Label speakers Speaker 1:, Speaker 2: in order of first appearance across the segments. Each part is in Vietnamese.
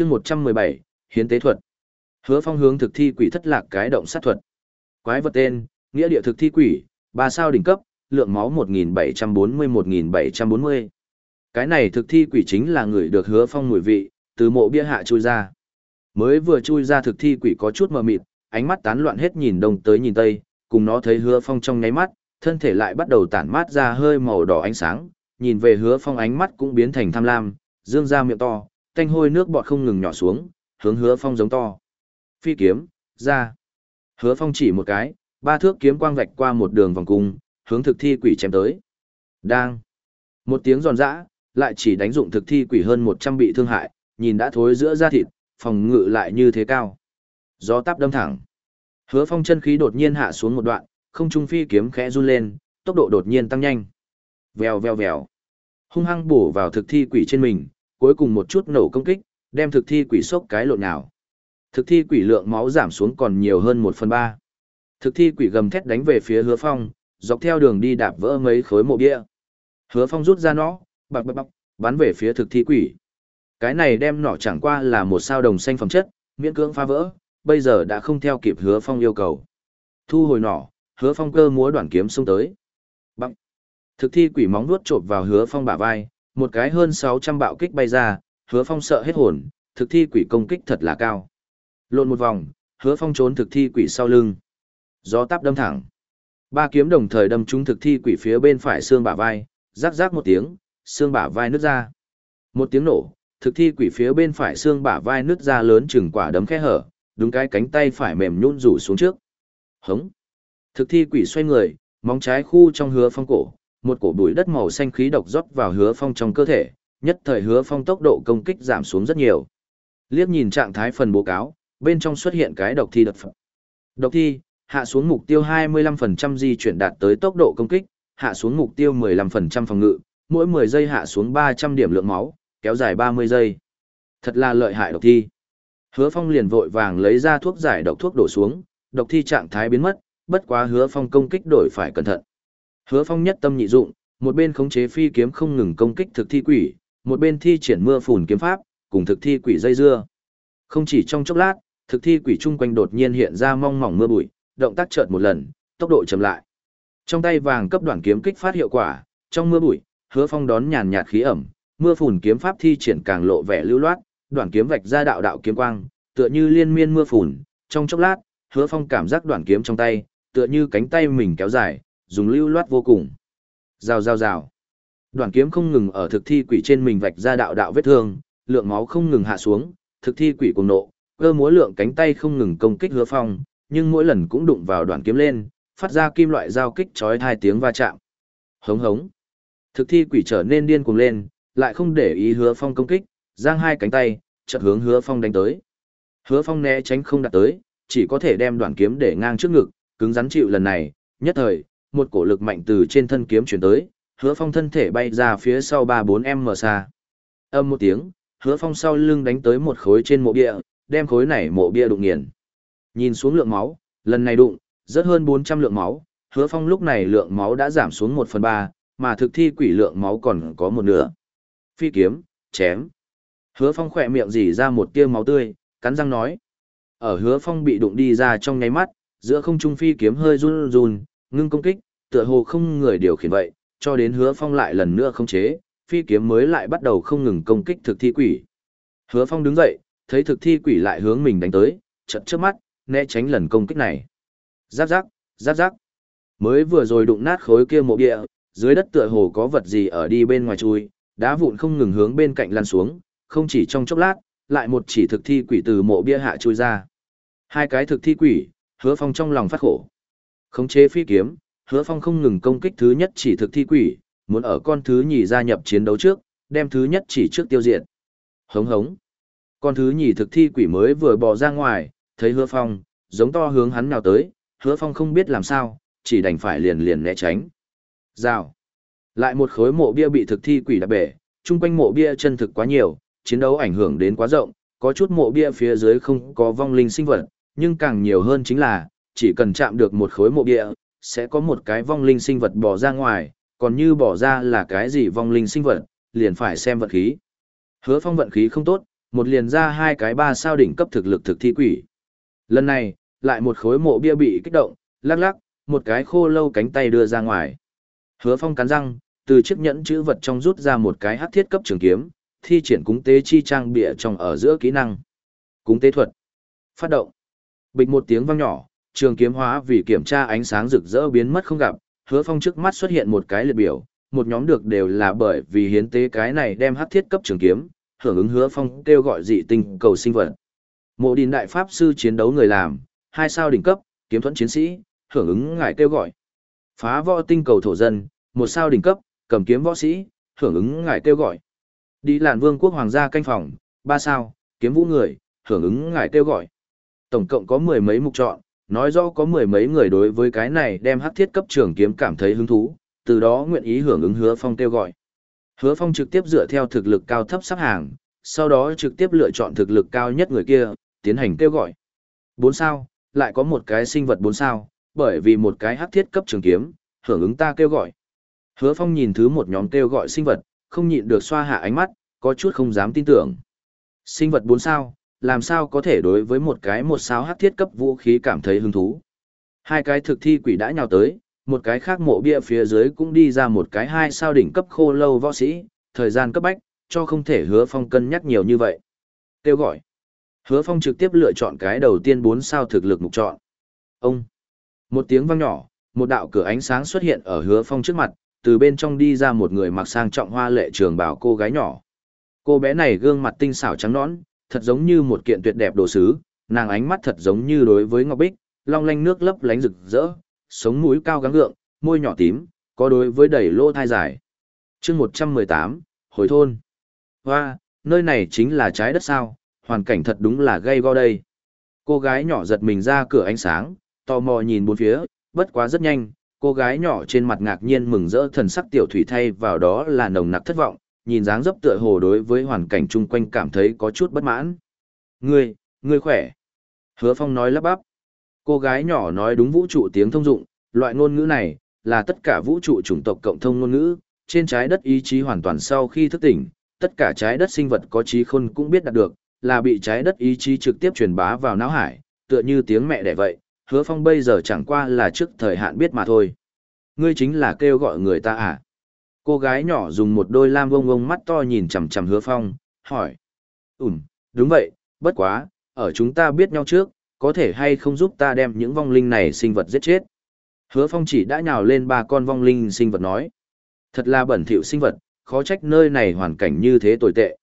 Speaker 1: chương 117, Hiến tế thuật. Hứa phong hướng thực thi quỷ thất lạc cái động sát thuật. Quái vật tên, nghĩa địa thực thi quỷ, ba sao đỉnh cấp, lượng máu 1740-1740. Cái này thực thi quỷ chính là người được hứa phong mùi vị, từ mộ bia hạ chui ra. Mới vừa chui ra thực thi quỷ có chút mờ mịt, ánh mắt tán loạn hết nhìn đông tới nhìn tây, cùng nó thấy hứa phong trong nháy mắt, thân thể lại bắt đầu tản mát ra hơi màu đỏ ánh sáng, nhìn về hứa phong ánh mắt cũng biến thành tham lam, dương ra miệng to, tanh hôi nước bọt không ngừng nhỏ xuống, hướng hứa phong giống to. Phi kiếm, ra. Hứa phong chỉ một cái, ba thước kiếm quang vạch qua một đường vòng cung, hướng thực thi quỷ chém tới. Đang. Một tiếng giòn giã, lại chỉ đánh dụng thực thi quỷ hơn 100 bị thương hại, nhìn đã thối giữa da thịt, phòng ngự lại như thế cao. Gió táp đâm thẳng. Hứa phong chân khí đột nhiên hạ xuống một đoạn, không trung phi kiếm khẽ run lên, tốc độ đột nhiên tăng nhanh. Vèo vèo vèo. Hung hăng bổ vào thực thi quỷ trên mình, cuối cùng một chút nổ công kích, đem thực thi quỷ sốc cái lộn nào. Thực thi quỷ lượng máu giảm xuống còn nhiều hơn 1 phần 3. Thực thi quỷ gầm thét đánh về phía hứa phong, dọc theo đường đi đạp vỡ mấy khối mộ bia. Hứa phong rút ra nó, bạc bạc bạc, bắn về phía thực thi quỷ. Cái này đem nỏ chẳng qua là một sao đồng xanh phẩm chất, miễn cưỡng phá vỡ, bây giờ đã không theo kịp hứa phong yêu cầu. Thu hồi nỏ, hứa phong cơ múa đoạn kiếm xông tới. Bạc. Thực thi quỷ móng nuốt chộp vào hứa phong bả vai, một cái hơn 600 bạo kích bay ra, hứa phong sợ hết hồn, thực thi quỷ công kích thật là cao. Lộn một vòng, hứa phong trốn thực thi quỷ sau lưng. Gió táp đâm thẳng. Ba kiếm đồng thời đâm trúng thực thi quỷ phía bên phải xương bả vai, rắc rắc một tiếng, xương bả vai nứt ra. Một tiếng nổ, thực thi quỷ phía bên phải xương bả vai nứt ra lớn chừng quả đấm khe hở, đúng cái cánh tay phải mềm nhún rủ xuống trước. Hống. Thực thi quỷ xoay người, móng trái khu trong hứa phong cổ, một cổ bụi đất màu xanh khí độc rót vào hứa phong trong cơ thể, nhất thời hứa phong tốc độ công kích giảm xuống rất nhiều. Liếc nhìn trạng thái phần bố cáo, bên trong xuất hiện cái độc thi độc phẩm. Độc thi, hạ xuống mục tiêu 25% di chuyển đạt tới tốc độ công kích, hạ xuống mục tiêu 15% phòng ngự, mỗi 10 giây hạ xuống 300 điểm lượng máu, kéo dài 30 giây. Thật là lợi hại độc thi. Hứa Phong liền vội vàng lấy ra thuốc giải độc thuốc đổ xuống, độc thi trạng thái biến mất, bất quá Hứa Phong công kích đổi phải cẩn thận. Hứa Phong nhất tâm nhị dụng, một bên khống chế phi kiếm không ngừng công kích thực thi quỷ, một bên thi triển mưa phùn kiếm pháp, cùng thực thi quỷ dây dưa. Không chỉ trong chốc lát, thực thi quỷ chung quanh đột nhiên hiện ra mong mỏng mưa bụi, động tác chợt một lần, tốc độ chậm lại. Trong tay vàng cấp đoạn kiếm kích phát hiệu quả, trong mưa bụi, Hứa Phong đón nhàn nhạt khí ẩm, mưa phùn kiếm pháp thi triển càng lộ vẻ lưu loát, đoạn kiếm vạch ra đạo đạo kiếm quang, tựa như liên miên mưa phùn, trong chốc lát, Hứa Phong cảm giác đoạn kiếm trong tay, tựa như cánh tay mình kéo dài, dùng lưu loát vô cùng. Rào rào rào. Đoạn kiếm không ngừng ở thực thi quỷ trên mình vạch ra đạo đạo vết thương, lượng máu không ngừng hạ xuống, thực thi quỷ cùng nộ, cơ múa lượng cánh tay không ngừng công kích Hứa Phong, nhưng mỗi lần cũng đụng vào đoạn kiếm lên, phát ra kim loại giao kích chói hai tiếng va chạm. Hống hống. Thực thi quỷ trở nên điên cuồng lên, lại không để ý hứa phong công kích, giang hai cánh tay, chợt hướng hứa phong đánh tới. Hứa phong né tránh không đạt tới, chỉ có thể đem đoạn kiếm để ngang trước ngực, cứng rắn chịu lần này, nhất thời, một cổ lực mạnh từ trên thân kiếm chuyển tới, hứa phong thân thể bay ra phía sau ba bốn em mở xa. Âm một tiếng, hứa phong sau lưng đánh tới một khối trên mộ bia, đem khối này mộ bia đụng nghiền. Nhìn xuống lượng máu, lần này đụng, rất hơn 400 lượng máu, hứa phong lúc này lượng máu đã giảm xuống 1 phần 3, mà thực thi quỷ lượng máu còn có một nửa. Phi kiếm, chém. Hứa phong khỏe miệng dỉ ra một tia máu tươi, cắn răng nói. Ở hứa phong bị đụng đi ra trong nháy mắt, giữa không trung phi kiếm hơi run run, ngưng công kích, tựa hồ không người điều khiển vậy, cho đến hứa phong lại lần nữa không chế, phi kiếm mới lại bắt đầu không ngừng công kích thực thi quỷ. Hứa phong đứng dậy, thấy thực thi quỷ lại hướng mình đánh tới, chật trước mắt, né tránh lần công kích này. Giáp giáp, giáp giáp. Mới vừa rồi đụng nát khối kia mộ địa, dưới đất tựa hồ có vật gì ở đi bên ngoài chui, đá vụn không ngừng hướng bên cạnh lăn xuống, không chỉ trong chốc lát, lại một chỉ thực thi quỷ từ mộ bia hạ chui ra. Hai cái thực thi quỷ, hứa phong trong lòng phát khổ. Khống chế phi kiếm, hứa phong không ngừng công kích thứ nhất chỉ thực thi quỷ, muốn ở con thứ nhì gia nhập chiến đấu trước, đem thứ nhất chỉ trước tiêu diệt. Hống hống. Con thứ nhì thực thi quỷ mới vừa bò ra ngoài, thấy hứa phong, giống to hướng hắn nào tới, hứa phong không biết làm sao, chỉ đành phải liền liền né tránh. Rào. Lại một khối mộ bia bị thực thi quỷ đạp bể, chung quanh mộ bia chân thực quá nhiều, chiến đấu ảnh hưởng đến quá rộng, có chút mộ bia phía dưới không có vong linh sinh vật, nhưng càng nhiều hơn chính là, chỉ cần chạm được một khối mộ bia, sẽ có một cái vong linh sinh vật bỏ ra ngoài, còn như bỏ ra là cái gì vong linh sinh vật, liền phải xem vận khí. Hứa phong vận khí không tốt, một liền ra hai cái ba sao đỉnh cấp thực lực thực thi quỷ. Lần này, lại một khối mộ bia bị kích động, lắc lắc, một cái khô lâu cánh tay đưa ra ngoài. Hứa Phong cắn răng, từ chiếc nhẫn chữ vật trong rút ra một cái hắc thiết cấp trường kiếm, thi triển cúng tế chi trang bịa trong ở giữa kỹ năng. Cúng tế thuật. Phát động. Bịch một tiếng vang nhỏ, trường kiếm hóa vì kiểm tra ánh sáng rực rỡ biến mất không gặp, Hứa Phong trước mắt xuất hiện một cái liệt biểu, một nhóm được đều là bởi vì hiến tế cái này đem hắc thiết cấp trường kiếm, hưởng ứng Hứa Phong kêu gọi dị tinh cầu sinh vật. Mộ đình đại pháp sư chiến đấu người làm, hai sao đỉnh cấp, kiếm thuẫn chiến sĩ, hưởng ứng ngài kêu gọi. Phá võ tinh cầu thổ dân, một sao đỉnh cấp, cầm kiếm võ sĩ, hưởng ứng ngài kêu gọi. Đi làn vương quốc hoàng gia canh phòng, ba sao, kiếm vũ người, hưởng ứng ngài kêu gọi. Tổng cộng có mười mấy mục chọn, nói rõ có mười mấy người đối với cái này đem hắc thiết cấp trường kiếm cảm thấy hứng thú, từ đó nguyện ý hưởng ứng hứa phong kêu gọi. Hứa phong trực tiếp dựa theo thực lực cao thấp sắp hàng, sau đó trực tiếp lựa chọn thực lực cao nhất người kia, tiến hành kêu gọi. Bốn sao, lại có một cái sinh vật bốn sao, bởi vì một cái hắc thiết cấp trường kiếm, hưởng ứng ta kêu gọi. Hứa Phong nhìn thứ một nhóm kêu gọi sinh vật, không nhịn được xoa hạ ánh mắt, có chút không dám tin tưởng. Sinh vật bốn sao, làm sao có thể đối với một cái một sao hắc thiết cấp vũ khí cảm thấy hứng thú. Hai cái thực thi quỷ đã nhào tới, một cái khác mộ bia phía dưới cũng đi ra một cái hai sao đỉnh cấp khô lâu võ sĩ, thời gian cấp bách, cho không thể hứa phong cân nhắc nhiều như vậy. Kêu gọi. Hứa phong trực tiếp lựa chọn cái đầu tiên bốn sao thực lực mục chọn. Ông. Một tiếng vang nhỏ, một đạo cửa ánh sáng xuất hiện ở hứa phong trước mặt, từ bên trong đi ra một người mặc sang trọng hoa lệ trường bảo cô gái nhỏ. Cô bé này gương mặt tinh xảo trắng nõn, thật giống như một kiện tuyệt đẹp đồ sứ, nàng ánh mắt thật giống như đối với ngọc bích, long lanh nước lấp lánh rực rỡ, sống mũi cao gắng gượng, môi nhỏ tím, có đối với đầy lô thai dài. chương 118, hồi thôn. Hoa, nơi này chính là trái đất sao, hoàn cảnh thật đúng là gây go đây. Cô gái nhỏ giật mình ra cửa ánh sáng, tò mò nhìn bốn phía, bất quá rất nhanh, cô gái nhỏ trên mặt ngạc nhiên mừng rỡ thần sắc tiểu thủy thay vào đó là nồng nặc thất vọng, nhìn dáng dấp tựa hồ đối với hoàn cảnh chung quanh cảm thấy có chút bất mãn. Ngươi, ngươi khỏe. Hứa Phong nói lắp bắp. Cô gái nhỏ nói đúng vũ trụ tiếng thông dụng, loại ngôn ngữ này, là tất cả vũ trụ chủng tộc cộng thông ngôn ngữ, trên trái đất ý chí hoàn toàn sau khi thức tỉnh, tất cả trái đất sinh vật có trí khôn cũng biết đạt được, là bị trái đất ý chí trực tiếp truyền bá vào não hải, tựa như tiếng mẹ đẻ vậy, hứa phong bây giờ chẳng qua là trước thời hạn biết mà thôi. Ngươi chính là kêu gọi người ta à? Cô gái nhỏ dùng một đôi lam vông vông mắt to nhìn chằm chằm hứa phong, hỏi. Ừm, đúng vậy, bất quá, ở chúng ta biết nhau trước, có thể hay không giúp ta đem những vong linh này sinh vật giết chết. Hứa phong chỉ đã nhào lên ba con vong linh sinh vật nói. Thật là bẩn thỉu sinh vật, khó trách nơi này hoàn cảnh như thế tồi tệ.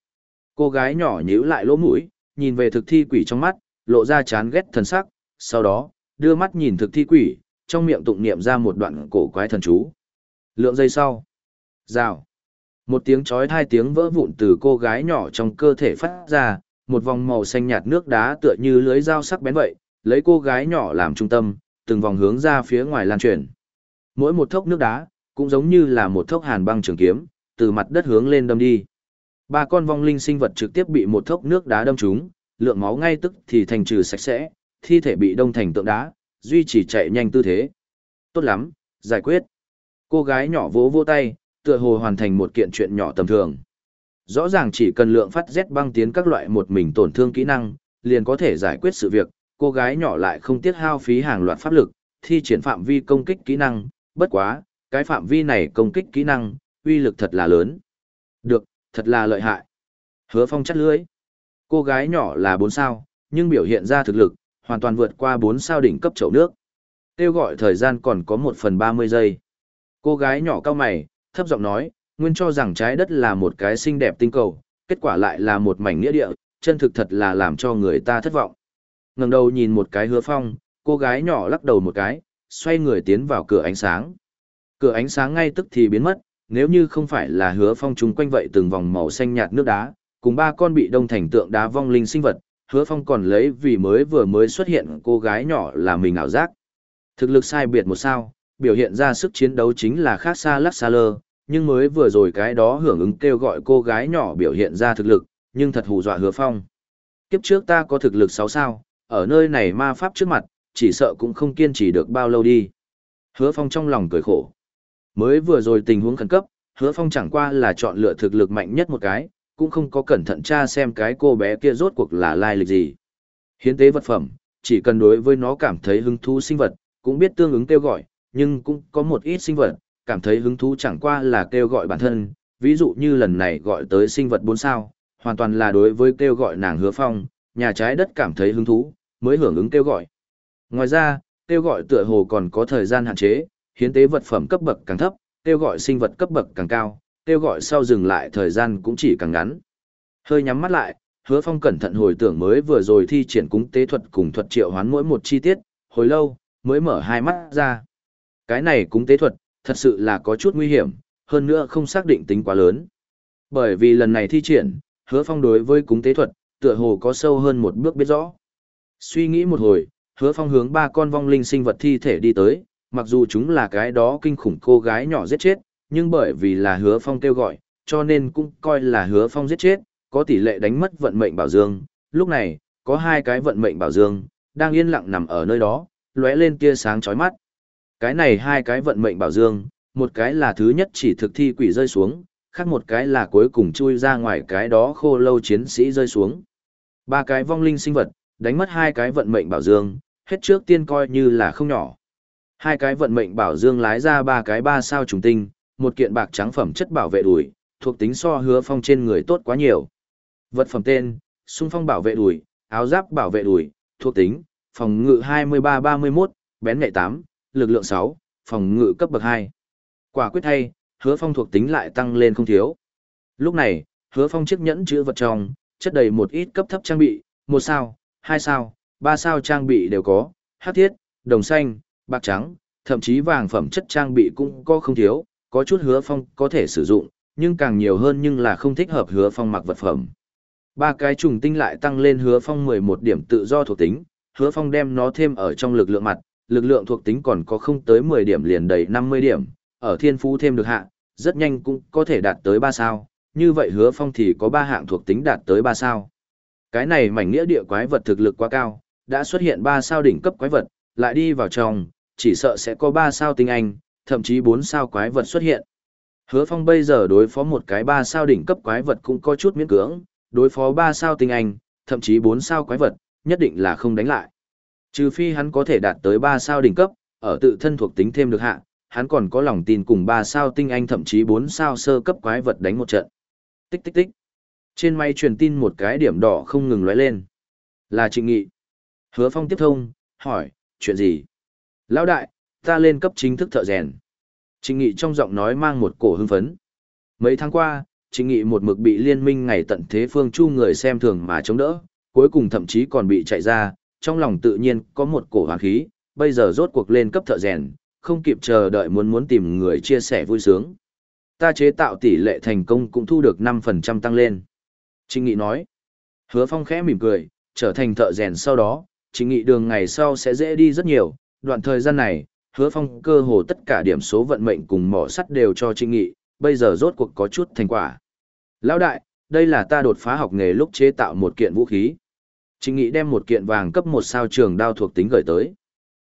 Speaker 1: Cô gái nhỏ nhíu lại lỗ mũi, nhìn về thực thi quỷ trong mắt, lộ ra chán ghét thần sắc, sau đó, đưa mắt nhìn thực thi quỷ, trong miệng tụng niệm ra một đoạn cổ quái thần chú. Lượng giây sau. Rào. Một tiếng chói hai tiếng vỡ vụn từ cô gái nhỏ trong cơ thể phát ra, một vòng màu xanh nhạt nước đá tựa như lưới dao sắc bén vậy, lấy cô gái nhỏ làm trung tâm, từng vòng hướng ra phía ngoài lan truyền. Mỗi một thốc nước đá, cũng giống như là một thốc hàn băng trường kiếm, từ mặt đất hướng lên đâm đi. Ba con vong linh sinh vật trực tiếp bị một thốc nước đá đâm trúng, lượng máu ngay tức thì thành trừ sạch sẽ, thi thể bị đông thành tượng đá, duy trì chạy nhanh tư thế. Tốt lắm, giải quyết. Cô gái nhỏ vỗ vỗ tay, tựa hồ hoàn thành một kiện chuyện nhỏ tầm thường. Rõ ràng chỉ cần lượng phát Z băng tiến các loại một mình tổn thương kỹ năng, liền có thể giải quyết sự việc, cô gái nhỏ lại không tiếc hao phí hàng loạt pháp lực, thi triển phạm vi công kích kỹ năng, bất quá, cái phạm vi này công kích kỹ năng, uy lực thật là lớn. Được, thật là lợi hại. Hứa phong chắt lưới. Cô gái nhỏ là 4 sao, nhưng biểu hiện ra thực lực, hoàn toàn vượt qua 4 sao đỉnh cấp chậu nước. Tiêu gọi thời gian còn có 1 phần 30 giây. Cô gái nhỏ cao mày, thấp giọng nói, nguyên cho rằng trái đất là một cái xinh đẹp tinh cầu, kết quả lại là một mảnh nghĩa địa, chân thực thật là làm cho người ta thất vọng. ngẩng đầu nhìn một cái hứa phong, cô gái nhỏ lắc đầu một cái, xoay người tiến vào cửa ánh sáng. Cửa ánh sáng ngay tức thì biến mất, nếu như không phải là hứa phong chúng quanh vậy từng vòng màu xanh nhạt nước đá, cùng ba con bị đông thành tượng đá vong linh sinh vật, hứa phong còn lấy vì mới vừa mới xuất hiện cô gái nhỏ là mình ảo giác. Thực lực sai biệt một sao, biểu hiện ra sức chiến đấu chính là khác xa lắc xa lơ, nhưng mới vừa rồi cái đó hưởng ứng kêu gọi cô gái nhỏ biểu hiện ra thực lực, nhưng thật hù dọa hứa phong. Kiếp trước ta có thực lực 6 sao, ở nơi này ma pháp trước mặt, chỉ sợ cũng không kiên trì được bao lâu đi. Hứa phong trong lòng cười khổ. Mới vừa rồi tình huống khẩn cấp, hứa phong chẳng qua là chọn lựa thực lực mạnh nhất một cái, cũng không có cẩn thận tra xem cái cô bé kia rốt cuộc là lai lịch gì. Hiến tế vật phẩm, chỉ cần đối với nó cảm thấy hứng thú sinh vật, cũng biết tương ứng kêu gọi, nhưng cũng có một ít sinh vật, cảm thấy hứng thú chẳng qua là kêu gọi bản thân, ví dụ như lần này gọi tới sinh vật 4 sao, hoàn toàn là đối với kêu gọi nàng hứa phong, nhà trái đất cảm thấy hứng thú, mới hưởng ứng kêu gọi. Ngoài ra, kêu gọi tựa hồ còn có thời gian hạn chế, hiến tế vật phẩm cấp bậc càng thấp, kêu gọi sinh vật cấp bậc càng cao, kêu gọi sau dừng lại thời gian cũng chỉ càng ngắn. Hơi nhắm mắt lại, hứa phong cẩn thận hồi tưởng mới vừa rồi thi triển cúng tế thuật cùng thuật triệu hoán mỗi một chi tiết, hồi lâu, mới mở hai mắt ra. Cái này cúng tế thuật, thật sự là có chút nguy hiểm, hơn nữa không xác định tính quá lớn. Bởi vì lần này thi triển, hứa phong đối với cúng tế thuật, tựa hồ có sâu hơn một bước biết rõ. Suy nghĩ một hồi, hứa phong hướng ba con vong linh sinh vật thi thể đi tới, mặc dù chúng là cái đó kinh khủng cô gái nhỏ giết chết, nhưng bởi vì là hứa phong kêu gọi, cho nên cũng coi là hứa phong giết chết, có tỷ lệ đánh mất vận mệnh bảo dương. Lúc này, có hai cái vận mệnh bảo dương, đang yên lặng nằm ở nơi đó, lóe lên tia sáng chói mắt. Cái này hai cái vận mệnh bảo dương, một cái là thứ nhất chỉ thực thi quỷ rơi xuống, khác một cái là cuối cùng chui ra ngoài cái đó khô lâu chiến sĩ rơi xuống. Ba cái vong linh sinh vật, đánh mất hai cái vận mệnh bảo dương, hết trước tiên coi như là không nhỏ. Hai cái vận mệnh bảo dương lái ra ba cái ba sao trùng tinh, một kiện bạc trắng phẩm chất bảo vệ đùi, thuộc tính so hứa phong trên người tốt quá nhiều. Vật phẩm tên, xung phong bảo vệ đùi, áo giáp bảo vệ đùi, thuộc tính, phòng ngự 23-31, bén nhạy 8, lực lượng 6, phòng ngự cấp bậc 2. Quả quyết hay, hứa phong thuộc tính lại tăng lên không thiếu. Lúc này, hứa phong chiếc nhẫn chữ vật trong, chất đầy một ít cấp thấp trang bị, một sao, hai sao, ba sao trang bị đều có, hát thiết, đồng xanh, bạc trắng, thậm chí vàng phẩm chất trang bị cũng có không thiếu, có chút hứa phong có thể sử dụng, nhưng càng nhiều hơn nhưng là không thích hợp hứa phong mặc vật phẩm. Ba cái trùng tinh lại tăng lên hứa phong 11 điểm tự do thuộc tính, hứa phong đem nó thêm ở trong lực lượng mặt, lực lượng thuộc tính còn có không tới 10 điểm liền đầy 50 điểm, ở thiên phú thêm được hạ, rất nhanh cũng có thể đạt tới 3 sao, như vậy hứa phong thì có 3 hạng thuộc tính đạt tới 3 sao. Cái này mảnh nghĩa địa quái vật thực lực quá cao, đã xuất hiện 3 sao đỉnh cấp quái vật, lại đi vào trong, chỉ sợ sẽ có 3 sao tinh anh, thậm chí 4 sao quái vật xuất hiện. Hứa phong bây giờ đối phó một cái 3 sao đỉnh cấp quái vật cũng có chút miễn cưỡng, đối phó 3 sao tinh anh, thậm chí 4 sao quái vật, nhất định là không đánh lại. Trừ phi hắn có thể đạt tới 3 sao đỉnh cấp, ở tự thân thuộc tính thêm được hạ, hắn còn có lòng tin cùng 3 sao tinh anh thậm chí 4 sao sơ cấp quái vật đánh một trận. Tích tích tích. Trên máy truyền tin một cái điểm đỏ không ngừng lóe lên. Là Trịnh Nghị. Hứa Phong tiếp thông, hỏi, chuyện gì? Lão đại, ta lên cấp chính thức thợ rèn. Trịnh Nghị trong giọng nói mang một cổ hưng phấn. Mấy tháng qua, Trịnh Nghị một mực bị liên minh ngày tận thế phương chu người xem thường mà chống đỡ, cuối cùng thậm chí còn bị chạy ra, trong lòng tự nhiên có một cổ hoàng khí, bây giờ rốt cuộc lên cấp thợ rèn, không kịp chờ đợi muốn muốn tìm người chia sẻ vui sướng. Ta chế tạo tỷ lệ thành công cũng thu được 5% tăng lên. Trịnh Nghị nói. Hứa Phong khẽ mỉm cười, trở thành thợ rèn sau đó, Trịnh Nghị đường ngày sau sẽ dễ đi rất nhiều, đoạn thời gian này, Hứa Phong cơ hồ tất cả điểm số vận mệnh cùng mỏ sắt đều cho Trịnh Nghị, bây giờ rốt cuộc có chút thành quả. Lão đại, đây là ta đột phá học nghề lúc chế tạo một kiện vũ khí. Trình Nghị đem một kiện vàng cấp một sao trường đao thuộc tính gửi tới.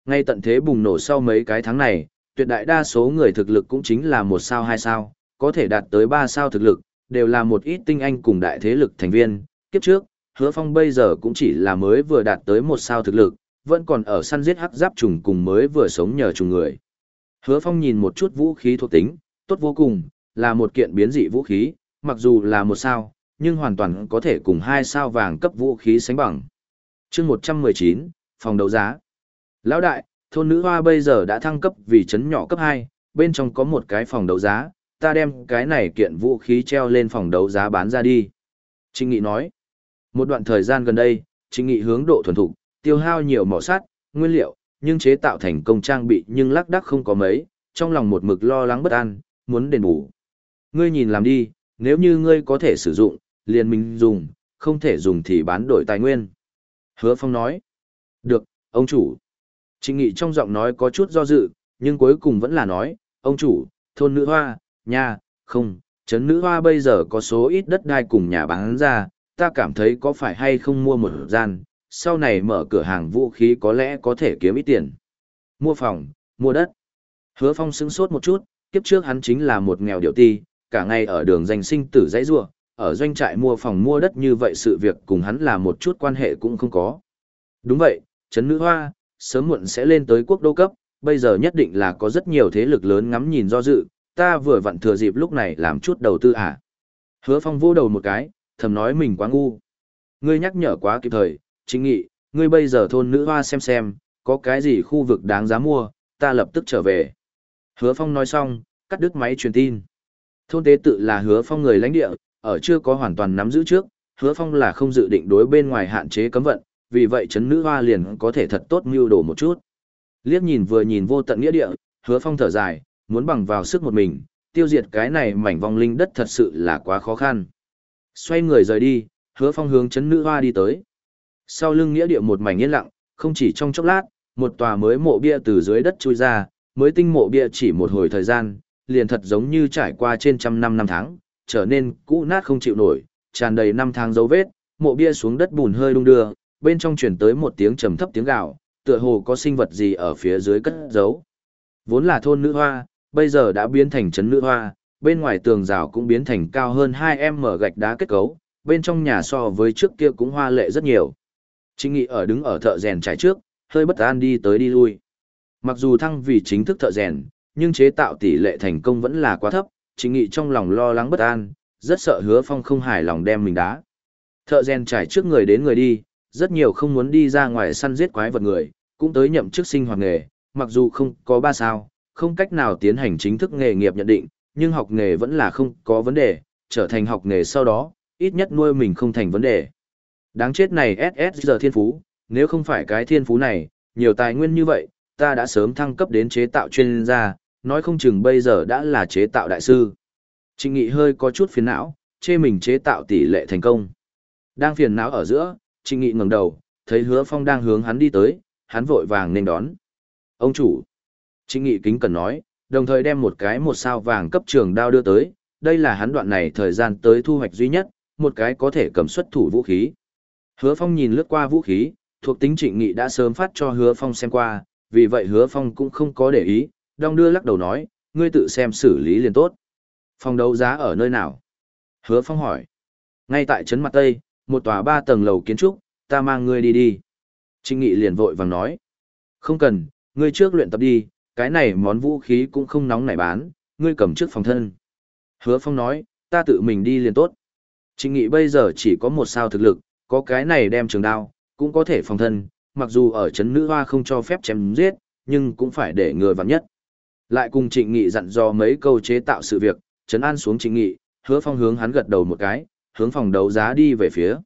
Speaker 1: Ngay tận thế bùng nổ sau mấy cái tháng này, tuyệt đại đa số người thực lực cũng chính là một sao hai sao, có thể đạt tới ba sao thực lực, đều là một ít tinh anh cùng đại thế lực thành viên. Kiếp trước, hứa phong bây giờ cũng chỉ là mới vừa đạt tới một sao thực lực, vẫn còn ở săn giết hắc giáp trùng cùng mới vừa sống nhờ trùng người. Hứa phong nhìn một chút vũ khí thuộc tính, tốt vô cùng, là một kiện biến dị vũ khí, mặc dù là một sao, nhưng hoàn toàn có thể cùng hai sao vàng cấp vũ khí sánh bằng. chương 119, phòng đấu giá. Lão đại, thôn nữ hoa bây giờ đã thăng cấp vì chấn nhỏ cấp 2, bên trong có một cái phòng đấu giá, ta đem cái này kiện vũ khí treo lên phòng đấu giá bán ra đi. Trinh Nghị nói, một đoạn thời gian gần đây, Trinh Nghị hướng độ thuần thục, tiêu hao nhiều mỏ sắt, nguyên liệu, nhưng chế tạo thành công trang bị nhưng lắc đắc không có mấy, trong lòng một mực lo lắng bất an, muốn đền bù. Ngươi nhìn làm đi, nếu như ngươi có thể sử dụng, liền mình dùng, không thể dùng thì bán đổi tài nguyên. Hứa Phong nói, được, ông chủ. Trịnh Nghị trong giọng nói có chút do dự, nhưng cuối cùng vẫn là nói, ông chủ, thôn nữ hoa, nhà, không, trấn nữ hoa bây giờ có số ít đất đai cùng nhà bán ra, ta cảm thấy có phải hay không mua một gian, sau này mở cửa hàng vũ khí có lẽ có thể kiếm ít tiền. Mua phòng, mua đất. Hứa Phong sững sốt một chút, kiếp trước hắn chính là một nghèo điệu ti, cả ngày ở đường danh sinh tử dãy rua, ở doanh trại mua phòng mua đất như vậy sự việc cùng hắn là một chút quan hệ cũng không có. Đúng vậy, Trấn Nữ Hoa, sớm muộn sẽ lên tới quốc đô cấp, bây giờ nhất định là có rất nhiều thế lực lớn ngắm nhìn do dự, ta vừa vặn thừa dịp lúc này làm chút đầu tư à. Hứa Phong vô đầu một cái, thầm nói mình quá ngu. Ngươi nhắc nhở quá kịp thời, chính nghị, ngươi bây giờ thôn nữ hoa xem xem, có cái gì khu vực đáng giá mua, ta lập tức trở về. Hứa Phong nói xong, cắt đứt máy truyền tin. Thôn tế tự là Hứa Phong người lãnh địa, ở chưa có hoàn toàn nắm giữ trước, Hứa Phong là không dự định đối bên ngoài hạn chế cấm vận, vì vậy chấn nữ hoa liền có thể thật tốt mưu đồ một chút. Liếc nhìn vừa nhìn vô tận nghĩa địa, Hứa Phong thở dài, muốn bằng vào sức một mình, tiêu diệt cái này mảnh vong linh đất thật sự là quá khó khăn. Xoay người rời đi, Hứa Phong hướng chấn nữ hoa đi tới. Sau lưng nghĩa địa một mảnh yên lặng, không chỉ trong chốc lát, một tòa mới mộ bia từ dưới đất chui ra, mới tinh mộ bia chỉ một hồi thời gian, liền thật giống như trải qua trên trăm năm năm tháng, trở nên cũ nát không chịu nổi, tràn đầy năm tháng dấu vết, mộ bia xuống đất bùn hơi đung đưa, bên trong truyền tới một tiếng trầm thấp tiếng gào, tựa hồ có sinh vật gì ở phía dưới cất giấu. Vốn là thôn nữ hoa, bây giờ đã biến thành trấn nữ hoa, bên ngoài tường rào cũng biến thành cao hơn 2m gạch đá kết cấu, bên trong nhà so với trước kia cũng hoa lệ rất nhiều. Trịnh Nghị ở đứng ở thợ rèn trải trước, hơi bất an đi tới đi lui. Mặc dù thăng vì chính thức thợ rèn, nhưng chế tạo tỷ lệ thành công vẫn là quá thấp, Trịnh Nghị trong lòng lo lắng bất an, rất sợ Hứa Phong không hài lòng đem mình đá. Thợ rèn trải trước người đến người đi, rất nhiều không muốn đi ra ngoài săn giết quái vật người, cũng tới nhậm chức sinh hoạt nghề, mặc dù không có ba sao, không cách nào tiến hành chính thức nghề nghiệp nhận định, nhưng học nghề vẫn là không có vấn đề, trở thành học nghề sau đó, ít nhất nuôi mình không thành vấn đề. Đáng chết này SS giờ thiên phú, nếu không phải cái thiên phú này, nhiều tài nguyên như vậy, ta đã sớm thăng cấp đến chế tạo chuyên gia, nói không chừng bây giờ đã là chế tạo đại sư. Trịnh Nghị hơi có chút phiền não, chê mình chế tạo tỷ lệ thành công. Đang phiền não ở giữa, Trịnh Nghị ngẩng đầu, thấy Hứa Phong đang hướng hắn đi tới, hắn vội vàng nên đón. Ông chủ. Trịnh Nghị kính cần nói, đồng thời đem một cái một sao vàng cấp trường đao đưa tới, đây là hắn đoạn này thời gian tới thu hoạch duy nhất, một cái có thể cầm xuất thủ vũ khí. Hứa Phong nhìn lướt qua vũ khí, thuộc tính trịnh nghị đã sớm phát cho Hứa Phong xem qua, vì vậy Hứa Phong cũng không có để ý, đong đưa lắc đầu nói, ngươi tự xem xử lý liền tốt. Phòng đấu giá ở nơi nào? Hứa Phong hỏi. Ngay tại trấn mặt Tây, một tòa ba tầng lầu kiến trúc, ta mang ngươi đi đi. Trịnh nghị liền vội vàng nói. Không cần, ngươi trước luyện tập đi, cái này món vũ khí cũng không nóng nảy bán, ngươi cầm trước phòng thân. Hứa Phong nói, ta tự mình đi liền tốt. Trịnh nghị bây giờ chỉ có một sao thực lực, có cái này đem trường đao, cũng có thể phòng thân, mặc dù ở trấn nữ hoa không cho phép chém giết, nhưng cũng phải để người vặn nhất. Lại cùng trịnh nghị dặn dò mấy câu chế tạo sự việc, chấn an xuống trịnh nghị, hứa phong hướng hắn gật đầu một cái, hướng phòng đấu giá đi về phía.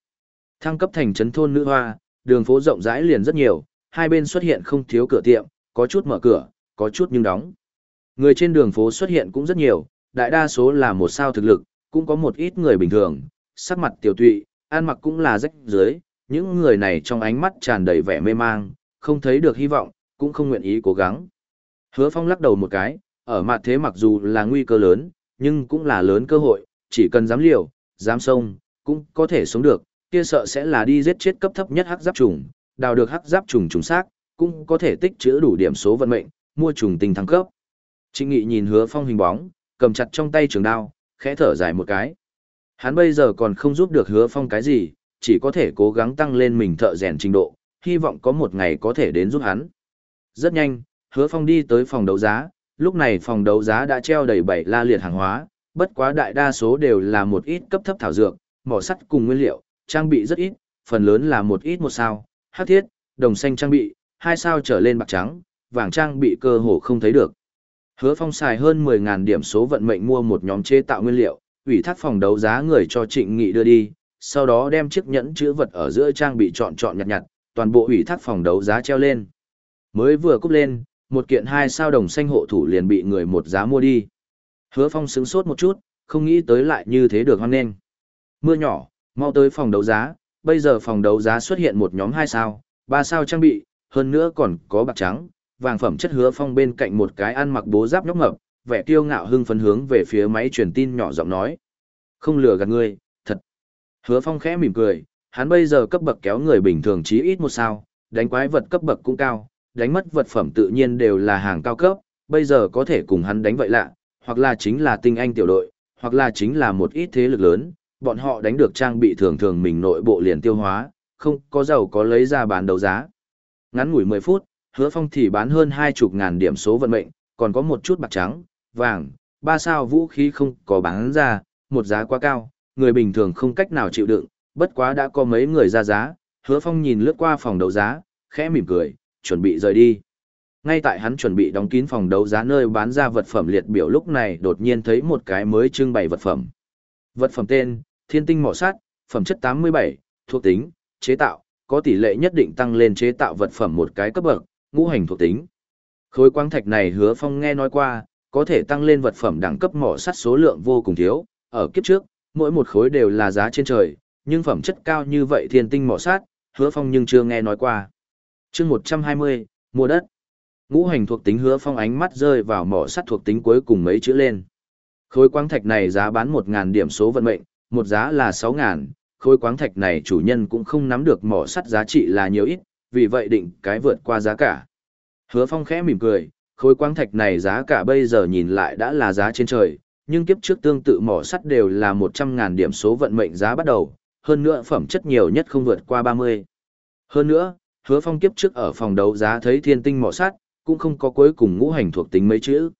Speaker 1: Thăng cấp thành trấn thôn nữ hoa, đường phố rộng rãi liền rất nhiều, hai bên xuất hiện không thiếu cửa tiệm, có chút mở cửa, có chút nhưng đóng. Người trên đường phố xuất hiện cũng rất nhiều, đại đa số là một sao thực lực, cũng có một ít người bình thường, sắc mặt tiểu tụy, ăn mặc cũng là rách dưới, những người này trong ánh mắt tràn đầy vẻ mê mang, không thấy được hy vọng, cũng không nguyện ý cố gắng. Hứa Phong lắc đầu một cái, ở mặt thế mặc dù là nguy cơ lớn, nhưng cũng là lớn cơ hội, chỉ cần dám liều, dám sông, cũng có thể sống được, kia sợ sẽ là đi giết chết cấp thấp nhất hắc giáp trùng, đào được hắc giáp trùng trùng xác, cũng có thể tích trữ đủ điểm số vận mệnh, mua trùng tinh thăng cấp. Trịnh Nghị nhìn Hứa Phong hình bóng, cầm chặt trong tay trường đao, khẽ thở dài một cái. Hắn bây giờ còn không giúp được hứa phong cái gì, chỉ có thể cố gắng tăng lên mình thợ rèn trình độ, hy vọng có một ngày có thể đến giúp hắn. Rất nhanh, hứa phong đi tới phòng đấu giá, lúc này phòng đấu giá đã treo đầy bảy la liệt hàng hóa, bất quá đại đa số đều là một ít cấp thấp thảo dược, mỏ sắt cùng nguyên liệu, trang bị rất ít, phần lớn là một ít một sao, hắc thiết, đồng xanh trang bị, hai sao trở lên bạc trắng, vàng trang bị cơ hồ không thấy được. Hứa Phong xài hơn 10.000 điểm số vận mệnh mua một nhóm chế tạo nguyên liệu, ủy thác phòng đấu giá người cho Trịnh Nghị đưa đi, sau đó đem chiếc nhẫn chữ vật ở giữa trang bị chọn chọn nhặt nhặt, toàn bộ ủy thác phòng đấu giá treo lên. Mới vừa cúp lên, một kiện hai sao đồng xanh hộ thủ liền bị người một giá mua đi. Hứa Phong sững sốt một chút, không nghĩ tới lại như thế được hoan nghênh. Mưa nhỏ, mau tới phòng đấu giá, bây giờ phòng đấu giá xuất hiện một nhóm hai sao, ba sao trang bị, hơn nữa còn có bạc trắng, vàng phẩm chất hứa phong bên cạnh một cái ăn mặc bố giáp nhóc mập, vẻ kiêu ngạo hưng phấn hướng về phía máy truyền tin nhỏ giọng nói. Không lừa gạt ngươi, thật. Hứa phong khẽ mỉm cười, hắn bây giờ cấp bậc kéo người bình thường chí ít một sao, đánh quái vật cấp bậc cũng cao, đánh mất vật phẩm tự nhiên đều là hàng cao cấp, bây giờ có thể cùng hắn đánh vậy lạ, hoặc là chính là tinh anh tiểu đội, hoặc là chính là một ít thế lực lớn, bọn họ đánh được trang bị thường thường mình nội bộ liền tiêu hóa, không có giàu có lấy ra bán đấu giá. Ngắn ngủi 10 phút, hứa phong thì bán hơn hai chục ngàn điểm số vận mệnh, còn có một chút bạc trắng, vàng, ba sao vũ khí không có bán ra, một giá quá cao, người bình thường không cách nào chịu đựng, bất quá đã có mấy người ra giá, hứa phong nhìn lướt qua phòng đấu giá, khẽ mỉm cười, chuẩn bị rời đi. Ngay tại hắn chuẩn bị đóng kín phòng đấu giá nơi bán ra vật phẩm liệt biểu lúc này đột nhiên thấy một cái mới trưng bày vật phẩm. Vật phẩm tên, thiên tinh mỏ sát, phẩm chất 87, thuộc tính, chế tạo, có tỷ lệ nhất định tăng lên chế tạo vật phẩm một cái cấp bậc, ngũ hành thuộc tính. Khối quang thạch này hứa phong nghe nói qua, có thể tăng lên vật phẩm đẳng cấp mỏ sắt số lượng vô cùng thiếu, ở kiếp trước, mỗi một khối đều là giá trên trời, nhưng phẩm chất cao như vậy thiên tinh mỏ sắt, hứa phong nhưng chưa nghe nói qua chương 120, mua đất. Ngũ hành thuộc tính hứa phong ánh mắt rơi vào mỏ sắt thuộc tính cuối cùng mấy chữ lên. Khối quáng thạch này giá bán 1.000 điểm số vận mệnh, một giá là 6.000, khối quáng thạch này chủ nhân cũng không nắm được mỏ sắt giá trị là nhiều ít, vì vậy định cái vượt qua giá cả. Hứa Phong khẽ mỉm cười, khối quáng thạch này giá cả bây giờ nhìn lại đã là giá trên trời, nhưng kiếp trước tương tự mỏ sắt đều là 100.000 điểm số vận mệnh giá bắt đầu, hơn nữa phẩm chất nhiều nhất không vượt qua 30. Hơn nữa, Hứa Phong kiếp trước ở phòng đấu giá thấy thiên tinh mỏ sắt, cũng không có cuối cùng ngũ hành thuộc tính mấy chữ.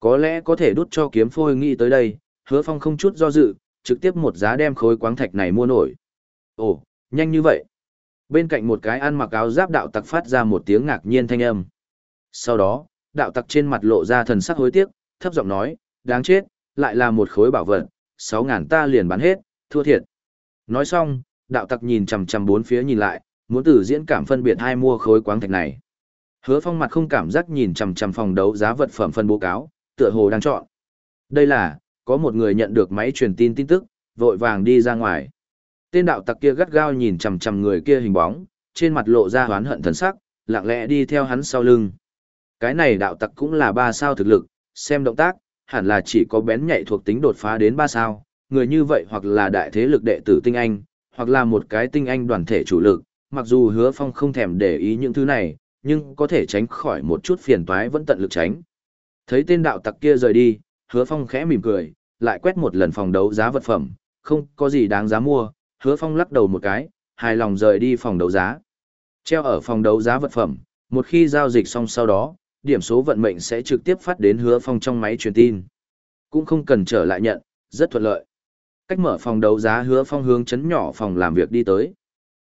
Speaker 1: Có lẽ có thể đút cho kiếm phôi nghĩ tới đây, Hứa Phong không chút do dự, trực tiếp một giá đem khối quáng thạch này mua nổi. Ồ, nhanh như vậy. Bên cạnh một cái ăn mặc áo giáp đạo tặc phát ra một tiếng ngạc nhiên thanh âm. Sau đó, đạo tặc trên mặt lộ ra thần sắc hối tiếc, thấp giọng nói, đáng chết, lại là một khối bảo vật, sáu ngàn ta liền bán hết, thua thiệt. Nói xong, đạo tặc nhìn chằm chằm bốn phía nhìn lại, muốn từ diễn cảm phân biệt hai mua khối quáng thạch này. Hứa phong mặt không cảm giác nhìn chằm chằm phòng đấu giá vật phẩm phân bố cáo, tựa hồ đang chọn. Đây là, có một người nhận được máy truyền tin tin tức, vội vàng đi ra ngoài. Tên đạo tặc kia gắt gao nhìn chằm chằm người kia hình bóng, trên mặt lộ ra hoán hận thần sắc, lặng lẽ đi theo hắn sau lưng. Cái này đạo tặc cũng là ba sao thực lực, xem động tác, hẳn là chỉ có bén nhạy thuộc tính đột phá đến ba sao, người như vậy hoặc là đại thế lực đệ tử tinh anh, hoặc là một cái tinh anh đoàn thể chủ lực, mặc dù hứa phong không thèm để ý những thứ này, nhưng có thể tránh khỏi một chút phiền toái vẫn tận lực tránh. Thấy tên đạo tặc kia rời đi, hứa phong khẽ mỉm cười, lại quét một lần phòng đấu giá vật phẩm, không có gì đáng giá mua, hứa phong lắc đầu một cái, hài lòng rời đi phòng đấu giá. Treo ở phòng đấu giá vật phẩm, một khi giao dịch xong sau đó, điểm số vận mệnh sẽ trực tiếp phát đến hứa phong trong máy truyền tin. Cũng không cần trở lại nhận, rất thuận lợi. Cách mở phòng đấu giá hứa phong hướng chấn nhỏ phòng làm việc đi tới.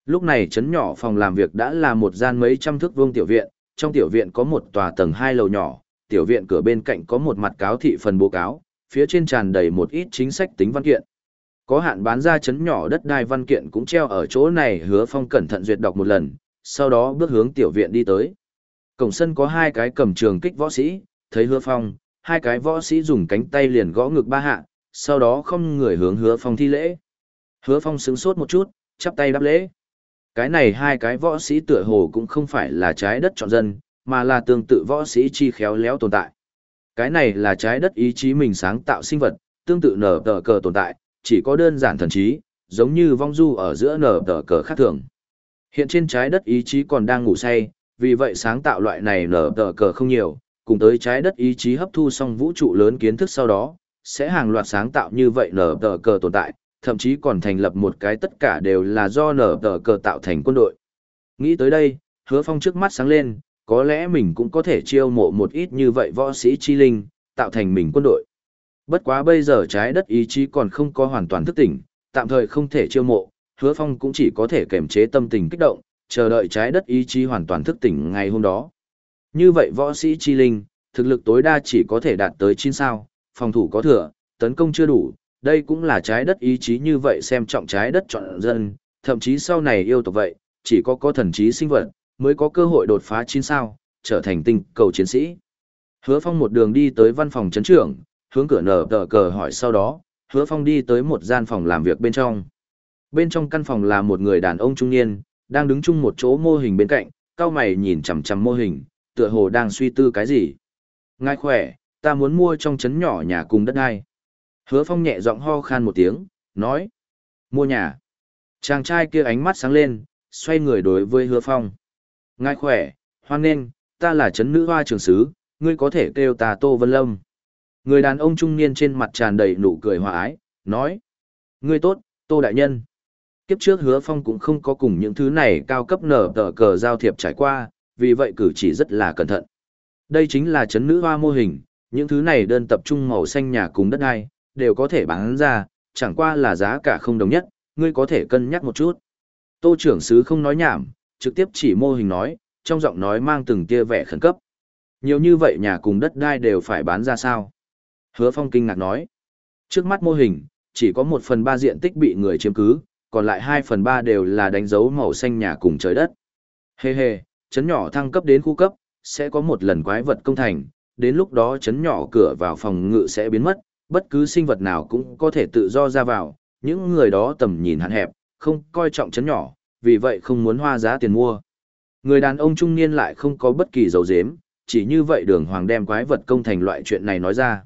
Speaker 1: Lúc này chấn nhỏ phòng làm việc đã là một gian mấy trăm thước vuông tiểu viện, trong tiểu viện có một tòa tầng hai lầu nhỏ, tiểu viện cửa bên cạnh có một mặt cáo thị phần bố cáo, phía trên tràn đầy một ít chính sách tính văn kiện. Có hạn bán ra chấn nhỏ đất đai văn kiện cũng treo ở chỗ này hứa phong cẩn thận duyệt đọc một lần, sau đó bước hướng tiểu viện đi tới. Cổng sân có hai cái cầm trường kích võ sĩ, thấy hứa phong, hai cái võ sĩ dùng cánh tay liền gõ ngực ba hạ, sau đó không người hướng hứa phong thi lễ. Hứa phong sững sốt một chút, chắp tay đáp lễ. Cái này hai cái võ sĩ tựa hồ cũng không phải là trái đất chọn dân, mà là tương tự võ sĩ chi khéo léo tồn tại. Cái này là trái đất ý chí mình sáng tạo sinh vật, tương tự nở tờ cờ tồn tại, chỉ có đơn giản thần trí, giống như vong du ở giữa nở tờ cờ khác thường. Hiện trên trái đất ý chí còn đang ngủ say, vì vậy sáng tạo loại này nở tờ cờ không nhiều, cùng tới trái đất ý chí hấp thu xong vũ trụ lớn kiến thức sau đó, sẽ hàng loạt sáng tạo như vậy nở tờ cờ tồn tại, thậm chí còn thành lập một cái tất cả đều là do nở tờ cờ tạo thành quân đội. Nghĩ tới đây, hứa phong trước mắt sáng lên, có lẽ mình cũng có thể chiêu mộ một ít như vậy võ sĩ chi linh, tạo thành mình quân đội. Bất quá bây giờ trái đất ý chí còn không có hoàn toàn thức tỉnh, tạm thời không thể chiêu mộ, hứa phong cũng chỉ có thể kềm chế tâm tình kích động, chờ đợi trái đất ý chí hoàn toàn thức tỉnh ngày hôm đó. Như vậy võ sĩ chi linh, thực lực tối đa chỉ có thể đạt tới 9 sao, phòng thủ có thừa, tấn công chưa đủ, đây cũng là trái đất ý chí như vậy xem trọng trái đất chọn dân, thậm chí sau này yêu tộc vậy, chỉ có có thần trí sinh vật, mới có cơ hội đột phá chín sao, trở thành tinh cầu chiến sĩ. Hứa Phong một đường đi tới văn phòng chấn trưởng, hướng cửa nở tờ cờ hỏi sau đó, Hứa Phong đi tới một gian phòng làm việc bên trong. Bên trong căn phòng là một người đàn ông trung niên, đang đứng chung một chỗ mô hình bên cạnh, cao mày nhìn chằm chằm mô hình, tựa hồ đang suy tư cái gì. Ngài khỏe, ta muốn mua trong chấn nhỏ nhà cùng đất ai. Hứa Phong nhẹ giọng ho khan một tiếng, nói. Mua nhà. Chàng trai kia ánh mắt sáng lên, xoay người đối với Hứa Phong. Ngài khỏe, hoan nghênh, ta là chấn nữ hoa trường sứ, ngươi có thể kêu ta Tô Vân Lâm. Người đàn ông trung niên trên mặt tràn đầy nụ cười hòa ái, nói. Ngươi tốt, Tô Đại Nhân. Kiếp trước hứa phong cũng không có cùng những thứ này cao cấp nở tờ cờ giao thiệp trải qua, vì vậy cử chỉ rất là cẩn thận. Đây chính là chấn nữ hoa mô hình, những thứ này đơn tập trung màu xanh nhà cùng đất ai, đều có thể bán ra, chẳng qua là giá cả không đồng nhất, ngươi có thể cân nhắc một chút. Tô trưởng sứ không nói nhảm, trực tiếp chỉ mô hình nói, trong giọng nói mang từng tia vẻ khẩn cấp. Nhiều như vậy nhà cùng đất đai đều phải bán ra sao? Hứa Phong kinh ngạc nói. Trước mắt mô hình, chỉ có một phần ba diện tích bị người chiếm cứ, còn lại hai phần ba đều là đánh dấu màu xanh nhà cùng trời đất. Hê hê, chấn nhỏ thăng cấp đến khu cấp, sẽ có một lần quái vật công thành, đến lúc đó chấn nhỏ cửa vào phòng ngự sẽ biến mất, bất cứ sinh vật nào cũng có thể tự do ra vào, những người đó tầm nhìn hạn hẹp, không coi trọng chấn nhỏ, vì vậy không muốn hoa giá tiền mua. Người đàn ông trung niên lại không có bất kỳ dấu dếm, chỉ như vậy đường hoàng đem quái vật công thành loại chuyện này nói ra.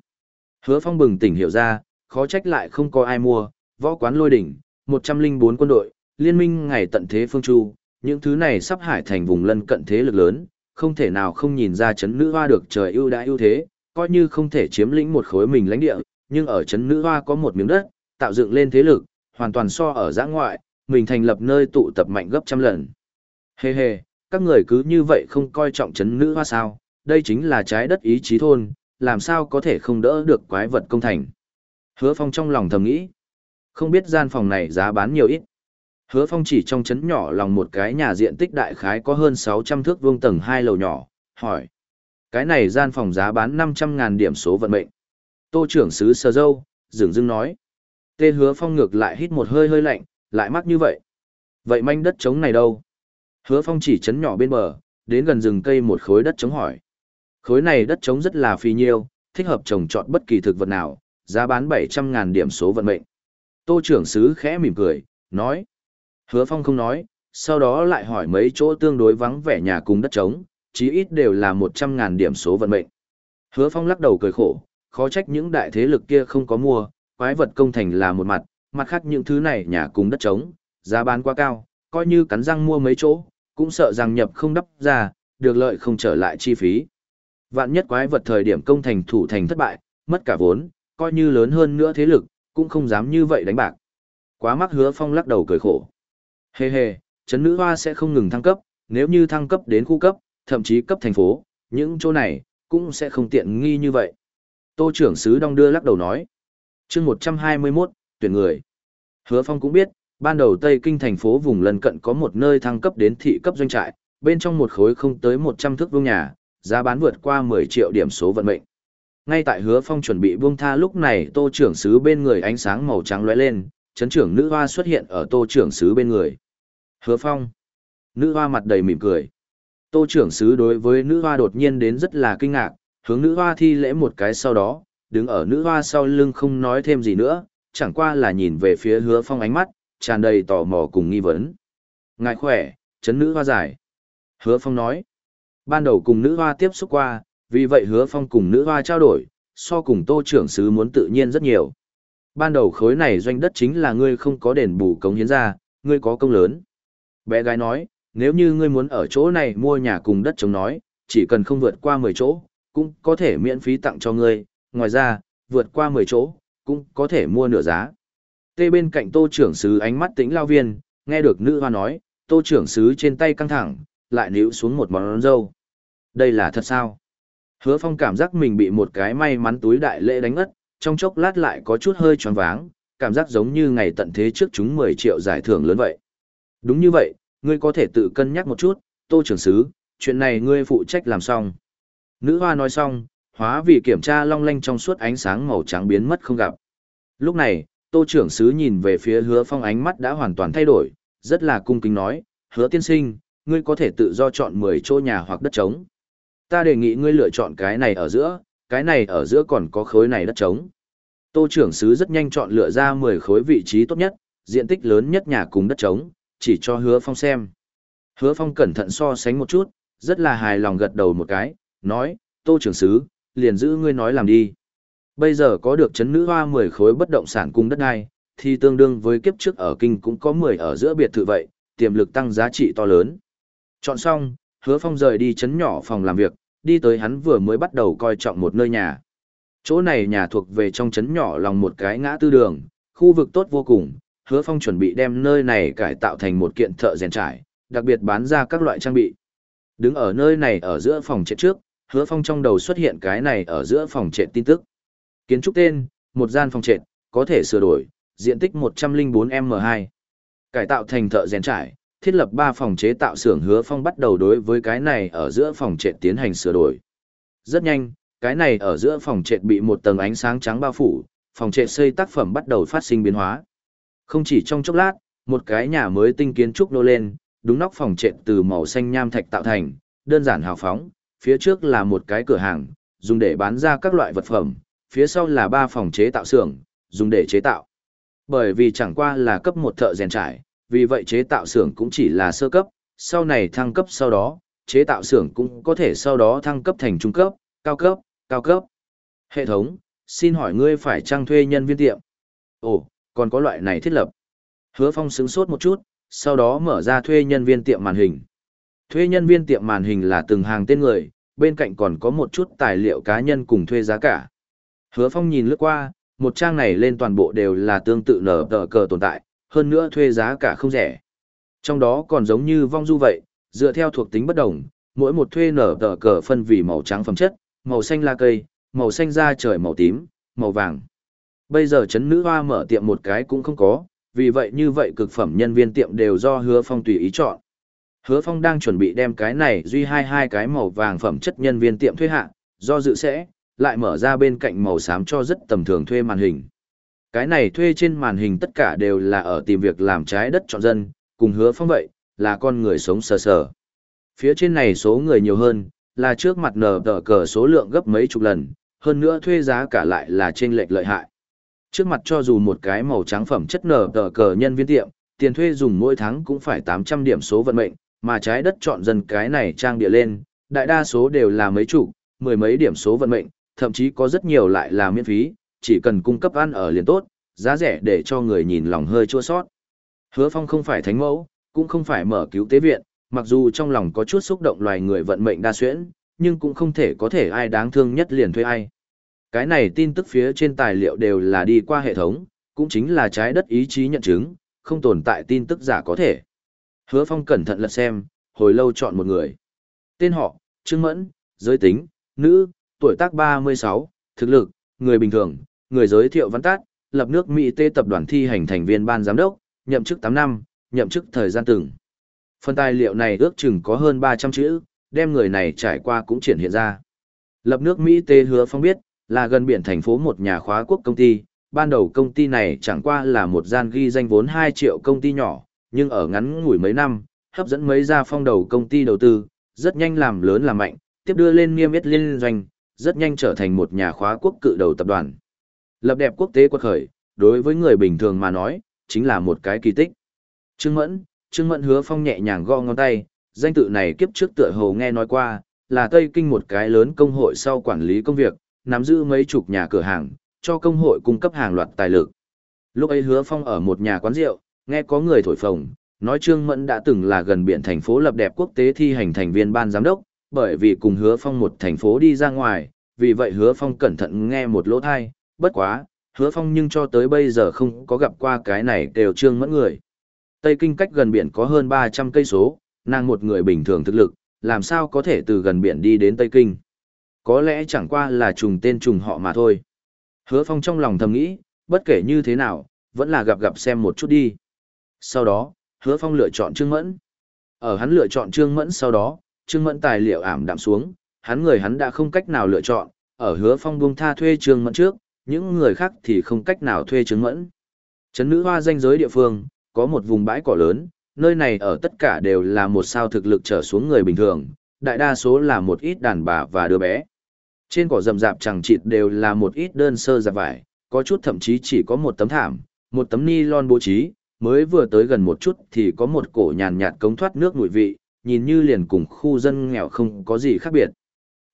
Speaker 1: Hứa phong bừng tỉnh hiểu ra, khó trách lại không có ai mua, võ quán lôi đỉnh, 104 quân đội, liên minh ngày tận thế phương chu, những thứ này sắp hải thành vùng lân cận thế lực lớn, không thể nào không nhìn ra chấn nữ hoa được trời ưu đãi ưu thế, coi như không thể chiếm lĩnh một khối mình lãnh địa, nhưng ở chấn nữ hoa có một miếng đất, tạo dựng lên thế lực, hoàn toàn so ở giã ngoại, mình thành lập nơi tụ tập mạnh gấp trăm lần. Hê hê, các người cứ như vậy không coi trọng chấn nữ hoa sao, đây chính là trái đất ý chí thôn, làm sao có thể không đỡ được quái vật công thành. Hứa Phong trong lòng thầm nghĩ, không biết gian phòng này giá bán nhiều ít. Hứa Phong chỉ trong chấn nhỏ lòng một cái nhà diện tích đại khái có hơn 600 thước vuông tầng hai lầu nhỏ, hỏi. Cái này gian phòng giá bán 500 ngàn điểm số vận mệnh. Tô trưởng sứ sờ dâu, dừng dưng nói. Tê hứa phong ngược lại hít một hơi hơi lạnh, lại mắc như vậy. Vậy manh đất trống này đâu? Hứa phong chỉ chấn nhỏ bên bờ, đến gần rừng cây một khối đất trống hỏi. Khối này đất trống rất là phi nhiêu, thích hợp trồng trọt bất kỳ thực vật nào, giá bán 700 ngàn điểm số vận mệnh. Tô trưởng sứ khẽ mỉm cười, nói. Hứa phong không nói, sau đó lại hỏi mấy chỗ tương đối vắng vẻ nhà cùng đất trống, chí ít đều là 100 ngàn điểm số vận mệnh. Hứa phong lắc đầu cười khổ, khó trách những đại thế lực kia không có mua, quái vật công thành là một mặt, mặt khác những thứ này nhà cùng đất trống, giá bán quá cao, coi như cắn răng mua mấy chỗ, cũng sợ rằng nhập không đắp ra, được lợi không trở lại chi phí. Vạn nhất quái vật thời điểm công thành thủ thành thất bại, mất cả vốn, coi như lớn hơn nữa thế lực, cũng không dám như vậy đánh bạc. Quá mắc hứa phong lắc đầu cười khổ. Hê hê, chấn nữ hoa sẽ không ngừng thăng cấp, nếu như thăng cấp đến khu cấp, thậm chí cấp thành phố, những chỗ này, cũng sẽ không tiện nghi như vậy. Tô trưởng sứ đong đưa lắc đầu nói. chương 121, tuyển người. Hứa Phong cũng biết, ban đầu Tây Kinh thành phố vùng lân cận có một nơi thăng cấp đến thị cấp doanh trại, bên trong một khối không tới 100 thước vuông nhà, giá bán vượt qua 10 triệu điểm số vận mệnh. Ngay tại Hứa Phong chuẩn bị buông tha lúc này, Tô trưởng sứ bên người ánh sáng màu trắng lóe lên, chấn trưởng nữ hoa xuất hiện ở Tô trưởng sứ bên người. Hứa Phong. Nữ hoa mặt đầy mỉm cười. Tô trưởng sứ đối với nữ hoa đột nhiên đến rất là kinh ngạc, hướng nữ hoa thi lễ một cái sau đó, đứng ở nữ hoa sau lưng không nói thêm gì nữa, chẳng qua là nhìn về phía hứa phong ánh mắt, tràn đầy tò mò cùng nghi vấn. Ngài khỏe, chấn nữ hoa giải. Hứa phong nói, ban đầu cùng nữ hoa tiếp xúc qua, vì vậy hứa phong cùng nữ hoa trao đổi, so cùng tô trưởng sứ muốn tự nhiên rất nhiều. Ban đầu khối này doanh đất chính là ngươi không có đền bù cống hiến ra, ngươi có công lớn. Bé gái nói, nếu như ngươi muốn ở chỗ này mua nhà cùng đất chống nói, chỉ cần không vượt qua 10 chỗ, cũng có thể miễn phí tặng cho ngươi, ngoài ra, vượt qua 10 chỗ, cũng có thể mua nửa giá. Tê bên cạnh tô trưởng sứ ánh mắt tĩnh lao viên, nghe được nữ hoa nói, tô trưởng sứ trên tay căng thẳng, lại níu xuống một món dâu. Đây là thật sao? Hứa phong cảm giác mình bị một cái may mắn túi đại lễ đánh ất, trong chốc lát lại có chút hơi tròn váng, cảm giác giống như ngày tận thế trước chúng 10 triệu giải thưởng lớn vậy. Đúng như vậy, ngươi có thể tự cân nhắc một chút, tô trưởng sứ, chuyện này ngươi phụ trách làm xong. Nữ hoa nói xong, hóa vì kiểm tra long lanh trong suốt ánh sáng màu trắng biến mất không gặp. Lúc này, tô trưởng sứ nhìn về phía hứa phong ánh mắt đã hoàn toàn thay đổi, rất là cung kính nói, hứa tiên sinh, ngươi có thể tự do chọn 10 chỗ nhà hoặc đất trống. Ta đề nghị ngươi lựa chọn cái này ở giữa, cái này ở giữa còn có khối này đất trống. Tô trưởng sứ rất nhanh chọn lựa ra 10 khối vị trí tốt nhất, diện tích lớn nhất nhà cùng đất trống, chỉ cho hứa phong xem. Hứa phong cẩn thận so sánh một chút, rất là hài lòng gật đầu một cái, nói, tô trưởng sứ, liền giữ ngươi nói làm đi. Bây giờ có được chấn nữ hoa 10 khối bất động sản cung đất đai, thì tương đương với kiếp trước ở kinh cũng có 10 ở giữa biệt thự vậy, tiềm lực tăng giá trị to lớn. Chọn xong, hứa phong rời đi chấn nhỏ phòng làm việc, đi tới hắn vừa mới bắt đầu coi trọng một nơi nhà. Chỗ này nhà thuộc về trong chấn nhỏ lòng một cái ngã tư đường, khu vực tốt vô cùng, hứa phong chuẩn bị đem nơi này cải tạo thành một kiện thợ rèn trải, đặc biệt bán ra các loại trang bị. Đứng ở nơi này ở giữa phòng trệ trước, hứa phong trong đầu xuất hiện cái này ở giữa phòng trệ tin tức. Kiến trúc tên, một gian phòng trệ, có thể sửa đổi, diện tích 104M2. Cải tạo thành thợ rèn trải, thiết lập 3 phòng chế tạo xưởng hứa phong bắt đầu đối với cái này ở giữa phòng trệ tiến hành sửa đổi. Rất nhanh, cái này ở giữa phòng trệ bị một tầng ánh sáng trắng bao phủ, phòng trệ xây tác phẩm bắt đầu phát sinh biến hóa. Không chỉ trong chốc lát, một cái nhà mới tinh kiến trúc nô lên, đúng nóc phòng trệ từ màu xanh nham thạch tạo thành, đơn giản hào phóng, phía trước là một cái cửa hàng, dùng để bán ra các loại vật phẩm, phía sau là ba phòng chế tạo xưởng, dùng để chế tạo. Bởi vì chẳng qua là cấp một thợ rèn trải, vì vậy chế tạo xưởng cũng chỉ là sơ cấp, sau này thăng cấp sau đó, chế tạo xưởng cũng có thể sau đó thăng cấp thành trung cấp, cao cấp, cao cấp. Hệ thống, xin hỏi ngươi phải trang thuê nhân viên tiệm? Ồ, còn có loại này thiết lập. Hứa Phong sững sốt một chút, sau đó mở ra thuê nhân viên tiệm màn hình. Thuê nhân viên tiệm màn hình là từng hàng tên người, bên cạnh còn có một chút tài liệu cá nhân cùng thuê giá cả. Hứa Phong nhìn lướt qua, một trang này lên toàn bộ đều là tương tự nở tờ cờ tồn tại, hơn nữa thuê giá cả không rẻ. Trong đó còn giống như vong du vậy, dựa theo thuộc tính bất đồng, mỗi một thuê nở tờ cờ phân vì màu trắng phẩm chất, màu xanh la cây, màu xanh da trời màu tím, màu vàng. Bây giờ chấn nữ hoa mở tiệm một cái cũng không có, vì vậy như vậy cực phẩm nhân viên tiệm đều do hứa phong tùy ý chọn. Hứa phong đang chuẩn bị đem cái này duy hai hai cái màu vàng phẩm chất nhân viên tiệm thuê hạ, do dự sẽ, lại mở ra bên cạnh màu xám cho rất tầm thường thuê màn hình. Cái này thuê trên màn hình tất cả đều là ở tìm việc làm trái đất chọn dân, cùng hứa phong vậy, là con người sống sờ sờ. Phía trên này số người nhiều hơn, là trước mặt nở tờ cờ số lượng gấp mấy chục lần, hơn nữa thuê giá cả lại là trên lệch lợi hại. Trước mặt cho dù một cái màu trắng phẩm chất nở tờ cờ nhân viên tiệm, tiền thuê dùng mỗi tháng cũng phải 800 điểm số vận mệnh, mà trái đất chọn dần cái này trang địa lên, đại đa số đều là mấy chủ, mười mấy điểm số vận mệnh, thậm chí có rất nhiều lại là miễn phí, chỉ cần cung cấp ăn ở liền tốt, giá rẻ để cho người nhìn lòng hơi chua sót. Hứa Phong không phải thánh mẫu, cũng không phải mở cứu tế viện, mặc dù trong lòng có chút xúc động loài người vận mệnh đa xuyễn, nhưng cũng không thể có thể ai đáng thương nhất liền thuê ai. Cái này tin tức phía trên tài liệu đều là đi qua hệ thống, cũng chính là trái đất ý chí nhận chứng, không tồn tại tin tức giả có thể. Hứa Phong cẩn thận lật xem, hồi lâu chọn một người. Tên họ, Trương Mẫn, giới tính, nữ, tuổi tác 36, thực lực, người bình thường, người giới thiệu văn tát, lập nước Mỹ tê tập đoàn thi hành thành viên ban giám đốc, nhậm chức 8 năm, nhậm chức thời gian từng. Phần tài liệu này ước chừng có hơn 300 chữ, đem người này trải qua cũng triển hiện ra. Lập nước Mỹ tê hứa phong biết, là gần biển thành phố một nhà khóa quốc công ty, ban đầu công ty này chẳng qua là một gian ghi danh vốn 2 triệu công ty nhỏ, nhưng ở ngắn ngủi mấy năm, hấp dẫn mấy gia phong đầu công ty đầu tư, rất nhanh làm lớn làm mạnh, tiếp đưa lên niêm yết liên doanh, rất nhanh trở thành một nhà khóa quốc cự đầu tập đoàn. Lập đẹp quốc tế quật khởi, đối với người bình thường mà nói, chính là một cái kỳ tích. Trương Mẫn, Trương Mẫn hứa phong nhẹ nhàng gõ ngón tay, danh tự này kiếp trước tựa hồ nghe nói qua, là Tây Kinh một cái lớn công hội sau quản lý công việc, nắm giữ mấy chục nhà cửa hàng, cho công hội cung cấp hàng loạt tài lực. Lúc ấy hứa phong ở một nhà quán rượu, nghe có người thổi phồng, nói Trương Mẫn đã từng là gần biển thành phố lập đẹp quốc tế thi hành thành viên ban giám đốc, bởi vì cùng hứa phong một thành phố đi ra ngoài, vì vậy hứa phong cẩn thận nghe một lỗ thai, bất quá, hứa phong nhưng cho tới bây giờ không có gặp qua cái này đều Trương Mẫn người. Tây Kinh cách gần biển có hơn 300 cây số, nàng một người bình thường thực lực, làm sao có thể từ gần biển đi đến Tây Kinh. Có lẽ chẳng qua là trùng tên trùng họ mà thôi. Hứa Phong trong lòng thầm nghĩ, bất kể như thế nào, vẫn là gặp gặp xem một chút đi. Sau đó, Hứa Phong lựa chọn Trương Mẫn. Ở hắn lựa chọn Trương Mẫn sau đó, Trương Mẫn tài liệu ảm đạm xuống, hắn người hắn đã không cách nào lựa chọn, ở Hứa Phong buông tha thuê Trương Mẫn trước, những người khác thì không cách nào thuê Trương Mẫn. Trấn nữ hoa danh giới địa phương, có một vùng bãi cỏ lớn, nơi này ở tất cả đều là một sao thực lực trở xuống người bình thường, đại đa số là một ít đàn bà và đứa bé. Trên cỏ rậm rạp chẳng chịt đều là một ít đơn sơ giặt vải, có chút thậm chí chỉ có một tấm thảm, một tấm ni lon bố trí, mới vừa tới gần một chút thì có một cổ nhàn nhạt cống thoát nước mùi vị, nhìn như liền cùng khu dân nghèo không có gì khác biệt.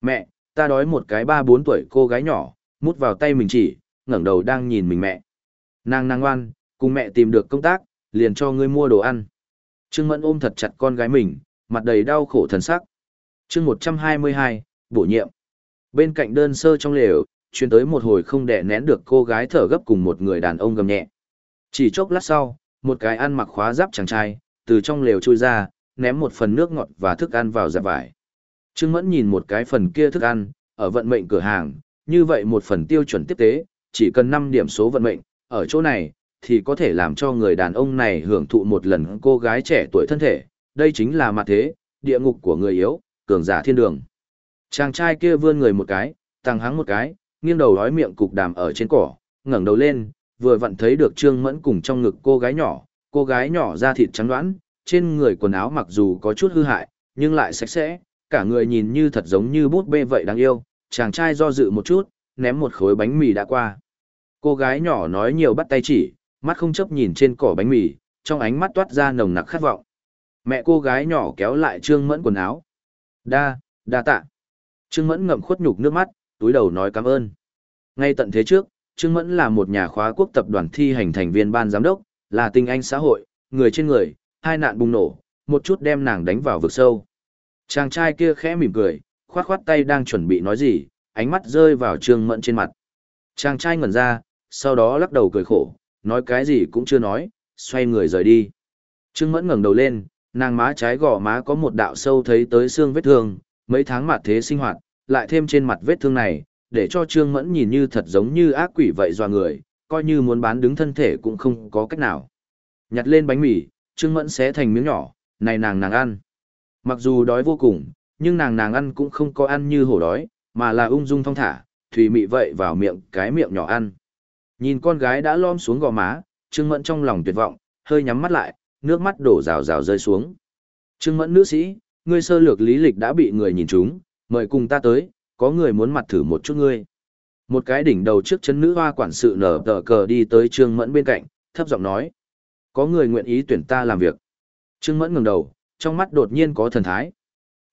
Speaker 1: Mẹ, ta đói một cái ba bốn tuổi cô gái nhỏ, mút vào tay mình chỉ, ngẩng đầu đang nhìn mình mẹ. Nàng năng ngoan, cùng mẹ tìm được công tác, liền cho ngươi mua đồ ăn. Trương Mẫn ôm thật chặt con gái mình, mặt đầy đau khổ thần sắc. Chương 122, bổ nhiệm. Bên cạnh đơn sơ trong lều, truyền tới một hồi không đè nén được cô gái thở gấp cùng một người đàn ông gầm nhẹ. Chỉ chốc lát sau, một cái ăn mặc khóa giáp chàng trai, từ trong lều chui ra, ném một phần nước ngọt và thức ăn vào dạ vải. Trương Mẫn nhìn một cái phần kia thức ăn, ở vận mệnh cửa hàng, như vậy một phần tiêu chuẩn tiếp tế, chỉ cần 5 điểm số vận mệnh, ở chỗ này, thì có thể làm cho người đàn ông này hưởng thụ một lần cô gái trẻ tuổi thân thể, đây chính là mặt thế, địa ngục của người yếu, cường giả thiên đường. Chàng trai kia vươn người một cái, tăng hắng một cái, nghiêng đầu nói miệng cục đàm ở trên cỏ, ngẩng đầu lên, vừa vặn thấy được Trương Mẫn cùng trong ngực cô gái nhỏ, cô gái nhỏ da thịt trắng đoán, trên người quần áo mặc dù có chút hư hại, nhưng lại sạch sẽ, cả người nhìn như thật giống như bút bê vậy đáng yêu, chàng trai do dự một chút, ném một khối bánh mì đã qua. Cô gái nhỏ nói nhiều bắt tay chỉ, mắt không chấp nhìn trên cỏ bánh mì, trong ánh mắt toát ra nồng nặc khát vọng. Mẹ cô gái nhỏ kéo lại Trương Mẫn quần áo. Đa, đa tạ. Trương Mẫn ngậm khuất nhục nước mắt, túi đầu nói cảm ơn. Ngay tận thế trước, Trương Mẫn là một nhà khóa quốc tập đoàn thi hành thành viên ban giám đốc, là tinh anh xã hội, người trên người, hai nạn bùng nổ, một chút đem nàng đánh vào vực sâu. Chàng trai kia khẽ mỉm cười, khoát khoát tay đang chuẩn bị nói gì, ánh mắt rơi vào Trương Mẫn trên mặt. Chàng trai ngẩn ra, sau đó lắc đầu cười khổ, nói cái gì cũng chưa nói, xoay người rời đi. Trương Mẫn ngẩng đầu lên, nàng má trái gò má có một đạo sâu thấy tới xương vết thương, mấy tháng mặt thế sinh hoạt, lại thêm trên mặt vết thương này, để cho Trương Mẫn nhìn như thật giống như ác quỷ vậy dọa người, coi như muốn bán đứng thân thể cũng không có cách nào. Nhặt lên bánh mì, Trương Mẫn xé thành miếng nhỏ, này nàng nàng ăn. Mặc dù đói vô cùng, nhưng nàng nàng ăn cũng không có ăn như hổ đói, mà là ung dung thong thả, thủy mị vậy vào miệng cái miệng nhỏ ăn. Nhìn con gái đã lom xuống gò má, Trương Mẫn trong lòng tuyệt vọng, hơi nhắm mắt lại, nước mắt đổ rào rào rơi xuống. Trương Mẫn nữ sĩ, ngươi sơ lược lý lịch đã bị người nhìn trúng, mời cùng ta tới, có người muốn mặt thử một chút ngươi. Một cái đỉnh đầu trước chân nữ hoa quản sự nở tờ cờ đi tới Trương Mẫn bên cạnh, thấp giọng nói. Có người nguyện ý tuyển ta làm việc. Trương Mẫn ngẩng đầu, trong mắt đột nhiên có thần thái.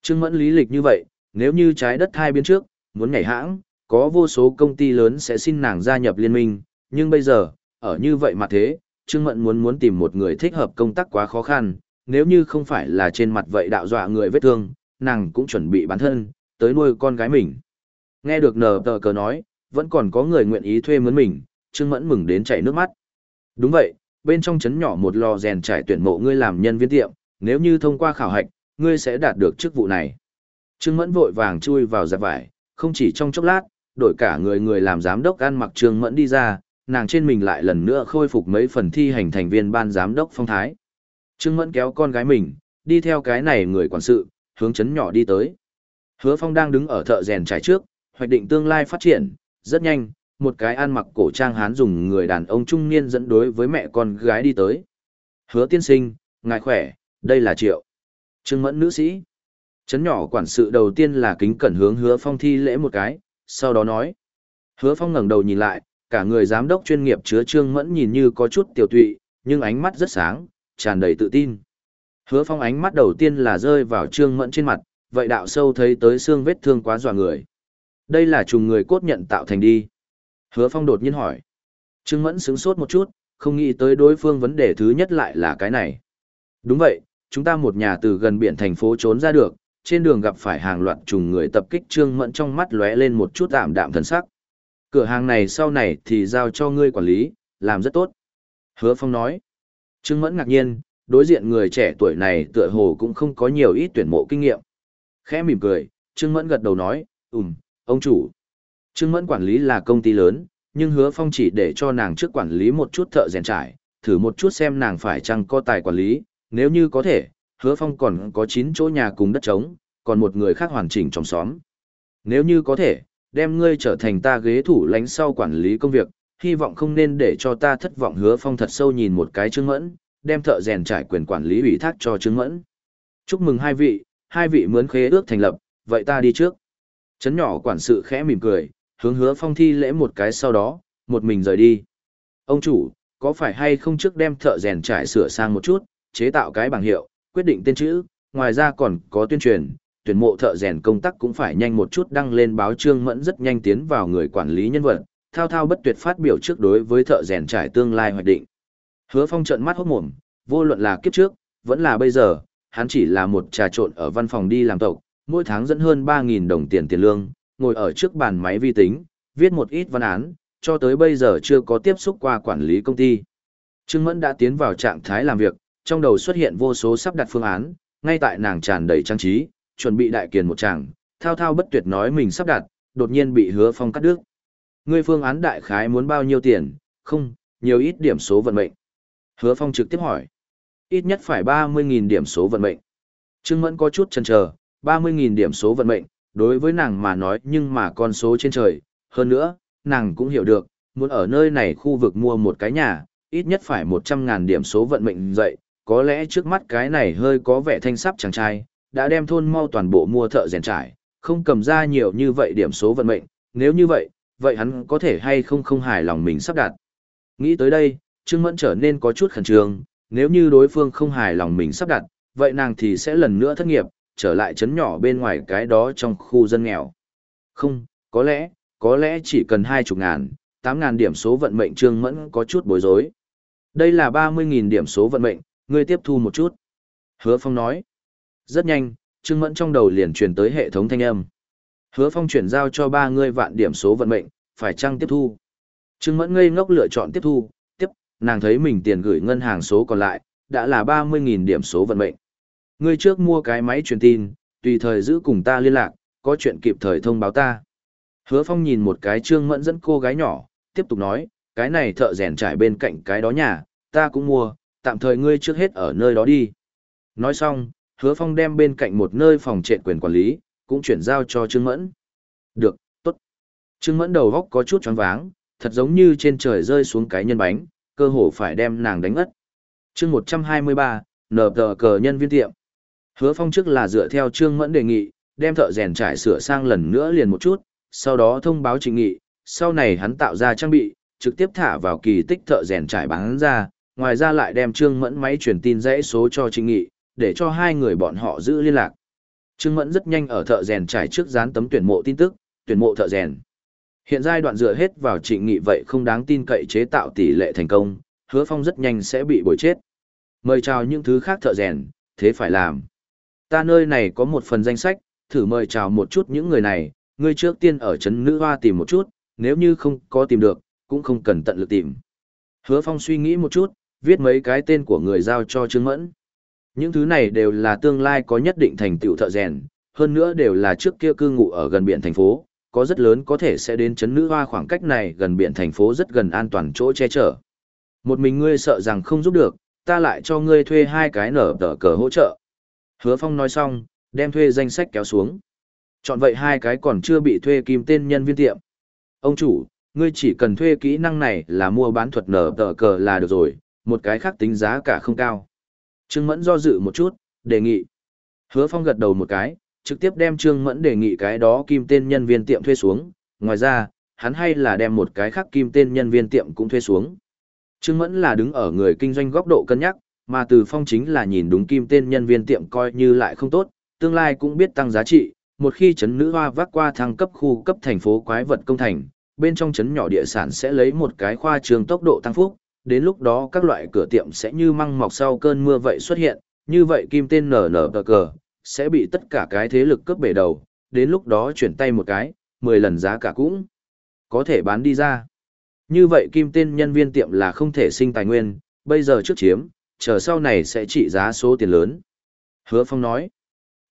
Speaker 1: Trương Mẫn lý lịch như vậy, nếu như trái đất hai biến trước, muốn nhảy hãng, có vô số công ty lớn sẽ xin nàng gia nhập liên minh, nhưng bây giờ, ở như vậy mà thế, Trương Mẫn muốn muốn tìm một người thích hợp công tác quá khó khăn, nếu như không phải là trên mặt vậy đạo dọa người vết thương, nàng cũng chuẩn bị bản thân, tới nuôi con gái mình. Nghe được nờ tờ cờ nói, vẫn còn có người nguyện ý thuê mướn mình, Trương Mẫn mừng đến chảy nước mắt. Đúng vậy, bên trong chấn nhỏ một lò rèn trải tuyển mộ ngươi làm nhân viên tiệm, nếu như thông qua khảo hạch, ngươi sẽ đạt được chức vụ này. Trương Mẫn vội vàng chui vào giặt vải, không chỉ trong chốc lát, đổi cả người người làm giám đốc ăn mặc Trương Mẫn đi ra, nàng trên mình lại lần nữa khôi phục mấy phần thi hành thành viên ban giám đốc phong thái. Trương Mẫn kéo con gái mình, đi theo cái này người quản sự, hướng chấn nhỏ đi tới. Hứa Phong đang đứng ở thợ rèn trải trước, hoạch định tương lai phát triển, rất nhanh, một cái ăn mặc cổ trang hán dùng người đàn ông trung niên dẫn đối với mẹ con gái đi tới. Hứa tiên sinh, ngài khỏe, đây là Triệu. Trương Mẫn nữ sĩ. Chấn nhỏ quản sự đầu tiên là kính cẩn hướng Hứa Phong thi lễ một cái, sau đó nói. Hứa Phong ngẩng đầu nhìn lại, cả người giám đốc chuyên nghiệp chứa Trương Mẫn nhìn như có chút tiểu tụy, nhưng ánh mắt rất sáng, tràn đầy tự tin. Hứa Phong ánh mắt đầu tiên là rơi vào Trương Mẫn trên mặt, vậy đạo sâu thấy tới xương vết thương quá dọa người. Đây là trùng người cốt nhận tạo thành đi. Hứa Phong đột nhiên hỏi. Trương Mẫn sững sốt một chút, không nghĩ tới đối phương vấn đề thứ nhất lại là cái này. Đúng vậy, chúng ta một nhà từ gần biển thành phố trốn ra được, trên đường gặp phải hàng loạt trùng người tập kích Trương Mẫn trong mắt lóe lên một chút tạm đạm thần sắc. Cửa hàng này sau này thì giao cho ngươi quản lý, làm rất tốt. Hứa Phong nói. Trương Mẫn ngạc nhiên, đối diện người trẻ tuổi này tựa hồ cũng không có nhiều ít tuyển mộ kinh nghiệm. Khẽ mỉm cười, Trương Mẫn gật đầu nói, ừm, ông chủ. Trương Mẫn quản lý là công ty lớn, nhưng hứa phong chỉ để cho nàng trước quản lý một chút thợ rèn trải, thử một chút xem nàng phải chăng có tài quản lý, nếu như có thể, hứa phong còn có 9 chỗ nhà cùng đất trống, còn một người khác hoàn chỉnh trong xóm. Nếu như có thể, đem ngươi trở thành ta ghế thủ lánh sau quản lý công việc, hy vọng không nên để cho ta thất vọng hứa phong thật sâu nhìn một cái Trương Mẫn, đem thợ rèn trải quyền quản lý ủy thác cho Trương Mẫn. Chúc mừng hai vị, hai vị mướn khế ước thành lập, vậy ta đi trước. Chấn nhỏ quản sự khẽ mỉm cười, hướng hứa phong thi lễ một cái sau đó, một mình rời đi. Ông chủ, có phải hay không trước đem thợ rèn trải sửa sang một chút, chế tạo cái bảng hiệu, quyết định tên chữ, ngoài ra còn có tuyên truyền, tuyển mộ thợ rèn công tác cũng phải nhanh một chút đăng lên báo trương mẫn rất nhanh tiến vào người quản lý nhân vật, thao thao bất tuyệt phát biểu trước đối với thợ rèn trải tương lai hoạch định. Hứa phong trợn mắt hốt mồm, vô luận là kiếp trước, vẫn là bây giờ, hắn chỉ là một trà trộn ở văn phòng đi làm tộc, mỗi tháng dẫn hơn 3.000 đồng tiền tiền lương, ngồi ở trước bàn máy vi tính, viết một ít văn án, cho tới bây giờ chưa có tiếp xúc qua quản lý công ty. Trương Mẫn đã tiến vào trạng thái làm việc, trong đầu xuất hiện vô số sắp đặt phương án, ngay tại nàng tràn đầy trang trí, chuẩn bị đại kiền một tràng, thao thao bất tuyệt nói mình sắp đặt, đột nhiên bị hứa phong cắt đứt. Ngươi phương án đại khái muốn bao nhiêu tiền, không, nhiều ít điểm số vận mệnh. Hứa phong trực tiếp hỏi. Ít nhất phải 30.000 điểm số vận mệnh. Trương Mẫn có chút chần chờ, 30.000 điểm số vận mệnh, đối với nàng mà nói nhưng mà con số trên trời, hơn nữa, nàng cũng hiểu được, muốn ở nơi này khu vực mua một cái nhà, ít nhất phải 100.000 điểm số vận mệnh dậy, có lẽ trước mắt cái này hơi có vẻ thanh sắp chàng trai, đã đem thôn mau toàn bộ mua thợ rèn trải, không cầm ra nhiều như vậy điểm số vận mệnh, nếu như vậy, vậy hắn có thể hay không không hài lòng mình sắp đặt. Nghĩ tới đây, Trương Mẫn trở nên có chút khẩn trương, nếu như đối phương không hài lòng mình sắp đặt, vậy nàng thì sẽ lần nữa thất nghiệp, trở lại chấn nhỏ bên ngoài cái đó trong khu dân nghèo. Không, có lẽ, có lẽ chỉ cần hai chục ngàn, tám ngàn điểm số vận mệnh Trương Mẫn có chút bối rối. Đây là ba mươi nghìn điểm số vận mệnh, ngươi tiếp thu một chút. Hứa Phong nói. Rất nhanh, Trương Mẫn trong đầu liền truyền tới hệ thống thanh âm. Hứa Phong chuyển giao cho ba ngươi vạn điểm số vận mệnh, phải chăng tiếp thu? Trương Mẫn ngây ngốc lựa chọn tiếp thu, nàng thấy mình tiền gửi ngân hàng số còn lại, đã là 30.000 điểm số vận mệnh. Ngươi trước mua cái máy truyền tin, tùy thời giữ cùng ta liên lạc, có chuyện kịp thời thông báo ta. Hứa Phong nhìn một cái Trương Mẫn dẫn cô gái nhỏ, tiếp tục nói, cái này thợ rèn trải bên cạnh cái đó nhà, ta cũng mua, tạm thời ngươi trước hết ở nơi đó đi. Nói xong, Hứa Phong đem bên cạnh một nơi phòng trệ quyền quản lý, cũng chuyển giao cho Trương Mẫn. Được, tốt. Trương Mẫn đầu góc có chút choáng váng, thật giống như trên trời rơi xuống cái nhân bánh, cơ hồ phải đem nàng đánh ngất. Chương 123, nở tờ cờ nhân viên tiệm. Hứa Phong trước là dựa theo Trương Mẫn đề nghị, đem thợ rèn trải sửa sang lần nữa liền một chút, sau đó thông báo trình nghị, sau này hắn tạo ra trang bị, trực tiếp thả vào kỳ tích thợ rèn trải bán ra, ngoài ra lại đem Trương Mẫn máy truyền tin dãy số cho trình nghị, để cho hai người bọn họ giữ liên lạc. Trương Mẫn rất nhanh ở thợ rèn trải trước dán tấm tuyển mộ tin tức, tuyển mộ thợ rèn. Hiện giai đoạn dựa hết vào trịnh nghị vậy không đáng tin cậy chế tạo tỷ lệ thành công, hứa phong rất nhanh sẽ bị bồi chết. Mời chào những thứ khác thợ rèn, thế phải làm. Ta nơi này có một phần danh sách, thử mời chào một chút những người này, ngươi trước tiên ở trấn nữ hoa tìm một chút, nếu như không có tìm được, cũng không cần tận lực tìm. Hứa phong suy nghĩ một chút, viết mấy cái tên của người giao cho Trương Mẫn. Những thứ này đều là tương lai có nhất định thành tựu thợ rèn, hơn nữa đều là trước kia cư ngụ ở gần biển thành phố, có rất lớn có thể sẽ đến chấn nữ hoa khoảng cách này gần biển thành phố rất gần an toàn chỗ che chở. Một mình ngươi sợ rằng không giúp được, ta lại cho ngươi thuê hai cái nở tờ cờ hỗ trợ. Hứa Phong nói xong, đem thuê danh sách kéo xuống. Chọn vậy hai cái còn chưa bị thuê kim tên nhân viên tiệm. Ông chủ, ngươi chỉ cần thuê kỹ năng này là mua bán thuật nở tờ cờ là được rồi, một cái khác tính giá cả không cao. Trương Mẫn do dự một chút, đề nghị. Hứa Phong gật đầu một cái, trực tiếp đem Trương Mẫn đề nghị cái đó kim tên nhân viên tiệm thuê xuống, ngoài ra, hắn hay là đem một cái khác kim tên nhân viên tiệm cũng thuê xuống. Trương Mẫn là đứng ở người kinh doanh góc độ cân nhắc, mà Từ Phong chính là nhìn đúng kim tên nhân viên tiệm coi như lại không tốt, tương lai cũng biết tăng giá trị, một khi chấn nữ hoa vác qua thăng cấp khu cấp thành phố quái vật công thành, bên trong chấn nhỏ địa sản sẽ lấy một cái khoa trường tốc độ tăng phúc, đến lúc đó các loại cửa tiệm sẽ như măng mọc sau cơn mưa vậy xuất hiện, như vậy kim tên nở nở cờ cờ, sẽ bị tất cả cái thế lực cướp bể đầu, đến lúc đó chuyển tay một cái, 10 lần giá cả cũng có thể bán đi ra. Như vậy kim tên nhân viên tiệm là không thể sinh tài nguyên, bây giờ trước chiếm, chờ sau này sẽ trị giá số tiền lớn. Hứa Phong nói.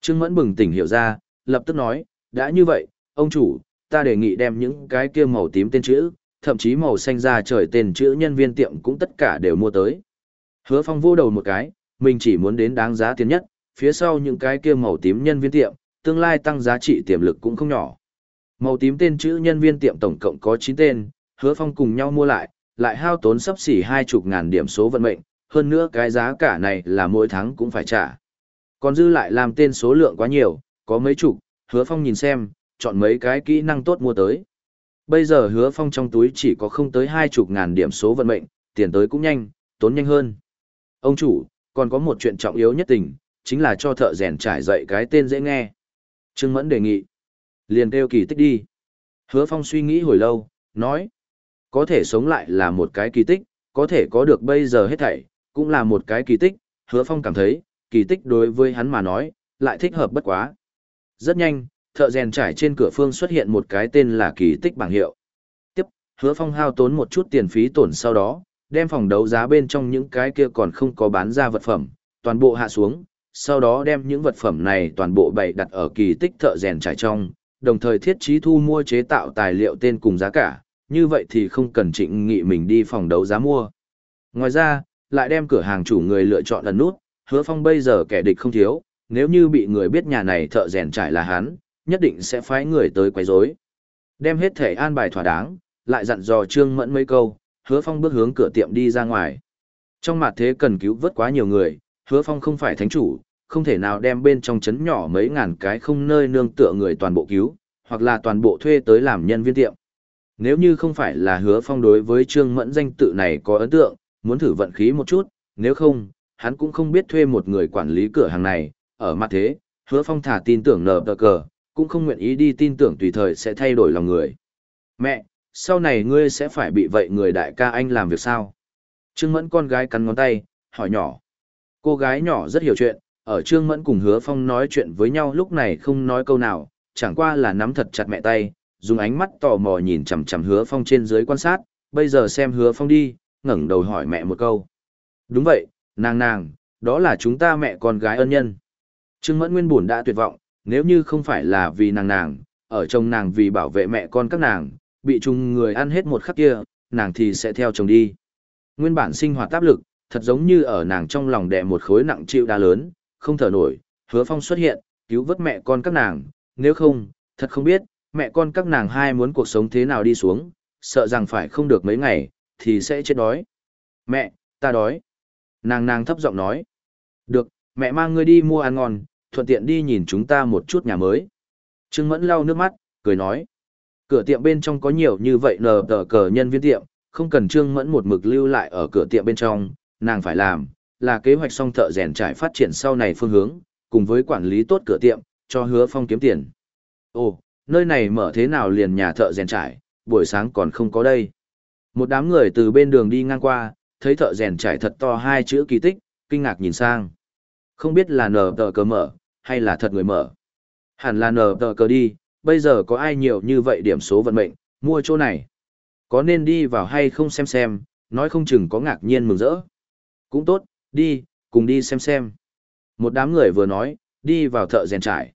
Speaker 1: Trương Mẫn bừng tỉnh hiểu ra, lập tức nói, đã như vậy, ông chủ, ta đề nghị đem những cái kia màu tím tên chữ, thậm chí màu xanh ra trời tên chữ nhân viên tiệm cũng tất cả đều mua tới. Hứa Phong vô đầu một cái, mình chỉ muốn đến đáng giá tiền nhất, phía sau những cái kia màu tím nhân viên tiệm, tương lai tăng giá trị tiềm lực cũng không nhỏ. Màu tím tên chữ nhân viên tiệm tổng cộng có 9 tên, hứa phong cùng nhau mua lại, lại hao tốn sắp xỉ hai chục ngàn điểm số vận mệnh, hơn nữa cái giá cả này là mỗi tháng cũng phải trả. Còn dư lại làm tên số lượng quá nhiều, có mấy chục, hứa phong nhìn xem, chọn mấy cái kỹ năng tốt mua tới. Bây giờ hứa phong trong túi chỉ có không tới hai chục ngàn điểm số vận mệnh, tiền tới cũng nhanh, tốn nhanh hơn. Ông chủ, còn có một chuyện trọng yếu nhất tình, chính là cho thợ rèn trải dậy cái tên dễ nghe. Trương Mẫn đề nghị. Liền kêu kỳ tích đi. Hứa Phong suy nghĩ hồi lâu, nói. Có thể sống lại là một cái kỳ tích, có thể có được bây giờ hết thảy, cũng là một cái kỳ tích. Hứa Phong cảm thấy, kỳ tích đối với hắn mà nói, lại thích hợp bất quá. Rất nhanh, thợ rèn trải trên cửa phương xuất hiện một cái tên là kỳ tích bảng hiệu. Tiếp, Hứa Phong hao tốn một chút tiền phí tổn sau đó, đem phòng đấu giá bên trong những cái kia còn không có bán ra vật phẩm, toàn bộ hạ xuống, sau đó đem những vật phẩm này toàn bộ bày đặt ở kỳ tích thợ rèn trải trong, đồng thời thiết trí thu mua chế tạo tài liệu tên cùng giá cả, như vậy thì không cần trịnh nghị mình đi phòng đấu giá mua. Ngoài ra, lại đem cửa hàng chủ người lựa chọn ẩn nút, hứa phong bây giờ kẻ địch không thiếu, nếu như bị người biết nhà này thợ rèn trải là hắn, nhất định sẽ phái người tới quấy rối. Đem hết thể an bài thỏa đáng, lại dặn dò Trương Mẫn mấy câu, Hứa Phong bước hướng cửa tiệm đi ra ngoài. Trong mặt thế cần cứu vớt quá nhiều người, Hứa Phong không phải thánh chủ, không thể nào đem bên trong chấn nhỏ mấy ngàn cái không nơi nương tựa người toàn bộ cứu, hoặc là toàn bộ thuê tới làm nhân viên tiệm. Nếu như không phải là Hứa Phong đối với Trương Mẫn danh tự này có ấn tượng, muốn thử vận khí một chút, nếu không, hắn cũng không biết thuê một người quản lý cửa hàng này, ở mặt thế, Hứa Phong thả tin tưởng nở tờ cờ, cũng không nguyện ý đi tin tưởng tùy thời sẽ thay đổi lòng người. Mẹ, sau này ngươi sẽ phải bị vậy người đại ca anh làm việc sao? Trương Mẫn con gái cắn ngón tay, hỏi nhỏ. Cô gái nhỏ rất hiểu chuyện, ở Trương Mẫn cùng Hứa Phong nói chuyện với nhau lúc này không nói câu nào, chẳng qua là nắm thật chặt mẹ tay, dùng ánh mắt tò mò nhìn chằm chằm Hứa Phong trên dưới quan sát, bây giờ xem Hứa Phong đi, ngẩng đầu hỏi mẹ một câu. Đúng vậy, nàng nàng, đó là chúng ta mẹ con gái ân nhân. Trương Mẫn nguyên buồn đã tuyệt vọng, nếu như không phải là vì nàng nàng, ở chồng nàng vì bảo vệ mẹ con các nàng, bị chung người ăn hết một khắc kia, nàng thì sẽ theo chồng đi. Nguyên bản sinh hoạt áp lực, thật giống như ở nàng trong lòng đè một khối nặng chịu đa lớn, không thở nổi, hứa phong xuất hiện, cứu vớt mẹ con các nàng, nếu không, thật không biết, mẹ con các nàng hai muốn cuộc sống thế nào đi xuống, sợ rằng phải không được mấy ngày, thì sẽ chết đói. Mẹ, ta đói. Nàng nàng thấp giọng nói. Được, mẹ mang ngươi đi mua ăn ngon, thuận tiện đi nhìn chúng ta một chút nhà mới. Trương Mẫn lau nước mắt, cười nói. Cửa tiệm bên trong có nhiều như vậy nờ tờ cờ nhân viên tiệm, không cần Trương Mẫn một mực lưu lại ở cửa tiệm bên trong, nàng phải làm, là kế hoạch song thợ rèn trải phát triển sau này phương hướng, cùng với quản lý tốt cửa tiệm, cho hứa phong kiếm tiền. Ồ, nơi này mở thế nào liền nhà thợ rèn trải, buổi sáng còn không có đây. Một đám người từ bên đường đi ngang qua, thấy thợ rèn trải thật to hai chữ kỳ tích, kinh ngạc nhìn sang. Không biết là nờ tờ cờ mở, hay là thật người mở. Hẳn là nờ tờ cờ đi, bây giờ có ai nhiều như vậy điểm số vận mệnh, mua chỗ này. Có nên đi vào hay không xem xem, nói không chừng có ngạc nhiên mừng rỡ. Cũng tốt, đi, cùng đi xem xem. Một đám người vừa nói, đi vào thợ rèn trải.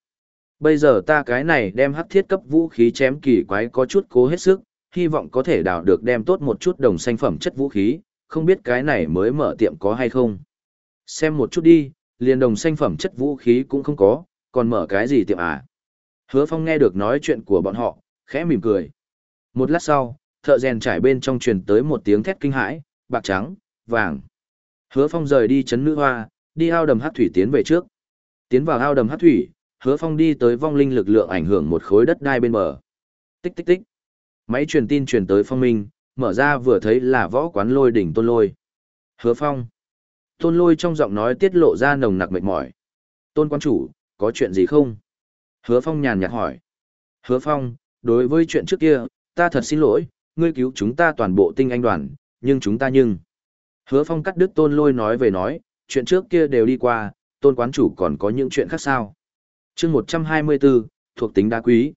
Speaker 1: Bây giờ ta cái này đem hắc thiết cấp vũ khí chém kỳ quái có chút cố hết sức, hy vọng có thể đào được đem tốt một chút đồng xanh phẩm chất vũ khí, không biết cái này mới mở tiệm có hay không. Xem một chút đi, liền đồng xanh phẩm chất vũ khí cũng không có, còn mở cái gì tiệm à? Hứa Phong nghe được nói chuyện của bọn họ, khẽ mỉm cười. Một lát sau, thợ rèn trải bên trong truyền tới một tiếng thét kinh hãi, bạc trắng, vàng. Hứa Phong rời đi chấn nữ hoa, đi ao đầm hát thủy tiến về trước. Tiến vào ao đầm hát thủy, Hứa Phong đi tới vong linh lực lượng ảnh hưởng một khối đất đai bên bờ. Tích tích tích. Máy truyền tin truyền tới Phong Minh, mở ra vừa thấy là võ quán lôi đỉnh tôn lôi. Hứa Phong. Tôn lôi trong giọng nói tiết lộ ra nồng nặc mệt mỏi. Tôn quan chủ, có chuyện gì không? Hứa Phong nhàn nhạt hỏi. Hứa Phong, đối với chuyện trước kia, ta thật xin lỗi, ngươi cứu chúng ta toàn bộ tinh anh đoàn, nhưng chúng ta nhưng. Hứa Phong cắt đứt tôn lôi nói về nói, chuyện trước kia đều đi qua, tôn quán chủ còn có những chuyện khác sao. chương 124, thuộc tính đá quý.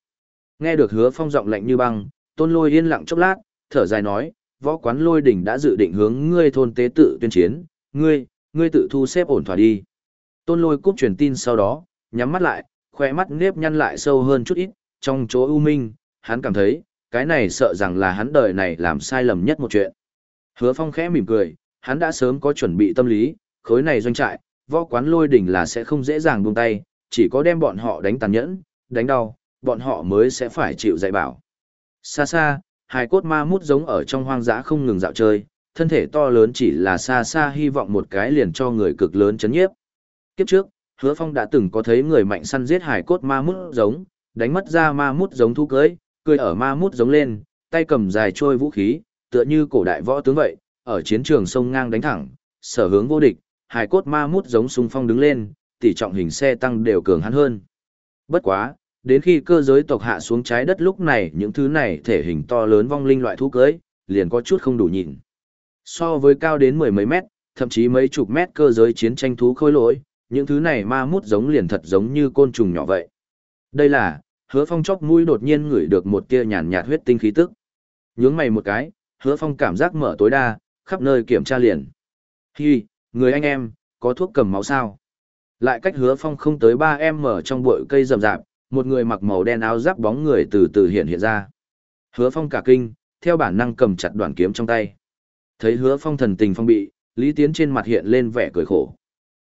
Speaker 1: Nghe được hứa Phong giọng lạnh như băng, tôn lôi yên lặng chốc lát, thở dài nói, võ quán lôi đỉnh đã dự định hướng ngươi thôn tế tự tuyên chiến, ngươi, ngươi tự thu xếp ổn thỏa đi. Tôn lôi cúp truyền tin sau đó, nhắm mắt lại, khoe mắt nếp nhăn lại sâu hơn chút ít, trong chỗ ưu minh, hắn cảm thấy, cái này sợ rằng là hắn đời này làm sai lầm nhất một chuyện. Hứa Phong khẽ mỉm cười, hắn đã sớm có chuẩn bị tâm lý, khối này doanh trại, võ quán lôi đỉnh là sẽ không dễ dàng buông tay, chỉ có đem bọn họ đánh tàn nhẫn, đánh đau, bọn họ mới sẽ phải chịu dạy bảo. Xa xa, hai cốt ma mút giống ở trong hoang dã không ngừng dạo chơi, thân thể to lớn chỉ là xa xa hy vọng một cái liền cho người cực lớn chấn nhiếp. Kiếp trước, hứa phong đã từng có thấy người mạnh săn giết hải cốt ma mút giống, đánh mất ra ma mút giống thu cưới, cười ở ma mút giống lên, tay cầm dài trôi vũ khí, tựa như cổ đại võ tướng vậy, ở chiến trường sông ngang đánh thẳng, sở hướng vô địch, hải cốt ma mút giống sung phong đứng lên, tỷ trọng hình xe tăng đều cường hắn hơn. Bất quá, đến khi cơ giới tộc hạ xuống trái đất lúc này những thứ này thể hình to lớn vong linh loại thú cưới, liền có chút không đủ nhìn. So với cao đến mười mấy mét, thậm chí mấy chục mét cơ giới chiến tranh thú khôi lỗi, những thứ này ma mút giống liền thật giống như côn trùng nhỏ vậy. Đây là, hứa phong chóc mũi đột nhiên ngửi được một tia nhàn nhạt huyết tinh khí tức. Nhướng mày một cái, hứa phong cảm giác mở tối đa, khắp nơi kiểm tra liền. Hi, người anh em, có thuốc cầm máu sao? Lại cách hứa phong không tới 3 em mở trong bụi cây rậm rạp, một người mặc màu đen áo giáp bóng người từ từ hiện hiện ra. Hứa phong cả kinh, theo bản năng cầm chặt đoạn kiếm trong tay. Thấy hứa phong thần tình phong bị, Lý Tiến trên mặt hiện lên vẻ cười khổ.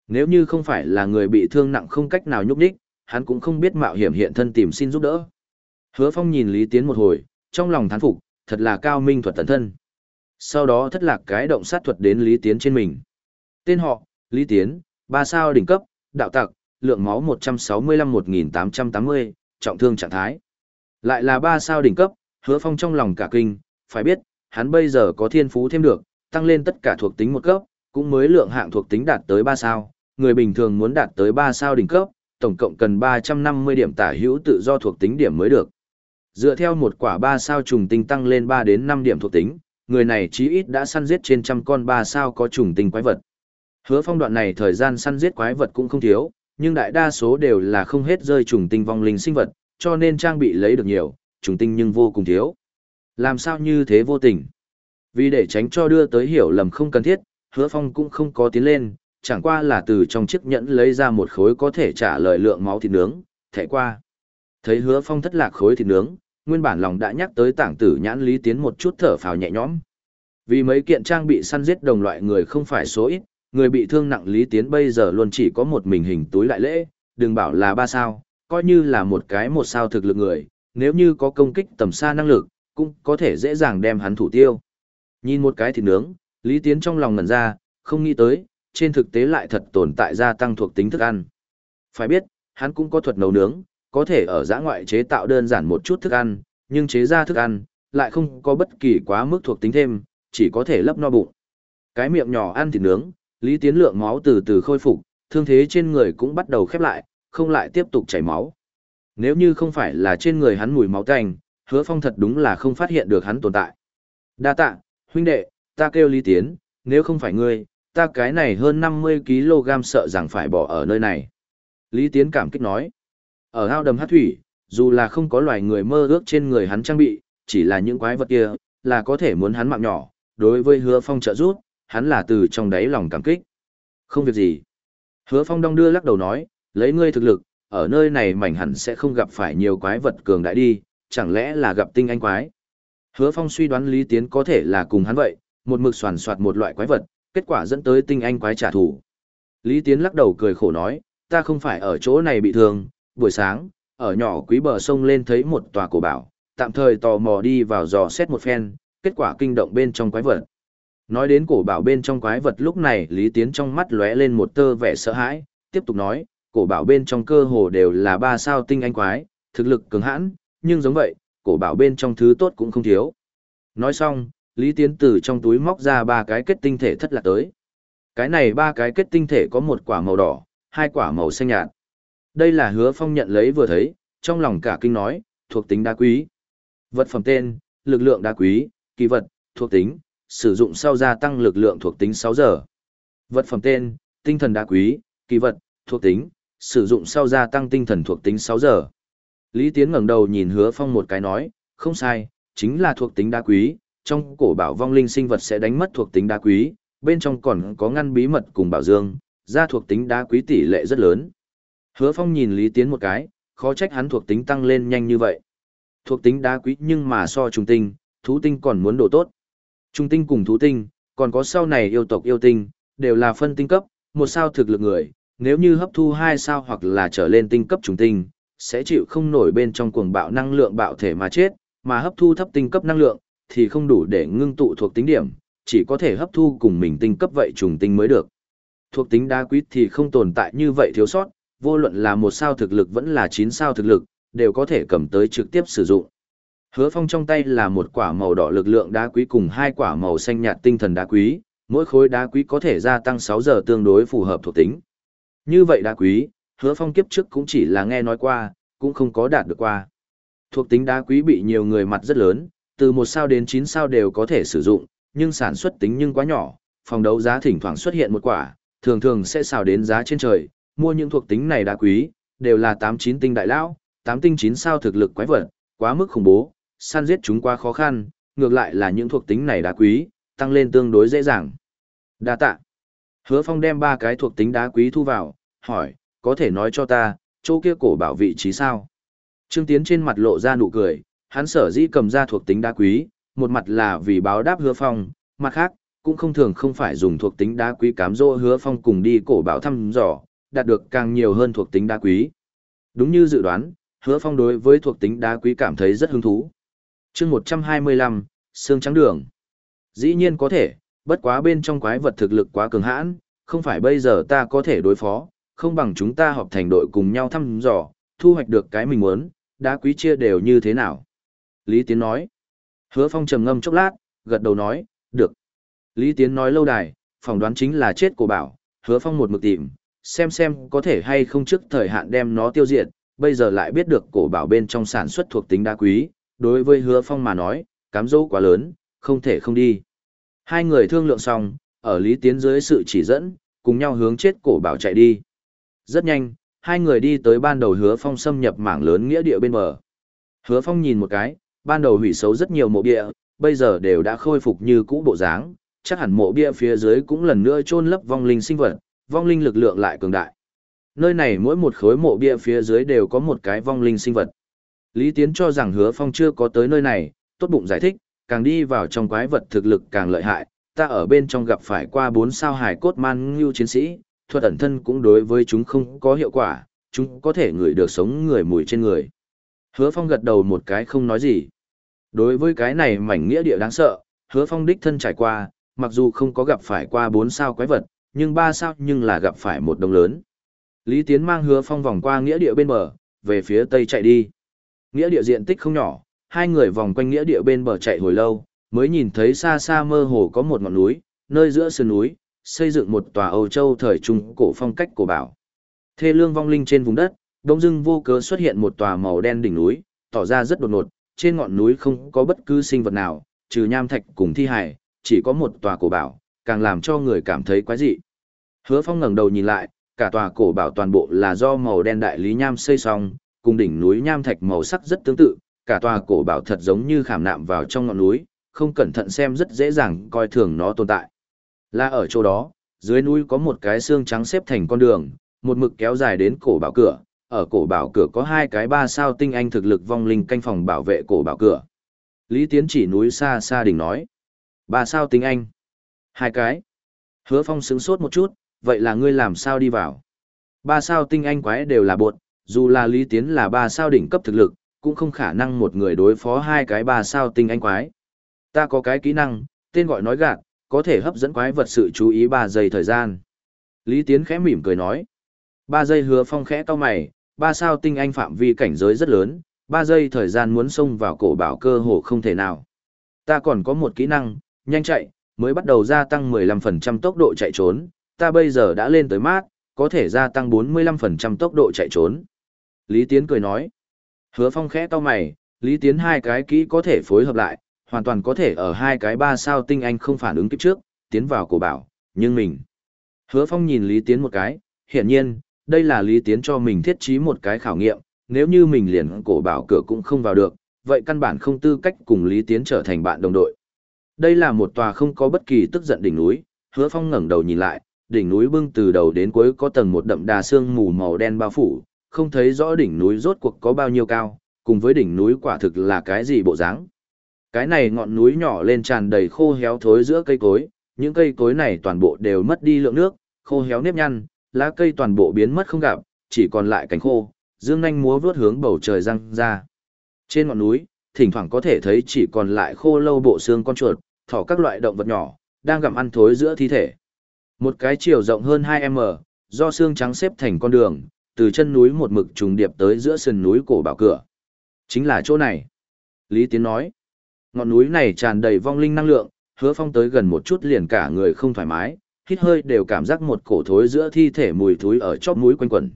Speaker 1: Nếu như không phải là người bị thương nặng không cách nào nhúc đích, hắn cũng không biết mạo hiểm hiện thân tìm xin giúp đỡ. Hứa phong nhìn Lý Tiến một hồi, trong lòng thán phục, thật là cao minh thuật tận thân. Sau đó thất lạc cái động sát thuật đến Lý Tiến trên mình. Tên họ, Lý Tiến, ba sao đỉnh cấp, đạo tặc, lượng máu 165-1880, trọng thương trạng thái. Lại là ba sao đỉnh cấp, hứa phong trong lòng cả kinh, phải biết, hắn bây giờ có thiên phú thêm được, tăng lên tất cả thuộc tính một cấp, cũng mới lượng hạng thuộc tính đạt tới ba sao, người bình thường muốn đạt tới ba sao đỉnh cấp, tổng cộng cần 350 điểm tả hữu tự do thuộc tính điểm mới được. Dựa theo một quả 3 sao trùng tinh tăng lên 3 đến 5 điểm thuộc tính, người này chí ít đã săn giết trên trăm con ba sao có trùng tinh quái vật. Hứa phong đoạn này thời gian săn giết quái vật cũng không thiếu, nhưng đại đa số đều là không hết rơi trùng tinh vong linh sinh vật, cho nên trang bị lấy được nhiều, trùng tinh nhưng vô cùng thiếu. Làm sao như thế vô tình? Vì để tránh cho đưa tới hiểu lầm không cần thiết, hứa phong cũng không có tiến lên, chẳng qua là từ trong chiếc nhẫn lấy ra một khối có thể trả lời lượng máu thịt nướng, thẻ qua. Thấy hứa phong thất lạc khối thịt nướng, nguyên bản lòng đã nhắc tới tảng tử nhãn lý tiến một chút thở phào nhẹ nhõm. Vì mấy kiện trang bị săn giết đồng loại người không phải số ít, người bị thương nặng lý tiến bây giờ luôn chỉ có một mình hình túi đại lễ, đừng bảo là ba sao, coi như là một cái một sao thực lực người, nếu như có công kích tầm xa năng lực, cũng có thể dễ dàng đem hắn thủ tiêu. Nhìn một cái thịt nướng, Lý Tiến trong lòng ngẩn ra, không nghĩ tới, trên thực tế lại thật tồn tại gia tăng thuộc tính thức ăn. Phải biết, hắn cũng có thuật nấu nướng, có thể ở giã ngoại chế tạo đơn giản một chút thức ăn, nhưng chế ra thức ăn, lại không có bất kỳ quá mức thuộc tính thêm, chỉ có thể lấp no bụng. Cái miệng nhỏ ăn thịt nướng, Lý Tiến lượng máu từ từ khôi phục, thương thế trên người cũng bắt đầu khép lại, không lại tiếp tục chảy máu. Nếu như không phải là trên người hắn mùi máu tanh, hứa phong thật đúng là không phát hiện được hắn tồn tại. Đa tạ, huynh đệ, ta kêu Lý Tiến, nếu không phải ngươi, ta cái này hơn 50kg sợ rằng phải bỏ ở nơi này. Lý Tiến cảm kích nói, ở ao đầm hát thủy, dù là không có loài người mơ ước trên người hắn trang bị, chỉ là những quái vật kia, là có thể muốn hắn mạng nhỏ, đối với hứa phong trợ giúp, hắn là từ trong đáy lòng cảm kích. Không việc gì. Hứa phong đong đưa lắc đầu nói, lấy ngươi thực lực, ở nơi này mảnh hẳn sẽ không gặp phải nhiều quái vật cường đại đi, chẳng lẽ là gặp tinh anh quái. Hứa phong suy đoán Lý Tiến có thể là cùng hắn vậy, một mực soàn soạt một loại quái vật, kết quả dẫn tới tinh anh quái trả thù. Lý Tiến lắc đầu cười khổ nói, ta không phải ở chỗ này bị thương, buổi sáng, ở nhỏ quý bờ sông lên thấy một tòa cổ bảo, tạm thời tò mò đi vào dò xét một phen, kết quả kinh động bên trong quái vật. Nói đến cổ bảo bên trong quái vật lúc này Lý Tiến trong mắt lóe lên một tơ vẻ sợ hãi, tiếp tục nói, cổ bảo bên trong cơ hồ đều là ba sao tinh anh quái, thực lực cứng hãn, nhưng giống vậy, cổ bảo bên trong thứ tốt cũng không thiếu. Nói xong, Lý Tiến từ trong túi móc ra ba cái kết tinh thể thất lạc tới. Cái này ba cái kết tinh thể có một quả màu đỏ, hai quả màu xanh nhạt. Đây là hứa phong nhận lấy vừa thấy, trong lòng cả kinh nói, thuộc tính đá quý. Vật phẩm tên, lực lượng đá quý, kỳ vật, thuộc tính, sử dụng sau gia tăng lực lượng thuộc tính 6 giờ. Vật phẩm tên, tinh thần đá quý, kỳ vật, thuộc tính, sử dụng sau gia tăng tinh thần thuộc tính 6 giờ. Lý Tiến ngẩng đầu nhìn hứa phong một cái nói, không sai, chính là thuộc tính đá quý, trong cổ bảo vong linh sinh vật sẽ đánh mất thuộc tính đá quý, bên trong còn có ngăn bí mật cùng bảo dương, ra thuộc tính đá quý tỷ lệ rất lớn. Hứa phong nhìn Lý Tiến một cái, khó trách hắn thuộc tính tăng lên nhanh như vậy. Thuộc tính đá quý nhưng mà so trùng tinh, thú tinh còn muốn độ tốt. Trung tinh cùng thú tinh, còn có sau này yêu tộc yêu tinh, đều là phân tinh cấp, một sao thực lực người, nếu như hấp thu hai sao hoặc là trở lên tinh cấp trùng tinh, sẽ chịu không nổi bên trong cuồng bạo năng lượng bạo thể mà chết, mà hấp thu thấp tinh cấp năng lượng, thì không đủ để ngưng tụ thuộc tính điểm, chỉ có thể hấp thu cùng mình tinh cấp vậy trùng tinh mới được. Thuộc tính đa quý thì không tồn tại như vậy thiếu sót, vô luận là một sao thực lực vẫn là chín sao thực lực, đều có thể cầm tới trực tiếp sử dụng. Hứa Phong trong tay là một quả màu đỏ lực lượng đá quý cùng hai quả màu xanh nhạt tinh thần đá quý, mỗi khối đá quý có thể gia tăng 6 giờ tương đối phù hợp thuộc tính. Như vậy đá quý, Hứa Phong kiếp trước cũng chỉ là nghe nói qua, cũng không có đạt được qua. Thuộc tính đá quý bị nhiều người mặt rất lớn, từ 1 sao đến 9 sao đều có thể sử dụng, nhưng sản xuất tính nhưng quá nhỏ, phòng đấu giá thỉnh thoảng xuất hiện một quả, thường thường sẽ xào đến giá trên trời, mua những thuộc tính này đá quý, đều là 89 tinh đại lão, 8 tinh 9 sao thực lực quái vật, quá mức khủng bố, săn giết chúng quá khó khăn, ngược lại là những thuộc tính này đá quý, tăng lên tương đối dễ dàng. Đa tạ. Hứa Phong đem ba cái thuộc tính đá quý thu vào, hỏi, có thể nói cho ta, chỗ kia cổ bảo vị trí sao? Trương Tiến trên mặt lộ ra nụ cười, hắn sở dĩ cầm ra thuộc tính đá quý, một mặt là vì báo đáp Hứa Phong, mặt khác, cũng không thường không phải dùng thuộc tính đá quý cám dỗ Hứa Phong cùng đi cổ bảo thăm dò, đạt được càng nhiều hơn thuộc tính đá quý. Đúng như dự đoán, Hứa Phong đối với thuộc tính đá quý cảm thấy rất hứng thú. Chương 125, xương trắng đường. Dĩ nhiên có thể, bất quá bên trong quái vật thực lực quá cường hãn, không phải bây giờ ta có thể đối phó, không bằng chúng ta họp thành đội cùng nhau thăm dò, thu hoạch được cái mình muốn, đá quý chia đều như thế nào. Lý Tiến nói. Hứa Phong trầm ngâm chốc lát, gật đầu nói, được. Lý Tiến nói lâu đài, phỏng đoán chính là chết của bảo, Hứa Phong một mực tìm, xem xem có thể hay không trước thời hạn đem nó tiêu diệt, bây giờ lại biết được cổ bảo bên trong sản xuất thuộc tính đá quý, đối với Hứa Phong mà nói, cám dỗ quá lớn, không thể không đi. Hai người thương lượng xong, ở Lý Tiến dưới sự chỉ dẫn, cùng nhau hướng chết cổ bảo chạy đi. Rất nhanh, hai người đi tới ban đầu hứa phong xâm nhập mảng lớn nghĩa địa bên bờ. Hứa phong nhìn một cái, ban đầu hủy xấu rất nhiều mộ địa bây giờ đều đã khôi phục như cũ bộ dáng, chắc hẳn mộ bia phía dưới cũng lần nữa chôn lấp vong linh sinh vật, vong linh lực lượng lại cường đại. Nơi này mỗi một khối mộ bia phía dưới đều có một cái vong linh sinh vật. Lý Tiến cho rằng hứa phong chưa có tới nơi này, tốt bụng giải thích, càng đi vào trong quái vật thực lực càng lợi hại, ta ở bên trong gặp phải qua bốn sao hải cốt man ngưu chiến sĩ, thuật ẩn thân cũng đối với chúng không có hiệu quả, chúng có thể ngửi được sống người mùi trên người. Hứa Phong gật đầu một cái không nói gì. Đối với cái này mảnh nghĩa địa đáng sợ, Hứa Phong đích thân trải qua, mặc dù không có gặp phải qua bốn sao quái vật, nhưng ba sao nhưng là gặp phải một đồng lớn. Lý Tiến mang Hứa Phong vòng qua nghĩa địa bên bờ, về phía tây chạy đi. Nghĩa địa diện tích không nhỏ, hai người vòng quanh nghĩa địa bên bờ chạy hồi lâu, mới nhìn thấy xa xa mơ hồ có một ngọn núi, nơi giữa sườn núi, xây dựng một tòa Âu Châu thời trung cổ phong cách cổ bảo. Thê lương vong linh trên vùng đất, đông dưng vô cớ xuất hiện một tòa màu đen đỉnh núi, tỏ ra rất đột ngột, trên ngọn núi không có bất cứ sinh vật nào, trừ nham thạch cùng thi hải, chỉ có một tòa cổ bảo, càng làm cho người cảm thấy quái dị. Hứa Phong ngẩng đầu nhìn lại, cả tòa cổ bảo toàn bộ là do màu đen đại lý nham xây xong, cùng đỉnh núi nham thạch màu sắc rất tương tự, cả tòa cổ bảo thật giống như khảm nạm vào trong ngọn núi, không cẩn thận xem rất dễ dàng coi thường nó tồn tại. Là ở chỗ đó, dưới núi có một cái xương trắng xếp thành con đường, một mực kéo dài đến cổ bảo cửa, ở cổ bảo cửa có hai cái ba sao tinh anh thực lực vong linh canh phòng bảo vệ cổ bảo cửa. Lý Tiến chỉ núi xa xa đỉnh nói. Ba sao tinh anh. Hai cái. Hứa Phong sững sốt một chút, vậy là ngươi làm sao đi vào? Ba sao tinh anh quái đều là bột, dù là Lý Tiến là ba sao đỉnh cấp thực lực, cũng không khả năng một người đối phó hai cái ba sao tinh anh quái. Ta có cái kỹ năng, tên gọi nói gạt, có thể hấp dẫn quái vật sự chú ý 3 giây thời gian. Lý Tiến khẽ mỉm cười nói. 3 giây hứa phong khẽ to mày, ba sao tinh anh phạm vi cảnh giới rất lớn, 3 giây thời gian muốn xông vào cổ bảo cơ hồ không thể nào. Ta còn có một kỹ năng, nhanh chạy, mới bắt đầu gia tăng 15% tốc độ chạy trốn, ta bây giờ đã lên tới mát, có thể gia tăng 45% tốc độ chạy trốn. Lý Tiến cười nói. Hứa phong khẽ to mày, Lý Tiến hai cái kỹ có thể phối hợp lại, hoàn toàn có thể ở hai cái ba sao tinh anh không phản ứng kịp trước, tiến vào cổ bảo, nhưng mình. Hứa Phong nhìn Lý Tiến một cái, hiển nhiên, đây là Lý Tiến cho mình thiết trí một cái khảo nghiệm, nếu như mình liền cổ bảo cửa cũng không vào được, vậy căn bản không tư cách cùng Lý Tiến trở thành bạn đồng đội. Đây là một tòa không có bất kỳ tức giận đỉnh núi, Hứa Phong ngẩng đầu nhìn lại, đỉnh núi bưng từ đầu đến cuối có tầng một đậm đà sương mù màu đen bao phủ, không thấy rõ đỉnh núi rốt cuộc có bao nhiêu cao, cùng với đỉnh núi quả thực là cái gì bộ dáng. Cái này ngọn núi nhỏ lên tràn đầy khô héo thối giữa cây cối, những cây cối này toàn bộ đều mất đi lượng nước, khô héo nếp nhăn, lá cây toàn bộ biến mất không gặp, chỉ còn lại cánh khô, dương nhanh múa vướt hướng bầu trời răng ra. Trên ngọn núi, thỉnh thoảng có thể thấy chỉ còn lại khô lâu bộ xương con chuột, thỏ các loại động vật nhỏ, đang gặm ăn thối giữa thi thể. Một cái chiều rộng hơn 2m, do xương trắng xếp thành con đường, từ chân núi một mực trùng điệp tới giữa sườn núi cổ bảo cửa. Chính là chỗ này. Lý Tiến nói. Ngọn núi này tràn đầy vong linh năng lượng, hứa phong tới gần một chút liền cả người không thoải mái, hít hơi đều cảm giác một cổ thối giữa thi thể mùi thối ở chóp mũi quanh quẩn.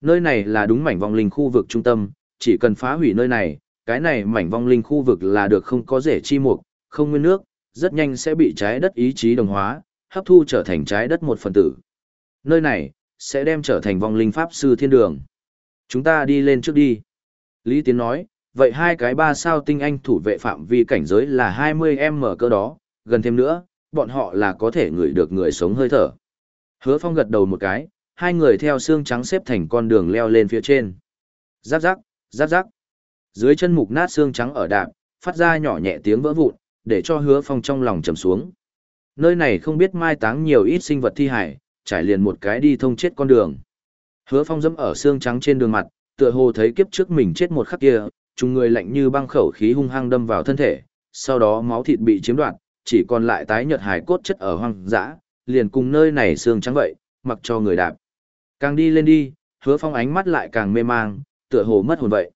Speaker 1: Nơi này là đúng mảnh vong linh khu vực trung tâm, chỉ cần phá hủy nơi này, cái này mảnh vong linh khu vực là được không có rễ chi mục, không nguyên nước, rất nhanh sẽ bị trái đất ý chí đồng hóa, hấp thu trở thành trái đất một phần tử. Nơi này, sẽ đem trở thành vong linh pháp sư thiên đường. Chúng ta đi lên trước đi. Lý Tiến nói, vậy hai cái ba sao tinh anh thủ vệ phạm vi cảnh giới là 20m cơ đó, gần thêm nữa, bọn họ là có thể ngửi được người sống hơi thở. Hứa Phong gật đầu một cái, hai người theo xương trắng xếp thành con đường leo lên phía trên. Giáp giáp, giáp giáp. Dưới chân mục nát xương trắng ở đạp, phát ra nhỏ nhẹ tiếng vỡ vụn, để cho Hứa Phong trong lòng trầm xuống. Nơi này không biết mai táng nhiều ít sinh vật thi hải, trải liền một cái đi thông chết con đường. Hứa Phong dẫm ở xương trắng trên đường mặt, tựa hồ thấy kiếp trước mình chết một khắc kia, chúng người lạnh như băng khẩu khí hung hăng đâm vào thân thể, sau đó máu thịt bị chiếm đoạt, chỉ còn lại tái nhợt hài cốt chất ở hoang dã, liền cùng nơi này xương trắng vậy, mặc cho người đạp. Càng đi lên đi, Hứa Phong ánh mắt lại càng mê mang, tựa hồ mất hồn vậy.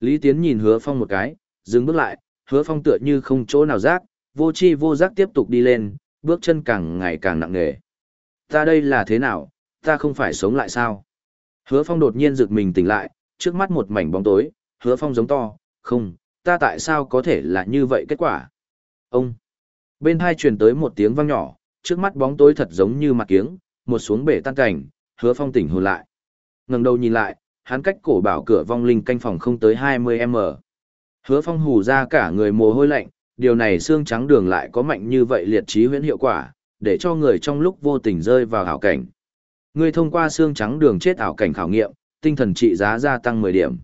Speaker 1: Lý Tiến nhìn Hứa Phong một cái, dừng bước lại, Hứa Phong tựa như không chỗ nào rác, vô chi vô giác tiếp tục đi lên, bước chân càng ngày càng nặng nề. Ta đây là thế nào, ta không phải sống lại sao? Hứa Phong đột nhiên giựt mình tỉnh lại, trước mắt một mảnh bóng tối, Hứa Phong giống to, không, ta tại sao có thể là như vậy kết quả? Ông! Bên hai truyền tới một tiếng vang nhỏ, trước mắt bóng tối thật giống như mặt kiếng, một xuống bể tan cảnh, Hứa Phong tỉnh hồn lại. Ngẩng đầu nhìn lại, hắn cách cổ bảo cửa vong linh canh phòng không tới 20m. Hứa Phong hù ra cả người mồ hôi lạnh, điều này xương trắng đường lại có mạnh như vậy liệt trí huyễn hiệu quả, để cho người trong lúc vô tình rơi vào ảo cảnh. Người thông qua xương trắng đường chết ảo cảnh khảo nghiệm, tinh thần trị giá gia tăng 10 điểm.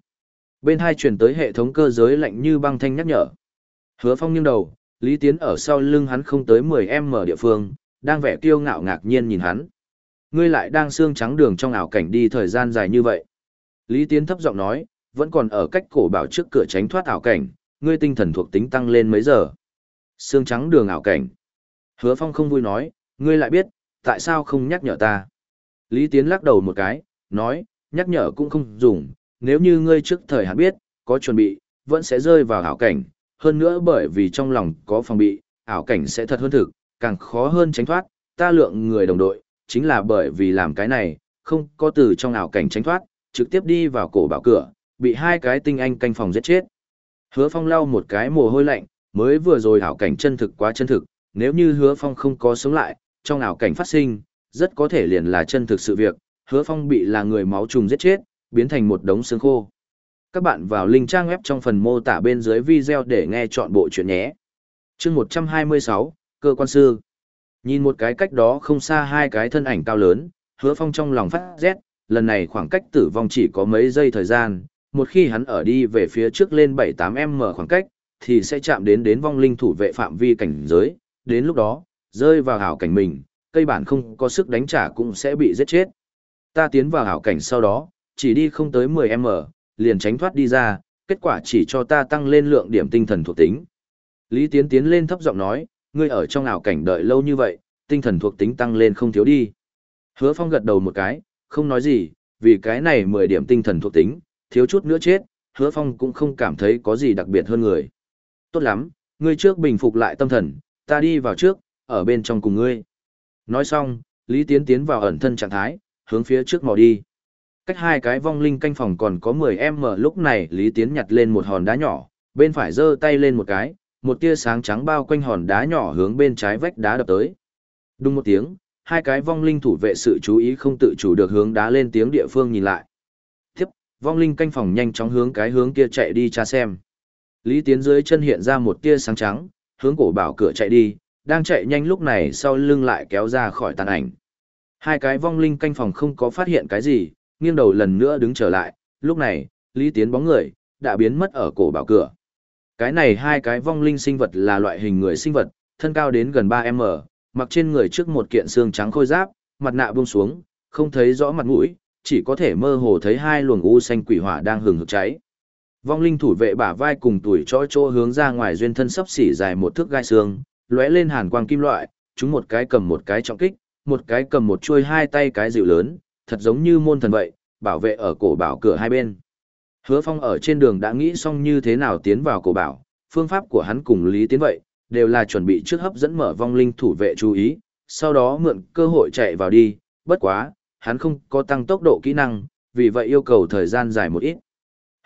Speaker 1: Bên hai truyền tới hệ thống cơ giới lạnh như băng thanh nhắc nhở. Hứa Phong nghiêng đầu, Lý Tiến ở sau lưng hắn không tới 10m địa phương, đang vẻ kiêu ngạo ngạc nhiên nhìn hắn. Ngươi lại đang xương trắng đường trong ảo cảnh đi thời gian dài như vậy. Lý Tiến thấp giọng nói, vẫn còn ở cách cổ bảo trước cửa tránh thoát ảo cảnh, ngươi tinh thần thuộc tính tăng lên mấy giờ. Xương trắng đường ảo cảnh. Hứa Phong không vui nói, ngươi lại biết, tại sao không nhắc nhở ta. Lý Tiến lắc đầu một cái, nói, nhắc nhở cũng không dùng, nếu như ngươi trước thời hạn biết, có chuẩn bị, vẫn sẽ rơi vào ảo cảnh, hơn nữa bởi vì trong lòng có phòng bị, ảo cảnh sẽ thật hơn thực, càng khó hơn tránh thoát, ta lượng người đồng đội, chính là bởi vì làm cái này, không có từ trong ảo cảnh tránh thoát, trực tiếp đi vào cổ bảo cửa, bị hai cái tinh anh canh phòng giết chết. Hứa Phong lau một cái mồ hôi lạnh, mới vừa rồi ảo cảnh chân thực quá chân thực, nếu như Hứa Phong không có sống lại, trong ảo cảnh phát sinh, rất có thể liền là chân thực sự việc, Hứa Phong bị là người máu trùng giết chết, biến thành một đống xương khô. Các bạn vào link trang web trong phần mô tả bên dưới video để nghe chọn bộ chuyện nhé. Chương 126, cơ quan sư. Nhìn một cái cách đó không xa hai cái thân ảnh cao lớn, Hứa Phong trong lòng phát rét, lần này khoảng cách tử vong chỉ có mấy giây thời gian, một khi hắn ở đi về phía trước lên 7-8m khoảng cách, thì sẽ chạm đến đến vong linh thủ vệ phạm vi cảnh giới, đến lúc đó, rơi vào hảo cảnh mình, cây bản không có sức đánh trả cũng sẽ bị giết chết. Ta tiến vào hảo cảnh sau đó, chỉ đi không tới 10m, liền tránh thoát đi ra, kết quả chỉ cho ta tăng lên lượng điểm tinh thần thuộc tính. Lý Tiến tiến lên thấp giọng nói, ngươi ở trong ảo cảnh đợi lâu như vậy, tinh thần thuộc tính tăng lên không thiếu đi. Hứa Phong gật đầu một cái, không nói gì, vì cái này 10 điểm tinh thần thuộc tính, thiếu chút nữa chết, hứa phong cũng không cảm thấy có gì đặc biệt hơn người. Tốt lắm, ngươi trước bình phục lại tâm thần, ta đi vào trước, ở bên trong cùng ngươi. Nói xong, Lý Tiến tiến vào ẩn thân trạng thái, hướng phía trước mò đi. Cách hai cái vong linh canh phòng còn có 10 em mở lúc này Lý Tiến nhặt lên một hòn đá nhỏ, bên phải giơ tay lên một cái, một tia sáng trắng bao quanh hòn đá nhỏ hướng bên trái vách đá đập tới. Đúng một tiếng, hai cái vong linh thủ vệ sự chú ý không tự chủ được hướng đá lên tiếng địa phương nhìn lại. Vong linh canh phòng nhanh chóng hướng cái hướng kia chạy đi tra xem. Lý Tiến dưới chân hiện ra một tia sáng trắng, hướng cổ bảo cửa chạy đi, đang chạy nhanh lúc này sau lưng lại kéo ra khỏi tàn ảnh. Hai cái vong linh canh phòng không có phát hiện cái gì, nghiêng đầu lần nữa đứng trở lại, lúc này, Lý Tiến bóng người, đã biến mất ở cổ bảo cửa. Cái này hai cái vong linh sinh vật là loại hình người sinh vật, thân cao đến gần 3m, mặc trên người trước một kiện xương trắng khôi giáp, mặt nạ buông xuống, không thấy rõ mặt mũi, chỉ có thể mơ hồ thấy hai luồng u xanh quỷ hỏa đang hừng hực cháy. Vong linh thủ vệ bả vai cùng tuổi chói chỗ hướng ra ngoài duyên thân sắp xỉ dài một thước gai xương, lóe lên hàn quang kim loại, chúng một cái cầm một cái trọng kích, một cái cầm một chuôi hai tay cái dịu lớn, thật giống như môn thần vậy, bảo vệ ở cổ bảo cửa hai bên. Hứa Phong ở trên đường đã nghĩ xong như thế nào tiến vào cổ bảo, phương pháp của hắn cùng Lý Tiến vậy, đều là chuẩn bị trước hấp dẫn mở vong linh thủ vệ chú ý, sau đó mượn cơ hội chạy vào đi, bất quá, hắn không có tăng tốc độ kỹ năng, vì vậy yêu cầu thời gian dài một ít.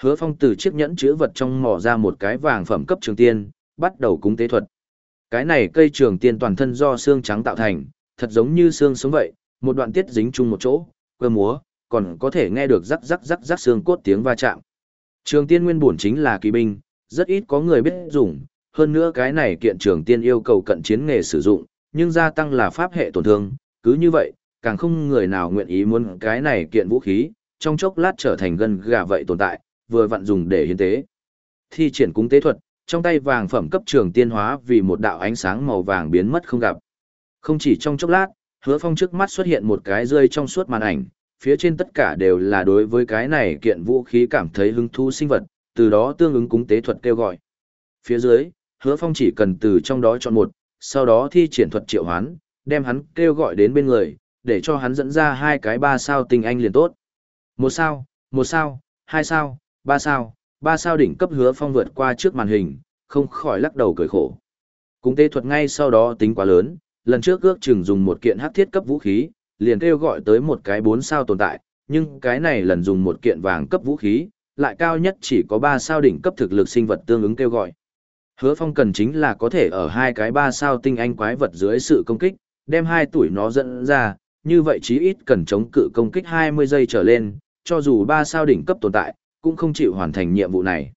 Speaker 1: Hứa Phong từ chiếc nhẫn chứa vật trong mỏ ra một cái vàng phẩm cấp trường tiên, bắt đầu cúng tế thuật. Cái này cây trường tiên toàn thân do xương trắng tạo thành, thật giống như xương sống vậy, một đoạn tiết dính chung một chỗ, quơ múa, còn có thể nghe được rắc rắc rắc rắc xương cốt tiếng va chạm. Trường tiên nguyên bổn chính là kỳ binh, rất ít có người biết dùng, hơn nữa cái này kiện trường tiên yêu cầu cận chiến nghề sử dụng, nhưng gia tăng là pháp hệ tổn thương, cứ như vậy, càng không người nào nguyện ý muốn cái này kiện vũ khí, trong chốc lát trở thành gân gà vậy tồn tại, vừa vặn dùng để hiến tế. Thi triển cúng tế thuật, trong tay vàng phẩm cấp trường tiên hóa vì một đạo ánh sáng màu vàng biến mất không gặp. Không chỉ trong chốc lát, hứa phong trước mắt xuất hiện một cái rơi trong suốt màn ảnh, phía trên tất cả đều là đối với cái này kiện vũ khí cảm thấy hứng thú sinh vật, từ đó tương ứng cúng tế thuật kêu gọi. Phía dưới, hứa phong chỉ cần từ trong đó chọn một, sau đó thi triển thuật triệu hoán, đem hắn kêu gọi đến bên người, để cho hắn dẫn ra hai cái ba sao tinh anh liền tốt. Một sao, một sao, hai sao, ba sao, ba sao đỉnh cấp hứa phong vượt qua trước màn hình, không khỏi lắc đầu cười khổ. Cũng tê thuật ngay sau đó tính quá lớn, lần trước ước chừng dùng một kiện hắc thiết cấp vũ khí, liền kêu gọi tới một cái bốn sao tồn tại, nhưng cái này lần dùng một kiện vàng cấp vũ khí, lại cao nhất chỉ có ba sao đỉnh cấp thực lực sinh vật tương ứng kêu gọi. Hứa Phong cần chính là có thể ở hai cái ba sao tinh anh quái vật dưới sự công kích, đem hai tuổi nó dẫn ra, như vậy chí ít cần chống cự công kích 20 giây trở lên, cho dù ba sao đỉnh cấp tồn tại, cũng không chịu hoàn thành nhiệm vụ này.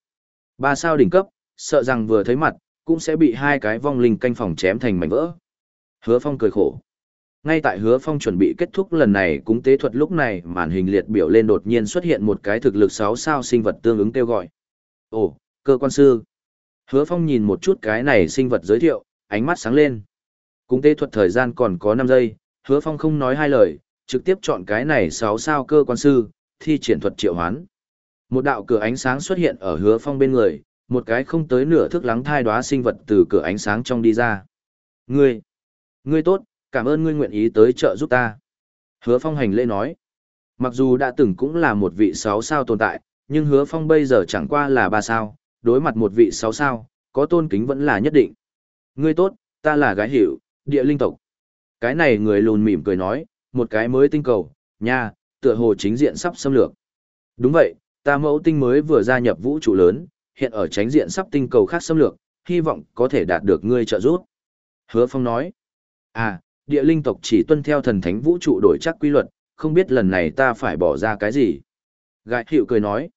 Speaker 1: Ba sao đỉnh cấp, sợ rằng vừa thấy mặt, cũng sẽ bị hai cái vong linh canh phòng chém thành mảnh vỡ. Hứa Phong cười khổ. Ngay tại Hứa Phong chuẩn bị kết thúc lần này cúng tế thuật lúc này, màn hình liệt biểu lên đột nhiên xuất hiện một cái thực lực 6 sao sinh vật tương ứng kêu gọi. Ồ, cơ quan sư. Hứa Phong nhìn một chút cái này sinh vật giới thiệu, ánh mắt sáng lên. Cúng tế thuật thời gian còn có 5 giây, Hứa Phong không nói hai lời, trực tiếp chọn cái này 6 sao cơ quan sư, thi triển thuật triệu hoán. Một đạo cửa ánh sáng xuất hiện ở Hứa Phong bên người, một cái không tới nửa thước lắng thai đóa sinh vật từ cửa ánh sáng trong đi ra. Ngươi, ngươi tốt, cảm ơn ngươi nguyện ý tới trợ giúp ta. Hứa Phong hành lễ nói, mặc dù đã từng cũng là một vị 6 sao tồn tại, nhưng Hứa Phong bây giờ chẳng qua là 3 sao, đối mặt một vị 6 sao, có tôn kính vẫn là nhất định. Ngươi tốt, ta là gái hiểu, địa linh tộc. Cái này người lùn mỉm cười nói, một cái mới tinh cầu, nha, tựa hồ chính diện sắp xâm lược. Đúng vậy, ta mẫu tinh mới vừa gia nhập vũ trụ lớn, hiện ở tránh diện sắp tinh cầu khác xâm lược, hy vọng có thể đạt được ngươi trợ giúp. Hứa Phong nói, à, địa linh tộc chỉ tuân theo thần thánh vũ trụ đổi chắc quy luật, không biết lần này ta phải bỏ ra cái gì. Gại hiệu cười nói,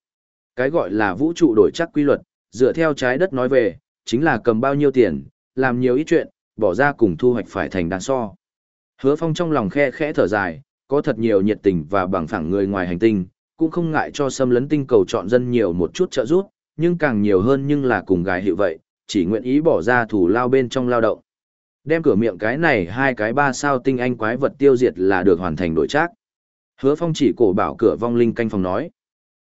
Speaker 1: cái gọi là vũ trụ đổi chắc quy luật, dựa theo trái đất nói về, chính là cầm bao nhiêu tiền, làm nhiều ít chuyện, bỏ ra cùng thu hoạch phải thành đàn so. Hứa Phong trong lòng khe khẽ thở dài, có thật nhiều nhiệt tình và bằng phẳng người ngoài hành tinh, cũng không ngại cho xâm lấn tinh cầu chọn dân nhiều một chút trợ giúp, nhưng càng nhiều hơn nhưng là cùng gái hiệu vậy, chỉ nguyện ý bỏ ra thủ lao bên trong lao động. Đem cửa miệng cái này hai cái ba sao tinh anh quái vật tiêu diệt là được hoàn thành đổi trác. Hứa Phong chỉ cổ bảo cửa vong linh canh phòng nói.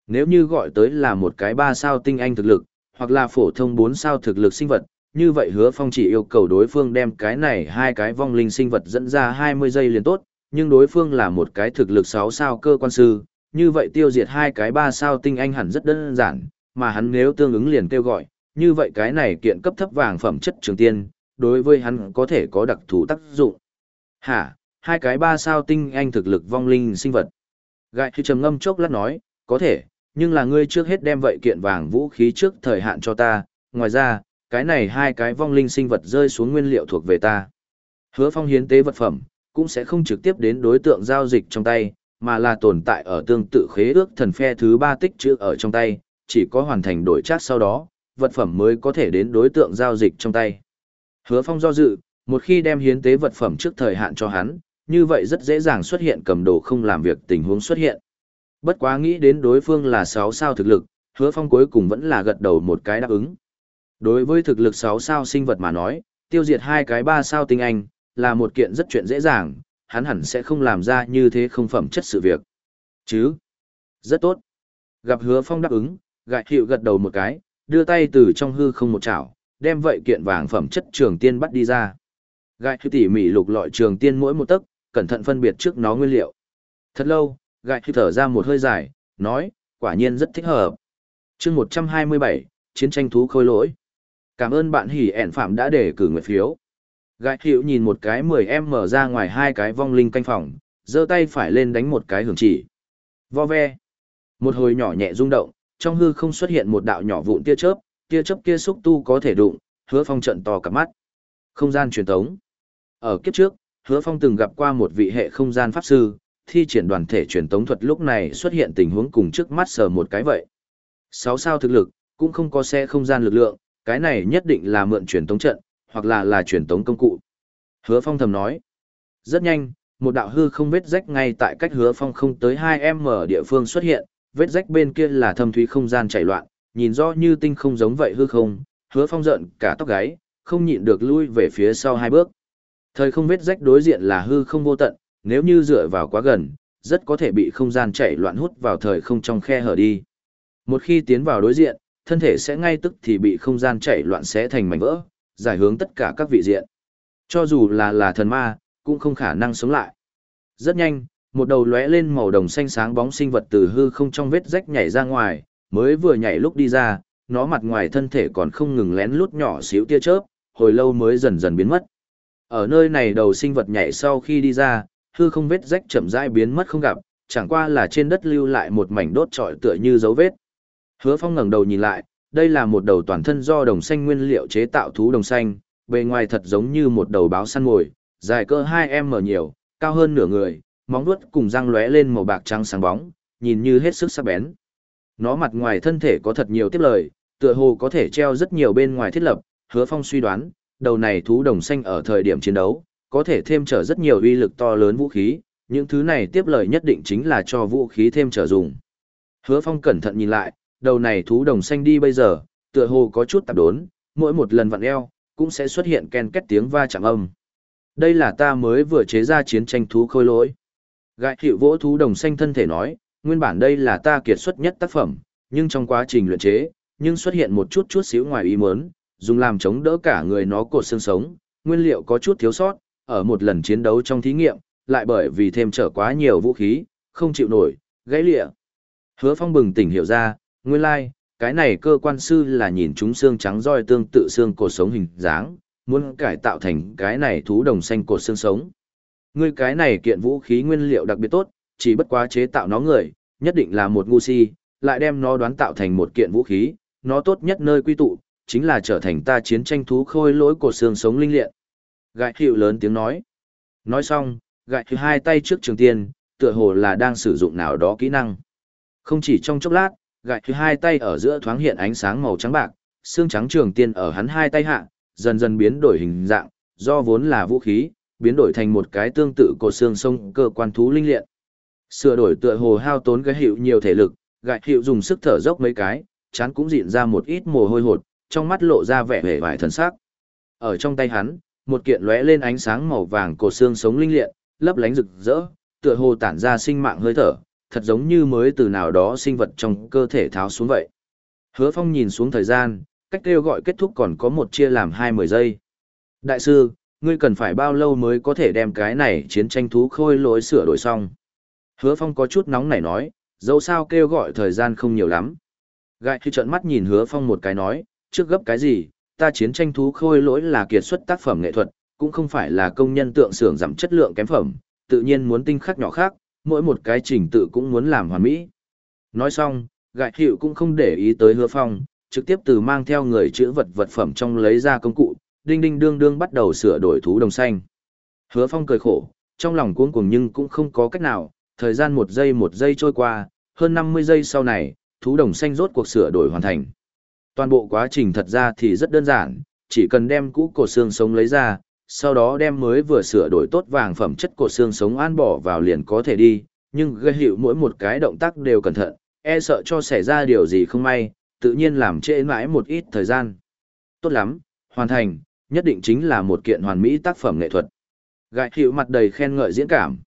Speaker 1: Nếu như gọi tới là một cái ba sao tinh anh thực lực, hoặc là phổ thông bốn sao thực lực sinh vật, như vậy hứa phong chỉ yêu cầu đối phương đem cái này hai cái vong linh sinh vật dẫn ra 20 giây liền tốt, nhưng đối phương là một cái thực lực sáu sao cơ quan sư, như vậy tiêu diệt hai cái ba sao tinh anh hẳn rất đơn giản, mà hắn nếu tương ứng liền kêu gọi, như vậy cái này kiện cấp thấp vàng phẩm chất trường tiên, đối với hắn có thể có đặc thù tác dụng. Hả, hai cái ba sao tinh anh thực lực vong linh sinh vật. Gại khi trầm ngâm chốc lát nói, có thể, nhưng là ngươi trước hết đem vậy kiện vàng vũ khí trước thời hạn cho ta, ngoài ra, cái này hai cái vong linh sinh vật rơi xuống nguyên liệu thuộc về ta. Hứa phong hiến tế vật phẩm, cũng sẽ không trực tiếp đến đối tượng giao dịch trong tay, mà là tồn tại ở tương tự khế ước thần phe thứ ba tích trữ ở trong tay, chỉ có hoàn thành đổi chắc sau đó, vật phẩm mới có thể đến đối tượng giao dịch trong tay. Hứa phong do dự, một khi đem hiến tế vật phẩm trước thời hạn cho hắn, như vậy rất dễ dàng xuất hiện cầm đồ không làm việc tình huống xuất hiện. Bất quá nghĩ đến đối phương là 6 sao thực lực, hứa phong cuối cùng vẫn là gật đầu một cái đáp ứng. Đối với thực lực 6 sao sinh vật mà nói, tiêu diệt hai cái 3 sao tinh anh, là một kiện rất chuyện dễ dàng, hắn hẳn sẽ không làm ra như thế không phẩm chất sự việc. Chứ? Rất tốt. Gặp hứa phong đáp ứng, gại hiệu gật đầu một cái, đưa tay từ trong hư không một chảo, đem vậy kiện vàng phẩm chất trường tiên bắt đi ra. Gại hiệu tỉ mỉ lục lọi trường tiên mỗi một tấc, cẩn thận phân biệt trước nó nguyên liệu. Thật lâu, gại hiệu thở ra một hơi dài, nói, quả nhiên rất thích hợp. chương 127, chiến tranh thú khôi lỗi. Cảm ơn bạn hỉ ẻn phạm đã để cử người phiếu. Gái hiệu nhìn một cái 10 em mở ra ngoài hai cái vong linh canh phòng, giơ tay phải lên đánh một cái hưởng chỉ. Vo ve. Một hồi nhỏ nhẹ rung động, trong hư không xuất hiện một đạo nhỏ vụn tia chớp, tia chớp kia xúc tu có thể đụng, hứa phong trận to cả mắt. Không gian truyền tống. Ở kiếp trước, hứa phong từng gặp qua một vị hệ không gian pháp sư, thi triển đoàn thể truyền tống thuật lúc này xuất hiện tình huống cùng trước mắt sờ một cái vậy. Sáu sao thực lực, cũng không có xe không gian lực lượng, cái này nhất định là mượn truyền tống trận, hoặc là là truyền tống công cụ. Hứa Phong thầm nói. Rất nhanh, một đạo hư không vết rách ngay tại cách Hứa Phong không tới 2m địa phương xuất hiện, vết rách bên kia là thâm thúy không gian chảy loạn, nhìn rõ như tinh không giống vậy hư không, Hứa Phong giận cả tóc gáy, không nhịn được lui về phía sau hai bước. Thời không vết rách đối diện là hư không vô tận, nếu như dựa vào quá gần, rất có thể bị không gian chảy loạn hút vào thời không trong khe hở đi. Một khi tiến vào đối diện, thân thể sẽ ngay tức thì bị không gian chảy loạn xé thành mảnh vỡ, giải hướng tất cả các vị diện. Cho dù là là thần ma, cũng không khả năng sống lại. Rất nhanh, một đầu lóe lên màu đồng xanh sáng bóng sinh vật từ hư không trong vết rách nhảy ra ngoài, mới vừa nhảy lúc đi ra, nó mặt ngoài thân thể còn không ngừng lén lút nhỏ xíu tia chớp, hồi lâu mới dần dần biến mất. Ở nơi này đầu sinh vật nhảy sau khi đi ra, hư không vết rách chậm rãi biến mất không gặp, chẳng qua là trên đất lưu lại một mảnh đốt trọi tựa như dấu vết. Hứa Phong ngẩng đầu nhìn lại, đây là một đầu toàn thân do đồng xanh nguyên liệu chế tạo thú đồng xanh, bề ngoài thật giống như một đầu báo săn ngồi, dài cơ 2m nhiều, cao hơn nửa người, móng vuốt cùng răng lóe lên màu bạc trắng sáng bóng, nhìn như hết sức sắc bén. Nó mặt ngoài thân thể có thật nhiều tiếp lời, tựa hồ có thể treo rất nhiều bên ngoài thiết lập, Hứa Phong suy đoán, đầu này thú đồng xanh ở thời điểm chiến đấu, có thể thêm trở rất nhiều uy lực to lớn vũ khí, những thứ này tiếp lời nhất định chính là cho vũ khí thêm trở dùng. Hứa Phong cẩn thận nhìn lại, đầu này thú đồng xanh đi bây giờ, tựa hồ có chút tạp đốn, mỗi một lần vặn eo, cũng sẽ xuất hiện ken két tiếng va chạm âm. Đây là ta mới vừa chế ra chiến tranh thú khôi lỗi. Gại hiệu vỗ thú đồng xanh thân thể nói, nguyên bản đây là ta kiệt xuất nhất tác phẩm, nhưng trong quá trình luyện chế, nhưng xuất hiện một chút chút xíu ngoài ý muốn, dùng làm chống đỡ cả người nó cột xương sống, nguyên liệu có chút thiếu sót, ở một lần chiến đấu trong thí nghiệm, lại bởi vì thêm trở quá nhiều vũ khí, không chịu nổi, gãy lịa. Hứa Phong bừng tỉnh hiểu ra, nguyên lai, like, cái này cơ quan sư là nhìn chúng xương trắng roi tương tự xương cột sống hình dáng, muốn cải tạo thành cái này thú đồng xanh cột xương sống. Ngươi cái này kiện vũ khí nguyên liệu đặc biệt tốt, chỉ bất quá chế tạo nó người, nhất định là một ngu si, lại đem nó đoán tạo thành một kiện vũ khí, nó tốt nhất nơi quy tụ, chính là trở thành ta chiến tranh thú khôi lỗi cột xương sống linh liện. Gại hiệu lớn tiếng nói. Nói xong, gại hiệu hai tay trước trường tiên, tựa hồ là đang sử dụng nào đó kỹ năng. Không chỉ trong chốc lát, gại thứ hai tay ở giữa thoáng hiện ánh sáng màu trắng bạc, xương trắng trường tiên ở hắn hai tay hạ, dần dần biến đổi hình dạng, do vốn là vũ khí, biến đổi thành một cái tương tự cột xương sông cơ quan thú linh liện. Sửa đổi tựa hồ hao tốn cái hiệu nhiều thể lực, gại hiệu dùng sức thở dốc mấy cái, chán cũng dịn ra một ít mồ hôi hột, trong mắt lộ ra vẻ vẻ vải thần sắc. Ở trong tay hắn, một kiện lóe lên ánh sáng màu vàng cổ xương sống linh liện, lấp lánh rực rỡ, tựa hồ tản ra sinh mạng hơi thở, thật giống như mới từ nào đó sinh vật trong cơ thể tháo xuống vậy. Hứa Phong nhìn xuống thời gian, cách kêu gọi kết thúc còn có một chia làm hai mười giây. Đại sư, ngươi cần phải bao lâu mới có thể đem cái này chiến tranh thú khôi lỗi sửa đổi xong? Hứa Phong có chút nóng nảy nói, dẫu sao kêu gọi thời gian không nhiều lắm. Gại khi trợn mắt nhìn Hứa Phong một cái nói, trước gấp cái gì, ta chiến tranh thú khôi lỗi là kiệt xuất tác phẩm nghệ thuật, cũng không phải là công nhân tượng xưởng giảm chất lượng kém phẩm, tự nhiên muốn tinh khắc nhỏ khác, mỗi một cái trình tự cũng muốn làm hoàn mỹ. Nói xong, gại hiệu cũng không để ý tới hứa phong, trực tiếp từ mang theo người chữ vật vật phẩm trong lấy ra công cụ, đinh đinh đương đương bắt đầu sửa đổi thú đồng xanh. Hứa phong cười khổ, trong lòng cuống cuồng nhưng cũng không có cách nào, thời gian một giây một giây trôi qua, hơn 50 giây sau này, thú đồng xanh rốt cuộc sửa đổi hoàn thành. Toàn bộ quá trình thật ra thì rất đơn giản, chỉ cần đem cũ cổ xương sống lấy ra, sau đó đem mới vừa sửa đổi tốt vàng phẩm chất cổ xương sống an bỏ vào liền có thể đi, nhưng gây hiệu mỗi một cái động tác đều cẩn thận, e sợ cho xảy ra điều gì không may, tự nhiên làm trễ mãi một ít thời gian. Tốt lắm, hoàn thành, nhất định chính là một kiện hoàn mỹ tác phẩm nghệ thuật. Gại hiệu mặt đầy khen ngợi diễn cảm.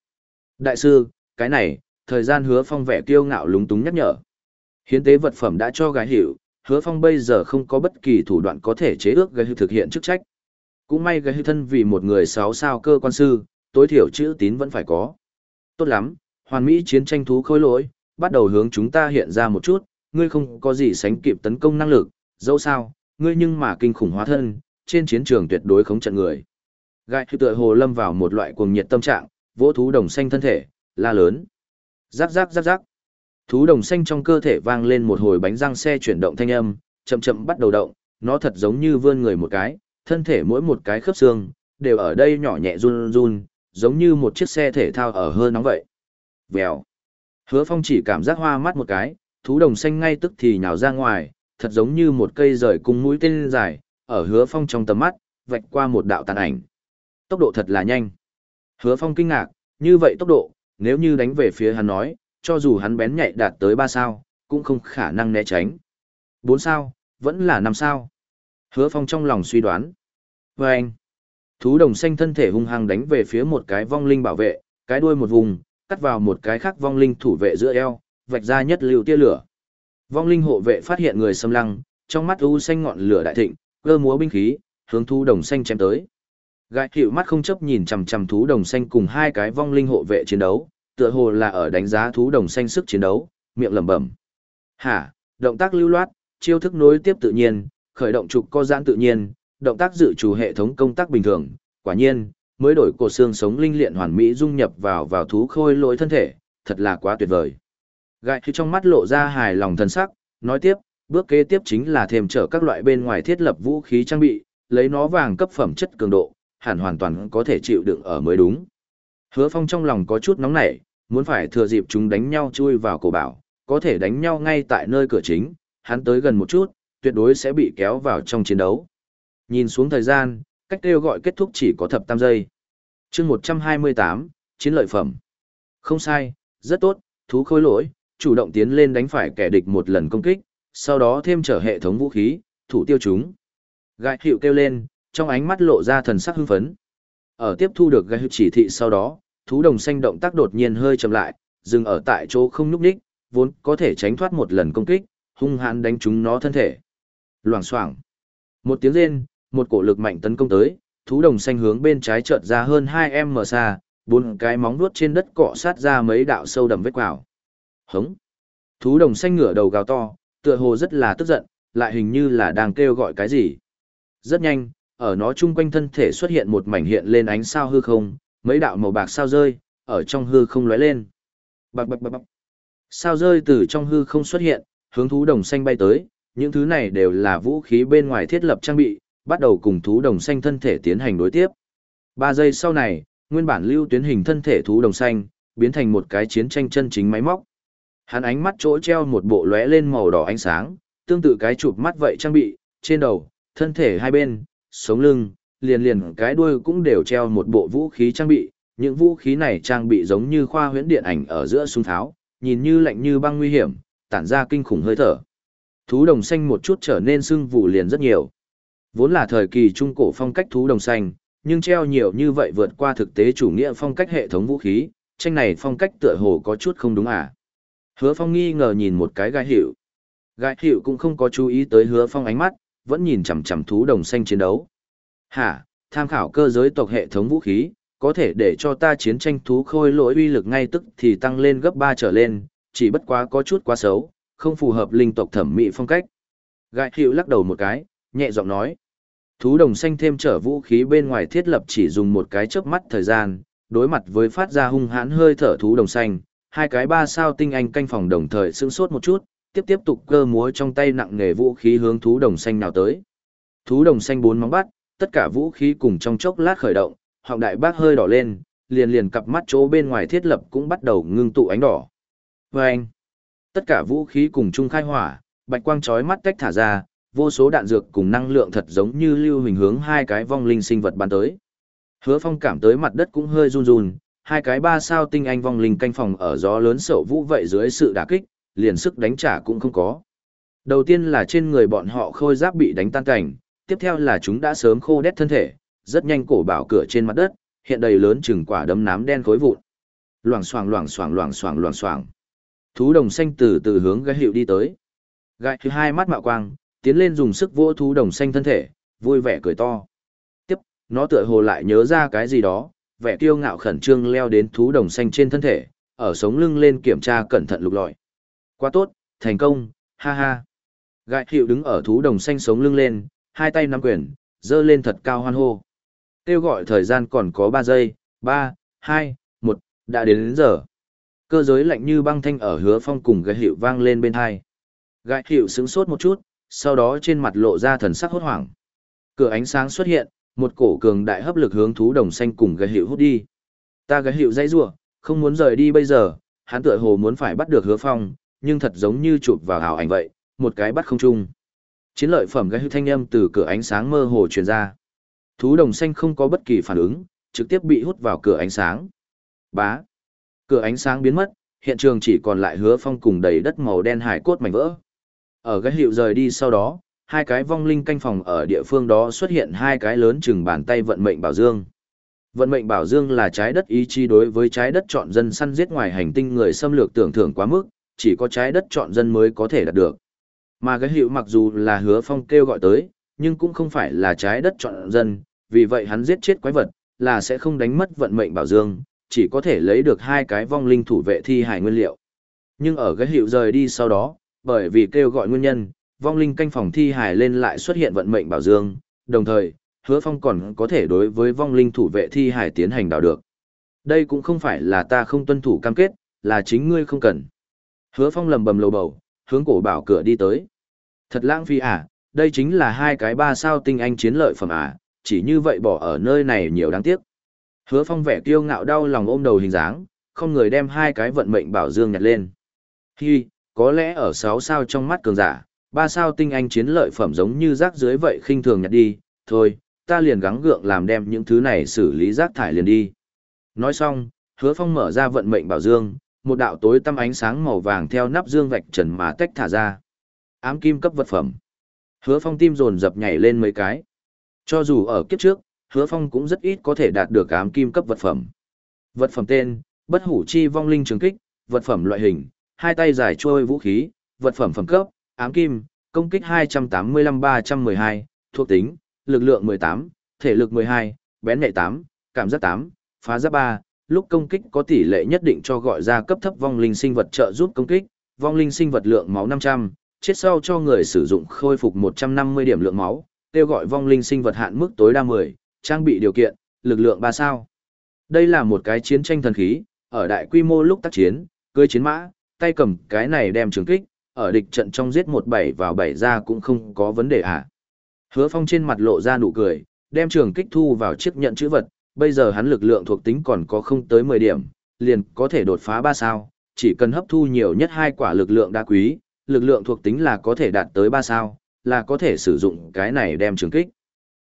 Speaker 1: Đại sư, cái này, thời gian hứa phong vẻ kiêu ngạo lúng túng nhắc nhở. Hiến tế vật phẩm đã cho gái hiệu, hứa phong bây giờ không có bất kỳ thủ đoạn có thể chế ước gây thực hiện chức trách cũng may gây thân vì một người sáu sao cơ quan sư tối thiểu chữ tín vẫn phải có. Tốt lắm hoàn mỹ chiến tranh thú khôi lỗi bắt đầu hướng chúng ta hiện ra một chút ngươi không có gì sánh kịp tấn công năng lực dẫu sao ngươi nhưng mà kinh khủng hóa thân trên chiến trường tuyệt đối không trận người. Gai thư tựa hồ lâm vào một loại cuồng nhiệt tâm trạng vỗ thú đồng xanh thân thể la lớn. Giáp giáp giáp giáp Thú đồng xanh trong cơ thể vang lên một hồi bánh răng xe chuyển động thanh âm, chậm chậm bắt đầu động, nó thật giống như vươn người một cái, thân thể mỗi một cái khớp xương, đều ở đây nhỏ nhẹ run run, giống như một chiếc xe thể thao ở hơi nóng vậy. Vèo. Hứa phong chỉ cảm giác hoa mắt một cái, thú đồng xanh ngay tức thì nhào ra ngoài, thật giống như một cây rời cung mũi tên dài, ở hứa phong trong tầm mắt, vạch qua một đạo tàn ảnh. Tốc độ thật là nhanh. Hứa phong kinh ngạc, như vậy tốc độ, nếu như đánh về phía hắn nói, cho dù hắn bén nhạy đạt tới 3 sao, cũng không khả năng né tránh. 4 sao, vẫn là 5 sao. Hứa phong trong lòng suy đoán. Và anh, thú đồng xanh thân thể hung hăng đánh về phía một cái vong linh bảo vệ, cái đuôi một vùng, cắt vào một cái khác vong linh thủ vệ giữa eo, vạch ra nhất lưu tia lửa. Vong linh hộ vệ phát hiện người xâm lăng, trong mắt u xanh ngọn lửa đại thịnh, cơ múa binh khí, hướng thú đồng xanh chém tới. Gai hiệu mắt không chấp nhìn chằm chằm thú đồng xanh cùng hai cái vong linh hộ vệ chiến đấu, tựa hồ là ở đánh giá thú đồng xanh sức chiến đấu, miệng lẩm bẩm. Hả, động tác lưu loát, chiêu thức nối tiếp tự nhiên, khởi động trục co giãn tự nhiên, động tác dự trù hệ thống công tác bình thường, quả nhiên, mới đổi cổ xương sống linh liện hoàn mỹ dung nhập vào vào thú khôi lỗi thân thể, thật là quá tuyệt vời. Gại khi trong mắt lộ ra hài lòng thân sắc, nói tiếp, bước kế tiếp chính là thêm trở các loại bên ngoài thiết lập vũ khí trang bị, lấy nó vàng cấp phẩm chất cường độ, hẳn hoàn toàn có thể chịu đựng ở mới đúng. Hứa Phong trong lòng có chút nóng nảy, muốn phải thừa dịp chúng đánh nhau chui vào cổ bảo, có thể đánh nhau ngay tại nơi cửa chính, hắn tới gần một chút, tuyệt đối sẽ bị kéo vào trong chiến đấu. Nhìn xuống thời gian, cách kêu gọi kết thúc chỉ có thập tam giây. chương 128, chiến lợi phẩm. Không sai, rất tốt, thú khôi lỗi, chủ động tiến lên đánh phải kẻ địch một lần công kích, sau đó thêm trở hệ thống vũ khí, thủ tiêu chúng. Gai hiệu kêu lên, trong ánh mắt lộ ra thần sắc hưng phấn. Ở tiếp thu được gai hiệu chỉ thị sau đó, thú đồng xanh động tác đột nhiên hơi chậm lại, dừng ở tại chỗ không nhúc nhích, vốn có thể tránh thoát một lần công kích, hung hãn đánh trúng nó thân thể. Loảng xoảng. Một tiếng rên, một cổ lực mạnh tấn công tới, thú đồng xanh hướng bên trái chợt ra hơn 2m xa, bốn cái móng vuốt trên đất cọ sát ra mấy đạo sâu đậm vết quào. Hống. Thú đồng xanh ngửa đầu gào to, tựa hồ rất là tức giận, lại hình như là đang kêu gọi cái gì. Rất nhanh, ở nó chung quanh thân thể xuất hiện một mảnh hiện lên ánh sao hư không, mấy đạo màu bạc sao rơi, ở trong hư không lóe lên. Bạc bạc bạc bạc. Sao rơi từ trong hư không xuất hiện, hướng thú đồng xanh bay tới, những thứ này đều là vũ khí bên ngoài thiết lập trang bị, bắt đầu cùng thú đồng xanh thân thể tiến hành đối tiếp. Ba giây sau này, nguyên bản lưu tuyến hình thân thể thú đồng xanh, biến thành một cái chiến tranh chân chính máy móc. Hắn ánh mắt chỗ treo một bộ lóe lên màu đỏ ánh sáng, tương tự cái chụp mắt vậy trang bị, trên đầu, thân thể hai bên, sống lưng, liền liền cái đuôi cũng đều treo một bộ vũ khí trang bị, những vũ khí này trang bị giống như khoa huyễn điện ảnh ở giữa súng tháo, nhìn như lạnh như băng nguy hiểm, tản ra kinh khủng hơi thở. Thú đồng xanh một chút trở nên sưng vụ liền rất nhiều. Vốn là thời kỳ trung cổ phong cách thú đồng xanh, nhưng treo nhiều như vậy vượt qua thực tế chủ nghĩa phong cách hệ thống vũ khí, tranh này phong cách tựa hồ có chút không đúng à. Hứa phong nghi ngờ nhìn một cái gai hiệu. Gai hiệu cũng không có chú ý tới hứa phong ánh mắt, vẫn nhìn chằm chằm thú đồng xanh chiến đấu. Hả, tham khảo cơ giới tộc hệ thống vũ khí, có thể để cho ta chiến tranh thú khôi lỗi uy lực ngay tức thì tăng lên gấp 3 trở lên, chỉ bất quá có chút quá xấu, không phù hợp linh tộc thẩm mỹ phong cách. Gai hiệu lắc đầu một cái, nhẹ giọng nói. Thú đồng xanh thêm trở vũ khí bên ngoài thiết lập chỉ dùng một cái chớp mắt thời gian, đối mặt với phát ra hung hãn hơi thở thú đồng xanh, hai cái ba sao tinh anh canh phòng đồng thời sững sốt một chút, tiếp tiếp tục cơ múa trong tay nặng nghề vũ khí hướng thú đồng xanh nào tới. Thú đồng xanh bốn móng bắt, tất cả vũ khí cùng trong chốc lát khởi động, họng đại bác hơi đỏ lên, liền liền cặp mắt chỗ bên ngoài thiết lập cũng bắt đầu ngưng tụ ánh đỏ. Và anh, tất cả vũ khí cùng chung khai hỏa, bạch quang chói mắt cách thả ra, vô số đạn dược cùng năng lượng thật giống như lưu hình hướng hai cái vong linh sinh vật bắn tới. Hứa Phong cảm tới mặt đất cũng hơi run run, hai cái ba sao tinh anh vong linh canh phòng ở gió lớn sậu vũ vậy dưới sự đả kích, liền sức đánh trả cũng không có. Đầu tiên là trên người bọn họ khôi giáp bị đánh tan cảnh, tiếp theo là chúng đã sớm khô đét thân thể, rất nhanh cổ bảo cửa trên mặt đất, hiện đầy lớn chừng quả đấm nám đen khối vụn. Loảng xoảng loảng xoảng loảng xoảng loảng xoảng. Thú đồng xanh từ từ hướng gai hiệu đi tới. Gai thứ hai mắt mạo quang, tiến lên dùng sức vỗ thú đồng xanh thân thể, vui vẻ cười to. Tiếp, nó tựa hồ lại nhớ ra cái gì đó, vẻ kiêu ngạo khẩn trương leo đến thú đồng xanh trên thân thể, ở sống lưng lên kiểm tra cẩn thận lục lọi. Quá tốt, thành công, ha ha. Gại hiệu đứng ở thú đồng xanh sống lưng lên, hai tay nắm quyền, dơ lên thật cao hoan hô. Kêu gọi thời gian còn có 3 giây, 3, 2, 1, đã đến đến giờ. Cơ giới lạnh như băng thanh ở hứa phong cùng gại hiệu vang lên bên hai. Gại hiệu sững sốt một chút, sau đó trên mặt lộ ra thần sắc hốt hoảng. Cửa ánh sáng xuất hiện, một cổ cường đại hấp lực hướng thú đồng xanh cùng gai hiệu hút đi. Ta gai hiệu dãy rủa, không muốn rời đi bây giờ, hắn tựa hồ muốn phải bắt được hứa phong, nhưng thật giống như chụp vào ảo ảnh vậy, một cái bắt không chung. Chiến lợi phẩm gái hiệu thanh âm từ cửa ánh sáng mơ hồ truyền ra. Thú đồng xanh không có bất kỳ phản ứng, trực tiếp bị hút vào cửa ánh sáng. Bá. Cửa ánh sáng biến mất, hiện trường chỉ còn lại hứa phong cùng đầy đất màu đen hải cốt mảnh vỡ. Ở cái hiệu rời đi sau đó, hai cái vong linh canh phòng ở địa phương đó xuất hiện hai cái lớn chừng bàn tay vận mệnh bảo dương. Vận mệnh bảo dương là trái đất ý chí đối với trái đất chọn dân săn giết ngoài hành tinh người xâm lược tưởng thưởng quá mức, chỉ có trái đất chọn dân mới có thể đạt được. Mà cái hiệu mặc dù là hứa phong kêu gọi tới, nhưng cũng không phải là trái đất chọn dân, vì vậy hắn giết chết quái vật, là sẽ không đánh mất vận mệnh bảo dương, chỉ có thể lấy được hai cái vong linh thủ vệ thi hải nguyên liệu. Nhưng ở cái hiệu rời đi sau đó, bởi vì kêu gọi nguyên nhân, vong linh canh phòng thi hải lên lại xuất hiện vận mệnh bảo dương, đồng thời, hứa phong còn có thể đối với vong linh thủ vệ thi hải tiến hành đào được. Đây cũng không phải là ta không tuân thủ cam kết, là chính ngươi không cần. Hứa phong lầm bầm lầu bầu, hướng cổ bảo cửa đi tới. Thật lãng phí à, đây chính là hai cái ba sao tinh anh chiến lợi phẩm à, chỉ như vậy bỏ ở nơi này nhiều đáng tiếc. Hứa phong vẻ kiêu ngạo đau lòng ôm đầu hình dáng, không người đem hai cái vận mệnh bảo dương nhặt lên. Hi, có lẽ ở sáu sao trong mắt cường giả, ba sao tinh anh chiến lợi phẩm giống như rác dưới vậy khinh thường nhặt đi, thôi, ta liền gắng gượng làm đem những thứ này xử lý rác thải liền đi. Nói xong, hứa phong mở ra vận mệnh bảo dương, một đạo tối tăm ánh sáng màu vàng theo nắp dương vạch trần mà tách thả ra. Ám kim cấp vật phẩm. Hứa phong tim dồn dập nhảy lên mấy cái. Cho dù ở kiếp trước, hứa phong cũng rất ít có thể đạt được ám kim cấp vật phẩm. Vật phẩm tên, bất hủ chi vong linh trường kích, vật phẩm loại hình, hai tay dài trôi vũ khí, vật phẩm phẩm cấp, ám kim, công kích 285-312, thuộc tính, lực lượng 18, thể lực 12, bén nhạy 8, cảm giác 8, phá giáp 3, lúc công kích có tỷ lệ nhất định cho gọi ra cấp thấp vong linh sinh vật trợ giúp công kích, vong linh sinh vật lượng máu 500, chết sau cho người sử dụng khôi phục 150 điểm lượng máu, kêu gọi vong linh sinh vật hạn mức tối đa 10, trang bị điều kiện, lực lượng 3 sao. Đây là một cái chiến tranh thần khí, ở đại quy mô lúc tác chiến, cưỡi chiến mã, tay cầm cái này đem trường kích, ở địch trận trong giết một bảy vào bảy ra cũng không có vấn đề à. Hứa Phong trên mặt lộ ra nụ cười, đem trường kích thu vào chiếc nhận chữ vật, bây giờ hắn lực lượng thuộc tính còn có không tới 10 điểm, liền có thể đột phá 3 sao, chỉ cần hấp thu nhiều nhất hai quả lực lượng đa quý, lực lượng thuộc tính là có thể đạt tới 3 sao, là có thể sử dụng cái này đem trường kích.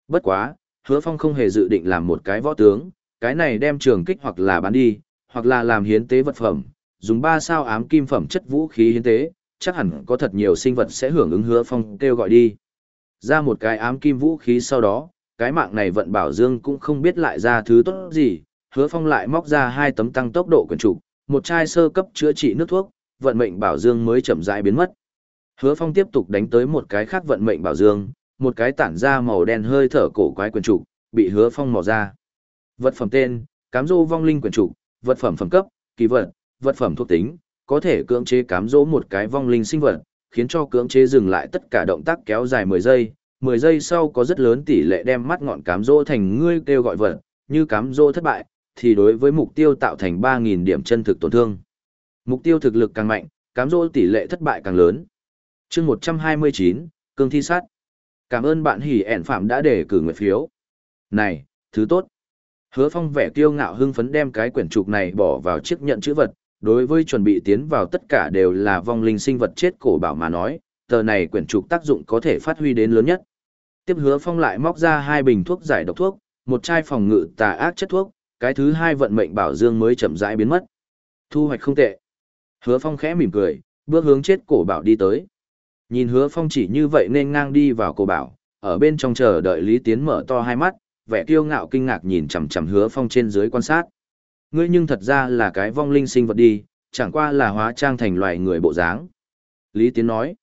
Speaker 1: Bất quá, Hứa Phong không hề dự định làm một cái võ tướng, cái này đem trường kích hoặc là bán đi, hoặc là làm hiến tế vật phẩm, dùng 3 sao ám kim phẩm chất vũ khí hiến tế, chắc hẳn có thật nhiều sinh vật sẽ hưởng ứng Hứa Phong kêu gọi đi. Ra một cái ám kim vũ khí sau đó, cái mạng này vận bảo dương cũng không biết lại ra thứ tốt gì, hứa phong lại móc ra hai tấm tăng tốc độ quyển trục, một chai sơ cấp chữa trị nước thuốc, vận mệnh bảo dương mới chậm rãi biến mất. Hứa phong tiếp tục đánh tới một cái khác vận mệnh bảo dương, một cái tản ra màu đen hơi thở cổ quái quyển trục, bị hứa phong mò ra. Vật phẩm tên, cám Dô vong linh quyển trục, vật phẩm phẩm cấp, kỳ vật, vật phẩm thuộc tính, có thể cưỡng chế cám dỗ một cái vong linh sinh vật, khiến cho cưỡng chế dừng lại tất cả động tác kéo dài 10 giây, 10 giây sau có rất lớn tỷ lệ đem mắt ngọn cám dỗ thành ngươi kêu gọi vật, như cám dỗ thất bại, thì đối với mục tiêu tạo thành 3.000 điểm chân thực tổn thương. Mục tiêu thực lực càng mạnh, cám dỗ tỷ lệ thất bại càng lớn. chương 129, cương thi sát. Cảm ơn bạn hỉ ẻn phạm đã để cử nguyện phiếu. Này, thứ tốt. Hứa phong vẻ kiêu ngạo hưng phấn đem cái quyển trục này bỏ vào chiếc nhận chữ vật, đối với chuẩn bị tiến vào tất cả đều là vong linh sinh vật chết cổ bảo mà nói, tờ này quyển trục tác dụng có thể phát huy đến lớn nhất. Tiếp hứa phong lại móc ra hai bình thuốc giải độc thuốc, một chai phòng ngự tà ác chất thuốc, cái thứ hai vận mệnh bảo dương mới chậm rãi biến mất. Thu hoạch không tệ. Hứa phong khẽ mỉm cười, bước hướng chết cổ bảo đi tới. Nhìn hứa phong chỉ như vậy nên ngang đi vào cổ bảo, ở bên trong chờ đợi Lý Tiến mở to hai mắt, vẻ kiêu ngạo kinh ngạc nhìn chằm chằm hứa phong trên dưới quan sát. Ngươi nhưng thật ra là cái vong linh sinh vật đi, chẳng qua là hóa trang thành loài người bộ dáng. Lý Tiến nói.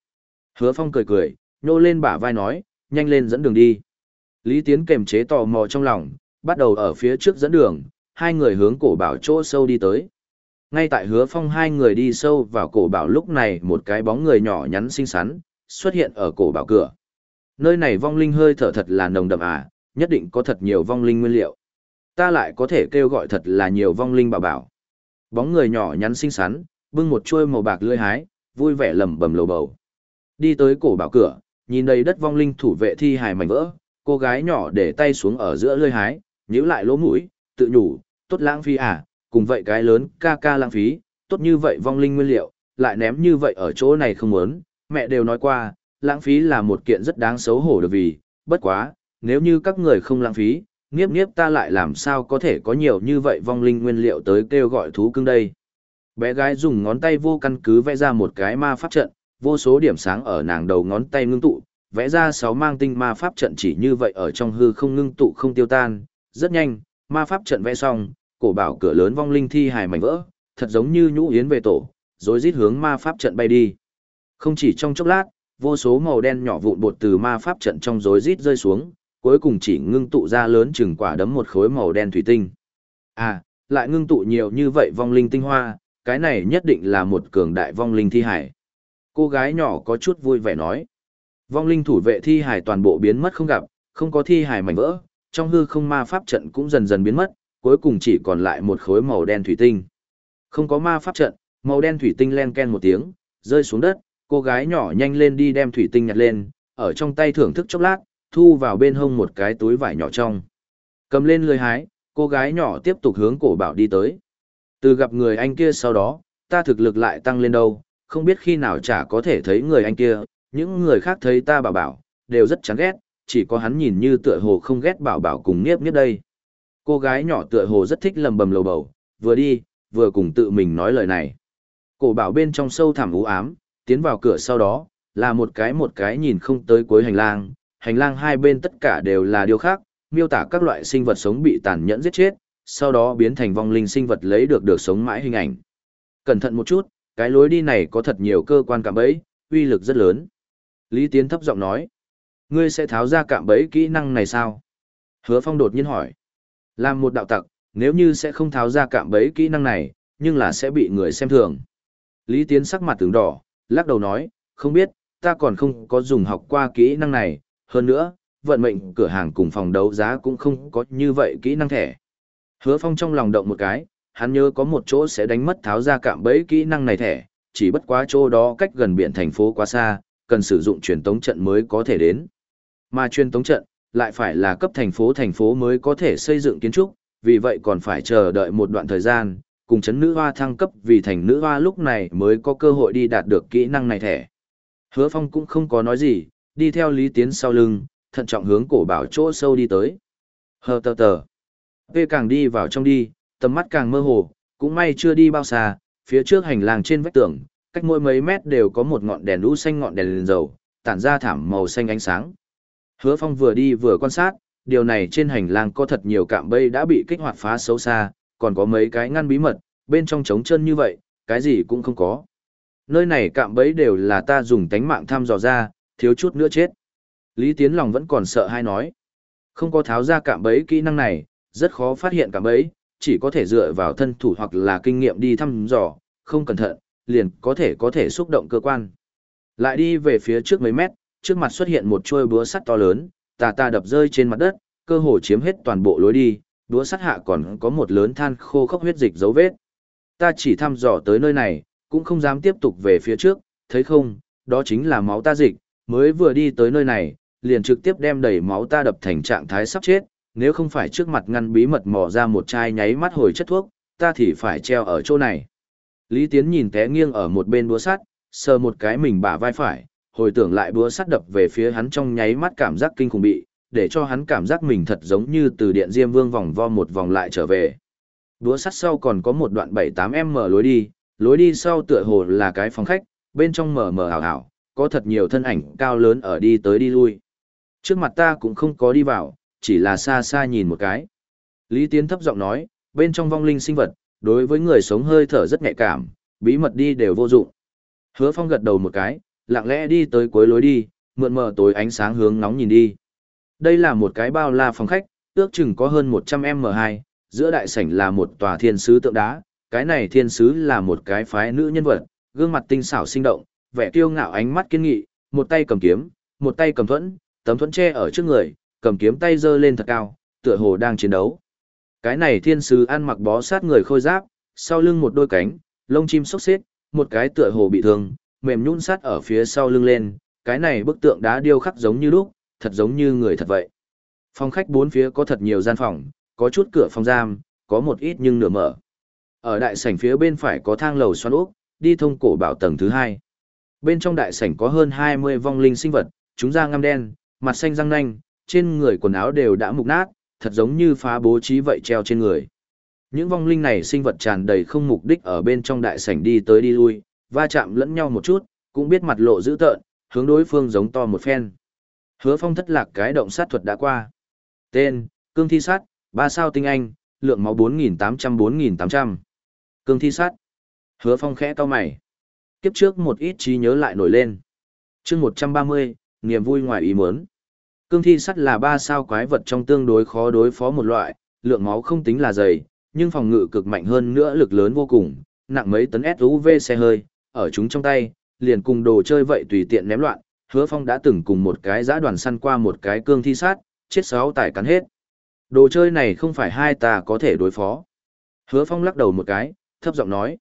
Speaker 1: Hứa phong cười cười, nhô lên bả vai nói, nhanh lên dẫn đường đi. Lý Tiến kềm chế tò mò trong lòng, bắt đầu ở phía trước dẫn đường, hai người hướng cổ bảo chỗ sâu đi tới. Ngay tại hứa phong hai người đi sâu vào cổ bảo lúc này một cái bóng người nhỏ nhắn xinh xắn, xuất hiện ở cổ bảo cửa. Nơi này vong linh hơi thở thật là nồng đậm à, nhất định có thật nhiều vong linh nguyên liệu. Ta lại có thể kêu gọi thật là nhiều vong linh bảo bảo. Bóng người nhỏ nhắn xinh xắn, bưng một chuôi màu bạc lưỡi hái, vui vẻ lẩm bẩm lầu bầu. Đi tới cổ bảo cửa, nhìn đầy đất vong linh thủ vệ thi hài mảnh vỡ, cô gái nhỏ để tay xuống ở giữa lưỡi hái, nhíu lại lỗ mũi, tự nhủ, tốt lãng phí à, cùng vậy cái lớn ca ca lãng phí, tốt như vậy vong linh nguyên liệu, lại ném như vậy ở chỗ này không muốn, mẹ đều nói qua, lãng phí là một kiện rất đáng xấu hổ được vì, bất quá, nếu như các người không lãng phí, nghiếp nghiếp ta lại làm sao có thể có nhiều như vậy vong linh nguyên liệu tới kêu gọi thú cưng đây. Bé gái dùng ngón tay vô căn cứ vẽ ra một cái ma pháp trận, vô số điểm sáng ở nàng đầu ngón tay ngưng tụ, vẽ ra sáu mang tinh ma pháp trận chỉ như vậy ở trong hư không ngưng tụ không tiêu tan, rất nhanh, ma pháp trận vẽ xong, cổ bảo cửa lớn vong linh thi hài mảnh vỡ, thật giống như nhũ yến về tổ, rồi rít hướng ma pháp trận bay đi. Không chỉ trong chốc lát, vô số màu đen nhỏ vụn bột từ ma pháp trận trong rối rít rơi xuống, cuối cùng chỉ ngưng tụ ra lớn chừng quả đấm một khối màu đen thủy tinh. À, lại ngưng tụ nhiều như vậy vong linh tinh hoa, cái này nhất định là một cường đại vong linh thi hải. Cô gái nhỏ có chút vui vẻ nói. Vong linh thủ vệ thi hải toàn bộ biến mất không gặp, không có thi hải mảnh vỡ, trong hư không ma pháp trận cũng dần dần biến mất, cuối cùng chỉ còn lại một khối màu đen thủy tinh. Không có ma pháp trận, màu đen thủy tinh len ken một tiếng, rơi xuống đất, cô gái nhỏ nhanh lên đi đem thủy tinh nhặt lên, ở trong tay thưởng thức chốc lát, thu vào bên hông một cái túi vải nhỏ trong. Cầm lên lười hái, cô gái nhỏ tiếp tục hướng cổ bảo đi tới. Từ gặp người anh kia sau đó, ta thực lực lại tăng lên đâu, không biết khi nào chả có thể thấy người anh kia, những người khác thấy ta bảo bảo, đều rất chán ghét, chỉ có hắn nhìn như tựa hồ không ghét bảo bảo cùng nghiếp nghiếp đây. Cô gái nhỏ tựa hồ rất thích lầm bầm lầu bầu, vừa đi, vừa cùng tự mình nói lời này. Cổ bảo bên trong sâu thẳm u ám, tiến vào cửa sau đó, là một cái một cái nhìn không tới cuối hành lang, hành lang hai bên tất cả đều là điều khác, miêu tả các loại sinh vật sống bị tàn nhẫn giết chết, sau đó biến thành vong linh sinh vật lấy được được sống mãi hình ảnh. Cẩn thận một chút, cái lối đi này có thật nhiều cơ quan cạm bẫy, uy lực rất lớn. Lý Tiến thấp giọng nói, ngươi sẽ tháo ra cạm bẫy kỹ năng này sao? Hứa Phong đột nhiên hỏi, làm một đạo tặc, nếu như sẽ không tháo ra cạm bẫy kỹ năng này, nhưng là sẽ bị người xem thường. Lý Tiến sắc mặt tướng đỏ, lắc đầu nói, không biết, ta còn không có dùng học qua kỹ năng này, hơn nữa, vận mệnh cửa hàng cùng phòng đấu giá cũng không có như vậy kỹ năng thẻ. Hứa Phong trong lòng động một cái, hắn nhớ có một chỗ sẽ đánh mất tháo ra cạm bẫy kỹ năng này thẻ, chỉ bất quá chỗ đó cách gần biển thành phố quá xa, cần sử dụng truyền tống trận mới có thể đến. Mà truyền tống trận lại phải là cấp thành phố thành phố mới có thể xây dựng kiến trúc, vì vậy còn phải chờ đợi một đoạn thời gian, cùng chấn nữ hoa thăng cấp vì thành nữ hoa lúc này mới có cơ hội đi đạt được kỹ năng này thẻ. Hứa Phong cũng không có nói gì, đi theo Lý Tiến sau lưng, thận trọng hướng cổ bảo chỗ sâu đi tới. Hờ tờ tờ. Vê càng đi vào trong đi, tầm mắt càng mơ hồ, cũng may chưa đi bao xa, phía trước hành lang trên vách tường, cách mỗi mấy mét đều có một ngọn đèn lũ xanh ngọn đèn lên dầu, tản ra thảm màu xanh ánh sáng. Hứa Phong vừa đi vừa quan sát, điều này trên hành lang có thật nhiều cạm bẫy đã bị kích hoạt phá xấu xa, còn có mấy cái ngăn bí mật, bên trong trống chân như vậy, cái gì cũng không có. Nơi này cạm bẫy đều là ta dùng tánh mạng thăm dò ra, thiếu chút nữa chết. Lý Tiến lòng vẫn còn sợ hay nói. Không có tháo ra cạm bẫy kỹ năng này, rất khó phát hiện cạm bẫy, chỉ có thể dựa vào thân thủ hoặc là kinh nghiệm đi thăm dò, không cẩn thận, liền có thể có thể xúc động cơ quan. Lại đi về phía trước mấy mét, trước mặt xuất hiện một chuôi búa sắt to lớn, tà tà đập rơi trên mặt đất, cơ hồ chiếm hết toàn bộ lối đi, búa sắt hạ còn có một lớn than khô khốc huyết dịch dấu vết. Ta chỉ thăm dò tới nơi này, cũng không dám tiếp tục về phía trước, thấy không, đó chính là máu ta dịch, mới vừa đi tới nơi này, liền trực tiếp đem đầy máu ta đập thành trạng thái sắp chết, nếu không phải trước mặt ngăn bí mật mò ra một chai nháy mắt hồi chất thuốc, ta thì phải treo ở chỗ này. Lý Tiến nhìn té nghiêng ở một bên búa sắt, sờ một cái mình bả vai phải, hồi tưởng lại búa sắt đập về phía hắn trong nháy mắt cảm giác kinh khủng bị, để cho hắn cảm giác mình thật giống như từ điện diêm vương vòng vo một vòng lại trở về. Búa sắt sau còn có một đoạn 7-8m lối đi, lối đi sau tựa hồ là cái phòng khách, bên trong mờ mờ ảo ảo, có thật nhiều thân ảnh cao lớn ở đi tới đi lui. Trước mặt ta cũng không có đi vào, chỉ là xa xa nhìn một cái. Lý Tiến thấp giọng nói, bên trong vong linh sinh vật, đối với người sống hơi thở rất nhạy cảm, bí mật đi đều vô dụng. Hứa Phong gật đầu một cái, lặng lẽ đi tới cuối lối đi, mượn mờ tối ánh sáng hướng nóng nhìn đi. Đây là một cái bao la phòng khách, ước chừng có hơn 100m2, giữa đại sảnh là một tòa thiên sứ tượng đá, cái này thiên sứ là một cái phái nữ nhân vật, gương mặt tinh xảo sinh động, vẻ kiêu ngạo ánh mắt kiên nghị, một tay cầm kiếm, một tay cầm thuẫn, tấm thuẫn che ở trước người, cầm kiếm tay giơ lên thật cao, tựa hồ đang chiến đấu. Cái này thiên sứ ăn mặc bó sát người khôi giáp, sau lưng một đôi cánh, lông chim xốc xếp, một cái tựa hồ bị thương, mềm nhũn sát ở phía sau lưng lên, cái này bức tượng đá điêu khắc giống như lúc, thật giống như người thật vậy. Phòng khách bốn phía có thật nhiều gian phòng, có chút cửa phòng giam, có một ít nhưng nửa mở. Ở đại sảnh phía bên phải có thang lầu xoắn ốc, đi thông cổ bảo tầng thứ hai. Bên trong đại sảnh có hơn 20 vong linh sinh vật, chúng da ngăm đen, mặt xanh răng nanh, trên người quần áo đều đã mục nát, thật giống như phá bố trí vậy treo trên người. Những vong linh này sinh vật tràn đầy không mục đích ở bên trong đại sảnh đi tới đi lui, va chạm lẫn nhau một chút, cũng biết mặt lộ dữ tợn, hướng đối phương giống to một phen. Hứa phong thất lạc cái động sát thuật đã qua. Tên, cương thi sát, ba sao tinh anh, lượng máu 4.800-4.800. Cương thi sát. Hứa phong khẽ cao mày. Kiếp trước một ít trí nhớ lại nổi lên. chương 130, niềm vui ngoài ý muốn. Cương thi sắt là ba sao quái vật trong tương đối khó đối phó một loại, lượng máu không tính là dày, nhưng phòng ngự cực mạnh hơn nữa lực lớn vô cùng, nặng mấy tấn SUV xe hơi, ở chúng trong tay, liền cùng đồ chơi vậy tùy tiện ném loạn, hứa phong đã từng cùng một cái giã đoàn săn qua một cái cương thi sát, chết sáu tải cắn hết. Đồ chơi này không phải hai ta có thể đối phó. Hứa phong lắc đầu một cái, thấp giọng nói.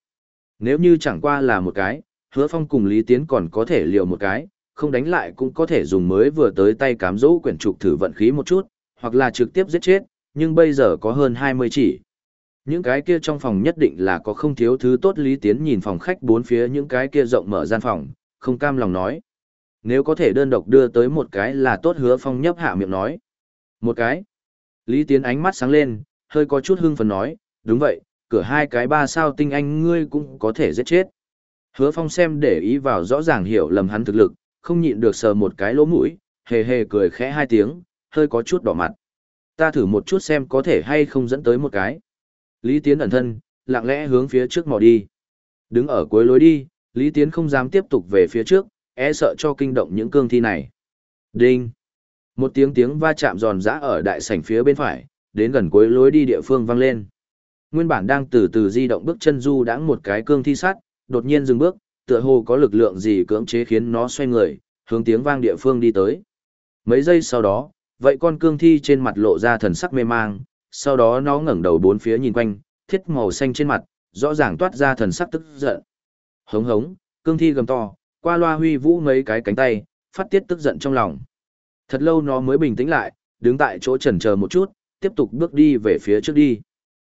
Speaker 1: Nếu như chẳng qua là một cái, hứa phong cùng Lý Tiến còn có thể liều một cái, không đánh lại cũng có thể dùng mới vừa tới tay cám dỗ quyển trục thử vận khí một chút, hoặc là trực tiếp giết chết, nhưng bây giờ có hơn 20 chỉ. Những cái kia trong phòng nhất định là có không thiếu thứ tốt Lý Tiến nhìn phòng khách bốn phía những cái kia rộng mở gian phòng, không cam lòng nói. Nếu có thể đơn độc đưa tới một cái là tốt hứa phong nhấp hạ miệng nói. Một cái. Lý Tiến ánh mắt sáng lên, hơi có chút hưng phấn nói, đúng vậy, cửa hai cái ba sao tinh anh ngươi cũng có thể giết chết. Hứa phong xem để ý vào rõ ràng hiểu lầm hắn thực lực, không nhịn được sờ một cái lỗ mũi, hề hề cười khẽ hai tiếng, hơi có chút đỏ mặt. Ta thử một chút xem có thể hay không dẫn tới một cái. Lý Tiến ẩn thân, lặng lẽ hướng phía trước mò đi. Đứng ở cuối lối đi, Lý Tiến không dám tiếp tục về phía trước, e sợ cho kinh động những cương thi này. Đinh! Một tiếng tiếng va chạm giòn giã ở đại sảnh phía bên phải, đến gần cuối lối đi địa phương vang lên. Nguyên bản đang từ từ di động bước chân du đãng một cái cương thi sát, đột nhiên dừng bước, tựa hồ có lực lượng gì cưỡng chế khiến nó xoay người, hướng tiếng vang địa phương đi tới. Mấy giây sau đó, vậy con cương thi trên mặt lộ ra thần sắc mê mang, sau đó nó ngẩng đầu bốn phía nhìn quanh, thiết màu xanh trên mặt, rõ ràng toát ra thần sắc tức giận. Hống hống, cương thi gầm to, qua loa huy vũ mấy cái cánh tay, phát tiết tức giận trong lòng. Thật lâu nó mới bình tĩnh lại, đứng tại chỗ chần chờ một chút, tiếp tục bước đi về phía trước đi.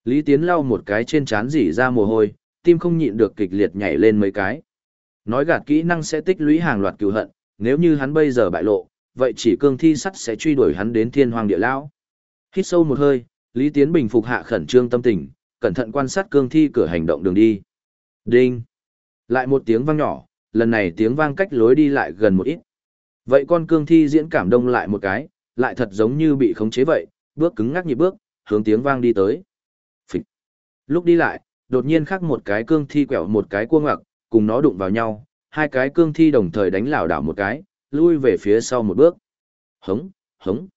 Speaker 1: Lý Tiến lau một cái trên trán rỉ ra mồ hôi, tim không nhịn được kịch liệt nhảy lên mấy cái. Nói gạt kỹ năng sẽ tích lũy hàng loạt cựu hận, nếu như hắn bây giờ bại lộ, vậy chỉ cương thi sắt sẽ truy đuổi hắn đến thiên hoàng địa lão. Hít sâu một hơi, Lý Tiến bình phục hạ khẩn trương tâm tình, cẩn thận quan sát cương thi cửa hành động đường đi. Đinh! Lại một tiếng vang nhỏ, lần này tiếng vang cách lối đi lại gần một ít. Vậy con cương thi diễn cảm đông lại một cái, lại thật giống như bị khống chế vậy, bước cứng ngắc nhịp bước, hướng tiếng vang đi tới. Lúc đi lại, đột nhiên khắc một cái cương thi quẹo một cái cua ngoặc, cùng nó đụng vào nhau, hai cái cương thi đồng thời đánh lảo đảo một cái, lui về phía sau một bước. Hống, hống.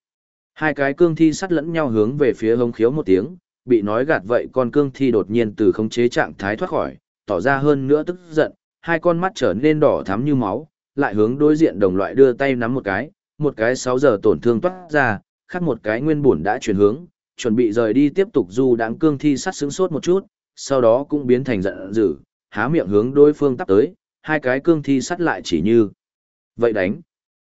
Speaker 1: Hai cái cương thi sắt lẫn nhau hướng về phía hống khiếu một tiếng, bị nói gạt vậy con cương thi đột nhiên từ khống chế trạng thái thoát khỏi, tỏ ra hơn nữa tức giận, hai con mắt trở nên đỏ thắm như máu, lại hướng đối diện đồng loại đưa tay nắm một cái, một cái 6 giờ tổn thương toát ra, khác một cái nguyên bổn đã chuyển hướng, chuẩn bị rời đi tiếp tục du đáng cương thi sắt sướng sốt một chút, sau đó cũng biến thành giận dữ, há miệng hướng đối phương tắp tới, hai cái cương thi sắt lại chỉ như. Vậy đánh.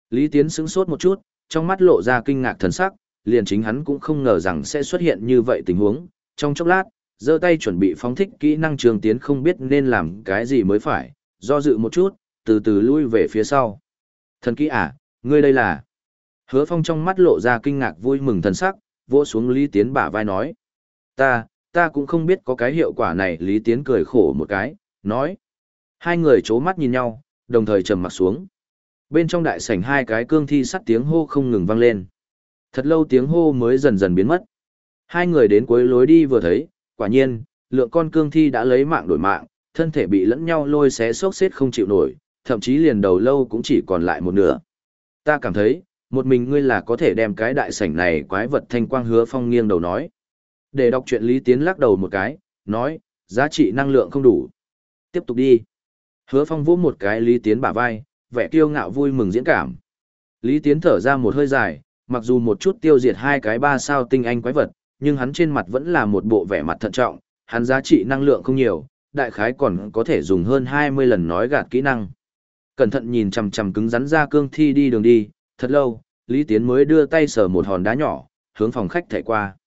Speaker 1: Lý Tiến sướng sốt một chút, trong mắt lộ ra kinh ngạc thần sắc, liền chính hắn cũng không ngờ rằng sẽ xuất hiện như vậy tình huống. Trong chốc lát, giơ tay chuẩn bị phóng thích kỹ năng trường tiến không biết nên làm cái gì mới phải, do dự một chút, từ từ lui về phía sau. Thần kỹ à, ngươi đây là... Hứa phong trong mắt lộ ra kinh ngạc vui mừng thần sắc, vỗ xuống Lý Tiến bả vai nói. Ta, ta cũng không biết có cái hiệu quả này Lý Tiến cười khổ một cái, nói. Hai người chố mắt nhìn nhau, đồng thời trầm mặt xuống. Bên trong đại sảnh hai cái cương thi sắt tiếng hô không ngừng vang lên. Thật lâu tiếng hô mới dần dần biến mất. Hai người đến cuối lối đi vừa thấy, quả nhiên, lượng con cương thi đã lấy mạng đổi mạng, thân thể bị lẫn nhau lôi xé xốc xếp không chịu nổi, thậm chí liền đầu lâu cũng chỉ còn lại một nửa. Ta cảm thấy, một mình ngươi là có thể đem cái đại sảnh này quái vật thanh quang hứa phong nghiêng đầu nói. Để đọc chuyện Lý Tiến lắc đầu một cái, nói, giá trị năng lượng không đủ. Tiếp tục đi. Hứa Phong vỗ một cái Lý Tiến bả vai, vẻ kiêu ngạo vui mừng diễn cảm. Lý Tiến thở ra một hơi dài, mặc dù một chút tiêu diệt hai cái ba sao tinh anh quái vật, nhưng hắn trên mặt vẫn là một bộ vẻ mặt thận trọng, hắn giá trị năng lượng không nhiều, đại khái còn có thể dùng hơn 20 lần nói gạt kỹ năng. Cẩn thận nhìn chằm chằm cứng rắn ra cương thi đi đường đi, thật lâu, Lý Tiến mới đưa tay sờ một hòn đá nhỏ, hướng phòng khách thảy qua.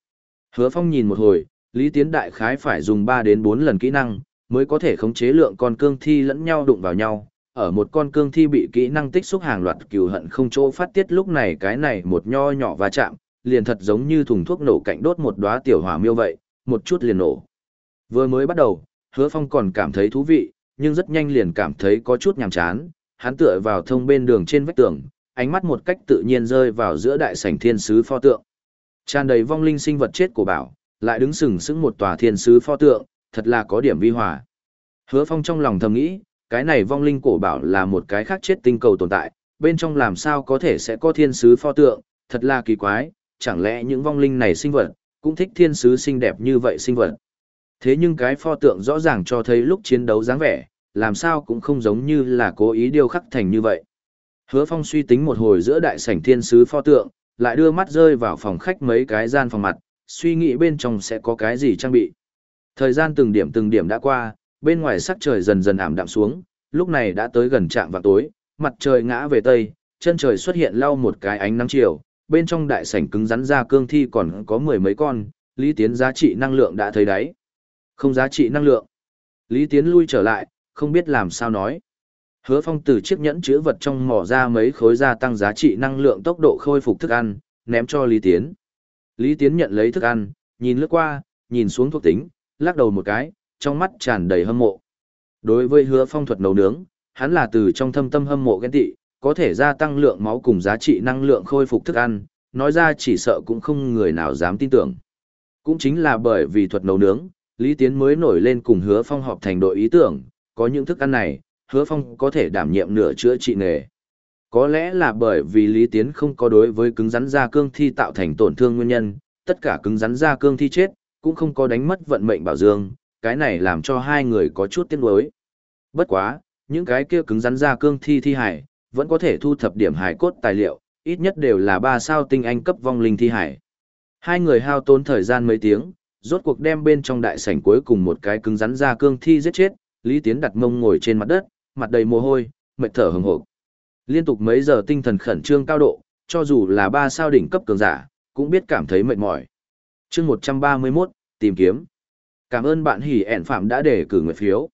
Speaker 1: Hứa Phong nhìn một hồi, Lý Tiến đại khái phải dùng 3 đến 4 lần kỹ năng, mới có thể khống chế lượng con cương thi lẫn nhau đụng vào nhau, ở một con cương thi bị kỹ năng tích xúc hàng loạt cừu hận không chỗ phát tiết lúc này cái này một nho nhỏ va chạm, liền thật giống như thùng thuốc nổ cạnh đốt một đóa tiểu hỏa miêu vậy, một chút liền nổ. Vừa mới bắt đầu, Hứa Phong còn cảm thấy thú vị, nhưng rất nhanh liền cảm thấy có chút nhàm chán, hắn tựa vào thông bên đường trên vách tường, ánh mắt một cách tự nhiên rơi vào giữa đại sảnh thiên sứ pho tượng. Tràn đầy vong linh sinh vật chết của bảo, lại đứng sừng sững một tòa thiên sứ pho tượng, thật là có điểm vi hòa. Hứa Phong trong lòng thầm nghĩ, cái này vong linh cổ bảo là một cái khác chết tinh cầu tồn tại, bên trong làm sao có thể sẽ có thiên sứ pho tượng, thật là kỳ quái, chẳng lẽ những vong linh này sinh vật, cũng thích thiên sứ xinh đẹp như vậy sinh vật. Thế nhưng cái pho tượng rõ ràng cho thấy lúc chiến đấu dáng vẻ, làm sao cũng không giống như là cố ý điêu khắc thành như vậy. Hứa Phong suy tính một hồi giữa đại sảnh thiên sứ pho tượng, lại đưa mắt rơi vào phòng khách mấy cái gian phòng mặt, suy nghĩ bên trong sẽ có cái gì trang bị. Thời gian từng điểm từng điểm đã qua, bên ngoài sắc trời dần dần ảm đạm xuống, lúc này đã tới gần trạm vào tối, mặt trời ngã về tây, chân trời xuất hiện lau một cái ánh nắng chiều, bên trong đại sảnh cứng rắn ra cương thi còn có mười mấy con, Lý Tiến giá trị năng lượng đã thấy đấy. Không giá trị năng lượng. Lý Tiến lui trở lại, không biết làm sao nói. Hứa Phong từ chiếc nhẫn chứa vật trong mỏ ra mấy khối gia tăng giá trị năng lượng tốc độ khôi phục thức ăn, ném cho Lý Tiến. Lý Tiến nhận lấy thức ăn, nhìn lướt qua, nhìn xuống thuộc tính, lắc đầu một cái, trong mắt tràn đầy hâm mộ. Đối với Hứa Phong thuật nấu nướng, hắn là từ trong thâm tâm hâm mộ ghen tị, có thể gia tăng lượng máu cùng giá trị năng lượng khôi phục thức ăn, nói ra chỉ sợ cũng không người nào dám tin tưởng. Cũng chính là bởi vì thuật nấu nướng, Lý Tiến mới nổi lên cùng Hứa Phong họp thành đội ý tưởng, có những thức ăn này, hứa phong có thể đảm nhiệm nửa chữa trị nghề. Có lẽ là bởi vì Lý Tiến không có đối với cứng rắn da cương thi tạo thành tổn thương nguyên nhân, tất cả cứng rắn da cương thi chết, cũng không có đánh mất vận mệnh bảo dương, cái này làm cho hai người có chút tiếc nuối. Bất quá, những cái kia cứng rắn da cương thi thi hải, vẫn có thể thu thập điểm hải cốt tài liệu, ít nhất đều là ba sao tinh anh cấp vong linh thi hải. Hai người hao tốn thời gian mấy tiếng, rốt cuộc đem bên trong đại sảnh cuối cùng một cái cứng rắn da cương thi giết chết, Lý Tiến đặt mông ngồi trên mặt đất, mặt đầy mồ hôi, mệt thở hừng hực. Liên tục mấy giờ tinh thần khẩn trương cao độ, cho dù là ba sao đỉnh cấp cường giả, cũng biết cảm thấy mệt mỏi. Chương 131, tìm kiếm. Cảm ơn bạn Hỉ ẻn phạm đã để cử nguyện phiếu.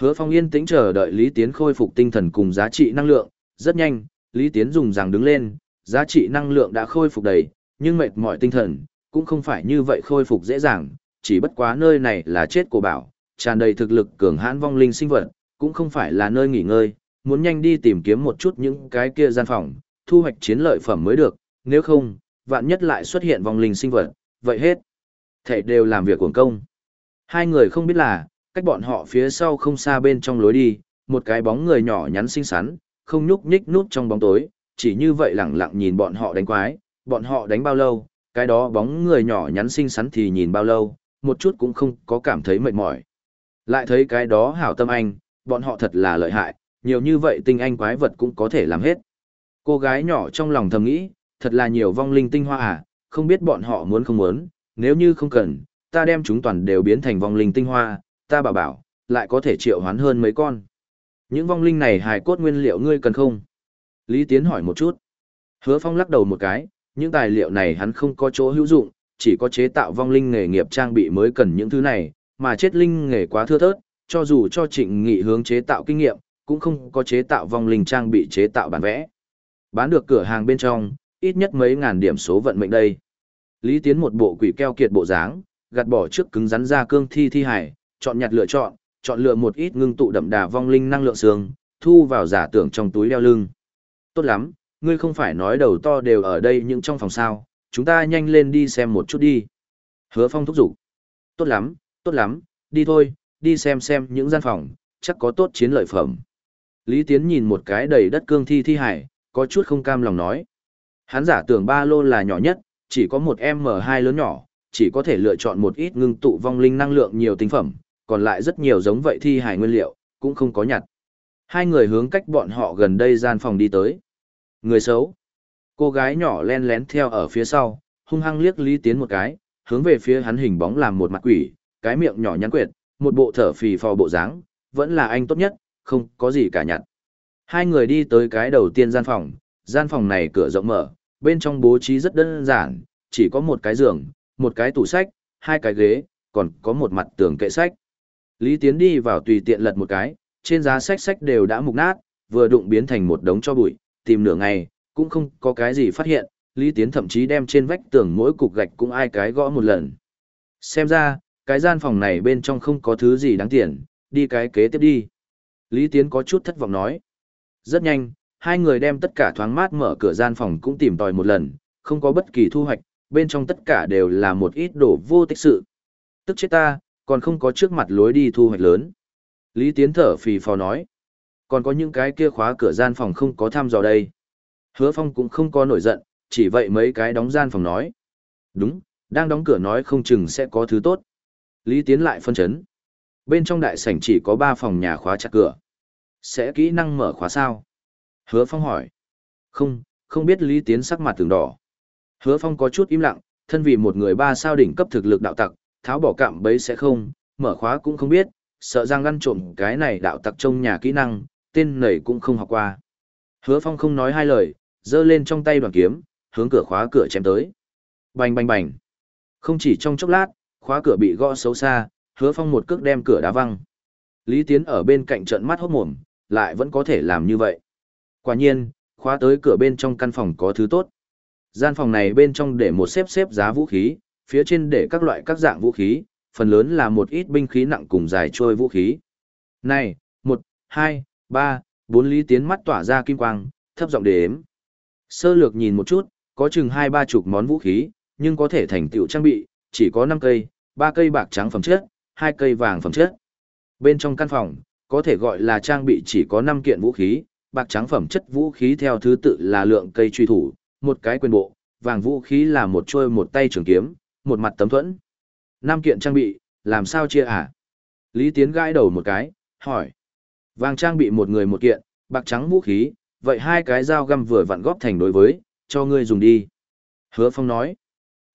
Speaker 1: Hứa Phong yên tĩnh chờ đợi Lý Tiến khôi phục tinh thần cùng giá trị năng lượng, rất nhanh, Lý Tiến dùng rằng đứng lên, giá trị năng lượng đã khôi phục đầy, nhưng mệt mỏi tinh thần cũng không phải như vậy khôi phục dễ dàng, chỉ bất quá nơi này là chết của bảo, tràn đầy thực lực cường hãn vong linh sinh vật, cũng không phải là nơi nghỉ ngơi, muốn nhanh đi tìm kiếm một chút những cái kia gian phòng, thu hoạch chiến lợi phẩm mới được, nếu không, vạn nhất lại xuất hiện vong linh sinh vật, vậy hết. Thể đều làm việc cuồng công. Hai người không biết là, cách bọn họ phía sau không xa bên trong lối đi, một cái bóng người nhỏ nhắn xinh xắn, không nhúc nhích nút trong bóng tối, chỉ như vậy lẳng lặng nhìn bọn họ đánh quái, bọn họ đánh bao lâu, cái đó bóng người nhỏ nhắn xinh xắn thì nhìn bao lâu, một chút cũng không có cảm thấy mệt mỏi. Lại thấy cái đó hảo tâm anh, bọn họ thật là lợi hại, nhiều như vậy tinh anh quái vật cũng có thể làm hết. Cô gái nhỏ trong lòng thầm nghĩ, thật là nhiều vong linh tinh hoa à, không biết bọn họ muốn không muốn, nếu như không cần, ta đem chúng toàn đều biến thành vong linh tinh hoa, ta bảo bảo, lại có thể triệu hoán hơn mấy con. Những vong linh này hài cốt nguyên liệu ngươi cần không? Lý Tiến hỏi một chút. Hứa Phong lắc đầu một cái, những tài liệu này hắn không có chỗ hữu dụng, chỉ có chế tạo vong linh nghề nghiệp trang bị mới cần những thứ này, mà chết linh nghề quá thưa thớt, cho dù cho trịnh nghị hướng chế tạo kinh nghiệm, cũng không có chế tạo vong linh trang bị chế tạo bản vẽ. Bán được cửa hàng bên trong, ít nhất mấy ngàn điểm số vận mệnh đây. Lý Tiến một bộ quỷ keo kiệt bộ dáng, gạt bỏ trước cứng rắn ra cương thi thi hải, chọn nhặt lựa chọn, chọn lựa một ít ngưng tụ đậm đà vong linh năng lượng xương, thu vào giả tưởng trong túi đeo lưng. Tốt lắm, ngươi không phải nói đầu to đều ở đây nhưng trong phòng sao, chúng ta nhanh lên đi xem một chút đi. Hứa Phong thúc giục. Tốt lắm, tốt lắm, đi thôi, đi xem xem những gian phòng, chắc có tốt chiến lợi phẩm. Lý Tiến nhìn một cái đầy đất cương thi thi hải, có chút không cam lòng nói. Hắn giả tưởng ba lô là nhỏ nhất, chỉ có một M2 lớn nhỏ, chỉ có thể lựa chọn một ít ngưng tụ vong linh năng lượng nhiều tinh phẩm, còn lại rất nhiều giống vậy thi hải nguyên liệu, cũng không có nhặt. Hai người hướng cách bọn họ gần đây gian phòng đi tới. Người xấu. Cô gái nhỏ len lén theo ở phía sau, hung hăng liếc Lý Tiến một cái, hướng về phía hắn hình bóng làm một mặt quỷ, cái miệng nhỏ nhắn quyệt, một bộ thở phì phò bộ dáng, vẫn là anh tốt nhất, không có gì cả nhặt. Hai người đi tới cái đầu tiên gian phòng, gian phòng này cửa rộng mở, bên trong bố trí rất đơn giản, chỉ có một cái giường, một cái tủ sách, hai cái ghế, còn có một mặt tường kệ sách. Lý Tiến đi vào tùy tiện lật một cái, trên giá sách sách đều đã mục nát, vừa đụng biến thành một đống cho bụi, tìm nửa ngày, cũng không có cái gì phát hiện, Lý Tiến thậm chí đem trên vách tường mỗi cục gạch cũng ai cái gõ một lần. Xem ra, cái gian phòng này bên trong không có thứ gì đáng tiền, đi cái kế tiếp đi. Lý Tiến có chút thất vọng nói. Rất nhanh, hai người đem tất cả thoáng mát mở cửa gian phòng cũng tìm tòi một lần, không có bất kỳ thu hoạch, bên trong tất cả đều là một ít đồ vô tích sự. Tức chết ta, còn không có trước mặt lối đi thu hoạch lớn. Lý Tiến thở phì phò nói. Còn có những cái kia khóa cửa gian phòng không có thăm dò đây. Hứa Phong cũng không có nổi giận, chỉ vậy mấy cái đóng gian phòng nói. Đúng, đang đóng cửa nói không chừng sẽ có thứ tốt. Lý Tiến lại phân chấn. Bên trong đại sảnh chỉ có 3 phòng nhà khóa chặt cửa. Sẽ kỹ năng mở khóa sao? Hứa Phong hỏi. Không, không biết Lý Tiến sắc mặt từng đỏ. Hứa Phong có chút im lặng, thân vì một người ba sao đỉnh cấp thực lực đạo tặc, tháo bỏ cạm bấy sẽ không, mở khóa cũng không biết, sợ rằng ngăn trộm cái này đạo tặc trong nhà kỹ năng, tên nảy cũng không học qua. Hứa Phong không nói hai lời, giơ lên trong tay đoàn kiếm, hướng cửa khóa cửa chém tới. Bành bành bành. Không chỉ trong chốc lát, khóa cửa bị gõ xấu xa, Hứa Phong một cước đem cửa đá văng. Lý Tiến ở bên cạnh trận mắt hốt mồm, lại vẫn có thể làm như vậy. Quả nhiên, khóa tới cửa bên trong căn phòng có thứ tốt. Gian phòng này bên trong để một xếp xếp giá vũ khí, phía trên để các loại các dạng vũ khí, phần lớn là một ít binh khí nặng cùng dài trôi vũ khí. Này, một, hai, ba, bốn lý tiến mắt tỏa ra kim quang, thấp giọng đếm. Sơ lược nhìn một chút, có chừng hai ba chục món vũ khí, nhưng có thể thành tựu trang bị, chỉ có năm cây, ba cây bạc trắng phẩm chất, hai cây vàng phẩm chất. Bên trong căn phòng, có thể gọi là trang bị chỉ có năm kiện vũ khí, bạc trắng phẩm chất vũ khí theo thứ tự là lượng cây truy thủ, một cái quyền bộ, vàng vũ khí là một trôi một tay trường kiếm, một mặt tấm thuẫn. Năm kiện trang bị, làm sao chia à? Lý Tiến gãi đầu một cái, hỏi. Vàng trang bị một người một kiện, bạc trắng vũ khí, vậy hai cái dao găm vừa vặn góp thành đối với, cho ngươi dùng đi. Hứa Phong nói.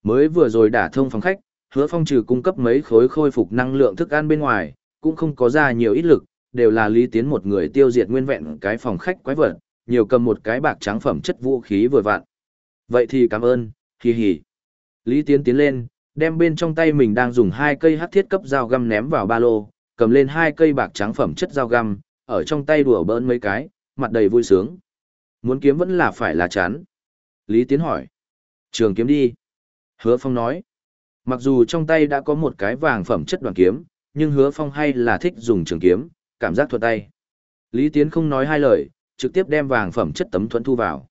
Speaker 1: Mới vừa rồi đả thông phòng khách, Hứa Phong trừ cung cấp mấy khối khôi phục năng lượng thức ăn bên ngoài, cũng không có ra nhiều ít lực, đều là Lý Tiến một người tiêu diệt nguyên vẹn cái phòng khách quái vật, nhiều cầm một cái bạc trắng phẩm chất vũ khí vừa vặn. Vậy thì cảm ơn, hì hì. Lý Tiến tiến lên, đem bên trong tay mình đang dùng hai cây hắc thiết cấp dao găm ném vào ba lô, cầm lên hai cây bạc trắng phẩm chất dao găm, ở trong tay đùa bỡn mấy cái, mặt đầy vui sướng. Muốn kiếm vẫn là phải là chán. Lý Tiến hỏi. Trường kiếm đi. Hứa Phong nói. Mặc dù trong tay đã có một cái vàng phẩm chất đoàn kiếm, nhưng Hứa Phong hay là thích dùng trường kiếm, cảm giác thuận tay. Lý Tiến không nói hai lời, trực tiếp đem vàng phẩm chất tấm thuẫn thu vào.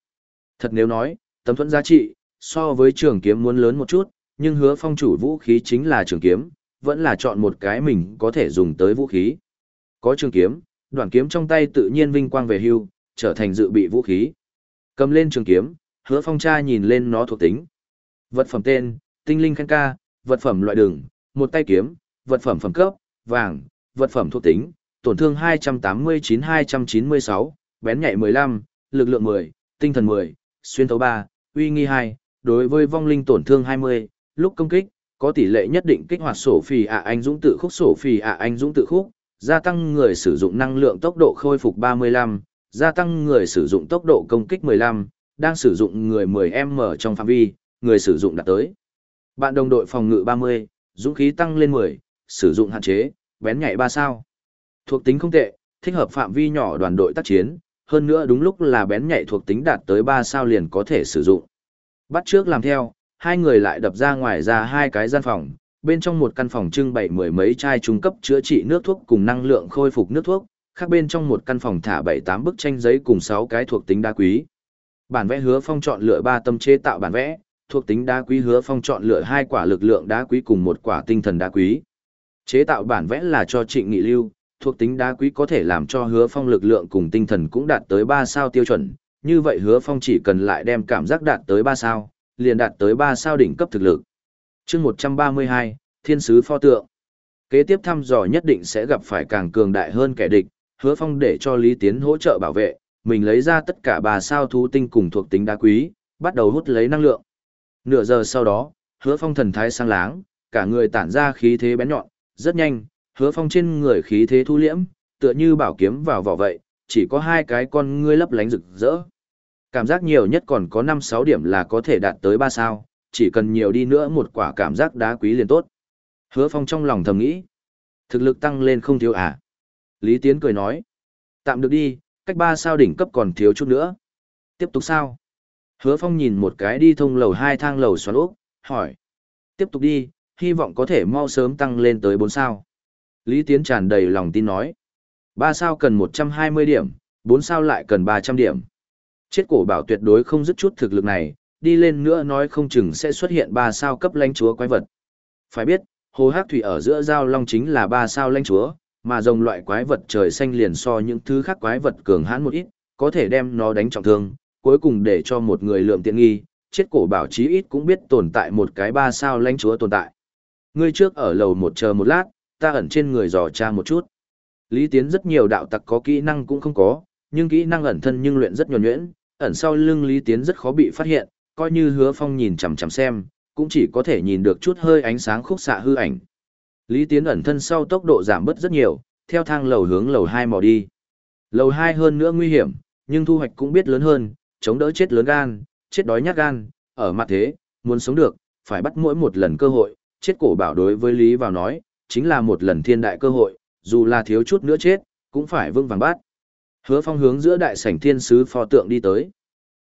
Speaker 1: Thật nếu nói, tấm thuẫn giá trị, so với trường kiếm muốn lớn một chút, nhưng hứa phong chủ vũ khí chính là trường kiếm, vẫn là chọn một cái mình có thể dùng tới vũ khí. Có trường kiếm, đoạn kiếm trong tay tự nhiên vinh quang về hưu, trở thành dự bị vũ khí. Cầm lên trường kiếm, hứa phong cha nhìn lên nó thuộc tính. Vật phẩm tên, tinh linh khen ca, vật phẩm loại đường, một tay kiếm, vật phẩm phẩm cấp, vàng, vật phẩm thuộc tính, tổn thương 289-296, bén nhạy 15, lực lượng 10, tinh thần 10, xuyên thấu 3, uy nghi 2, đối với vong linh tổn thương 20, lúc công kích, có tỷ lệ nhất định kích hoạt sổ phì ạ anh dũng tự khúc sổ phì ạ anh dũng tự khúc, gia tăng người sử dụng năng lượng tốc độ khôi phục 35, gia tăng người sử dụng tốc độ công kích 15, đang sử dụng người 10M trong phạm vi, người sử dụng đạt tới. Bạn đồng đội phòng ngự 30, dũng khí tăng lên 10, sử dụng hạn chế, bén nhạy 3 sao. Thuộc tính không tệ, thích hợp phạm vi nhỏ đoàn đội tác chiến, hơn nữa đúng lúc là bén nhạy thuộc tính đạt tới 3 sao liền có thể sử dụng. Bắt trước làm theo, hai người lại đập ra ngoài ra hai cái gian phòng, bên trong một căn phòng trưng bày mười mấy chai trung cấp chữa trị nước thuốc cùng năng lượng khôi phục nước thuốc, khác bên trong một căn phòng thả bảy tám bức tranh giấy cùng sáu cái thuộc tính đa quý. Bản vẽ hứa phong chọn lựa ba tâm chế tạo bản vẽ, thuộc tính đá quý hứa phong chọn lựa hai quả lực lượng đá quý cùng một quả tinh thần đá quý. Chế tạo bản vẽ là cho Trịnh Nghị Lưu, thuộc tính đá quý có thể làm cho hứa phong lực lượng cùng tinh thần cũng đạt tới ba sao tiêu chuẩn, như vậy hứa phong chỉ cần lại đem cảm giác đạt tới ba sao, liền đạt tới ba sao đỉnh cấp thực lực. chương 132, Thiên sứ pho tượng. Kế tiếp thăm dò nhất định sẽ gặp phải càng cường đại hơn kẻ địch, hứa phong để cho Lý Tiến hỗ trợ bảo vệ, mình lấy ra tất cả ba sao thú tinh cùng thuộc tính đá quý, bắt đầu hút lấy năng lượng. Nửa giờ sau đó, hứa phong thần thái sang láng, cả người tản ra khí thế bén nhọn, rất nhanh, hứa phong trên người khí thế thu liễm, tựa như bảo kiếm vào vỏ vậy, chỉ có hai cái con ngươi lấp lánh rực rỡ. Cảm giác nhiều nhất còn có 5-6 điểm là có thể đạt tới 3 sao, chỉ cần nhiều đi nữa một quả cảm giác đá quý liền tốt. Hứa phong trong lòng thầm nghĩ, thực lực tăng lên không thiếu à. Lý Tiến cười nói, tạm được đi, cách ba sao đỉnh cấp còn thiếu chút nữa. Tiếp tục sao? Hứa Phong nhìn một cái đi thông lầu hai thang lầu xoắn ốc, hỏi. Tiếp tục đi, hy vọng có thể mau sớm tăng lên tới 4 sao. Lý Tiến tràn đầy lòng tin nói. 3 sao cần 120 điểm, 4 sao lại cần 300 điểm. Chết cổ bảo tuyệt đối không dứt chút thực lực này, đi lên nữa nói không chừng sẽ xuất hiện 3 sao cấp lãnh chúa quái vật. Phải biết, hồ hắc thủy ở giữa giao long chính là 3 sao lãnh chúa, mà rồng loại quái vật trời xanh liền so những thứ khác quái vật cường hãn một ít, có thể đem nó đánh trọng thương, cuối cùng để cho một người lượm tiện nghi, chết cổ bảo chí ít cũng biết tồn tại một cái ba sao lãnh chúa tồn tại. Ngươi trước ở lầu một chờ một lát, ta ẩn trên người dò tra một chút. Lý Tiến rất nhiều đạo tặc có kỹ năng cũng không có, nhưng kỹ năng ẩn thân nhưng luyện rất nhuần nhuyễn, ẩn sau lưng Lý Tiến rất khó bị phát hiện, coi như hứa phong nhìn chằm chằm xem, cũng chỉ có thể nhìn được chút hơi ánh sáng khúc xạ hư ảnh. Lý Tiến ẩn thân sau tốc độ giảm bớt rất nhiều, theo thang lầu hướng lầu 2 mò đi. Lầu 2 hơn nữa nguy hiểm, nhưng thu hoạch cũng biết lớn hơn, chống đỡ chết lớn gan, chết đói nhát gan, ở mặt thế, muốn sống được, phải bắt mỗi một lần cơ hội, chết cổ bảo đối với Lý vào nói, chính là một lần thiên đại cơ hội, dù là thiếu chút nữa chết, cũng phải vững vàng bắt. Hứa phong hướng giữa đại sảnh thiên sứ pho tượng đi tới.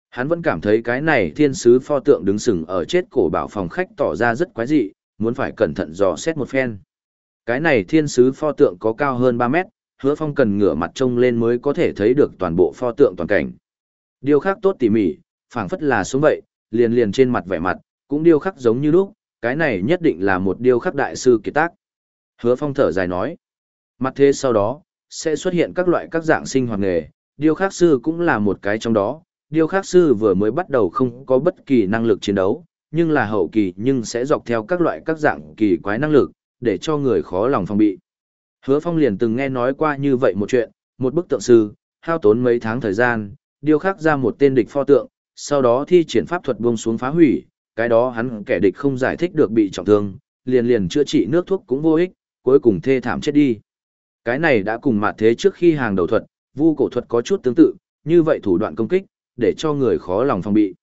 Speaker 1: Hắn vẫn cảm thấy cái này thiên sứ pho tượng đứng sừng ở chết cổ bảo phòng khách tỏ ra rất quái dị, muốn phải cẩn thận dò xét một phen. Cái này thiên sứ pho tượng có cao hơn 3 mét, hứa phong cần ngửa mặt trông lên mới có thể thấy được toàn bộ pho tượng toàn cảnh. Điều khác tốt tỉ mỉ, phảng phất là xuống vậy, liền liền trên mặt vẻ mặt, cũng điêu khắc giống như lúc, cái này nhất định là một điêu khắc đại sư kiệt tác. Hứa phong thở dài nói, mặt thế sau đó, sẽ xuất hiện các loại các dạng sinh hoạt nghề, điêu khắc sư cũng là một cái trong đó, điêu khắc sư vừa mới bắt đầu không có bất kỳ năng lực chiến đấu, nhưng là hậu kỳ nhưng sẽ dọc theo các loại các dạng kỳ quái năng lực, để cho người khó lòng phòng bị. Hứa phong liền từng nghe nói qua như vậy một chuyện, một bức tượng sư, hao tốn mấy tháng thời gian, điêu khắc ra một tên địch pho tượng, sau đó thi triển pháp thuật buông xuống phá hủy, cái đó hắn kẻ địch không giải thích được bị trọng thương, liền liền chữa trị nước thuốc cũng vô ích, cuối cùng thê thảm chết đi. Cái này đã cùng mặt thế trước khi hàng đầu thuật, vu cổ thuật có chút tương tự, như vậy thủ đoạn công kích, để cho người khó lòng phòng bị.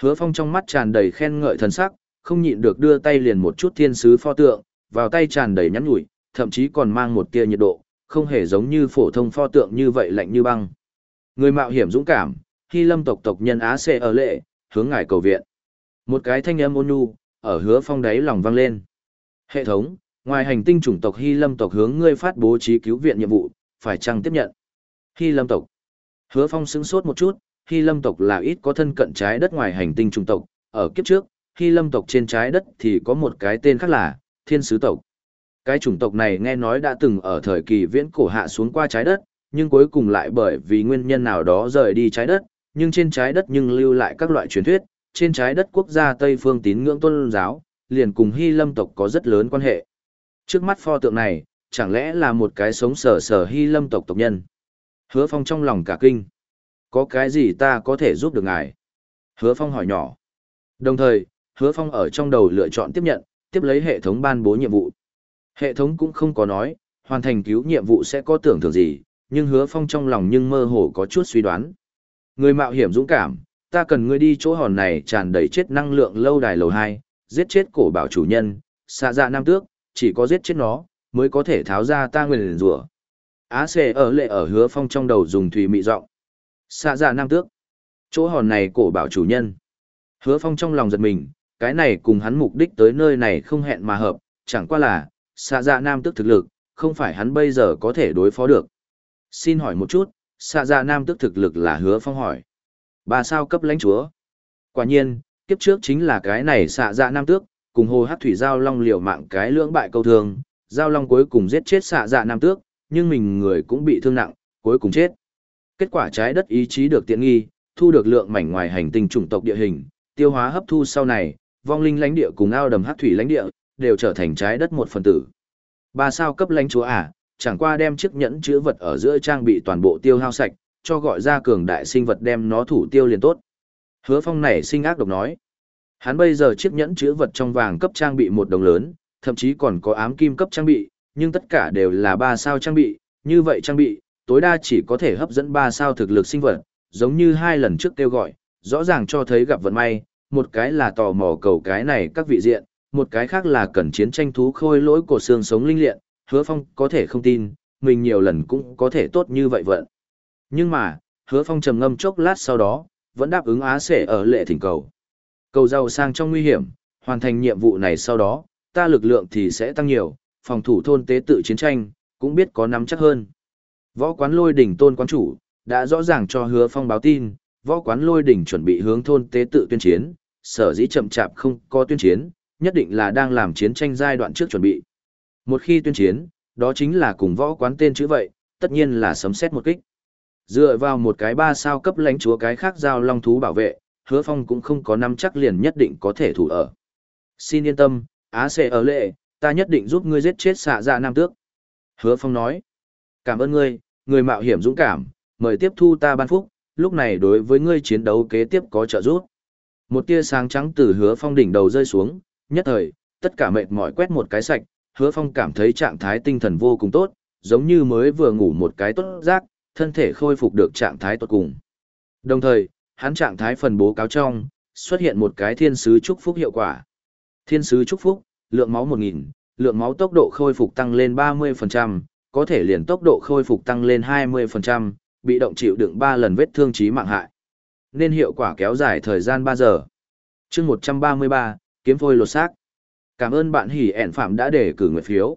Speaker 1: Hứa Phong trong mắt tràn đầy khen ngợi thần sắc, không nhịn được đưa tay liền một chút thiên sứ pho tượng, vào tay tràn đầy nhắn nhủi, thậm chí còn mang một tia nhiệt độ, không hề giống như phổ thông pho tượng như vậy lạnh như băng. Người mạo hiểm dũng cảm, Hy Lâm tộc tộc nhân Á Xê ở lệ, hướng ngài cầu viện. Một cái thanh âm ôn nhu, ở hứa phong đáy lòng vang lên. Hệ thống, ngoài hành tinh chủng tộc Hy Lâm tộc hướng ngươi phát bố trí cứu viện nhiệm vụ, phải chăng tiếp nhận? Hy Lâm tộc. Hứa phong sững sốt một chút, Hy Lâm tộc là ít có thân cận trái đất ngoài hành tinh chủng tộc, ở kiếp trước, Hy Lâm tộc trên trái đất thì có một cái tên khác là Thiên Sứ tộc. Cái chủng tộc này nghe nói đã từng ở thời kỳ viễn cổ hạ xuống qua trái đất, nhưng cuối cùng lại bởi vì nguyên nhân nào đó rời đi trái đất, nhưng trên trái đất nhưng lưu lại các loại truyền thuyết, trên trái đất quốc gia Tây phương tín ngưỡng tôn giáo, liền cùng Hy Lâm tộc có rất lớn quan hệ. Trước mắt pho tượng này, chẳng lẽ là một cái sống sờ sờ Hy Lâm tộc tộc nhân? Hứa Phong trong lòng cả kinh. Có cái gì ta có thể giúp được ngài? Hứa Phong hỏi nhỏ. Đồng thời, Hứa Phong ở trong đầu lựa chọn tiếp nhận, tiếp lấy hệ thống ban bố nhiệm vụ. Hệ thống cũng không có nói, hoàn thành cứu nhiệm vụ sẽ có tưởng thưởng gì, nhưng hứa phong trong lòng nhưng mơ hồ có chút suy đoán. Người mạo hiểm dũng cảm, ta cần ngươi đi chỗ hòn này tràn đầy chết năng lượng lâu đài lầu hai, giết chết cổ bảo chủ nhân, xạ dạ nam tước, chỉ có giết chết nó, mới có thể tháo ra ta nguyền rủa. Á xê ở lệ ở hứa phong trong đầu dùng thủy mị giọng xạ dạ nam tước. Chỗ hòn này cổ bảo chủ nhân. Hứa phong trong lòng giật mình, cái này cùng hắn mục đích tới nơi này không hẹn mà hợp, chẳng qua là, xạ dạ nam tước thực lực, không phải hắn bây giờ có thể đối phó được. Xin hỏi một chút, xạ dạ nam tức thực lực là hứa phong hỏi. Ba sao cấp lãnh chúa. Quả nhiên, kiếp trước chính là cái này xạ dạ nam tước, cùng hồ hát thủy giao long liều mạng cái lưỡng bại câu thường, giao long cuối cùng giết chết xạ dạ nam tước, nhưng mình người cũng bị thương nặng, cuối cùng chết. Kết quả trái đất ý chí được tiện nghi, thu được lượng mảnh ngoài hành tinh chủng tộc địa hình, tiêu hóa hấp thu sau này, vong linh lãnh địa cùng ao đầm hát thủy lãnh địa, đều trở thành trái đất một phần tử. Ba sao cấp lãnh chúa à, chẳng qua đem chiếc nhẫn chữ vật ở giữa trang bị toàn bộ tiêu hao sạch, cho gọi ra cường đại sinh vật đem nó thủ tiêu liền tốt. Hứa Phong này sinh ác độc nói. Hắn bây giờ chiếc nhẫn chữ vật trong vàng cấp trang bị một đồng lớn, thậm chí còn có ám kim cấp trang bị, nhưng tất cả đều là ba sao trang bị, như vậy trang bị, tối đa chỉ có thể hấp dẫn ba sao thực lực sinh vật, giống như hai lần trước kêu gọi, rõ ràng cho thấy gặp vận may, một cái là tò mò cầu cái này các vị diện, một cái khác là cần chiến tranh thú khôi lỗi của xương sống linh liện, hứa phong có thể không tin, mình nhiều lần cũng có thể tốt như vậy vận. Nhưng mà, hứa phong trầm ngâm chốc lát sau đó, vẫn đáp ứng á sể ở lệ thỉnh cầu. Cầu giàu sang trong nguy hiểm, hoàn thành nhiệm vụ này sau đó, ta lực lượng thì sẽ tăng nhiều, phòng thủ thôn tế tự chiến tranh, cũng biết có nắm chắc hơn. Võ quán lôi đỉnh tôn quán chủ, đã rõ ràng cho hứa phong báo tin, võ quán lôi đỉnh chuẩn bị hướng thôn tế tự tuyên chiến, sở dĩ chậm chạp không có tuyên chiến, nhất định là đang làm chiến tranh giai đoạn trước chuẩn bị. Một khi tuyên chiến, đó chính là cùng võ quán tên chữ vậy, tất nhiên là sấm xét một kích. Dựa vào một cái ba sao cấp lãnh chúa cái khác giao long thú bảo vệ, hứa phong cũng không có năm chắc liền nhất định có thể thủ ở. Xin yên tâm, Á sẽ ở lệ, ta nhất định giúp ngươi giết chết xạ dạ nam tước. Hứa phong nói, cảm ơn ngươi, người mạo hiểm dũng cảm, mời tiếp thu ta ban phúc, lúc này đối với ngươi chiến đấu kế tiếp có trợ giúp. Một tia sáng trắng từ hứa phong đỉnh đầu rơi xuống, nhất thời, tất cả mệt mỏi quét một cái sạch, hứa phong cảm thấy trạng thái tinh thần vô cùng tốt, giống như mới vừa ngủ một cái tốt giác, thân thể khôi phục được trạng thái tốt cùng. Đồng thời, hắn trạng thái phần bố cáo trong, xuất hiện một cái thiên sứ chúc phúc hiệu quả. Thiên sứ chúc phúc, lượng máu 1000, lượng máu tốc độ khôi phục tăng lên 30%, có thể liền tốc độ khôi phục tăng lên 20%, bị động chịu đựng 3 lần vết thương chí mạng hại. Nên hiệu quả kéo dài thời gian 3 giờ. chương 133, kiếm phôi lột xác. Cảm ơn bạn hỉ ẻn phạm đã để cử nguyện phiếu.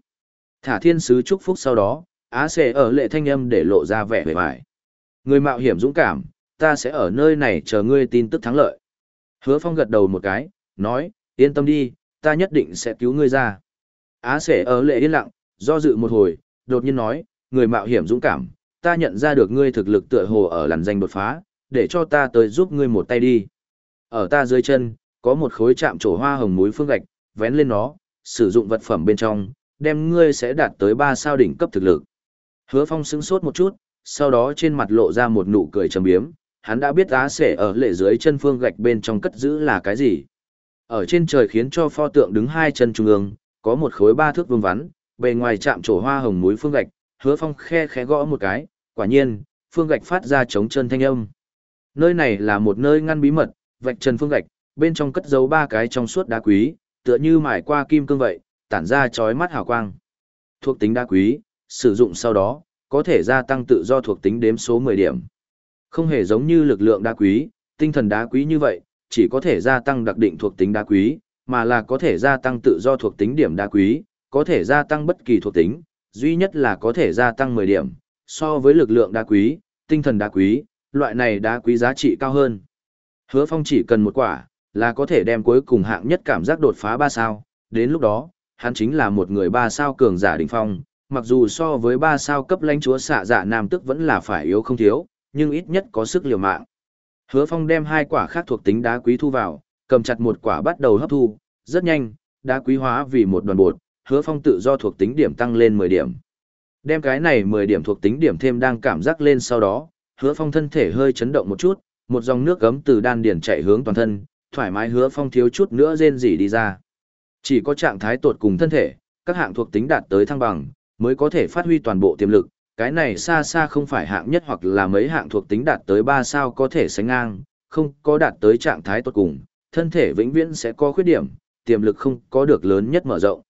Speaker 1: Thả thiên sứ chúc phúc sau đó, Á sẽ ở lệ thanh âm để lộ ra vẻ vẻ vải. Người mạo hiểm dũng cảm, ta sẽ ở nơi này chờ ngươi tin tức thắng lợi. Hứa Phong gật đầu một cái, nói, yên tâm đi, ta nhất định sẽ cứu ngươi ra. Á sẽ ở lệ yên lặng, do dự một hồi, đột nhiên nói, người mạo hiểm dũng cảm, ta nhận ra được ngươi thực lực tựa hồ ở làn danh đột phá, để cho ta tới giúp ngươi một tay đi. Ở ta dưới chân, có một khối chạm trổ hoa hồng muối phương gạch, vén lên nó, sử dụng vật phẩm bên trong, đem ngươi sẽ đạt tới 3 sao đỉnh cấp thực lực. Hứa Phong sững sốt một chút, sau đó trên mặt lộ ra một nụ cười trầm biếm, hắn đã biết á sẽ ở lệ dưới chân phương gạch bên trong cất giữ là cái gì. Ở trên trời khiến cho pho tượng đứng hai chân trung ương, có một khối ba thước vuông vắn, bề ngoài chạm trổ hoa hồng núi phương gạch, Hứa Phong khe khẽ gõ một cái, quả nhiên, phương gạch phát ra chống chân thanh âm. Nơi này là một nơi ngăn bí mật, vạch chân phương gạch, bên trong cất giấu ba cái trong suốt đá quý, tựa như mài qua kim cương vậy, tản ra chói mắt hào quang. Thuộc tính đá quý, sử dụng sau đó, có thể gia tăng tự do thuộc tính đếm số 10 điểm. Không hề giống như lực lượng đá quý, tinh thần đá quý như vậy, chỉ có thể gia tăng đặc định thuộc tính đá quý, mà là có thể gia tăng tự do thuộc tính điểm đá quý, có thể gia tăng bất kỳ thuộc tính, duy nhất là có thể gia tăng 10 điểm, so với lực lượng đá quý, tinh thần đá quý, loại này đá quý giá trị cao hơn. Hứa Phong chỉ cần một quả, là có thể đem cuối cùng hạng nhất cảm giác đột phá 3 sao, đến lúc đó, hắn chính là một người 3 sao cường giả đỉnh phong, mặc dù so với 3 sao cấp lãnh chúa xạ giả nam tức vẫn là phải yếu không thiếu, nhưng ít nhất có sức liều mạng. Hứa Phong đem hai quả khác thuộc tính đá quý thu vào, cầm chặt một quả bắt đầu hấp thu, rất nhanh, đá quý hóa vì một đoàn bột, Hứa Phong tự do thuộc tính điểm tăng lên 10 điểm. Đem cái này 10 điểm thuộc tính điểm thêm đang cảm giác lên sau đó, Hứa Phong thân thể hơi chấn động một chút, một dòng nước gấm từ đan điền chạy hướng toàn thân, thoải mái Hứa Phong thiếu chút nữa rên rỉ đi ra. Chỉ có trạng thái tột cùng thân thể, các hạng thuộc tính đạt tới thăng bằng, mới có thể phát huy toàn bộ tiềm lực, cái này xa xa không phải hạng nhất hoặc là mấy hạng thuộc tính đạt tới ba sao có thể sánh ngang, không có đạt tới trạng thái tốt cùng, thân thể vĩnh viễn sẽ có khuyết điểm, tiềm lực không có được lớn nhất mở rộng.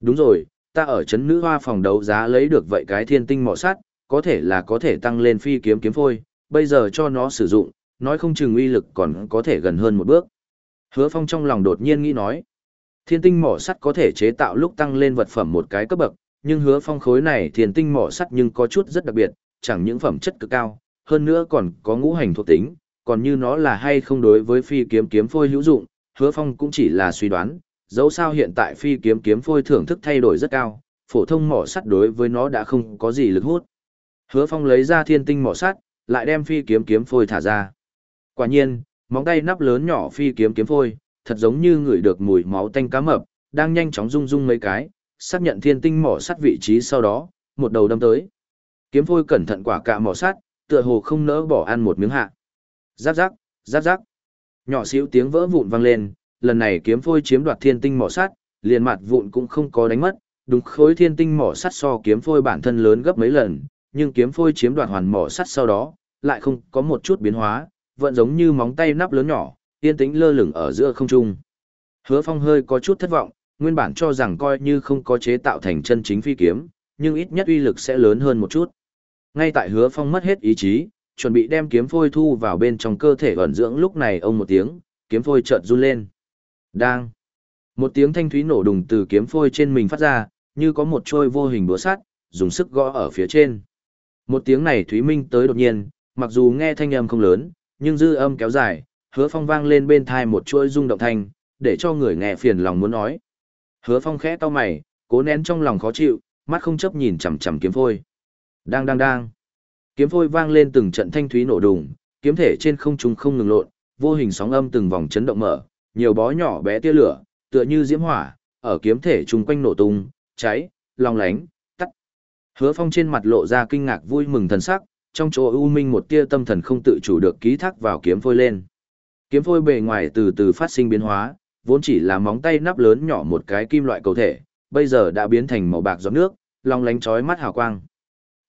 Speaker 1: Đúng rồi, ta ở chấn nữ hoa phòng đấu giá lấy được vậy cái thiên tinh mỏ sắt, có thể là có thể tăng lên phi kiếm kiếm phôi, bây giờ cho nó sử dụng, nói không chừng uy lực còn có thể gần hơn một bước. Hứa Phong trong lòng đột nhiên nghĩ nói, thiên tinh mỏ sắt có thể chế tạo lúc tăng lên vật phẩm một cái cấp bậc, nhưng hứa phong khối này thiên tinh mỏ sắt nhưng có chút rất đặc biệt, chẳng những phẩm chất cực cao, hơn nữa còn có ngũ hành thuộc tính, còn như nó là hay không đối với phi kiếm kiếm phôi hữu dụng, hứa phong cũng chỉ là suy đoán, dẫu sao hiện tại phi kiếm kiếm phôi thưởng thức thay đổi rất cao, phổ thông mỏ sắt đối với nó đã không có gì lực hút. Hứa phong lấy ra thiên tinh mỏ sắt, lại đem phi kiếm kiếm phôi thả ra. Quả nhiên, móng tay nắp lớn nhỏ phi kiếm kiếm phôi, thật giống như ngửi được mùi máu tanh cá mập, đang nhanh chóng rung rung mấy cái, xác nhận thiên tinh mỏ sắt vị trí sau đó, một đầu đâm tới. Kiếm phôi cẩn thận quả cạ mỏ sắt, tựa hồ không nỡ bỏ ăn một miếng hạ. Giáp giáp, giáp giáp. Nhỏ xíu tiếng vỡ vụn vang lên, lần này kiếm phôi chiếm đoạt thiên tinh mỏ sắt, liền mặt vụn cũng không có đánh mất, đúng khối thiên tinh mỏ sắt so kiếm phôi bản thân lớn gấp mấy lần, nhưng kiếm phôi chiếm đoạt hoàn mỏ sắt sau đó, lại không có một chút biến hóa, vẫn giống như móng tay nắp lớn nhỏ, yên tĩnh lơ lửng ở giữa không trung. Hứa Phong hơi có chút thất vọng, nguyên bản cho rằng coi như không có chế tạo thành chân chính phi kiếm, nhưng ít nhất uy lực sẽ lớn hơn một chút. Ngay tại hứa phong mất hết ý chí, chuẩn bị đem kiếm phôi thu vào bên trong cơ thể ẩn dưỡng lúc này ông một tiếng, kiếm phôi chợt run lên. Đang. Một tiếng thanh thúy nổ đùng từ kiếm phôi trên mình phát ra, như có một trôi vô hình búa sắt, dùng sức gõ ở phía trên. Một tiếng này thúy minh tới đột nhiên, mặc dù nghe thanh âm không lớn, nhưng dư âm kéo dài, hứa phong vang lên bên thai một chuỗi rung động thanh, để cho người nghe phiền lòng muốn nói. Hứa phong khẽ to mày, cố nén trong lòng khó chịu, mắt không chấp nhìn chằm chằm kiếm phôi. Đang đang đang. Kiếm phôi vang lên từng trận thanh thúy nổ đùng, kiếm thể trên không trung không ngừng lộn, vô hình sóng âm từng vòng chấn động mở, nhiều bó nhỏ bé tia lửa, tựa như diễm hỏa, ở kiếm thể chung quanh nổ tung, cháy, long lánh, tắt. Hứa Phong trên mặt lộ ra kinh ngạc vui mừng thần sắc, trong chỗ u minh một tia tâm thần không tự chủ được ký thác vào kiếm phôi lên. Kiếm phôi bề ngoài từ từ phát sinh biến hóa, vốn chỉ là móng tay nắp lớn nhỏ một cái kim loại cầu thể, bây giờ đã biến thành màu bạc giọt nước, long lánh chói mắt hào quang.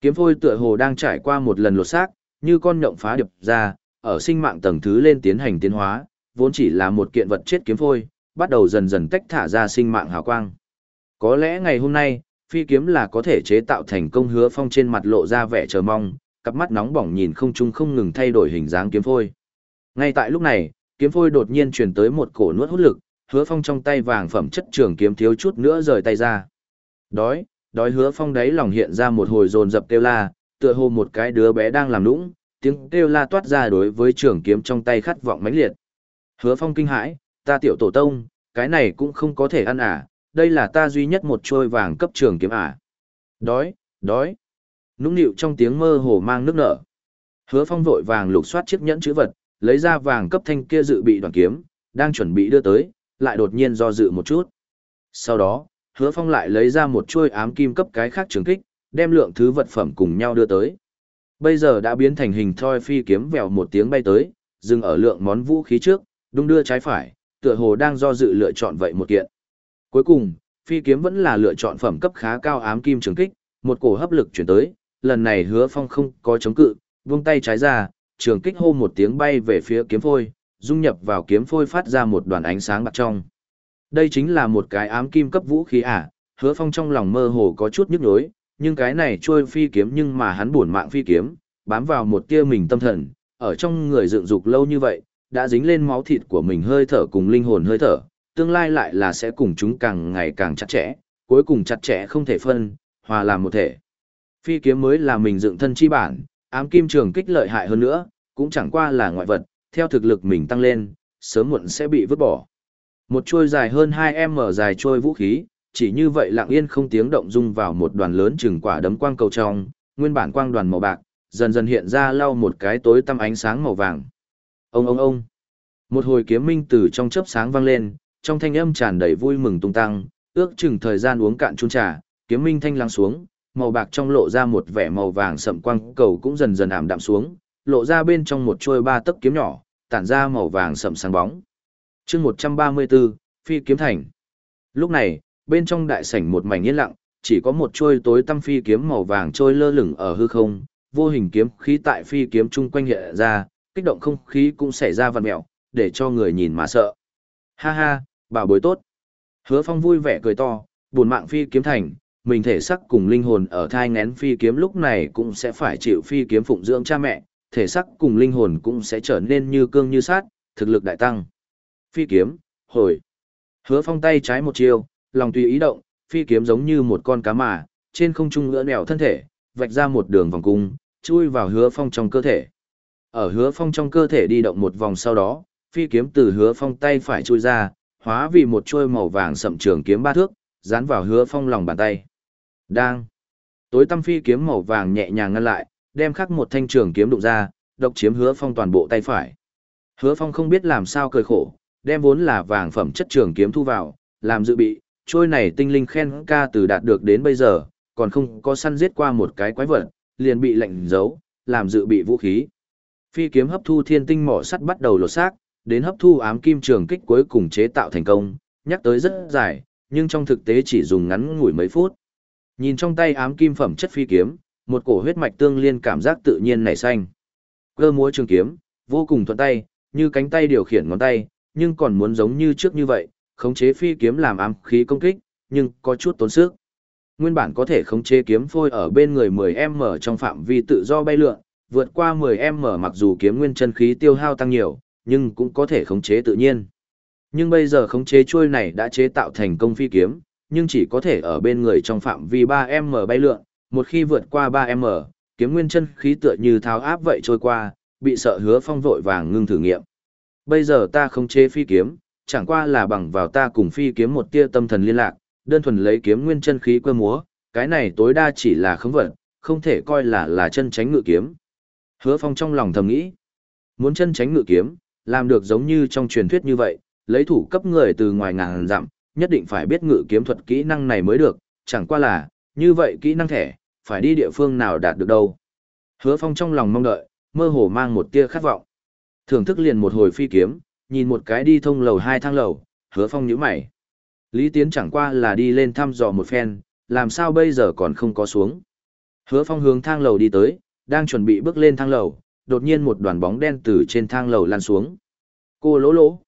Speaker 1: Kiếm phôi tựa hồ đang trải qua một lần lột xác, như con nhộng phá điệp ra, ở sinh mạng tầng thứ lên tiến hành tiến hóa, vốn chỉ là một kiện vật chết kiếm phôi, bắt đầu dần dần tách thả ra sinh mạng hào quang. Có lẽ ngày hôm nay, phi kiếm là có thể chế tạo thành công hứa phong trên mặt lộ ra vẻ chờ mong, cặp mắt nóng bỏng nhìn không trung không ngừng thay đổi hình dáng kiếm phôi. Ngay tại lúc này, kiếm phôi đột nhiên truyền tới một cổ nuốt hút lực, hứa phong trong tay vàng phẩm chất trường kiếm thiếu chút nữa rời tay ra. Đói, đói hứa phong đấy lòng hiện ra một hồi dồn dập kêu la, tựa hồ một cái đứa bé đang làm nũng, tiếng kêu la toát ra đối với trường kiếm trong tay khát vọng mãnh liệt. Hứa phong kinh hãi, ta tiểu tổ tông, cái này cũng không có thể ăn à, đây là ta duy nhất một trôi vàng cấp trường kiếm à. Đói, đói. Nũng nịu trong tiếng mơ hồ mang nước nở. Hứa phong vội vàng lục soát chiếc nhẫn chữ vật, lấy ra vàng cấp thanh kia dự bị đoàn kiếm, đang chuẩn bị đưa tới, lại đột nhiên do dự một chút. Sau đó, hứa phong lại lấy ra một chuôi ám kim cấp cái khác trường kích, đem lượng thứ vật phẩm cùng nhau đưa tới. Bây giờ đã biến thành hình thoi phi kiếm vèo một tiếng bay tới, dừng ở lượng món vũ khí trước, đung đưa trái phải, tựa hồ đang do dự lựa chọn vậy một kiện. Cuối cùng, phi kiếm vẫn là lựa chọn phẩm cấp khá cao ám kim trường kích, một cổ hấp lực chuyển tới, lần này hứa phong không có chống cự, vung tay trái ra, trường kích hô một tiếng bay về phía kiếm phôi, dung nhập vào kiếm phôi phát ra một đoàn ánh sáng bạc trong. Đây chính là một cái ám kim cấp vũ khí à, hứa phong trong lòng mơ hồ có chút nhức nhối, nhưng cái này trôi phi kiếm nhưng mà hắn buồn mạng phi kiếm, bám vào một tia mình tâm thần, ở trong người dựng dục lâu như vậy, đã dính lên máu thịt của mình hơi thở cùng linh hồn hơi thở, tương lai lại là sẽ cùng chúng càng ngày càng chặt chẽ, cuối cùng chặt chẽ không thể phân, hòa làm một thể. Phi kiếm mới là mình dựng thân chi bản, ám kim trường kích lợi hại hơn nữa, cũng chẳng qua là ngoại vật, theo thực lực mình tăng lên, sớm muộn sẽ bị vứt bỏ. Một chuôi dài hơn 2m dài trôi vũ khí, chỉ như vậy lặng yên không tiếng động dung vào một đoàn lớn chừng quả đấm quang cầu trong, nguyên bản quang đoàn màu bạc, dần dần hiện ra lau một cái tối tăm ánh sáng màu vàng. Ông ông ông. Một hồi kiếm minh từ trong chớp sáng vang lên, trong thanh âm tràn đầy vui mừng tung tăng, ước chừng thời gian uống cạn chung trà, kiếm minh thanh lắng xuống, màu bạc trong lộ ra một vẻ màu vàng sậm quang cầu cũng dần dần ảm đạm xuống, lộ ra bên trong một trôi ba tấc kiếm nhỏ, tản ra màu vàng sậm sáng bóng. Chương 134, Phi kiếm thành. Lúc này, bên trong đại sảnh một mảnh yên lặng, chỉ có một trôi tối tăm phi kiếm màu vàng trôi lơ lửng ở hư không, vô hình kiếm khí tại phi kiếm chung quanh hiện ra, kích động không khí cũng xảy ra vặn mèo, để cho người nhìn mà sợ. Ha ha, bảo bối tốt. Hứa Phong vui vẻ cười to, buồn mạng phi kiếm thành, mình thể sắc cùng linh hồn ở thai ngén phi kiếm lúc này cũng sẽ phải chịu phi kiếm phụng dưỡng cha mẹ, thể sắc cùng linh hồn cũng sẽ trở nên như cương như sát, thực lực đại tăng. Phi kiếm, hồi. Hứa Phong tay trái một chiều, lòng tùy ý động, phi kiếm giống như một con cá mà, trên không trung ngỡ nẻo thân thể, vạch ra một đường vòng cung, chui vào Hứa Phong trong cơ thể. Ở Hứa Phong trong cơ thể đi động một vòng sau đó, phi kiếm từ Hứa Phong tay phải chui ra, hóa vì một chuôi màu vàng sậm trường kiếm ba thước, dán vào Hứa Phong lòng bàn tay. Đang. Tối tăm phi kiếm màu vàng nhẹ nhàng ngăn lại, đem khắc một thanh trường kiếm đụng ra, độc chiếm Hứa Phong toàn bộ tay phải. Hứa Phong không biết làm sao cười khổ, đem vốn là vàng phẩm chất trường kiếm thu vào, làm dự bị, trôi này tinh linh khen ca từ đạt được đến bây giờ, còn không có săn giết qua một cái quái vật, liền bị lệnh giấu, làm dự bị vũ khí. Phi kiếm hấp thu thiên tinh mỏ sắt bắt đầu lột xác, đến hấp thu ám kim trường kích cuối cùng chế tạo thành công, nhắc tới rất dài, nhưng trong thực tế chỉ dùng ngắn ngủi mấy phút. Nhìn trong tay ám kim phẩm chất phi kiếm, một cổ huyết mạch tương liên cảm giác tự nhiên nảy xanh. Cơ múa trường kiếm, vô cùng thuận tay, như cánh tay điều khiển ngón tay, nhưng còn muốn giống như trước như vậy, khống chế phi kiếm làm ám khí công kích, nhưng có chút tốn sức. Nguyên bản có thể khống chế kiếm phôi ở bên người 10m trong phạm vi tự do bay lượn, vượt qua 10m mặc dù kiếm nguyên chân khí tiêu hao tăng nhiều, nhưng cũng có thể khống chế tự nhiên. Nhưng bây giờ khống chế chuôi này đã chế tạo thành công phi kiếm, nhưng chỉ có thể ở bên người trong phạm vi 3m bay lượn, một khi vượt qua 3m, kiếm nguyên chân khí tựa như tháo áp vậy trôi qua, bị sợ hứa phong vội vàng ngưng thử nghiệm. Bây giờ ta không chế phi kiếm, chẳng qua là bằng vào ta cùng phi kiếm một tia tâm thần liên lạc, đơn thuần lấy kiếm nguyên chân khí quơ múa, cái này tối đa chỉ là khống vận, không thể coi là là chân tránh ngự kiếm. Hứa Phong trong lòng thầm nghĩ, muốn chân tránh ngự kiếm, làm được giống như trong truyền thuyết như vậy, lấy thủ cấp người từ ngoài ngàn dặm, nhất định phải biết ngự kiếm thuật kỹ năng này mới được, chẳng qua là, như vậy kỹ năng thẻ, phải đi địa phương nào đạt được đâu. Hứa Phong trong lòng mong đợi, mơ hồ mang một tia khát vọng. Thưởng thức liền một hồi phi kiếm, nhìn một cái đi thông lầu hai thang lầu, Hứa Phong nhíu mày. Lý Tiến chẳng qua là đi lên thăm dò một phen, làm sao bây giờ còn không có xuống. Hứa Phong hướng thang lầu đi tới, đang chuẩn bị bước lên thang lầu, đột nhiên một đoàn bóng đen từ trên thang lầu lan xuống. Cô lỗ lỗ.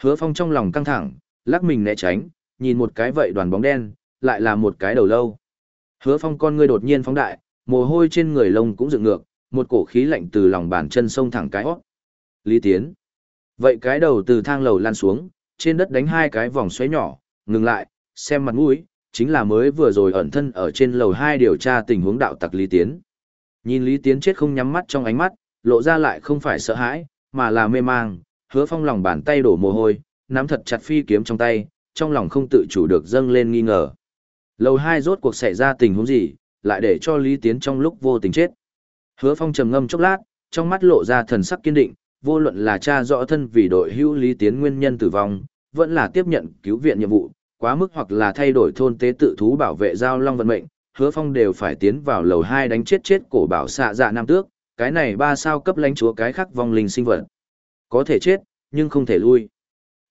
Speaker 1: Hứa Phong trong lòng căng thẳng, lắc mình né tránh, nhìn một cái vậy đoàn bóng đen, lại là một cái đầu lâu. Hứa Phong con ngươi đột nhiên phóng đại, mồ hôi trên người lông cũng dựng ngược, một cổ khí lạnh từ lòng bàn chân sông thẳng cái hót. Lý Tiến. Vậy cái đầu từ thang lầu lan xuống, trên đất đánh hai cái vòng xoáy nhỏ, ngừng lại, xem mặt mũi, chính là mới vừa rồi ẩn thân ở trên lầu hai điều tra tình huống đạo tặc Lý Tiến. Nhìn Lý Tiến chết không nhắm mắt trong ánh mắt, lộ ra lại không phải sợ hãi, mà là mê mang, hứa phong lòng bàn tay đổ mồ hôi, nắm thật chặt phi kiếm trong tay, trong lòng không tự chủ được dâng lên nghi ngờ. Lầu hai rốt cuộc xảy ra tình huống gì, lại để cho Lý Tiến trong lúc vô tình chết. Hứa phong trầm ngâm chốc lát, trong mắt lộ ra thần sắc kiên định, vô luận là cha rõ thân vì đội hữu Lý Tiến nguyên nhân tử vong, vẫn là tiếp nhận cứu viện nhiệm vụ, quá mức hoặc là thay đổi thôn tế tự thú bảo vệ giao long vận mệnh, hứa phong đều phải tiến vào lầu hai đánh chết chết cổ bảo xạ dạ nam tước, cái này ba sao cấp lãnh chúa cái khác vong linh sinh vật. Có thể chết, nhưng không thể lui.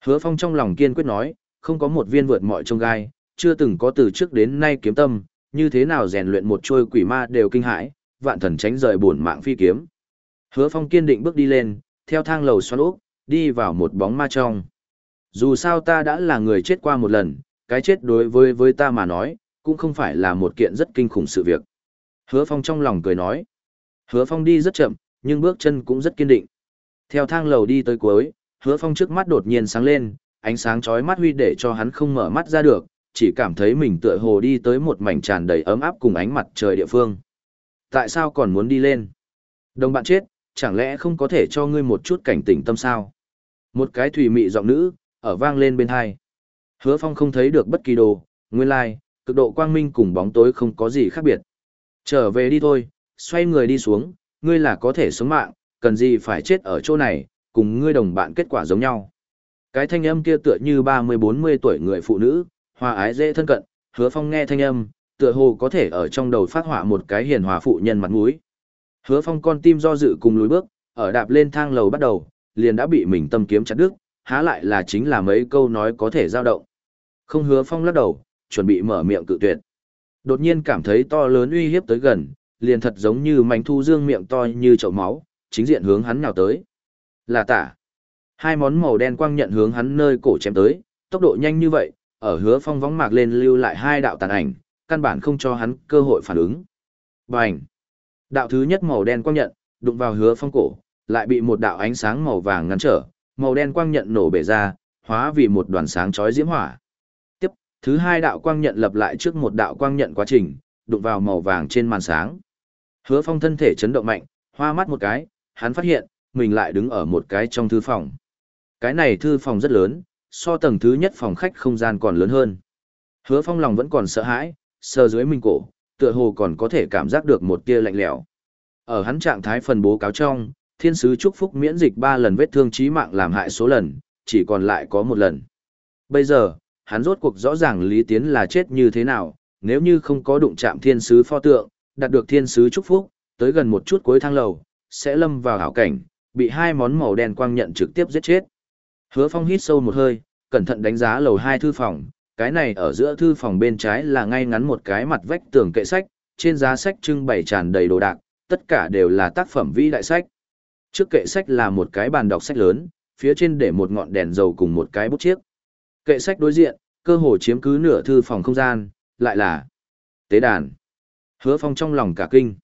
Speaker 1: Hứa phong trong lòng kiên quyết nói, không có một viên vượt mọi trông gai, chưa từng có từ trước đến nay kiếm tâm, như thế nào rèn luyện một trôi quỷ ma đều kinh hãi, vạn thần tránh rời buồn mạng phi kiếm. Hứa phong kiên định bước đi lên, theo thang lầu xoắn ốc đi vào một bóng ma trong. Dù sao ta đã là người chết qua một lần, cái chết đối với với ta mà nói, cũng không phải là một kiện rất kinh khủng sự việc. Hứa Phong trong lòng cười nói. Hứa Phong đi rất chậm, nhưng bước chân cũng rất kiên định. Theo thang lầu đi tới cuối, Hứa Phong trước mắt đột nhiên sáng lên, ánh sáng chói mắt huy để cho hắn không mở mắt ra được, chỉ cảm thấy mình tựa hồ đi tới một mảnh tràn đầy ấm áp cùng ánh mặt trời địa phương. Tại sao còn muốn đi lên? Đồng bạn chết, chẳng lẽ không có thể cho ngươi một chút cảnh tỉnh tâm sao? Một cái thủy mị giọng nữ, ở vang lên bên hai. Hứa Phong không thấy được bất kỳ đồ, nguyên lai, like, cực độ quang minh cùng bóng tối không có gì khác biệt. Trở về đi thôi, xoay người đi xuống, ngươi là có thể sống mạng, cần gì phải chết ở chỗ này, cùng ngươi đồng bạn kết quả giống nhau. Cái thanh âm kia tựa như 30-40 tuổi người phụ nữ, hòa ái dễ thân cận, hứa phong nghe thanh âm, tựa hồ có thể ở trong đầu phát họa một cái hiền hòa phụ nhân mặt mũi. Hứa phong con tim do dự cùng lùi bước, ở đạp lên thang lầu bắt đầu, liền đã bị mình tâm kiếm chặt đứt, há lại là chính là mấy câu nói có thể dao động. Không hứa phong lắc đầu, chuẩn bị mở miệng cự tuyệt. Đột nhiên cảm thấy to lớn uy hiếp tới gần, liền thật giống như mảnh thu dương miệng to như chậu máu, chính diện hướng hắn nhào tới. Là tả. Hai món màu đen quang nhận hướng hắn nơi cổ chém tới, tốc độ nhanh như vậy, ở hứa phong vóng mạc lên lưu lại hai đạo tàn ảnh, căn bản không cho hắn cơ hội phản ứng. Bành! Đạo thứ nhất màu đen quang nhận, đụng vào hứa phong cổ, lại bị một đạo ánh sáng màu vàng ngăn trở, màu đen quang nhận nổ bể ra, hóa vì một đoàn sáng chói diễm hỏa. Tiếp, thứ hai đạo quang nhận lập lại trước một đạo quang nhận quá trình, đụng vào màu vàng trên màn sáng. Hứa Phong thân thể chấn động mạnh, hoa mắt một cái, hắn phát hiện, mình lại đứng ở một cái trong thư phòng. Cái này thư phòng rất lớn, so tầng thứ nhất phòng khách không gian còn lớn hơn. Hứa Phong lòng vẫn còn sợ hãi, sờ dưới mình cổ, tựa hồ còn có thể cảm giác được một tia lạnh lẽo. Ở hắn trạng thái phần bố cáo trong, thiên sứ chúc phúc miễn dịch ba lần vết thương chí mạng làm hại số lần, chỉ còn lại có một lần. Bây giờ, hắn rốt cuộc rõ ràng Lý Tiến là chết như thế nào, nếu như không có đụng chạm thiên sứ pho tượng, đạt được thiên sứ chúc phúc, tới gần một chút cuối thang lầu, sẽ lâm vào hảo cảnh, bị hai món màu đen quang nhận trực tiếp giết chết. Hứa Phong hít sâu một hơi, cẩn thận đánh giá lầu hai thư phòng, cái này ở giữa thư phòng bên trái là ngay ngắn một cái mặt vách tường kệ sách, trên giá sách trưng bày tràn đầy đồ đạc, tất cả đều là tác phẩm vĩ đại sách. Trước kệ sách là một cái bàn đọc sách lớn, phía trên để một ngọn đèn dầu cùng một cái bút chiếc. Kệ sách đối diện, cơ hồ chiếm cứ nửa thư phòng không gian, lại là tế đàn. Hứa Phong trong lòng cả kinh.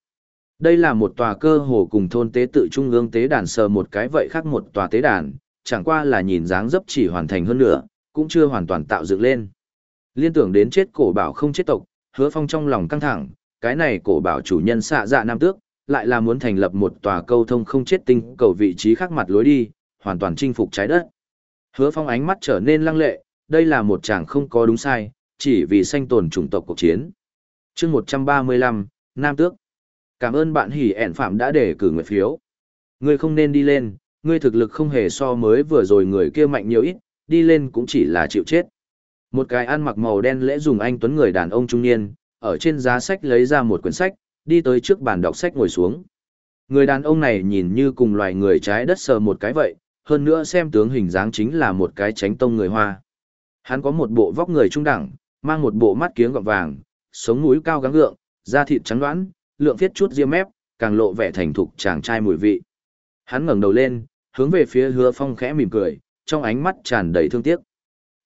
Speaker 1: Đây là một tòa cơ hồ cùng thôn tế tự trung ương tế đàn sờ một cái vậy khác một tòa tế đàn, chẳng qua là nhìn dáng dấp chỉ hoàn thành hơn nữa, cũng chưa hoàn toàn tạo dựng lên. Liên tưởng đến chết cổ bảo không chết tộc, hứa phong trong lòng căng thẳng, cái này cổ bảo chủ nhân xạ dạ nam tước, lại là muốn thành lập một tòa câu thông không chết tinh cầu vị trí khác mặt lối đi, hoàn toàn chinh phục trái đất. Hứa phong ánh mắt trở nên lăng lệ, đây là một chàng không có đúng sai, chỉ vì sanh tồn chủng tộc cuộc chiến. chương 135, Nam Tước. Cảm ơn bạn hỉ ẻn phạm đã để cử nguyện phiếu. Ngươi không nên đi lên, ngươi thực lực không hề so mới vừa rồi người kia mạnh nhiều ít, đi lên cũng chỉ là chịu chết. Một cái ăn mặc màu đen lễ dùng anh tuấn người đàn ông trung niên, ở trên giá sách lấy ra một quyển sách, đi tới trước bàn đọc sách ngồi xuống. Người đàn ông này nhìn như cùng loài người trái đất sờ một cái vậy, hơn nữa xem tướng hình dáng chính là một cái tránh tông người Hoa. Hắn có một bộ vóc người trung đẳng, mang một bộ mắt kiếng gọng vàng, sống mũi cao gắng gượng, da thịt trắng đoán, lượng phiết chút ria mép, càng lộ vẻ thành thục chàng trai mùi vị. Hắn ngẩng đầu lên, hướng về phía Hứa Phong khẽ mỉm cười, trong ánh mắt tràn đầy thương tiếc.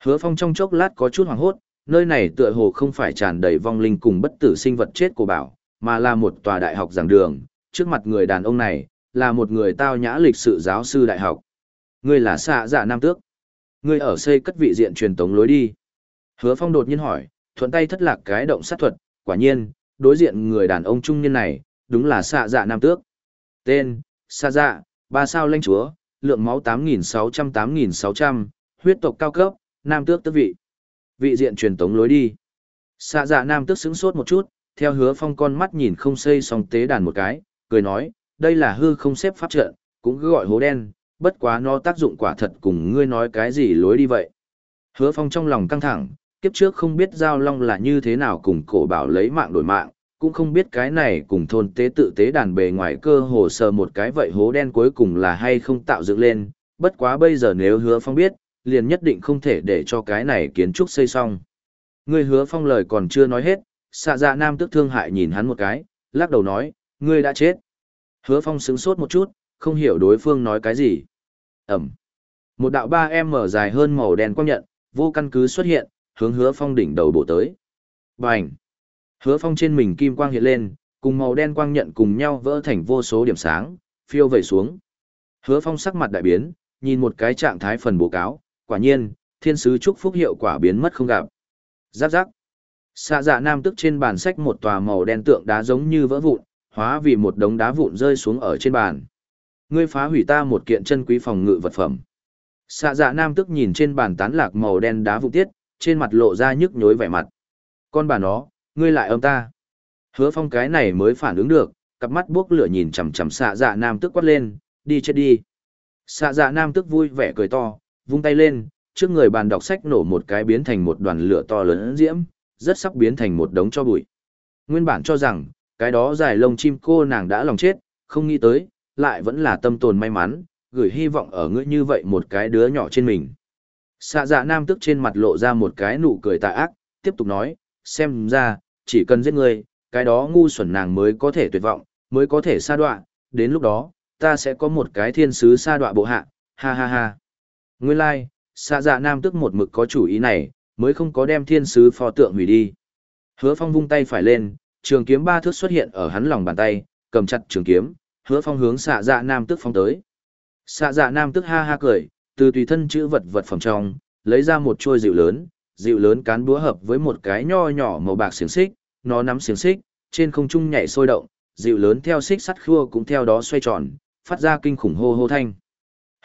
Speaker 1: Hứa Phong trong chốc lát có chút hoảng hốt, nơi này tựa hồ không phải tràn đầy vong linh cùng bất tử sinh vật chết của bảo, mà là một tòa đại học giảng đường, trước mặt người đàn ông này, là một người tao nhã lịch sự giáo sư đại học. Ngươi là xạ dạ nam tước. Ngươi ở xây cất vị diện truyền tống lối đi. Hứa Phong đột nhiên hỏi, thuận tay thất lạc cái động sát thuật, quả nhiên, đối diện người đàn ông trung niên này, đúng là xạ dạ nam tước. Tên, xạ dạ, ba sao lãnh chúa, lượng máu 8.600-8.600, huyết tộc cao cấp, nam tước tước vị. Vị diện truyền tống lối đi. Xạ dạ nam tước sững sốt một chút, theo hứa phong con mắt nhìn không xây song tế đàn một cái, cười nói, đây là hư không xếp pháp trận, cũng cứ gọi hố đen, bất quá nó tác dụng quả thật cùng ngươi nói cái gì lối đi vậy. Hứa phong trong lòng căng thẳng, kiếp trước không biết giao long là như thế nào cùng cổ bảo lấy mạng đổi mạng, cũng không biết cái này cùng thôn tế tự tế đàn bề ngoài cơ hồ sờ một cái vậy hố đen cuối cùng là hay không tạo dựng lên, bất quá bây giờ nếu hứa phong biết, liền nhất định không thể để cho cái này kiến trúc xây xong. Ngươi hứa phong lời còn chưa nói hết, xạ dạ nam tức thương hại nhìn hắn một cái, lắc đầu nói, ngươi đã chết. Hứa phong sững sốt một chút, không hiểu đối phương nói cái gì. Ẩm. Một đạo ba em mở dài hơn màu đen quang nhận, vô căn cứ xuất hiện, hướng hứa phong đỉnh đầu bổ tới. Bành! Hứa phong trên mình kim quang hiện lên, cùng màu đen quang nhận cùng nhau vỡ thành vô số điểm sáng, phiêu về xuống. Hứa phong sắc mặt đại biến, nhìn một cái trạng thái phần bố cáo, quả nhiên, thiên sứ chúc phúc hiệu quả biến mất không gặp. Giáp giáp. Xạ dạ nam tức trên bàn sách một tòa màu đen tượng đá giống như vỡ vụn, hóa vì một đống đá vụn rơi xuống ở trên bàn. Ngươi phá hủy ta một kiện chân quý phòng ngự vật phẩm. Xạ dạ nam tức nhìn trên bàn tán lạc màu đen đá vụn tiết, trên mặt lộ ra nhức nhối vẻ mặt. Con bà nó, ngươi lại âm ta. Hứa phong cái này mới phản ứng được, cặp mắt buốc lửa nhìn chằm chằm xạ dạ nam tức quát lên, đi chết đi. Xạ dạ nam tức vui vẻ cười to, vung tay lên, trước người bàn đọc sách nổ một cái biến thành một đoàn lửa to lớn diễm, rất sắp biến thành một đống cho bụi. Nguyên bản cho rằng, cái đó dài lông chim cô nàng đã lòng chết, không nghĩ tới, lại vẫn là tâm tồn may mắn, gửi hy vọng ở ngươi như vậy một cái đứa nhỏ trên mình. Xạ dạ nam tức trên mặt lộ ra một cái nụ cười tà ác, tiếp tục nói, xem ra, chỉ cần giết ngươi, cái đó ngu xuẩn nàng mới có thể tuyệt vọng, mới có thể sa đoạn, đến lúc đó, ta sẽ có một cái thiên sứ sa đoạn bộ hạ, ha ha ha. Nguyên lai、like, xạ dạ nam tức một mực có chủ ý này, mới không có đem thiên sứ pho tượng hủy đi. Hứa phong vung tay phải lên, trường kiếm ba thước xuất hiện ở hắn lòng bàn tay, cầm chặt trường kiếm, hứa phong hướng xạ dạ nam tức phong tới. Xạ dạ nam tức ha ha cười, từ tùy thân chữ vật vật phẩm trong, lấy ra một chuôi dịu lớn, dịu lớn cán búa hợp với một cái nho nhỏ màu bạc xiềng xích, nó nắm xiềng xích, trên không trung nhảy sôi động, dịu lớn theo xích sắt khua cũng theo đó xoay tròn, phát ra kinh khủng hô hô thanh.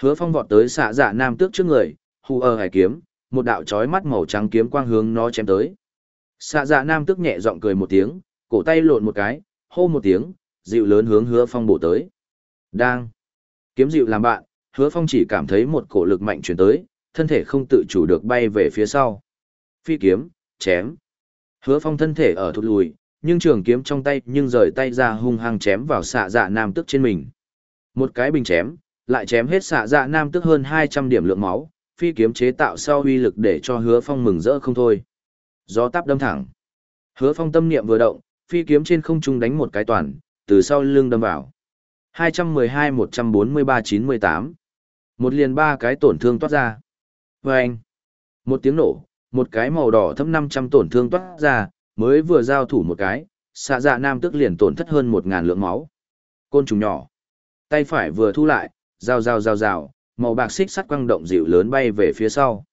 Speaker 1: Hứa Phong vọt tới xạ dạ nam tước trước người, hù ở hải kiếm, một đạo chói mắt màu trắng kiếm quang hướng nó chém tới. Xạ dạ nam tước nhẹ giọng cười một tiếng, cổ tay lộn một cái, hô một tiếng, dịu lớn hướng Hứa Phong bổ tới. Đang kiếm dịu làm bạn, Hứa Phong chỉ cảm thấy một cổ lực mạnh truyền tới, thân thể không tự chủ được bay về phía sau. Phi kiếm, chém. Hứa Phong thân thể ở thụt lùi, nhưng trường kiếm trong tay nhưng rời tay ra hung hăng chém vào xạ dạ nam tức trên mình. Một cái bình chém, lại chém hết xạ dạ nam tức hơn 200 điểm lượng máu, phi kiếm chế tạo sau uy lực để cho Hứa Phong mừng rỡ không thôi. Gió táp đâm thẳng. Hứa Phong tâm niệm vừa động, phi kiếm trên không trung đánh một cái toàn, từ sau lưng đâm vào. 212-143-98 một liền ba cái tổn thương toát ra. Và anh, một tiếng nổ, một cái màu đỏ thâm 500 tổn thương toát ra, mới vừa giao thủ một cái, xạ dạ nam tức liền tổn thất hơn 1.000 lượng máu, Côn trùng nhỏ. Tay phải vừa thu lại, rào rào rào rào, màu bạc xích sắt quăng động dịu lớn bay về phía sau.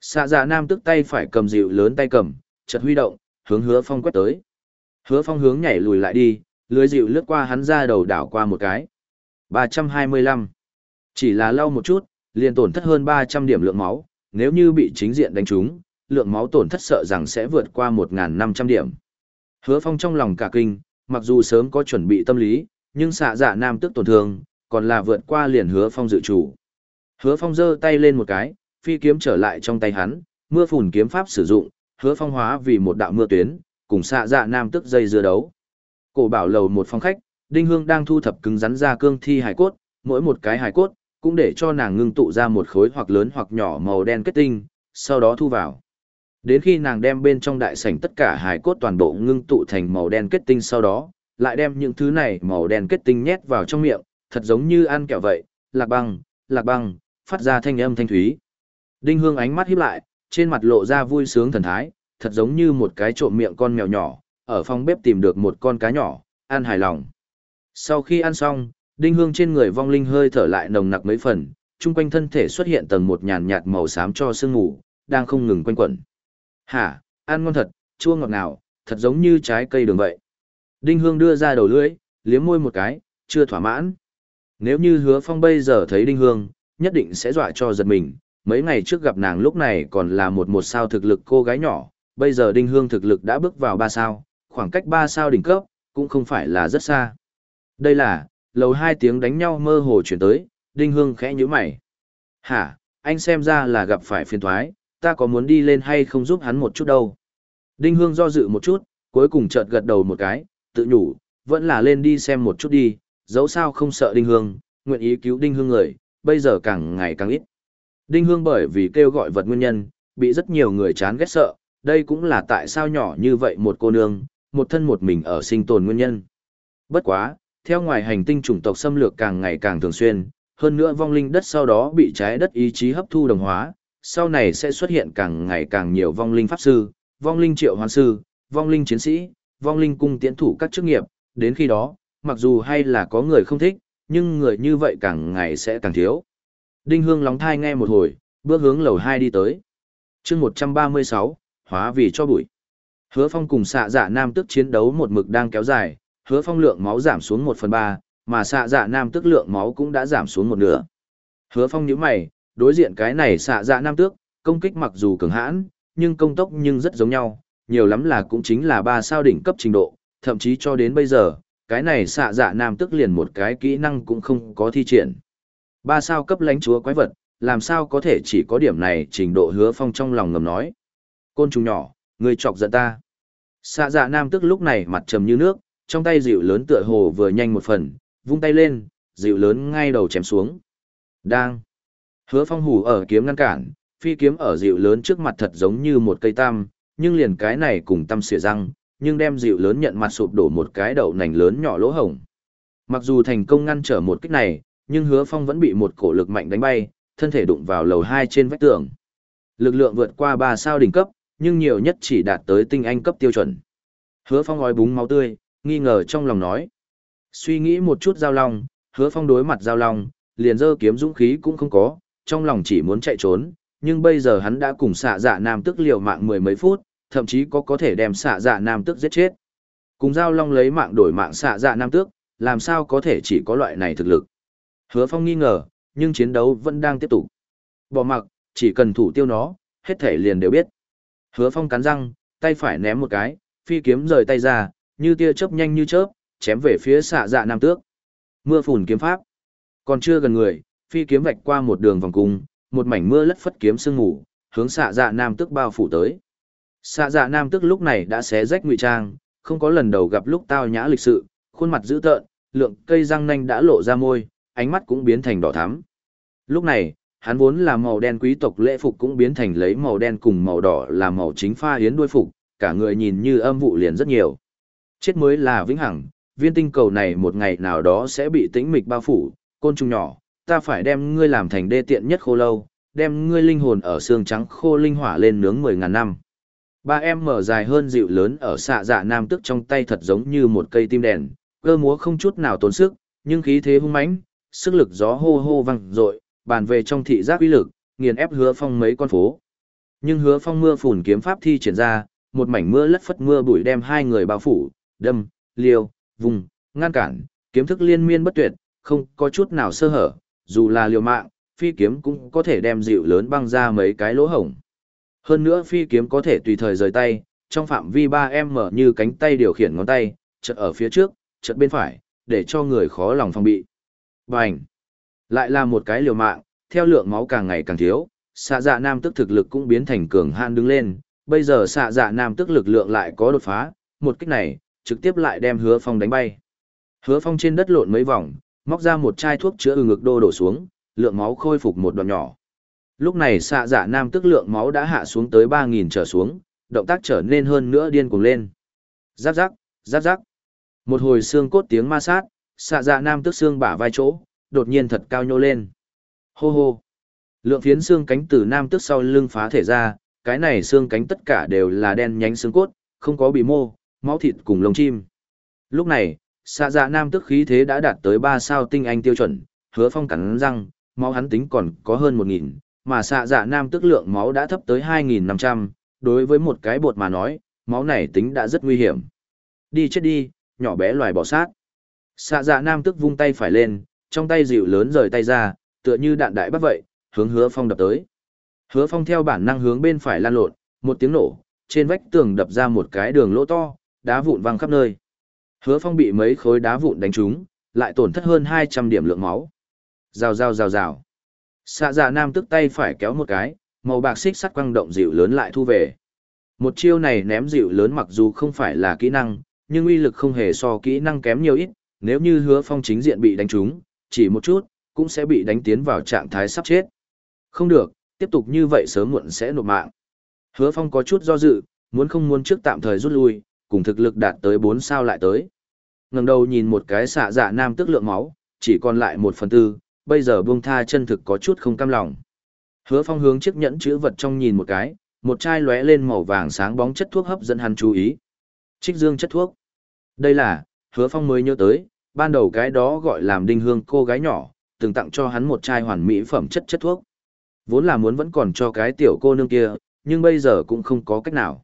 Speaker 1: Xạ dạ nam tức tay phải cầm dịu lớn tay cầm, chật huy động, hướng hứa phong quét tới. Hứa phong hướng nhảy lùi lại đi, lưới dịu lướt qua hắn ra đầu đảo qua một cái. 325. Chỉ là lau một chút, liền tổn thất hơn 300 điểm lượng máu, nếu như bị chính diện đánh trúng, lượng máu tổn thất sợ rằng sẽ vượt qua 1.500 điểm. Hứa phong trong lòng cả kinh, mặc dù sớm có chuẩn bị tâm lý, nhưng xạ dạ nam tức tổn thương, còn là vượt qua liền hứa phong dự chủ. Hứa phong giơ tay lên một cái, phi kiếm trở lại trong tay hắn, mưa phùn kiếm pháp sử dụng, hứa phong hóa vì một đạo mưa tuyến, cùng xạ dạ nam tức dây dưa đấu. Cổ bảo lầu một phong khách, Đinh Hương đang thu thập cứng rắn ra cương thi hải cốt, mỗi một cái hải cốt, cũng để cho nàng ngưng tụ ra một khối hoặc lớn hoặc nhỏ màu đen kết tinh, sau đó thu vào. Đến khi nàng đem bên trong đại sảnh tất cả hải cốt toàn bộ ngưng tụ thành màu đen kết tinh sau đó, lại đem những thứ này màu đen kết tinh nhét vào trong miệng, thật giống như ăn kẹo vậy, lạc băng, lạc băng, phát ra thanh âm thanh thúy. Đinh Hương ánh mắt híp lại, trên mặt lộ ra vui sướng thần thái, thật giống như một cái trộm miệng con mèo nhỏ, ở phòng bếp tìm được một con cá nhỏ, ăn hài lòng. Sau khi ăn xong, Đinh Hương trên người vong linh hơi thở lại nồng nặc mấy phần, chung quanh thân thể xuất hiện tầng một nhàn nhạt màu xám cho sương ngủ, đang không ngừng quanh quẩn. Hả, ăn ngon thật, chua ngọt ngào, thật giống như trái cây đường vậy. Đinh Hương đưa ra đầu lưỡi, liếm môi một cái, chưa thỏa mãn. Nếu như hứa phong bây giờ thấy Đinh Hương, nhất định sẽ dọa cho giật mình. Mấy ngày trước gặp nàng lúc này còn là một một sao thực lực cô gái nhỏ, bây giờ Đinh Hương thực lực đã bước vào ba sao, khoảng cách ba sao đỉnh cấp, cũng không phải là rất xa. Đây là, lầu hai tiếng đánh nhau mơ hồ chuyển tới, Đinh Hương khẽ nhíu mày. Hả, anh xem ra là gặp phải phiền thoái, ta có muốn đi lên hay không giúp hắn một chút đâu. Đinh Hương do dự một chút, cuối cùng chợt gật đầu một cái, tự nhủ, vẫn là lên đi xem một chút đi, dẫu sao không sợ Đinh Hương, nguyện ý cứu Đinh Hương người, bây giờ càng ngày càng ít. Đinh Hương bởi vì kêu gọi vật nguyên nhân, bị rất nhiều người chán ghét sợ, đây cũng là tại sao nhỏ như vậy một cô nương, một thân một mình ở sinh tồn nguyên nhân. Bất quá, theo ngoài hành tinh chủng tộc xâm lược càng ngày càng thường xuyên, hơn nữa vong linh đất sau đó bị trái đất ý chí hấp thu đồng hóa, sau này sẽ xuất hiện càng ngày càng nhiều vong linh pháp sư, vong linh triệu hoán sư, vong linh chiến sĩ, vong linh cung tiễn thủ các chức nghiệp, đến khi đó, mặc dù hay là có người không thích, nhưng người như vậy càng ngày sẽ càng thiếu. Đinh Hương lóng thai nghe một hồi, bước hướng lầu 2 đi tới. chương 136, hóa vì cho bụi. Hứa phong cùng xạ dạ nam tức chiến đấu một mực đang kéo dài, hứa phong lượng máu giảm xuống một phần ba, mà xạ dạ nam tức lượng máu cũng đã giảm xuống một nửa. Hứa phong nhíu mày, đối diện cái này xạ dạ nam tước, công kích mặc dù cường hãn, nhưng công tốc nhưng rất giống nhau, nhiều lắm là cũng chính là ba sao đỉnh cấp trình độ, thậm chí cho đến bây giờ, cái này xạ dạ nam tức liền một cái kỹ năng cũng không có thi triển. Ba sao cấp lãnh chúa quái vật, làm sao có thể chỉ có điểm này trình độ hứa phong trong lòng ngầm nói. Côn trùng nhỏ, người chọc giận ta. Xạ dạ nam tức lúc này mặt trầm như nước, trong tay dịu lớn tựa hồ vừa nhanh một phần, vung tay lên, dịu lớn ngay đầu chém xuống. Đang. Hứa phong hủ ở kiếm ngăn cản, phi kiếm ở dịu lớn trước mặt thật giống như một cây tam, nhưng liền cái này cùng tâm xỉa răng, nhưng đem dịu lớn nhận mặt sụp đổ một cái đầu nành lớn nhỏ lỗ hổng. Mặc dù thành công ngăn trở một kích này, nhưng hứa phong vẫn bị một cổ lực mạnh đánh bay, thân thể đụng vào lầu hai trên vách tường. Lực lượng vượt qua ba sao đỉnh cấp, nhưng nhiều nhất chỉ đạt tới tinh anh cấp tiêu chuẩn. Hứa phong ói búng máu tươi, nghi ngờ trong lòng nói. Suy nghĩ một chút giao long, hứa phong đối mặt giao long, liền dơ kiếm dũng khí cũng không có, trong lòng chỉ muốn chạy trốn, nhưng bây giờ hắn đã cùng xạ dạ nam tức liều mạng mười mấy phút, thậm chí có có thể đem xạ dạ nam tước giết chết. Cùng giao long lấy mạng đổi mạng xạ dạ nam tước, làm sao có thể chỉ có loại này thực lực. Hứa phong nghi ngờ, nhưng chiến đấu vẫn đang tiếp tục. Bỏ mặc, chỉ cần thủ tiêu nó, hết thể liền đều biết. Hứa phong cắn răng, tay phải ném một cái, phi kiếm rời tay ra, như tia chớp nhanh như chớp, chém về phía xạ dạ nam tước. Mưa phùn kiếm pháp. Còn chưa gần người, phi kiếm vạch qua một đường vòng cung, một mảnh mưa lất phất kiếm sương ngủ, hướng xạ dạ nam tước bao phủ tới. Xạ dạ nam tước lúc này đã xé rách ngụy trang, không có lần đầu gặp lúc tao nhã lịch sự, khuôn mặt dữ tợn, lượng cây răng nanh đã lộ ra môi, ánh mắt cũng biến thành đỏ thắm. Lúc này, hắn vốn là màu đen quý tộc lễ phục cũng biến thành lấy màu đen cùng màu đỏ là màu chính pha hiến đuôi phục, cả người nhìn như âm vụ liền rất nhiều. Chết mới là vĩnh hằng, viên tinh cầu này một ngày nào đó sẽ bị tĩnh mịch bao phủ, côn trùng nhỏ, ta phải đem ngươi làm thành đê tiện nhất khô lâu, đem ngươi linh hồn ở xương trắng khô linh hỏa lên nướng 10.000 năm. Ba em mở dài hơn dịu lớn ở xạ dạ nam tức trong tay thật giống như một cây tim đèn, cơ múa không chút nào tốn sức, nhưng khí thế hung mãnh, sức lực gió hô hô vang dội, bàn về trong thị giác uy lực, nghiền ép hứa phong mấy con phố. Nhưng hứa phong mưa phùn kiếm pháp thi triển ra, một mảnh mưa lất phất mưa bụi đem hai người bao phủ, đâm, liều, vùng, ngăn cản, kiếm thức liên miên bất tuyệt, không có chút nào sơ hở, dù là liều mạng, phi kiếm cũng có thể đem dịu lớn băng ra mấy cái lỗ hổng. Hơn nữa phi kiếm có thể tùy thời rời tay, trong phạm vi 3M như cánh tay điều khiển ngón tay, chợt ở phía trước, chợt bên phải, để cho người khó lòng phòng bị. Bành! Lại là một cái liều mạng, theo lượng máu càng ngày càng thiếu, xạ dạ nam tức thực lực cũng biến thành cường han đứng lên, bây giờ xạ dạ nam tức lực lượng lại có đột phá, một kích này, trực tiếp lại đem hứa phong đánh bay. Hứa phong trên đất lộn mấy vòng, móc ra một chai thuốc chữa ừ ngực đô đổ xuống, lượng máu khôi phục một đoạn nhỏ. Lúc này xạ dạ nam tức lượng máu đã hạ xuống tới ba nghìn trở xuống, động tác trở nên hơn nữa điên cuồng lên. Giáp giáp, giáp giáp. Một hồi xương cốt tiếng ma sát, xạ dạ nam tức xương bả vai chỗ, đột nhiên thật cao nhô lên. Hô hô. Lượng phiến xương cánh từ nam tức sau lưng phá thể ra, cái này xương cánh tất cả đều là đen nhánh xương cốt, không có bị mô, máu thịt cùng lông chim. Lúc này, xạ dạ nam tức khí thế đã đạt tới 3 sao tinh anh tiêu chuẩn, hứa phong cắn răng, máu hắn tính còn có hơn 1.000, mà xạ dạ nam tức lượng máu đã thấp tới 2.500, đối với một cái bột mà nói, máu này tính đã rất nguy hiểm. Đi chết đi, nhỏ bé loài bỏ sát. Xạ dạ nam tức vung tay phải lên, trong tay dịu lớn rời tay ra, tựa như đạn đại bắt vậy, hướng hứa phong đập tới. Hứa phong theo bản năng hướng bên phải lan lộn, một tiếng nổ, trên vách tường đập ra một cái đường lỗ to, đá vụn văng khắp nơi. Hứa phong bị mấy khối đá vụn đánh trúng, lại tổn thất hơn 200 điểm lượng máu. Rào rào rào rào. Xạ dạ nam tức tay phải kéo một cái, màu bạc xích sắt quăng động dịu lớn lại thu về. Một chiêu này ném dịu lớn mặc dù không phải là kỹ năng, nhưng uy lực không hề so kỹ năng kém nhiều ít, nếu như hứa phong chính diện bị đánh trúng, chỉ một chút, cũng sẽ bị đánh tiến vào trạng thái sắp chết. Không được, tiếp tục như vậy sớm muộn sẽ nộp mạng. Hứa phong có chút do dự, muốn không muốn trước tạm thời rút lui, cùng thực lực đạt tới 4 sao lại tới. ngẩng đầu nhìn một cái xạ dạ nam tức lượng máu, chỉ còn lại một phần tư, bây giờ buông tha chân thực có chút không cam lòng. Hứa Phong hướng chiếc nhẫn chữ vật trong nhìn một cái, một chai lóe lên màu vàng sáng bóng chất thuốc hấp dẫn hắn chú ý. Trích dương chất thuốc. Đây là, Hứa Phong mới nhớ tới, ban đầu cái đó gọi làm đinh hương cô gái nhỏ, từng tặng cho hắn một chai hoàn mỹ phẩm chất chất thuốc. Vốn là muốn vẫn còn cho cái tiểu cô nương kia, nhưng bây giờ cũng không có cách nào.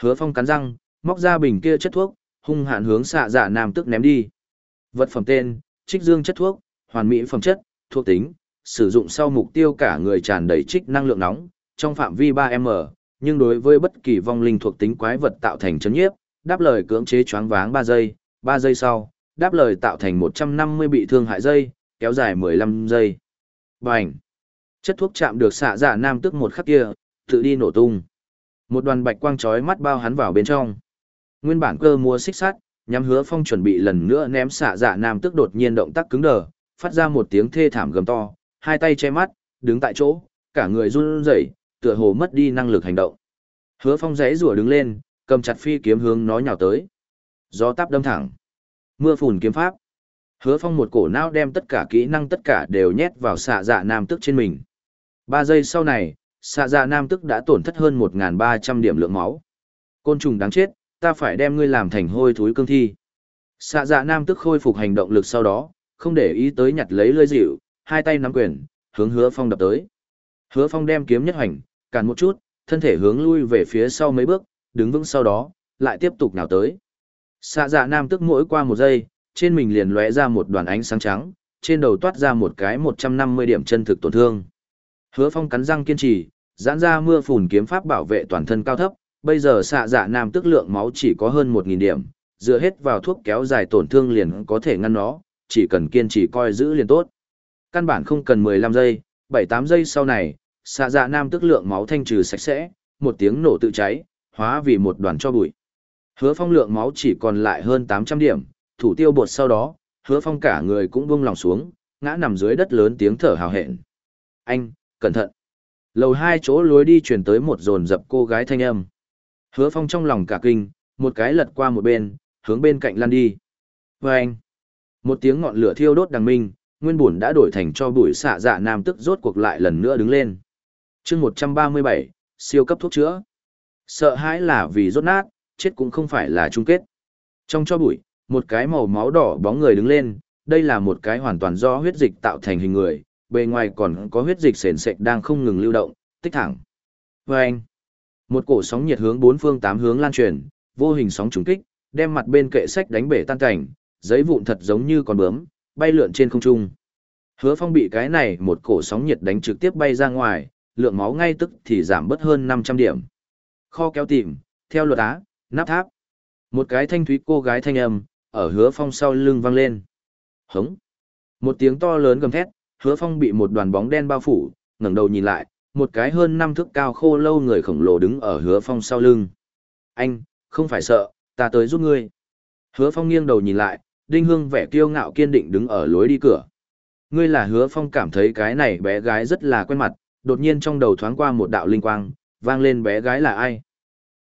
Speaker 1: Hứa Phong cắn răng, móc ra bình kia chất thuốc, hung hạn hướng xạ dạ nam tức ném đi. Vật phẩm tên, trích dương chất thuốc, hoàn mỹ phẩm chất, thuộc tính, sử dụng sau mục tiêu cả người tràn đầy trích năng lượng nóng, trong phạm vi 3M, nhưng đối với bất kỳ vong linh thuộc tính quái vật tạo thành chấn nhiếp, đáp lời cưỡng chế choáng váng 3 giây, 3 giây sau, đáp lời tạo thành 150 bị thương hại giây, kéo dài 15 giây. Bành! Chất thuốc chạm được xạ dạ nam tức một khắc kia, tự đi nổ tung. Một đoàn bạch quang chói mắt bao hắn vào bên trong. Nguyên bản cơ mua xích sắt, nhắm hứa phong chuẩn bị lần nữa ném xạ dạ nam tức đột nhiên động tác cứng đờ, phát ra một tiếng thê thảm gầm to, hai tay che mắt, đứng tại chỗ, cả người run rẩy, tựa hồ mất đi năng lực hành động. Hứa Phong rẽ rủa đứng lên, cầm chặt phi kiếm hướng nó nhào tới. Gió táp đâm thẳng. Mưa phùn kiếm pháp. Hứa Phong một cổ não đem tất cả kỹ năng tất cả đều nhét vào xạ dạ nam tức trên mình. Ba giây sau này, xạ dạ nam tức đã tổn thất hơn 1.300 điểm lượng máu. Côn trùng đáng chết, ta phải đem ngươi làm thành hôi thối cương thi. Xạ dạ nam tức khôi phục hành động lực sau đó, không để ý tới nhặt lấy lưỡi dịu, hai tay nắm quyền, hướng hứa phong đập tới. Hứa phong đem kiếm nhất hành, cản một chút, thân thể hướng lui về phía sau mấy bước, đứng vững sau đó, lại tiếp tục nào tới. Xạ dạ nam tức mỗi qua một giây, trên mình liền lóe ra một đoàn ánh sáng trắng, trên đầu toát ra một cái 150 điểm chân thực tổn thương. Hứa phong cắn răng kiên trì, giãn ra mưa phùn kiếm pháp bảo vệ toàn thân cao thấp, bây giờ xạ dạ nam tức lượng máu chỉ có hơn 1.000 điểm, dựa hết vào thuốc kéo dài tổn thương liền có thể ngăn nó, chỉ cần kiên trì coi giữ liền tốt. Căn bản không cần 15 giây, 7-8 giây sau này, xạ dạ nam tức lượng máu thanh trừ sạch sẽ, một tiếng nổ tự cháy, hóa vì một đoàn cho bụi. Hứa phong lượng máu chỉ còn lại hơn 800 điểm, thủ tiêu bột sau đó, hứa phong cả người cũng buông lòng xuống, ngã nằm dưới đất lớn tiếng thở hào hẹn. Anh, cẩn thận. Lầu hai chỗ lối đi chuyển tới một dồn dập cô gái thanh âm. Hứa phong trong lòng cả kinh, một cái lật qua một bên, hướng bên cạnh lăn đi. Vâng! anh, một tiếng ngọn lửa thiêu đốt đằng minh, nguyên bùn đã đổi thành cho bụi xạ dạ nam tức rốt cuộc lại lần nữa đứng lên. chương 137, siêu cấp thuốc chữa. Sợ hãi là vì rốt nát, chết cũng không phải là chung kết. Trong cho bụi, một cái màu máu đỏ bóng người đứng lên, đây là một cái hoàn toàn do huyết dịch tạo thành hình người, bề ngoài còn có huyết dịch sền sệt đang không ngừng lưu động, tích thẳng. Vâng! anh, một cổ sóng nhiệt hướng bốn phương tám hướng lan truyền, vô hình sóng trùng kích, đem mặt bên kệ sách đánh bể tan cảnh, giấy vụn thật giống như con bướm, bay lượn trên không trung. Hứa Phong bị cái này một cổ sóng nhiệt đánh trực tiếp bay ra ngoài, lượng máu ngay tức thì giảm bớt hơn 500 điểm. Kho kéo tìm, theo luật á, nắp tháp. Một cái thanh thúy cô gái thanh âm, ở hứa phong sau lưng vang lên. Hống. Một tiếng to lớn gầm thét, hứa phong bị một đoàn bóng đen bao phủ, ngẩng đầu nhìn lại, một cái hơn năm thước cao khô lâu người khổng lồ đứng ở hứa phong sau lưng. Anh, không phải sợ, ta tới giúp ngươi. Hứa phong nghiêng đầu nhìn lại, đinh hương vẻ kiêu ngạo kiên định đứng ở lối đi cửa. Ngươi là hứa phong cảm thấy cái này bé gái rất là quen mặt, đột nhiên trong đầu thoáng qua một đạo linh quang, vang lên bé gái là ai?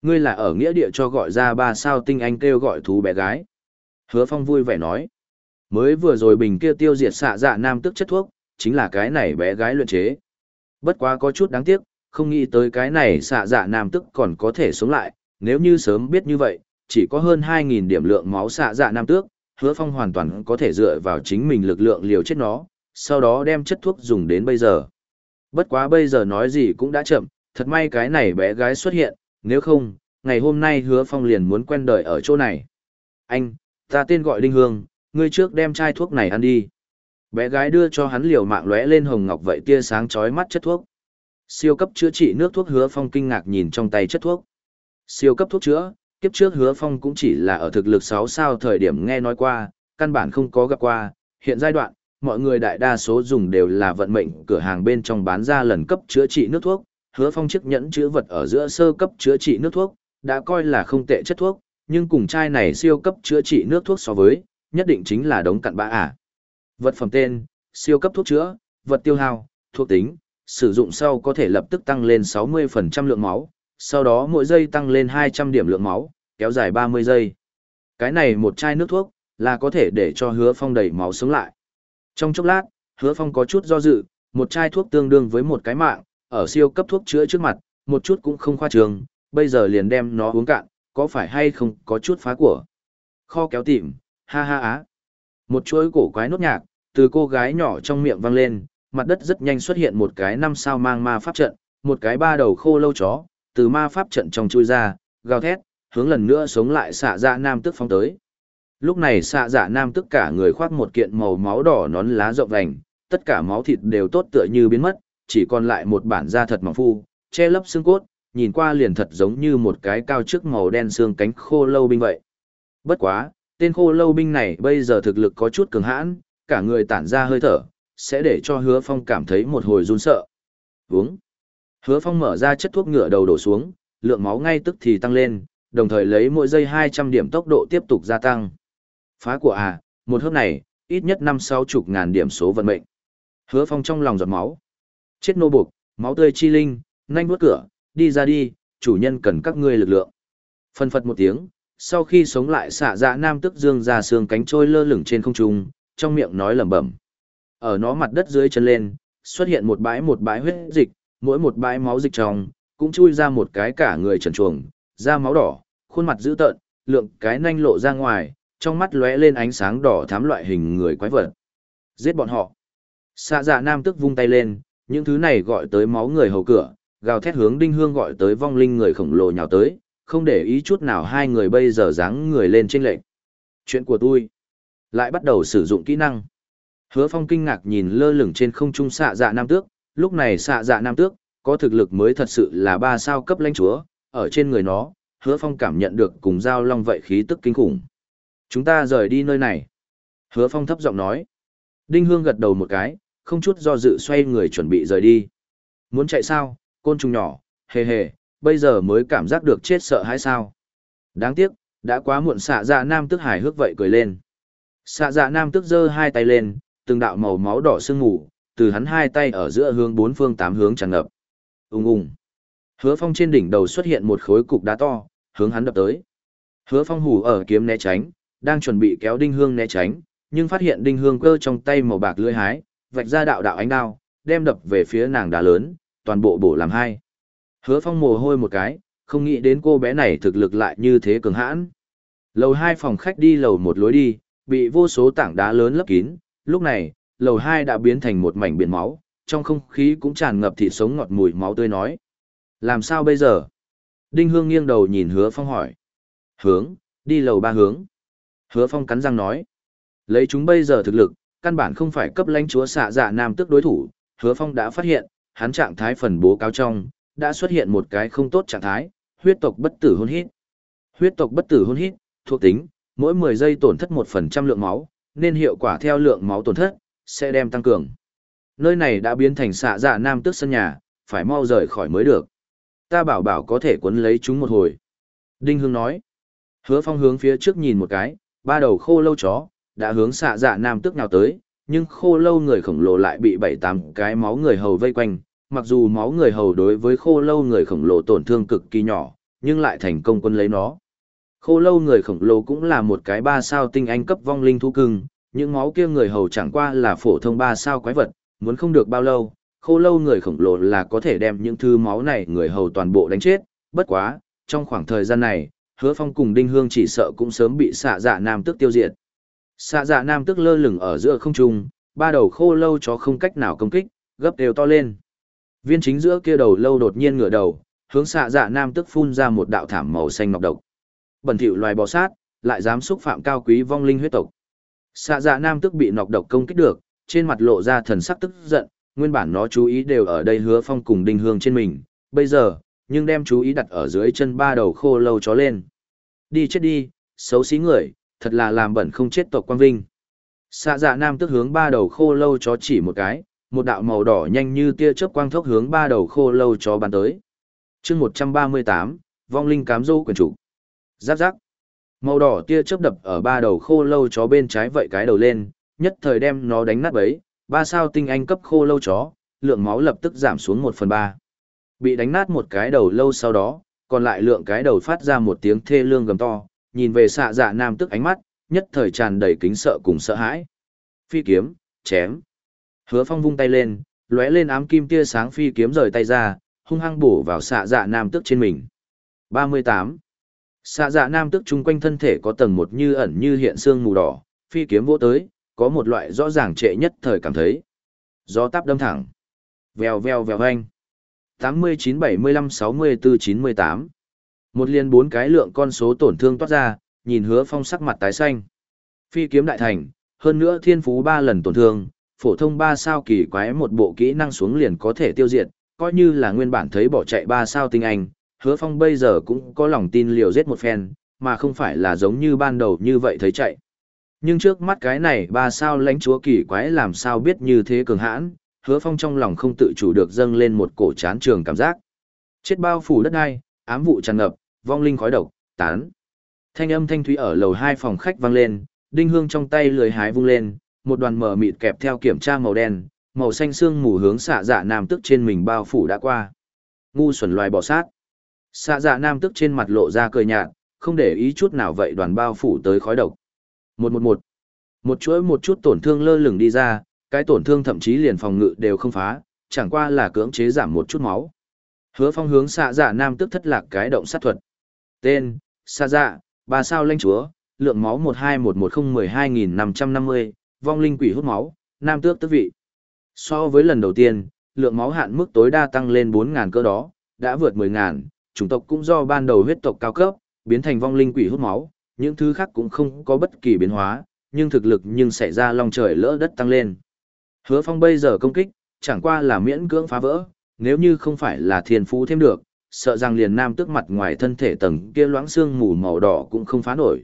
Speaker 1: Ngươi là ở nghĩa địa cho gọi ra ba sao tinh anh kêu gọi thú bé gái. Hứa Phong vui vẻ nói. Mới vừa rồi bình kia tiêu diệt xạ dạ nam tức chất thuốc, chính là cái này bé gái luyện chế. Bất quá có chút đáng tiếc, không nghĩ tới cái này xạ dạ nam tức còn có thể sống lại, nếu như sớm biết như vậy, chỉ có hơn 2.000 điểm lượng máu xạ dạ nam tước, hứa phong hoàn toàn có thể dựa vào chính mình lực lượng liều chết nó, sau đó đem chất thuốc dùng đến bây giờ. Bất quá bây giờ nói gì cũng đã chậm, thật may cái này bé gái xuất hiện, nếu không, ngày hôm nay hứa phong liền muốn quen đời ở chỗ này. Anh, ta tên gọi Đinh Hương, ngươi trước đem chai thuốc này ăn đi. Bé gái đưa cho hắn liều mạng lóe lên hồng ngọc vậy tia sáng chói mắt chất thuốc. Siêu cấp chữa trị nước thuốc hứa phong kinh ngạc nhìn trong tay chất thuốc. Siêu cấp thuốc chữa, kiếp trước hứa phong cũng chỉ là ở thực lực 6 sao thời điểm nghe nói qua, căn bản không có gặp qua, hiện giai đoạn, mọi người đại đa số dùng đều là vận mệnh cửa hàng bên trong bán ra lần cấp chữa trị nước thuốc, hứa phong chiếc nhẫn chữa vật ở giữa sơ cấp chữa trị nước thuốc, đã coi là không tệ chất thuốc, nhưng cùng chai này siêu cấp chữa trị nước thuốc so với, nhất định chính là đống cặn bã à. Vật phẩm tên, siêu cấp thuốc chữa, vật tiêu hao, thuộc tính, sử dụng sau có thể lập tức tăng lên 60% lượng máu, sau đó mỗi giây tăng lên 200 điểm lượng máu, kéo dài 30 giây. Cái này một chai nước thuốc, là có thể để cho hứa phong đầy máu sống lại. Trong chốc lát, hứa phong có chút do dự, một chai thuốc tương đương với một cái mạng, ở siêu cấp thuốc chữa trước mặt, một chút cũng không khoa trường, bây giờ liền đem nó uống cạn, có phải hay không có chút phá của. Kho kéo tìm, ha ha á. Một chuỗi cổ quái nốt nhạc, từ cô gái nhỏ trong miệng vang lên, mặt đất rất nhanh xuất hiện một cái năm sao mang ma pháp trận, một cái ba đầu khô lâu chó, từ ma pháp trận trong chui ra, gào thét, hướng lần nữa sống lại xạ dạ nam tức phóng tới. Lúc này xạ dạ nam tức cả người khoác một kiện màu máu đỏ nón lá rộng vành, tất cả máu thịt đều tốt tựa như biến mất, chỉ còn lại một bản da thật mỏng phu, che lấp xương cốt, nhìn qua liền thật giống như một cái cao trước màu đen xương cánh khô lâu binh vậy. Bất quá, tên khô lâu binh này bây giờ thực lực có chút cường hãn, cả người tản ra hơi thở, sẽ để cho hứa phong cảm thấy một hồi run sợ. Uống. Hứa phong mở ra chất thuốc ngựa đầu đổ xuống, lượng máu ngay tức thì tăng lên, đồng thời lấy mỗi giây 200 điểm tốc độ tiếp tục gia tăng. Phá của à, một hớp này, ít nhất năm sáu chục ngàn điểm số vận mệnh. Hứa phong trong lòng giọt máu. Chết nô buộc, máu tươi chi linh, nhanh bước cửa, đi ra đi, chủ nhân cần các ngươi lực lượng. Phân phật một tiếng, sau khi sống lại xạ dạ nam tức dương ra xương cánh trôi lơ lửng trên không trung, trong miệng nói lẩm bẩm. Ở nó mặt đất dưới chân lên, xuất hiện một bãi một bãi huyết dịch, mỗi một bãi máu dịch trong, cũng chui ra một cái cả người trần chuồng, da máu đỏ, khuôn mặt dữ tợn, lượng cái nanh lộ ra ngoài, trong mắt lóe lên ánh sáng đỏ thám loại hình người quái vật. Giết bọn họ. Xạ dạ nam tức vung tay lên, những thứ này gọi tới máu người hầu cửa, gào thét hướng đinh hương gọi tới vong linh người khổng lồ nhào tới, không để ý chút nào hai người bây giờ dáng người lên trên lệnh. Chuyện của tôi. Lại bắt đầu sử dụng kỹ năng. Hứa phong kinh ngạc nhìn lơ lửng trên không trung xạ dạ nam tước, lúc này xạ dạ nam tước, có thực lực mới thật sự là ba sao cấp lãnh chúa, ở trên người nó, hứa phong cảm nhận được cùng giao long vậy khí tức kinh khủng. Chúng ta rời đi nơi này. Hứa phong thấp giọng nói. Đinh hương gật đầu một cái, không chút do dự xoay người chuẩn bị rời đi. Muốn chạy sao, côn trùng nhỏ, hề hề, bây giờ mới cảm giác được chết sợ hay sao. Đáng tiếc, đã quá muộn xạ dạ nam tức hài hước vậy cười lên. Xạ dạ nam tức giơ hai tay lên, từng đạo màu máu đỏ sương ngủ, từ hắn hai tay ở giữa hướng bốn phương tám hướng tràn ngập. Ung ung. Hứa phong trên đỉnh đầu xuất hiện một khối cục đá to, hướng hắn đập tới. Hứa phong hủ ở kiếm né tránh, đang chuẩn bị kéo đinh hương né tránh, nhưng phát hiện đinh hương cơ trong tay màu bạc lưỡi hái, vạch ra đạo đạo ánh đao, đem đập về phía nàng đá lớn, toàn bộ bổ làm hai. Hứa phong mồ hôi một cái, không nghĩ đến cô bé này thực lực lại như thế cường hãn. Lầu hai phòng khách đi lầu một lối đi, bị vô số tảng đá lớn lấp kín, lúc này, lầu 2 đã biến thành một mảnh biển máu, trong không khí cũng tràn ngập thịt sống ngọt mùi máu tươi nói. Làm sao bây giờ? Đinh Hương nghiêng đầu nhìn hứa phong hỏi. Hướng, đi lầu ba hướng. Hứa phong cắn răng nói. Lấy chúng bây giờ thực lực, căn bản không phải cấp lãnh chúa xạ dạ nam tức đối thủ. Hứa phong đã phát hiện, hắn trạng thái phần bố cáo trong, đã xuất hiện một cái không tốt trạng thái, huyết tộc bất tử hôn hít. Huyết tộc bất tử hôn hít, thuộc tính, mỗi 10 giây tổn thất 1% lượng máu, nên hiệu quả theo lượng máu tổn thất, sẽ đem tăng cường. Nơi này đã biến thành xạ dạ nam tước sân nhà, phải mau rời khỏi mới được. Ta bảo bảo có thể cuốn lấy chúng một hồi. Đinh Hương nói. Hứa phong hướng phía trước nhìn một cái, ba đầu khô lâu chó, đã hướng xạ dạ nam tước nào tới, nhưng khô lâu người khổng lồ lại bị bảy tám cái máu người hầu vây quanh. Mặc dù máu người hầu đối với khô lâu người khổng lồ tổn thương cực kỳ nhỏ, nhưng lại thành công quân lấy nó. Khô lâu người khổng lồ cũng là một cái ba sao tinh anh cấp vong linh thú cưng, những máu kia người hầu chẳng qua là phổ thông ba sao quái vật, muốn không được bao lâu, khô lâu người khổng lồ là có thể đem những thứ máu này người hầu toàn bộ đánh chết, bất quá, trong khoảng thời gian này, hứa phong cùng đinh hương chỉ sợ cũng sớm bị xạ dạ nam tức tiêu diệt. Xạ dạ nam tức lơ lửng ở giữa không trung, ba đầu khô lâu chó không cách nào công kích, gấp đều to lên. Viên chính giữa kia đầu lâu đột nhiên ngửa đầu, hướng xạ dạ nam tức phun ra một đạo thảm màu xanh ngọc độc. Bẩn thỉu loài bò sát, lại dám xúc phạm cao quý vong linh huyết tộc. Xạ dạ nam tức bị nọc độc công kích được, trên mặt lộ ra thần sắc tức giận, nguyên bản nó chú ý đều ở đây hứa phong cùng đinh hương trên mình, bây giờ, nhưng đem chú ý đặt ở dưới chân ba đầu khô lâu chó lên. Đi chết đi, xấu xí người, thật là làm bẩn không chết tộc quang vinh. Xạ dạ nam tức hướng ba đầu khô lâu chó chỉ một cái, một đạo màu đỏ nhanh như tia chớp quang thốc hướng ba đầu khô lâu chó bắn tới. chương một trăm ba mươi tám, vong linh cám dô quyền chủ. Giáp giáp. Màu đỏ tia chớp đập ở ba đầu khô lâu chó bên trái vậy cái đầu lên, nhất thời đem nó đánh nát bấy, ba sao tinh anh cấp khô lâu chó, lượng máu lập tức giảm xuống một phần ba. Bị đánh nát một cái đầu lâu sau đó, còn lại lượng cái đầu phát ra một tiếng thê lương gầm to, nhìn về xạ dạ nam tức ánh mắt, nhất thời tràn đầy kính sợ cùng sợ hãi. Phi kiếm, chém. Hứa phong vung tay lên, lóe lên ám kim tia sáng phi kiếm rời tay ra, hung hăng bổ vào xạ dạ nam tức trên mình. 38. Xạ dạ nam tức chung quanh thân thể có tầng một như ẩn như hiện xương mù đỏ, phi kiếm vỗ tới, có một loại rõ ràng trệ nhất thời cảm thấy. Gió táp đâm thẳng. Vèo vèo vèo anh. 89 75 64 98. Một liên bốn cái lượng con số tổn thương toát ra, nhìn hứa phong sắc mặt tái xanh. Phi kiếm đại thành, hơn nữa thiên phú ba lần tổn thương, phổ thông ba sao kỳ quái một bộ kỹ năng xuống liền có thể tiêu diệt, coi như là nguyên bản thấy bỏ chạy ba sao tinh anh, hứa phong bây giờ cũng có lòng tin liều giết một phen, mà không phải là giống như ban đầu như vậy thấy chạy. Nhưng trước mắt cái này ba sao lãnh chúa kỳ quái làm sao biết như thế cường hãn, hứa phong trong lòng không tự chủ được dâng lên một cổ chán trường cảm giác. Chết bao phủ đất đai, ám vụ tràn ngập, vong linh khói độc, tán. Thanh âm thanh thúy ở lầu hai phòng khách vang lên, đinh hương trong tay lười hái vung lên, một đoàn mờ mịt kẹp theo kiểm tra màu đen, màu xanh xương mù hướng xạ dạ nam tức trên mình bao phủ đã qua. Ngu xuẩn loài bò sát. Xạ dạ nam tức trên mặt lộ ra cười nhạt, không để ý chút nào vậy đoàn bao phủ tới khói độc. Một một một. Một chuỗi một chút tổn thương lơ lửng đi ra, cái tổn thương thậm chí liền phòng ngự đều không phá, chẳng qua là cưỡng chế giảm một chút máu. Hứa phong hướng xạ dạ nam tức thất lạc cái động sát thuật. Tên, xạ dạ, ba sao lãnh chúa, lượng máu một hai một một không mười hai nghìn năm trăm năm mươi, vong linh quỷ hút máu, nam tước tức vị. So với lần đầu tiên, lượng máu hạn mức tối đa tăng lên bốn ngàn cơ đó, đã vượt mười ngàn, chủng tộc cũng do ban đầu huyết tộc cao cấp, biến thành vong linh quỷ hút máu, những thứ khác cũng không có bất kỳ biến hóa, nhưng thực lực nhưng xảy ra long trời lỡ đất tăng lên. Hứa phong bây giờ công kích, chẳng qua là miễn cưỡng phá vỡ, nếu như không phải là thiên phú thêm được, sợ rằng liền nam tức mặt ngoài thân thể tầng kia loãng xương mù màu đỏ cũng không phá nổi.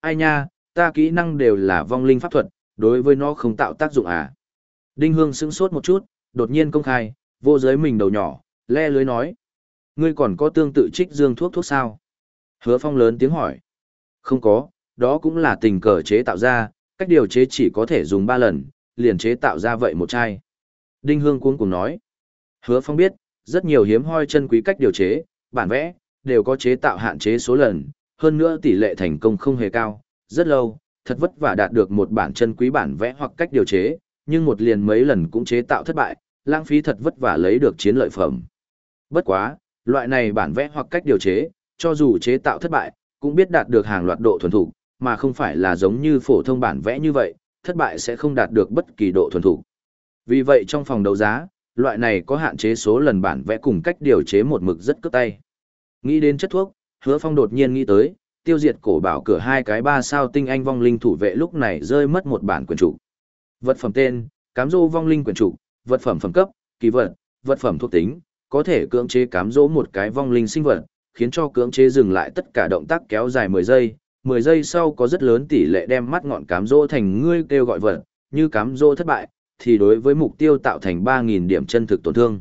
Speaker 1: Ai nha, ta kỹ năng đều là vong linh pháp thuật, đối với nó không tạo tác dụng à. Đinh Hương sững sốt một chút, đột nhiên công khai, vô giới mình đầu nhỏ, le lưới nói. Ngươi còn có tương tự trích dương thuốc thuốc sao? Hứa phong lớn tiếng hỏi. Không có, đó cũng là tình cờ chế tạo ra, cách điều chế chỉ có thể dùng 3 lần, liền chế tạo ra vậy một chai. Đinh Hương cuống cùng nói. Hứa Phong biết, rất nhiều hiếm hoi chân quý cách điều chế, bản vẽ, đều có chế tạo hạn chế số lần, hơn nữa tỷ lệ thành công không hề cao, rất lâu, thật vất vả đạt được một bản chân quý bản vẽ hoặc cách điều chế, nhưng một liền mấy lần cũng chế tạo thất bại, lãng phí thật vất vả lấy được chiến lợi phẩm. Bất quá, loại này bản vẽ hoặc cách điều chế, cho dù chế tạo thất bại, cũng biết đạt được hàng loạt độ thuần thủ, mà không phải là giống như phổ thông bản vẽ như vậy, thất bại sẽ không đạt được bất kỳ độ thuần thủ. Vì vậy trong phòng đấu giá, loại này có hạn chế số lần bản vẽ cùng cách điều chế một mực rất cướp tay. Nghĩ đến chất thuốc, hứa phong đột nhiên nghĩ tới, tiêu diệt cổ bảo cửa hai cái ba sao tinh anh vong linh thủ vệ lúc này rơi mất một bản quyển chủ. Vật phẩm tên, cám dô vong linh quyển chủ, vật phẩm phẩm cấp, kỳ vật, vật phẩm thuộc tính, có thể cưỡng chế cám dỗ một cái vong linh sinh vật, khiến cho cưỡng chế dừng lại tất cả động tác kéo dài 10 giây, 10 giây sau có rất lớn tỷ lệ đem mắt ngọn cám dỗ thành ngươi kêu gọi vật, như cám dỗ thất bại, thì đối với mục tiêu tạo thành 3.000 điểm chân thực tổn thương.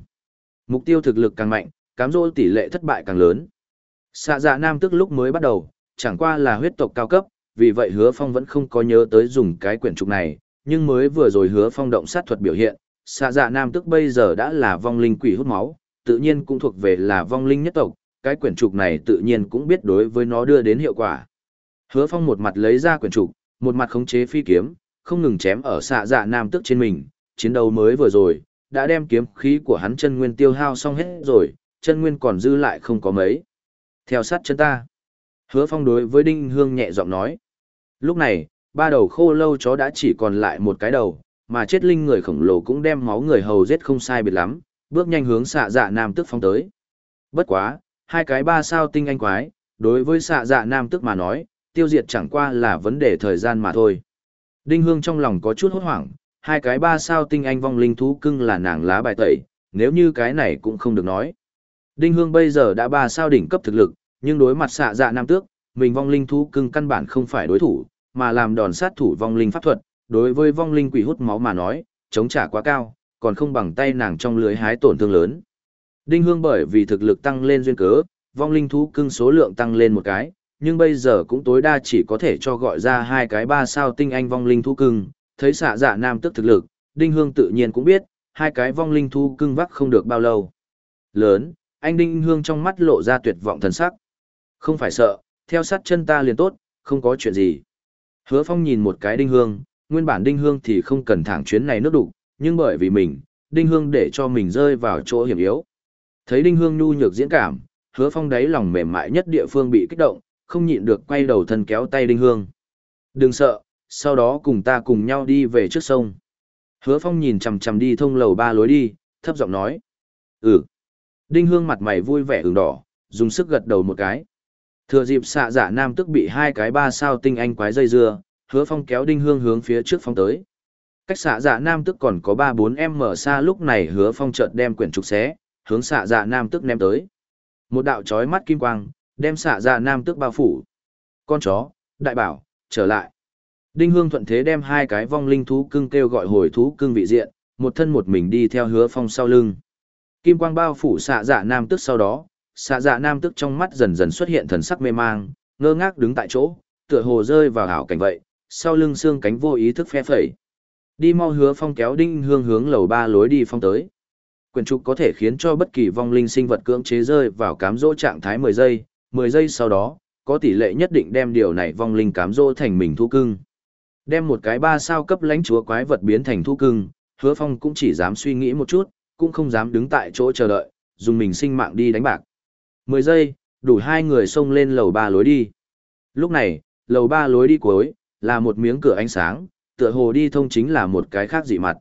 Speaker 1: Mục tiêu thực lực càng mạnh, cám dỗ tỷ lệ thất bại càng lớn. Xạ dạ nam tức lúc mới bắt đầu, chẳng qua là huyết tộc cao cấp, vì vậy hứa phong vẫn không có nhớ tới dùng cái quyển trục này, nhưng mới vừa rồi hứa phong động sát thuật biểu hiện, xạ dạ nam tức bây giờ đã là vong linh quỷ hút máu, tự nhiên cũng thuộc về là vong linh nhất tộc, cái quyển trục này tự nhiên cũng biết đối với nó đưa đến hiệu quả. Hứa Phong một mặt lấy ra quyển trục, một mặt khống chế phi kiếm, không ngừng chém ở xạ dạ nam tức trên mình, chiến đấu mới vừa rồi, đã đem kiếm khí của hắn chân nguyên tiêu hao xong hết rồi, chân nguyên còn dư lại không có mấy. Theo sát chân ta. Hứa Phong đối với Đinh Hương nhẹ giọng nói. Lúc này, ba đầu khô lâu chó đã chỉ còn lại một cái đầu, mà chết linh người khổng lồ cũng đem máu người hầu giết không sai biệt lắm, bước nhanh hướng xạ dạ nam tức phong tới. Bất quá, hai cái ba sao tinh anh quái, đối với xạ dạ nam tức mà nói, tiêu diệt chẳng qua là vấn đề thời gian mà thôi. Đinh Hương trong lòng có chút hốt hoảng, hai cái ba sao tinh anh vong linh thú cưng là nàng lá bài tẩy, nếu như cái này cũng không được nói. Đinh Hương bây giờ đã ba sao đỉnh cấp thực lực, nhưng đối mặt xạ dạ nam tước, mình vong linh thú cưng căn bản không phải đối thủ, mà làm đòn sát thủ vong linh pháp thuật, đối với vong linh quỷ hút máu mà nói, chống trả quá cao, còn không bằng tay nàng trong lưới hái tổn thương lớn. Đinh Hương bởi vì thực lực tăng lên duyên cớ, vong linh thú cưng số lượng tăng lên một cái, nhưng bây giờ cũng tối đa chỉ có thể cho gọi ra hai cái ba sao tinh anh vong linh thú cưng, thấy xạ dạ nam tức thực lực, Đinh Hương tự nhiên cũng biết, hai cái vong linh thú cưng vắc không được bao lâu. Lớn, anh Đinh Hương trong mắt lộ ra tuyệt vọng thần sắc. Không phải sợ, theo sát chân ta liền tốt, không có chuyện gì. Hứa Phong nhìn một cái Đinh Hương, nguyên bản Đinh Hương thì không cần thẳng chuyến này nước đủ, nhưng bởi vì mình, Đinh Hương để cho mình rơi vào chỗ hiểm yếu. Thấy Đinh Hương nhu nhược diễn cảm, Hứa Phong đáy lòng mềm mại nhất địa phương bị kích động, không nhịn được quay đầu thân kéo tay Đinh Hương. Đừng sợ, sau đó cùng ta cùng nhau đi về trước sông. Hứa Phong nhìn chằm chằm đi thông lầu ba lối đi, thấp giọng nói. Ừ. Đinh Hương mặt mày vui vẻ ửng đỏ, dùng sức gật đầu một cái. Thừa dịp xạ giả nam tức bị hai cái ba sao tinh anh quái dây dưa, Hứa Phong kéo Đinh Hương hướng phía trước phong tới. Cách xạ dạ nam tức còn có ba bốn em mở xa lúc này hứa phong chợt đem quyển trục xé, hướng xạ dạ nam tức ném tới. Một đạo chói mắt kim quang, đem xạ dạ nam tức bao phủ. Con chó, đại bảo, trở lại. Đinh Hương thuận thế đem hai cái vong linh thú cưng kêu gọi hồi thú cưng vị diện, một thân một mình đi theo hứa phong sau lưng. Kim quang bao phủ xạ dạ nam tức sau đó, xạ dạ nam tức trong mắt dần dần xuất hiện thần sắc mê mang, ngơ ngác đứng tại chỗ, tựa hồ rơi vào hảo cảnh vậy, sau lưng xương cánh vô ý thức phe phẩy. Đi mau hứa phong kéo đinh hương hướng lầu ba lối đi phong tới. Quyền trục có thể khiến cho bất kỳ vong linh sinh vật cưỡng chế rơi vào cám dỗ trạng thái 10 giây, 10 giây sau đó, có tỷ lệ nhất định đem điều này vong linh cám dỗ thành mình thu cưng. Đem một cái ba sao cấp lãnh chúa quái vật biến thành thu cưng, hứa phong cũng chỉ dám suy nghĩ một chút, cũng không dám đứng tại chỗ chờ đợi, dùng mình sinh mạng đi đánh bạc. 10 giây, đủ hai người xông lên lầu ba lối đi. Lúc này, lầu ba lối đi cuối, là một miếng cửa ánh sáng, tựa hồ đi thông chính là một cái khác dị mặt.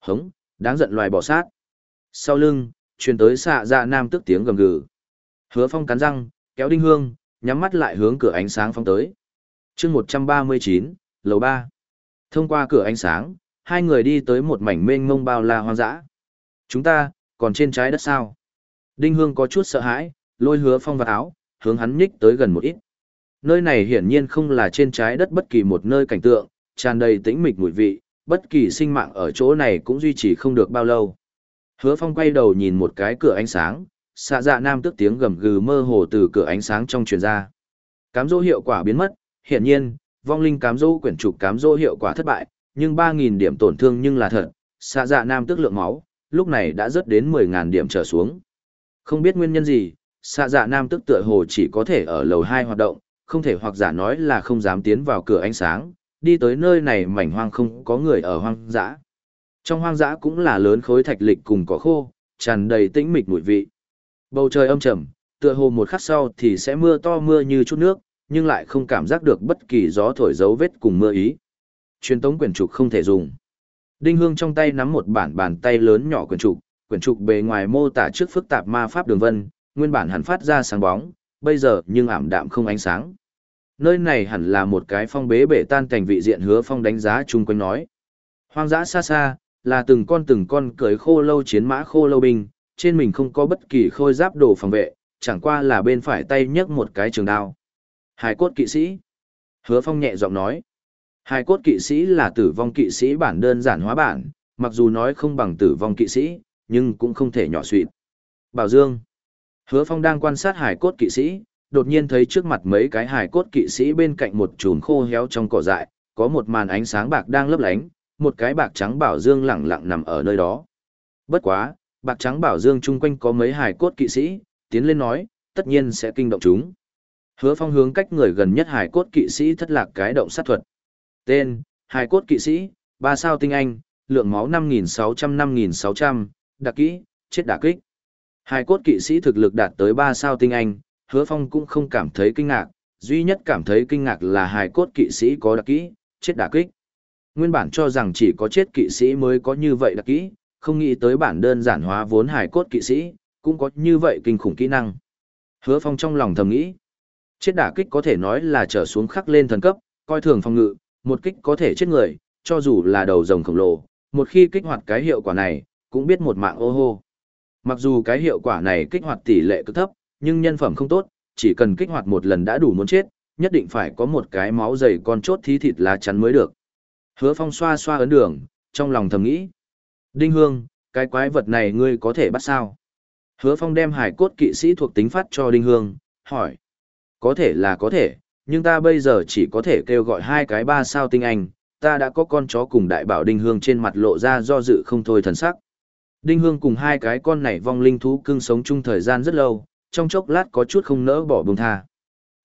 Speaker 1: Hống, đáng giận loài bỏ sát. Sau lưng, truyền tới xạ dạ nam tức tiếng gầm gừ. Hứa phong cắn răng, kéo đinh hương, nhắm mắt lại hướng cửa ánh sáng phong tới. chương 139, lầu 3. Thông qua cửa ánh sáng, hai người đi tới một mảnh mênh mông bao la hoang dã. Chúng ta, còn trên trái đất sao? Đinh hương có chút sợ hãi, lôi hứa phong vào áo, hướng hắn nhích tới gần một ít. Nơi này hiển nhiên không là trên trái đất bất kỳ một nơi cảnh tượng, tràn đầy tĩnh mịch mùi vị, bất kỳ sinh mạng ở chỗ này cũng duy trì không được bao lâu. Hứa Phong quay đầu nhìn một cái cửa ánh sáng, xạ dạ nam tức tiếng gầm gừ mơ hồ từ cửa ánh sáng trong truyền ra. Cám dỗ hiệu quả biến mất, hiển nhiên, vong linh cám dỗ quyển trục cám dỗ hiệu quả thất bại, nhưng 3000 điểm tổn thương nhưng là thật, xạ dạ nam tức lượng máu, lúc này đã rớt đến 10000 điểm trở xuống. Không biết nguyên nhân gì, xạ dạ nam tức tựa hồ chỉ có thể ở lầu 2 hoạt động, không thể hoặc giả nói là không dám tiến vào cửa ánh sáng, đi tới nơi này mảnh hoang không có người ở hoang dã. Trong hoang dã cũng là lớn khối thạch lịch cùng cỏ khô, tràn đầy tĩnh mịch mùi vị. Bầu trời âm trầm, tựa hồ một khắc sau thì sẽ mưa to mưa như chút nước, nhưng lại không cảm giác được bất kỳ gió thổi dấu vết cùng mưa ý. Truyền tống quyển trục không thể dùng. Đinh Hương trong tay nắm một bản bàn tay lớn nhỏ quyển trục, quyển trục bề ngoài mô tả trước phức tạp ma pháp đường vân, nguyên bản hẳn phát ra sáng bóng, bây giờ nhưng ảm đạm không ánh sáng. Nơi này hẳn là một cái phong bế bể tan cảnh vị diện hứa phong đánh giá chung quanh nói. Hoang dã xa xa, là từng con từng con cưới khô lâu chiến mã khô lâu binh, trên mình không có bất kỳ khôi giáp đồ phòng vệ, chẳng qua là bên phải tay nhấc một cái trường đao. Hải cốt kỵ sĩ. Hứa phong nhẹ giọng nói. Hải cốt kỵ sĩ là tử vong kỵ sĩ bản đơn giản hóa bản, mặc dù nói không bằng tử vong kỵ sĩ, nhưng cũng không thể nhỏ suỵt. Bảo Dương. Hứa phong đang quan sát hải cốt kỵ sĩ, đột nhiên thấy trước mặt mấy cái hải cốt kỵ sĩ bên cạnh một chùm khô héo trong cỏ dại, có một màn ánh sáng bạc đang lấp lánh, một cái bạc trắng bảo dương lẳng lặng nằm ở nơi đó. Bất quá, bạc trắng bảo dương chung quanh có mấy hải cốt kỵ sĩ, tiến lên nói, tất nhiên sẽ kinh động chúng. Hứa phong hướng cách người gần nhất hải cốt kỵ sĩ thất lạc cái động sát thuật. Tên, hải cốt kỵ sĩ, ba sao tinh anh, lượng máu 5.600-5.600, đặc kỹ, chết đả kích. Hải cốt kỵ sĩ thực lực đạt tới ba sao tinh anh, hứa phong cũng không cảm thấy kinh ngạc, duy nhất cảm thấy kinh ngạc là hải cốt kỵ sĩ có đặc kỹ, chết đả kích. Nguyên bản cho rằng chỉ có chết kỵ sĩ mới có như vậy đặc kỹ, không nghĩ tới bản đơn giản hóa vốn hải cốt kỵ sĩ, cũng có như vậy kinh khủng kỹ năng. Hứa Phong trong lòng thầm nghĩ, chết đả kích có thể nói là trở xuống khắc lên thần cấp, coi thường phòng ngự, một kích có thể chết người, cho dù là đầu rồng khổng lồ, một khi kích hoạt cái hiệu quả này, cũng biết một mạng ô hô. Mặc dù cái hiệu quả này kích hoạt tỷ lệ cực thấp, nhưng nhân phẩm không tốt, chỉ cần kích hoạt một lần đã đủ muốn chết, nhất định phải có một cái máu dày con chốt thí thịt lá chắn mới được. Hứa Phong xoa xoa ấn đường, trong lòng thầm nghĩ. Đinh Hương, cái quái vật này ngươi có thể bắt sao? Hứa Phong đem hải cốt kỵ sĩ thuộc tính phát cho Đinh Hương, hỏi. Có thể là có thể, nhưng ta bây giờ chỉ có thể kêu gọi hai cái ba sao tinh anh, ta đã có con chó cùng đại bảo Đinh Hương trên mặt lộ ra do dự không thôi thần sắc. Đinh Hương cùng hai cái con này vong linh thú cưng sống chung thời gian rất lâu, trong chốc lát có chút không nỡ bỏ bùng tha.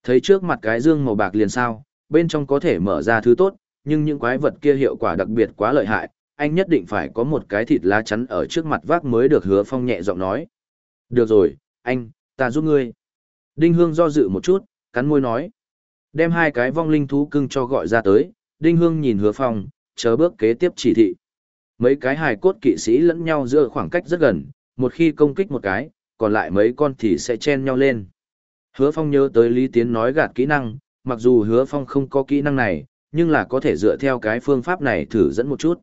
Speaker 1: Thấy trước mặt cái dương màu bạc liền sao, bên trong có thể mở ra thứ tốt, nhưng những quái vật kia hiệu quả đặc biệt quá lợi hại, anh nhất định phải có một cái thịt lá chắn ở trước mặt vác mới được hứa phong nhẹ giọng nói. Được rồi, anh, ta giúp ngươi. Đinh Hương do dự một chút, cắn môi nói. Đem hai cái vong linh thú cưng cho gọi ra tới, Đinh Hương nhìn hứa phong, chờ bước kế tiếp chỉ thị. Mấy cái hài cốt kỵ sĩ lẫn nhau giữa khoảng cách rất gần, một khi công kích một cái, còn lại mấy con thì sẽ chen nhau lên. Hứa phong nhớ tới Lý Tiến nói gạt kỹ năng, mặc dù hứa phong không có kỹ năng này, nhưng là có thể dựa theo cái phương pháp này thử dẫn một chút.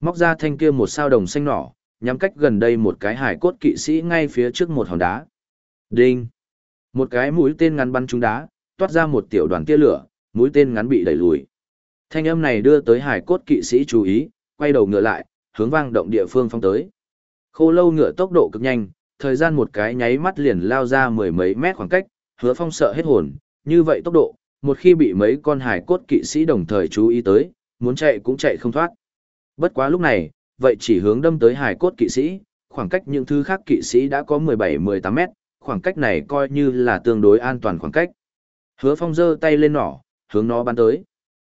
Speaker 1: Móc ra thanh kia một sao đồng xanh nỏ, nhắm cách gần đây một cái hải cốt kỵ sĩ ngay phía trước một hòn đá. Đinh! Một cái mũi tên ngắn bắn trúng đá, toát ra một tiểu đoàn tia lửa, mũi tên ngắn bị đẩy lùi. Thanh âm này đưa tới hải cốt kỵ sĩ chú ý, quay đầu ngựa lại, hướng vang động địa phương phong tới. Khô lâu ngựa tốc độ cực nhanh, thời gian một cái nháy mắt liền lao ra mười mấy mét khoảng cách, hứa phong sợ hết hồn, như vậy tốc độ, một khi bị mấy con hải cốt kỵ sĩ đồng thời chú ý tới, muốn chạy cũng chạy không thoát. Bất quá lúc này, vậy chỉ hướng đâm tới hải cốt kỵ sĩ, khoảng cách những thứ khác kỵ sĩ đã có 17-18 mét, khoảng cách này coi như là tương đối an toàn khoảng cách. Hứa phong giơ tay lên nỏ, hướng nó bắn tới.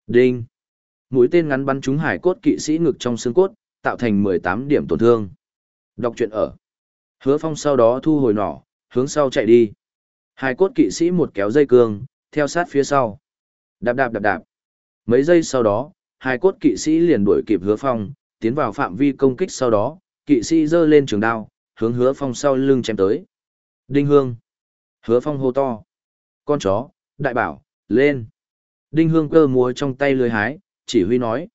Speaker 1: Đinh! Mũi tên ngắn bắn trúng hải cốt kỵ sĩ ngực trong xương cốt, tạo thành 18 điểm tổn thương. Đọc truyện ở. Hứa phong sau đó thu hồi nỏ, hướng sau chạy đi. Hai cốt kỵ sĩ một kéo dây cương, theo sát phía sau. Đạp đạp đạp đạp. Mấy giây sau đó, hai cốt kỵ sĩ liền đuổi kịp hứa phong, tiến vào phạm vi công kích sau đó, kỵ sĩ giơ lên trường đao, hướng hứa phong sau lưng chém tới. Đinh hương. Hứa phong hô to. Con chó, đại bảo, lên. Đinh hương cơ múa trong tay lưới hái, chỉ huy nói.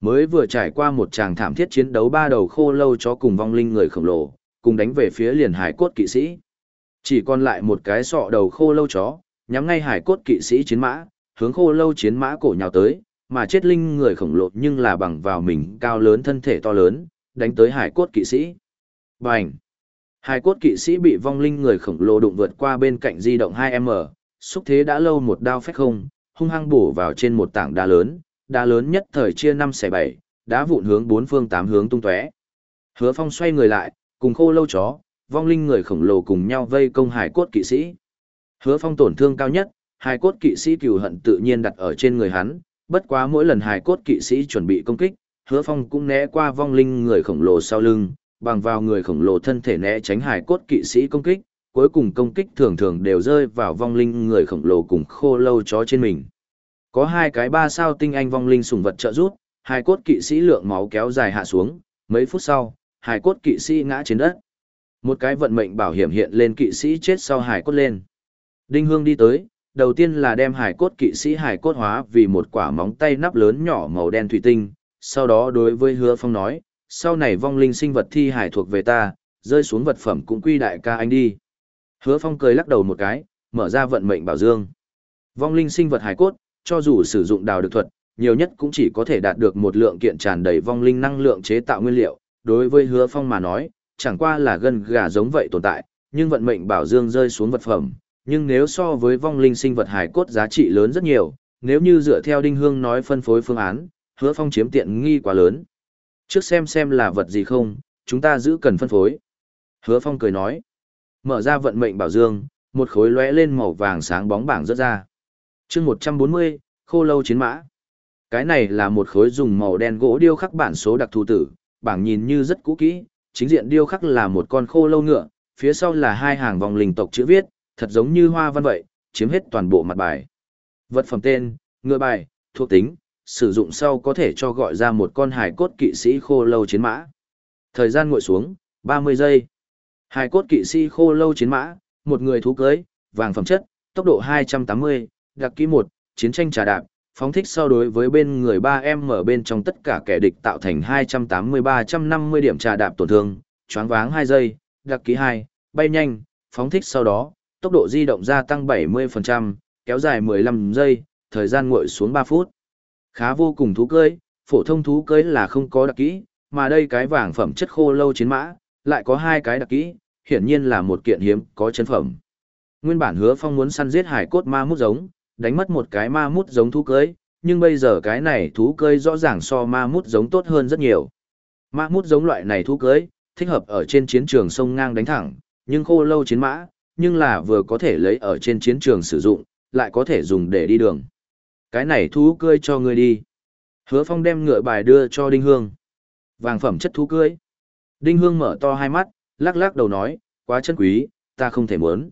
Speaker 1: Mới vừa trải qua một tràng thảm thiết chiến đấu ba đầu khô lâu chó cùng vong linh người khổng lồ, cùng đánh về phía liền hải cốt kỵ sĩ. Chỉ còn lại một cái sọ đầu khô lâu chó, nhắm ngay hải cốt kỵ sĩ chiến mã, hướng khô lâu chiến mã cổ nhào tới, mà chết linh người khổng lồ nhưng là bằng vào mình cao lớn thân thể to lớn, đánh tới hải cốt kỵ sĩ. Bành! Hải cốt kỵ sĩ bị vong linh người khổng lồ đụng vượt qua bên cạnh di động 2M, xúc thế đã lâu một đao phách không, hung hăng bổ vào trên một tảng đá lớn, đá lớn nhất thời chia 5 xẻ 7, đá vụn hướng bốn phương tám hướng tung tóe. Hứa Phong xoay người lại, cùng khô lâu chó, vong linh người khổng lồ cùng nhau vây công hải cốt kỵ sĩ. Hứa phong tổn thương cao nhất, hài cốt kỵ sĩ cừu hận tự nhiên đặt ở trên người hắn, bất quá mỗi lần hài cốt kỵ sĩ chuẩn bị công kích, hứa phong cũng né qua vong linh người khổng lồ sau lưng, bằng vào người khổng lồ thân thể né tránh hài cốt kỵ sĩ công kích, cuối cùng công kích thường thường đều rơi vào vong linh người khổng lồ cùng khô lâu chó trên mình. Có hai cái ba sao tinh anh vong linh sùng vật trợ rút, hai cốt kỵ sĩ lượng máu kéo dài hạ xuống, mấy phút sau, Hải cốt kỵ sĩ ngã trên đất. Một cái vận mệnh bảo hiểm hiện lên kỵ sĩ chết sau hải cốt lên. Đinh Hương đi tới, đầu tiên là đem hải cốt kỵ sĩ hải cốt hóa vì một quả móng tay nắp lớn nhỏ màu đen thủy tinh, sau đó đối với hứa phong nói, sau này vong linh sinh vật thi hải thuộc về ta, rơi xuống vật phẩm cũng quy đại ca anh đi. Hứa phong cười lắc đầu một cái, mở ra vận mệnh bảo dương. Vong linh sinh vật hải cốt, cho dù sử dụng đào được thuật, nhiều nhất cũng chỉ có thể đạt được một lượng kiện tràn đầy vong linh năng lượng chế tạo nguyên liệu. Đối với hứa phong mà nói, chẳng qua là gân gà giống vậy tồn tại, nhưng vận mệnh bảo dương rơi xuống vật phẩm, nhưng nếu so với vong linh sinh vật hải cốt giá trị lớn rất nhiều, nếu như dựa theo đinh hương nói phân phối phương án, hứa phong chiếm tiện nghi quá lớn. Trước xem xem là vật gì không, chúng ta giữ cần phân phối. Hứa phong cười nói, mở ra vận mệnh bảo dương, một khối lóe lên màu vàng sáng bóng bảng rớt ra. chương 140, khô lâu chiến mã. Cái này là một khối dùng màu đen gỗ điêu khắc bản số đặc thù tử, bảng nhìn như rất cũ kỹ, chính diện điêu khắc là một con khô lâu ngựa, phía sau là hai hàng vòng linh tộc chữ viết, thật giống như hoa văn vậy, chiếm hết toàn bộ mặt bài. Vật phẩm tên, ngựa bài, thuộc tính, sử dụng sau có thể cho gọi ra một con hài cốt kỵ sĩ khô lâu chiến mã. Thời gian ngồi xuống, 30 giây. Hài cốt kỵ sĩ khô lâu chiến mã, một người thú cưới, vàng phẩm chất, tốc độ 280, đặc kỹ 1, chiến tranh trà đạp, phóng thích so đối với bên người 3M ở bên trong tất cả kẻ địch tạo thành 280-350 điểm trà đạp tổn thương, choáng váng 2 giây, đặc ký 2, bay nhanh, phóng thích sau đó, tốc độ di động gia tăng 70%, kéo dài 15 giây, thời gian nguội xuống 3 phút. Khá vô cùng thú cưới, phổ thông thú cưới là không có đặc kỹ, mà đây cái vàng phẩm chất khô lâu chiến mã, lại có hai cái đặc kỹ, hiển nhiên là một kiện hiếm có chân phẩm. Nguyên bản hứa phong muốn săn giết hải cốt ma mút giống, đánh mất một cái ma mút giống thú cưới, nhưng bây giờ cái này thú cưới rõ ràng so ma mút giống tốt hơn rất nhiều. Ma mút giống loại này thú cưới, thích hợp ở trên chiến trường sông ngang đánh thẳng, nhưng khô lâu chiến mã, nhưng là vừa có thể lấy ở trên chiến trường sử dụng, lại có thể dùng để đi đường. Cái này thú cưới cho ngươi đi. Hứa Phong đem ngựa bài đưa cho Đinh Hương. Vàng phẩm chất thú cưới. Đinh Hương mở to hai mắt, lắc lắc đầu nói, quá chân quý, ta không thể muốn.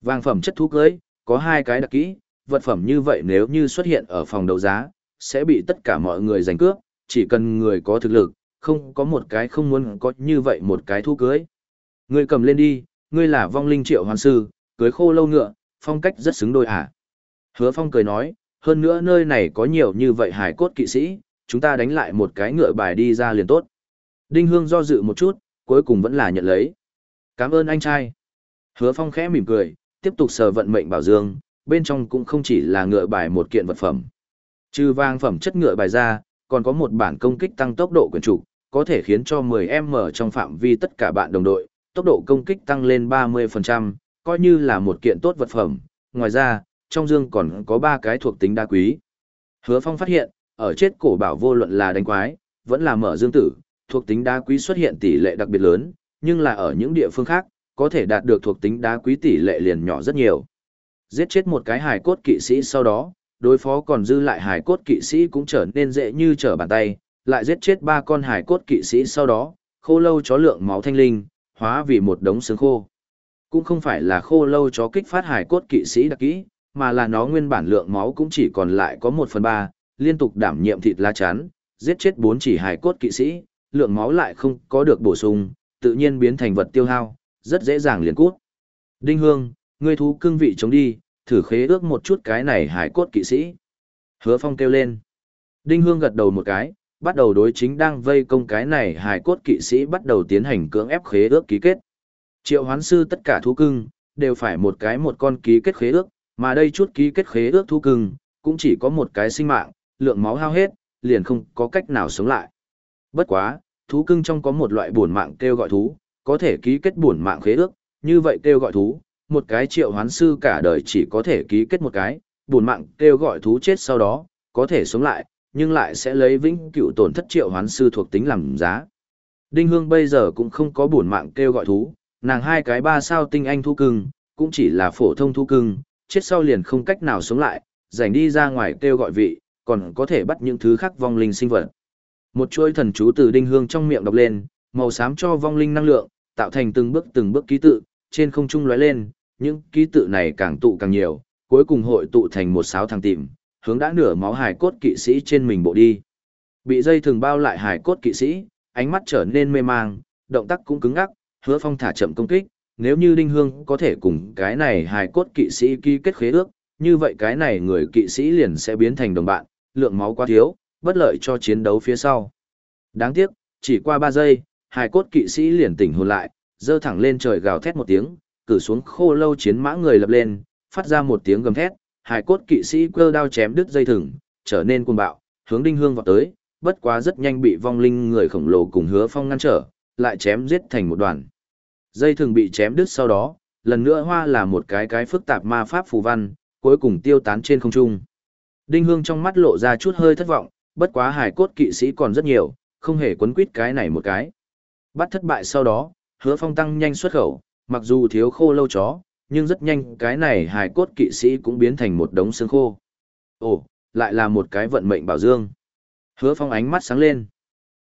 Speaker 1: Vàng phẩm chất thú cưới, có hai cái đặc kỹ, vật phẩm như vậy nếu như xuất hiện ở phòng đấu giá, sẽ bị tất cả mọi người giành cướp, chỉ cần người có thực lực, không có một cái không muốn có như vậy một cái thu cưới. Ngươi cầm lên đi, ngươi là vong linh triệu hoàn sư, cưới khô lâu ngựa, phong cách rất xứng đôi à. Hứa phong cười nói, hơn nữa nơi này có nhiều như vậy hải cốt kỵ sĩ, chúng ta đánh lại một cái ngựa bài đi ra liền tốt. Đinh Hương do dự một chút, cuối cùng vẫn là nhận lấy. Cảm ơn anh trai. Hứa phong khẽ mỉm cười, tiếp tục sờ vận mệnh bảo dương, bên trong cũng không chỉ là ngựa bài một kiện vật phẩm. Trừ vang phẩm chất ngựa bài ra, còn có một bản công kích tăng tốc độ quyền trục, có thể khiến cho 10M trong phạm vi tất cả bạn đồng đội, tốc độ công kích tăng lên 30%, coi như là một kiện tốt vật phẩm. Ngoài ra, trong dương còn có 3 cái thuộc tính đa quý. Hứa Phong phát hiện, ở chết cổ bảo vô luận là đánh quái, vẫn là mở dương tử, thuộc tính đa quý xuất hiện tỷ lệ đặc biệt lớn, nhưng là ở những địa phương khác, có thể đạt được thuộc tính đá quý tỷ lệ liền nhỏ rất nhiều. Giết chết một cái hài cốt kỵ sĩ sau đó, đối phó còn dư lại hài cốt kỵ sĩ cũng trở nên dễ như trở bàn tay, lại giết chết ba con hài cốt kỵ sĩ sau đó, khô lâu chó lượng máu thanh linh, hóa vì một đống xương khô. Cũng không phải là khô lâu chó kích phát hài cốt kỵ sĩ đặc kỹ, mà là nó nguyên bản lượng máu cũng chỉ còn lại có một phần ba, liên tục đảm nhiệm thịt lá chắn, giết chết bốn chỉ hài cốt kỵ sĩ, lượng máu lại không có được bổ sung, tự nhiên biến thành vật tiêu hao, rất dễ dàng liền cút. Đinh Hương, ngươi thú cương vị chống đi, thử khế ước một chút cái này hải cốt kỵ sĩ. Hứa Phong kêu lên. Đinh Hương gật đầu một cái, bắt đầu đối chính đang vây công cái này hải cốt kỵ sĩ bắt đầu tiến hành cưỡng ép khế ước ký kết. Triệu hoán sư tất cả thú cưng, đều phải một cái một con ký kết khế ước, mà đây chút ký kết khế ước thú cưng, cũng chỉ có một cái sinh mạng, lượng máu hao hết, liền không có cách nào sống lại. Bất quá, thú cưng trong có một loại buồn mạng kêu gọi thú, có thể ký kết buồn mạng khế ước, như vậy kêu gọi thú, một cái triệu hoán sư cả đời chỉ có thể ký kết một cái, buồn mạng kêu gọi thú chết sau đó, có thể sống lại, nhưng lại sẽ lấy vĩnh cửu tổn thất triệu hoán sư thuộc tính làm giá. Đinh Hương bây giờ cũng không có buồn mạng kêu gọi thú, nàng hai cái ba sao tinh anh thú cưng, cũng chỉ là phổ thông thú cưng, chết sau liền không cách nào sống lại, rảnh đi ra ngoài kêu gọi vị, còn có thể bắt những thứ khác vong linh sinh vật. Một chuỗi thần chú từ Đinh Hương trong miệng đọc lên, màu xám cho vong linh năng lượng, tạo thành từng bước từng bước ký tự, trên không trung lóe lên, những ký tự này càng tụ càng nhiều, cuối cùng hội tụ thành một sáo thằng tìm, hướng đã nửa máu hài cốt kỵ sĩ trên mình bộ đi. Bị dây thường bao lại hài cốt kỵ sĩ, ánh mắt trở nên mê mang, động tác cũng cứng ngắc, hứa phong thả chậm công kích, nếu như Đinh Hương có thể cùng cái này hài cốt kỵ sĩ ký kết khế ước, như vậy cái này người kỵ sĩ liền sẽ biến thành đồng bạn, lượng máu quá thiếu, bất lợi cho chiến đấu phía sau. Đáng tiếc, chỉ qua 3 giây, hài cốt kỵ sĩ liền tỉnh hồn lại, dơ thẳng lên trời gào thét một tiếng, cử xuống khô lâu chiến mã người lập lên, phát ra một tiếng gầm thét, hài cốt kỵ sĩ cơ đao chém đứt dây thừng, trở nên cuồng bạo, hướng Đinh Hương vọt tới, bất quá rất nhanh bị vong linh người khổng lồ cùng Hứa Phong ngăn trở, lại chém giết thành một đoàn. Dây thừng bị chém đứt sau đó, lần nữa hoa là một cái cái phức tạp ma pháp phù văn, cuối cùng tiêu tán trên không trung. Đinh Hương trong mắt lộ ra chút hơi thất vọng, bất quá hài cốt kỵ sĩ còn rất nhiều, không hề quấn quýt cái này một cái. Bắt thất bại sau đó, hứa phong tăng nhanh xuất khẩu, mặc dù thiếu khô lâu chó, nhưng rất nhanh cái này hài cốt kỵ sĩ cũng biến thành một đống xương khô. Ồ, lại là một cái vận mệnh bảo dương. Hứa phong ánh mắt sáng lên.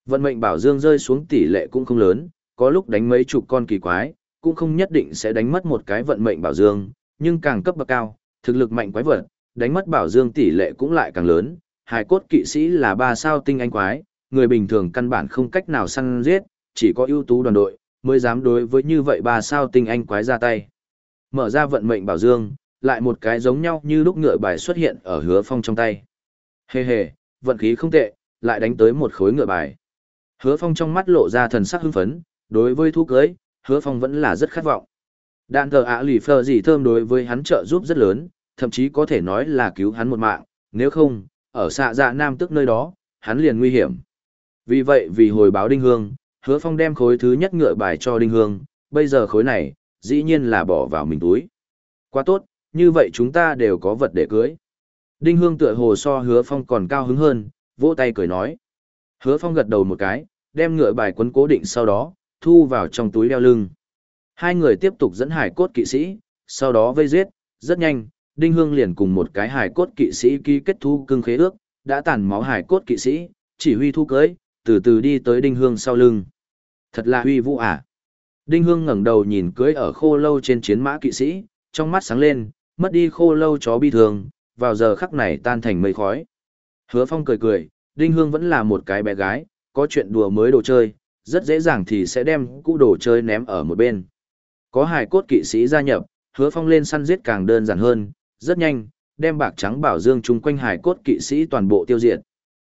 Speaker 1: Vận mệnh bảo dương rơi xuống tỷ lệ cũng không lớn, có lúc đánh mấy chục con kỳ quái, cũng không nhất định sẽ đánh mất một cái vận mệnh bảo dương, nhưng càng cấp bậc cao, thực lực mạnh quái vật, đánh mất bảo dương tỷ lệ cũng lại càng lớn. Hải cốt kỵ sĩ là ba sao tinh anh quái, người bình thường căn bản không cách nào săn giết, chỉ có ưu tú đoàn đội mới dám đối với như vậy ba sao tinh anh quái ra tay. Mở ra vận mệnh bảo dương, lại một cái giống nhau như lúc ngựa bài xuất hiện ở hứa phong trong tay. Hề hề, vận khí không tệ, lại đánh tới một khối ngựa bài. Hứa phong trong mắt lộ ra thần sắc hưng phấn, đối với thu cưới, hứa phong vẫn là rất khát vọng. Đạn thờ ạ lì phờ gì thơm đối với hắn trợ giúp rất lớn, thậm chí có thể nói là cứu hắn một mạng, nếu không, ở xạ dạ nam tức nơi đó, hắn liền nguy hiểm. Vì vậy vì hồi báo Đinh Hương, hứa phong đem khối thứ nhất ngựa bài cho Đinh Hương, bây giờ khối này, dĩ nhiên là bỏ vào mình túi. Quá tốt, như vậy chúng ta đều có vật để cưới. Đinh Hương tựa hồ so hứa phong còn cao hứng hơn, vỗ tay cười nói. Hứa phong gật đầu một cái, đem ngựa bài quấn cố định sau đó, thu vào trong túi đeo lưng. Hai người tiếp tục dẫn hải cốt kỵ sĩ, sau đó vây giết, rất nhanh, Đinh Hương liền cùng một cái hải cốt kỵ sĩ ký kết thu cưng khế ước, đã tàn máu hải cốt kỵ sĩ, chỉ huy thu cưới, từ từ đi tới Đinh Hương sau lưng. Thật là huy vũ à. Đinh Hương ngẩng đầu nhìn cưới ở khô lâu trên chiến mã kỵ sĩ, trong mắt sáng lên, mất đi khô lâu chó bi thường, vào giờ khắc này tan thành mây khói. Hứa Phong cười cười, Đinh Hương vẫn là một cái bé gái, có chuyện đùa mới đồ chơi, rất dễ dàng thì sẽ đem cũ đồ chơi ném ở một bên. Có hài cốt kỵ sĩ gia nhập, Hứa Phong lên săn giết càng đơn giản hơn, rất nhanh, đem bạc trắng bảo dương chung quanh hài cốt kỵ sĩ toàn bộ tiêu diệt.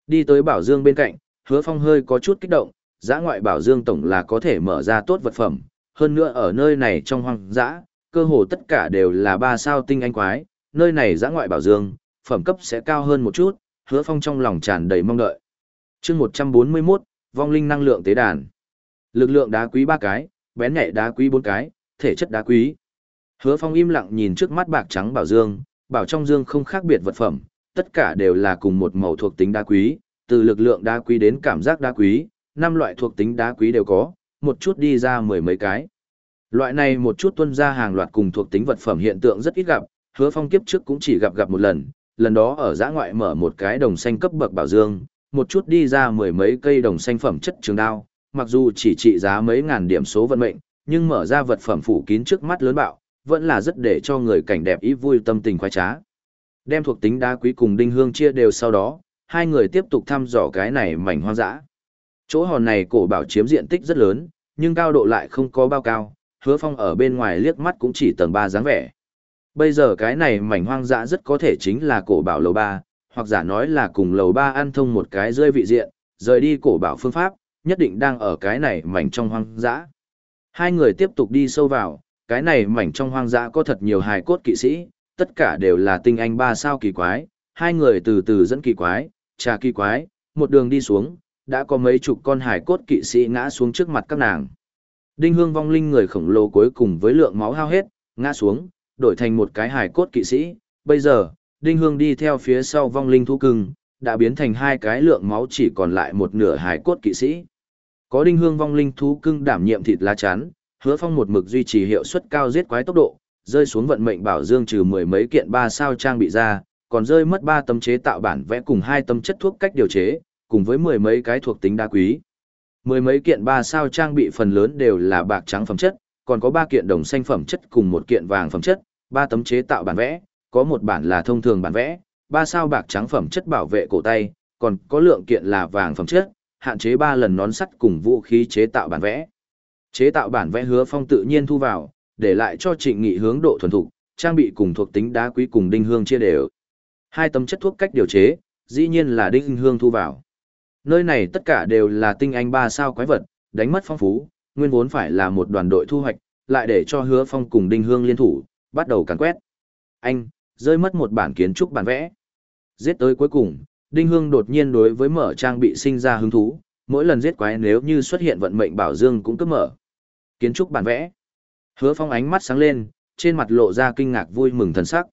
Speaker 1: Đi tới bảo dương bên cạnh, Hứa Phong hơi có chút kích động, giã ngoại bảo dương tổng là có thể mở ra tốt vật phẩm, hơn nữa ở nơi này trong hoang dã, cơ hồ tất cả đều là ba sao tinh anh quái, nơi này giã ngoại bảo dương, phẩm cấp sẽ cao hơn một chút, Hứa Phong trong lòng tràn đầy mong đợi. Chương 141, vong linh năng lượng tế đàn. Lực lượng đá quý ba cái, bén nhạy đá quý bốn cái, thể chất đá quý. Hứa Phong im lặng nhìn trước mắt bạc trắng bảo dương, bảo trong dương không khác biệt vật phẩm, tất cả đều là cùng một màu thuộc tính đá quý, từ lực lượng đá quý đến cảm giác đá quý, năm loại thuộc tính đá quý đều có, một chút đi ra mười mấy cái. Loại này một chút tuân ra hàng loạt cùng thuộc tính vật phẩm hiện tượng rất ít gặp, hứa phong kiếp trước cũng chỉ gặp gặp một lần, lần đó ở giã ngoại mở một cái đồng xanh cấp bậc bảo dương, một chút đi ra mười mấy cây đồng xanh phẩm chất trường đao, mặc dù chỉ trị giá mấy ngàn điểm số vận mệnh, nhưng mở ra vật phẩm phủ kín trước mắt lớn bạo, vẫn là rất để cho người cảnh đẹp ý vui tâm tình khoái trá. Đem thuộc tính đá quý cùng đinh hương chia đều sau đó, hai người tiếp tục thăm dò cái này mảnh hoang dã. Chỗ hòn này cổ bảo chiếm diện tích rất lớn, nhưng cao độ lại không có bao cao, hứa phong ở bên ngoài liếc mắt cũng chỉ tầng ba dáng vẻ. Bây giờ cái này mảnh hoang dã rất có thể chính là cổ bảo lầu ba hoặc giả nói là cùng lầu ba ăn thông một cái rơi vị diện, rời đi cổ bảo phương pháp, nhất định đang ở cái này mảnh trong hoang dã. Hai người tiếp tục đi sâu vào, cái này mảnh trong hoang dã có thật nhiều hài cốt kỵ sĩ, tất cả đều là tinh anh ba sao kỳ quái, hai người từ từ dẫn kỳ quái, trà kỳ quái, một đường đi xuống, đã có mấy chục con hải cốt kỵ sĩ ngã xuống trước mặt các nàng. Đinh hương vong linh người khổng lồ cuối cùng với lượng máu hao hết, ngã xuống, đổi thành một cái hải cốt kỵ sĩ. Bây giờ, đinh hương đi theo phía sau vong linh thú cưng, đã biến thành hai cái lượng máu chỉ còn lại một nửa hải cốt kỵ sĩ. Có đinh hương vong linh thú cưng đảm nhiệm thịt lá chắn, hứa phong một mực duy trì hiệu suất cao giết quái tốc độ, rơi xuống vận mệnh bảo dương trừ mười mấy kiện ba sao trang bị ra, còn rơi mất ba tấm chế tạo bản vẽ cùng hai tấm chất thuốc cách điều chế, cùng với mười mấy cái thuộc tính đa quý. Mười mấy kiện ba sao trang bị phần lớn đều là bạc trắng phẩm chất, còn có ba kiện đồng xanh phẩm chất cùng một kiện vàng phẩm chất, ba tấm chế tạo bản vẽ, có một bản là thông thường bản vẽ, ba sao bạc trắng phẩm chất bảo vệ cổ tay, còn có lượng kiện là vàng phẩm chất, hạn chế ba lần nón sắt cùng vũ khí chế tạo bản vẽ. Chế tạo bản vẽ hứa phong tự nhiên thu vào, để lại cho trịnh nghị hướng độ thuần thục, trang bị cùng thuộc tính đá quý cùng đinh hương chia đều. Hai tấm chất thuốc cách điều chế, dĩ nhiên là đinh hương thu vào. Nơi này tất cả đều là tinh anh ba sao quái vật, đánh mất phong phú, nguyên vốn phải là một đoàn đội thu hoạch, lại để cho hứa phong cùng đinh hương liên thủ, bắt đầu càn quét. Anh, rơi mất một bản kiến trúc bản vẽ. Giết tới cuối cùng, đinh hương đột nhiên đối với mở trang bị sinh ra hứng thú, mỗi lần giết quái nếu như xuất hiện vận mệnh bảo dương cũng cướp mở. Kiến trúc bản vẽ. Hứa phong ánh mắt sáng lên, trên mặt lộ ra kinh ngạc vui mừng thần sắc.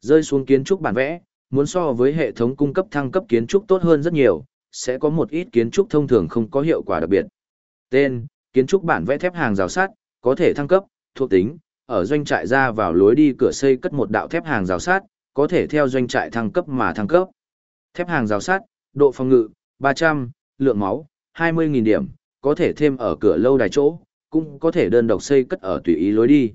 Speaker 1: Rơi xuống kiến trúc bản vẽ, muốn so với hệ thống cung cấp thăng cấp kiến trúc tốt hơn rất nhiều, sẽ có một ít kiến trúc thông thường không có hiệu quả đặc biệt. Tên, kiến trúc bản vẽ thép hàng rào sắt, có thể thăng cấp, thuộc tính, ở doanh trại ra vào lối đi cửa xây cất một đạo thép hàng rào sắt, có thể theo doanh trại thăng cấp mà thăng cấp. Thép hàng rào sắt, độ phòng ngự, 300, lượng máu, 20.000 điểm, có thể thêm ở cửa lâu đài chỗ, cũng có thể đơn độc xây cất ở tùy ý lối đi.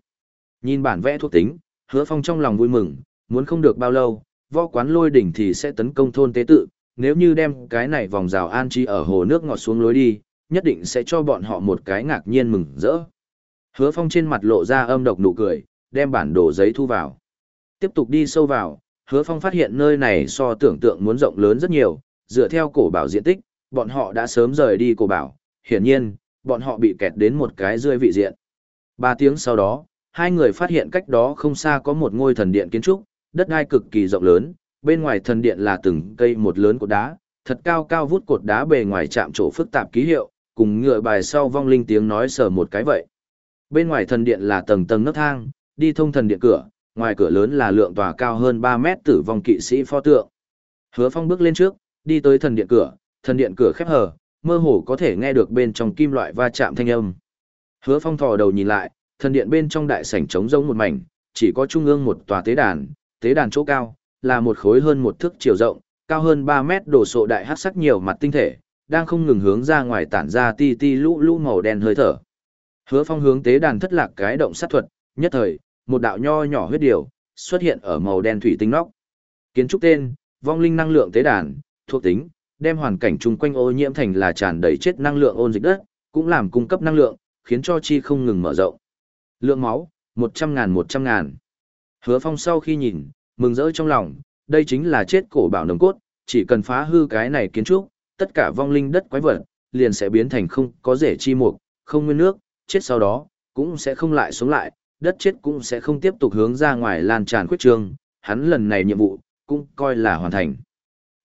Speaker 1: Nhìn bản vẽ thuộc tính, hứa phong trong lòng vui mừng, muốn không được bao lâu, võ quán lôi đỉnh thì sẽ tấn công thôn tế tự, nếu như đem cái này vòng rào an trí ở hồ nước ngọt xuống lối đi, nhất định sẽ cho bọn họ một cái ngạc nhiên mừng rỡ. Hứa phong trên mặt lộ ra âm độc nụ cười, đem bản đồ giấy thu vào. Tiếp tục đi sâu vào, hứa phong phát hiện nơi này so tưởng tượng muốn rộng lớn rất nhiều, dựa theo cổ bảo diện tích, bọn họ đã sớm rời đi cổ bảo, hiển nhiên, bọn họ bị kẹt đến một cái rơi vị diện. Ba tiếng sau đó, hai người phát hiện cách đó không xa có một ngôi thần điện kiến trúc, đất đai cực kỳ rộng lớn, bên ngoài thần điện là từng cây một lớn cột đá, thật cao cao vút cột đá bề ngoài chạm chỗ phức tạp ký hiệu, cùng ngựa bài sau vong linh tiếng nói sờ một cái vậy. Bên ngoài thần điện là tầng tầng nấc thang, đi thông thần điện cửa, ngoài cửa lớn là lượng tòa cao hơn 3 mét tử vong kỵ sĩ pho tượng. Hứa Phong bước lên trước, đi tới thần điện cửa, thần điện cửa khép hờ, mơ hồ có thể nghe được bên trong kim loại va chạm thanh âm. Hứa Phong thò đầu nhìn lại, thần điện bên trong đại sảnh trống rỗng một mảnh, chỉ có trung ương một tòa tế đàn, tế đàn chỗ cao, là một khối hơn một thước chiều rộng, cao hơn 3 mét đổ sộ đại hắc sắc nhiều mặt tinh thể, đang không ngừng hướng ra ngoài tản ra ti ti lũ lũ màu đen hơi thở. Hứa Phong hướng tế đàn thất lạc cái động sát thuật, nhất thời, một đạo nho nhỏ huyết điều xuất hiện ở màu đen thủy tinh nóc. Kiến trúc tên, vong linh năng lượng tế đàn, thuộc tính, đem hoàn cảnh chung quanh ô nhiễm thành là tràn đầy chết năng lượng ôn dịch đất, cũng làm cung cấp năng lượng, khiến cho chi không ngừng mở rộng. Lượng máu, 100 ngàn 100 ngàn. Hứa Phong sau khi nhìn, mừng rỡ trong lòng, đây chính là chết cổ bảo nồng cốt, chỉ cần phá hư cái này kiến trúc, tất cả vong linh đất quái vật, liền sẽ biến thành không có rễ chi mục, không nguyên nước, chết sau đó, cũng sẽ không lại sống lại, đất chết cũng sẽ không tiếp tục hướng ra ngoài lan tràn khuyết trương, hắn lần này nhiệm vụ, cũng coi là hoàn thành.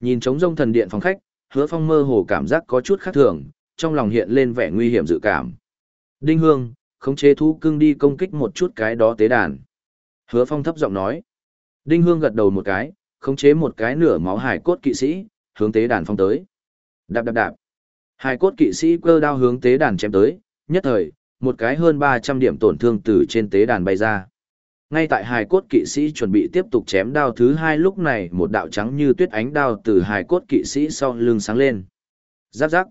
Speaker 1: Nhìn trống rông thần điện phòng khách, hứa phong mơ hồ cảm giác có chút khác thường, trong lòng hiện lên vẻ nguy hiểm dự cảm. Đinh Hương, khống chế thú cưng đi công kích một chút cái đó tế đàn. Hứa phong thấp giọng nói. Đinh Hương gật đầu một cái, khống chế một cái nửa máu hải cốt kỵ sĩ, hướng tế đàn phong tới. Đạp đạp đạp. Hải cốt kỵ sĩ cơ đao hướng tế đàn chém tới, nhất thời, một cái hơn 300 điểm tổn thương từ trên tế đàn bay ra. Ngay tại hài cốt kỵ sĩ chuẩn bị tiếp tục chém đao thứ hai lúc này một đạo trắng như tuyết ánh đao từ hài cốt kỵ sĩ sau lưng sáng lên. Giáp giáp.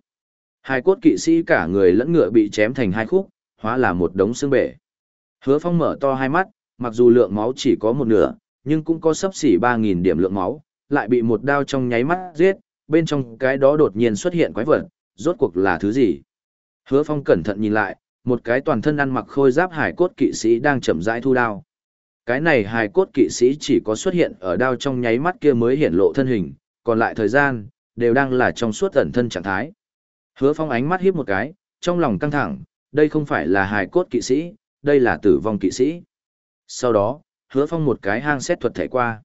Speaker 1: Hài cốt kỵ sĩ cả người lẫn ngựa bị chém thành hai khúc, hóa là một đống xương bể. Hứa phong mở to hai mắt, mặc dù lượng máu chỉ có một nửa, nhưng cũng có sấp xỉ 3.000 điểm lượng máu, lại bị một đao trong nháy mắt giết, bên trong cái đó đột nhiên xuất hiện quái vật, rốt cuộc là thứ gì? Hứa phong cẩn thận nhìn lại, một cái toàn thân ăn mặc khôi giáp hải cốt kỵ sĩ đang chậm rãi thu đao. Cái này hải cốt kỵ sĩ chỉ có xuất hiện ở đao trong nháy mắt kia mới hiện lộ thân hình, còn lại thời gian, đều đang là trong suốt ẩn thân trạng thái. Hứa phong ánh mắt híp một cái, trong lòng căng thẳng, đây không phải là hải cốt kỵ sĩ, đây là tử vong kỵ sĩ. Sau đó, hứa phong một cái hang xét thuật thể qua.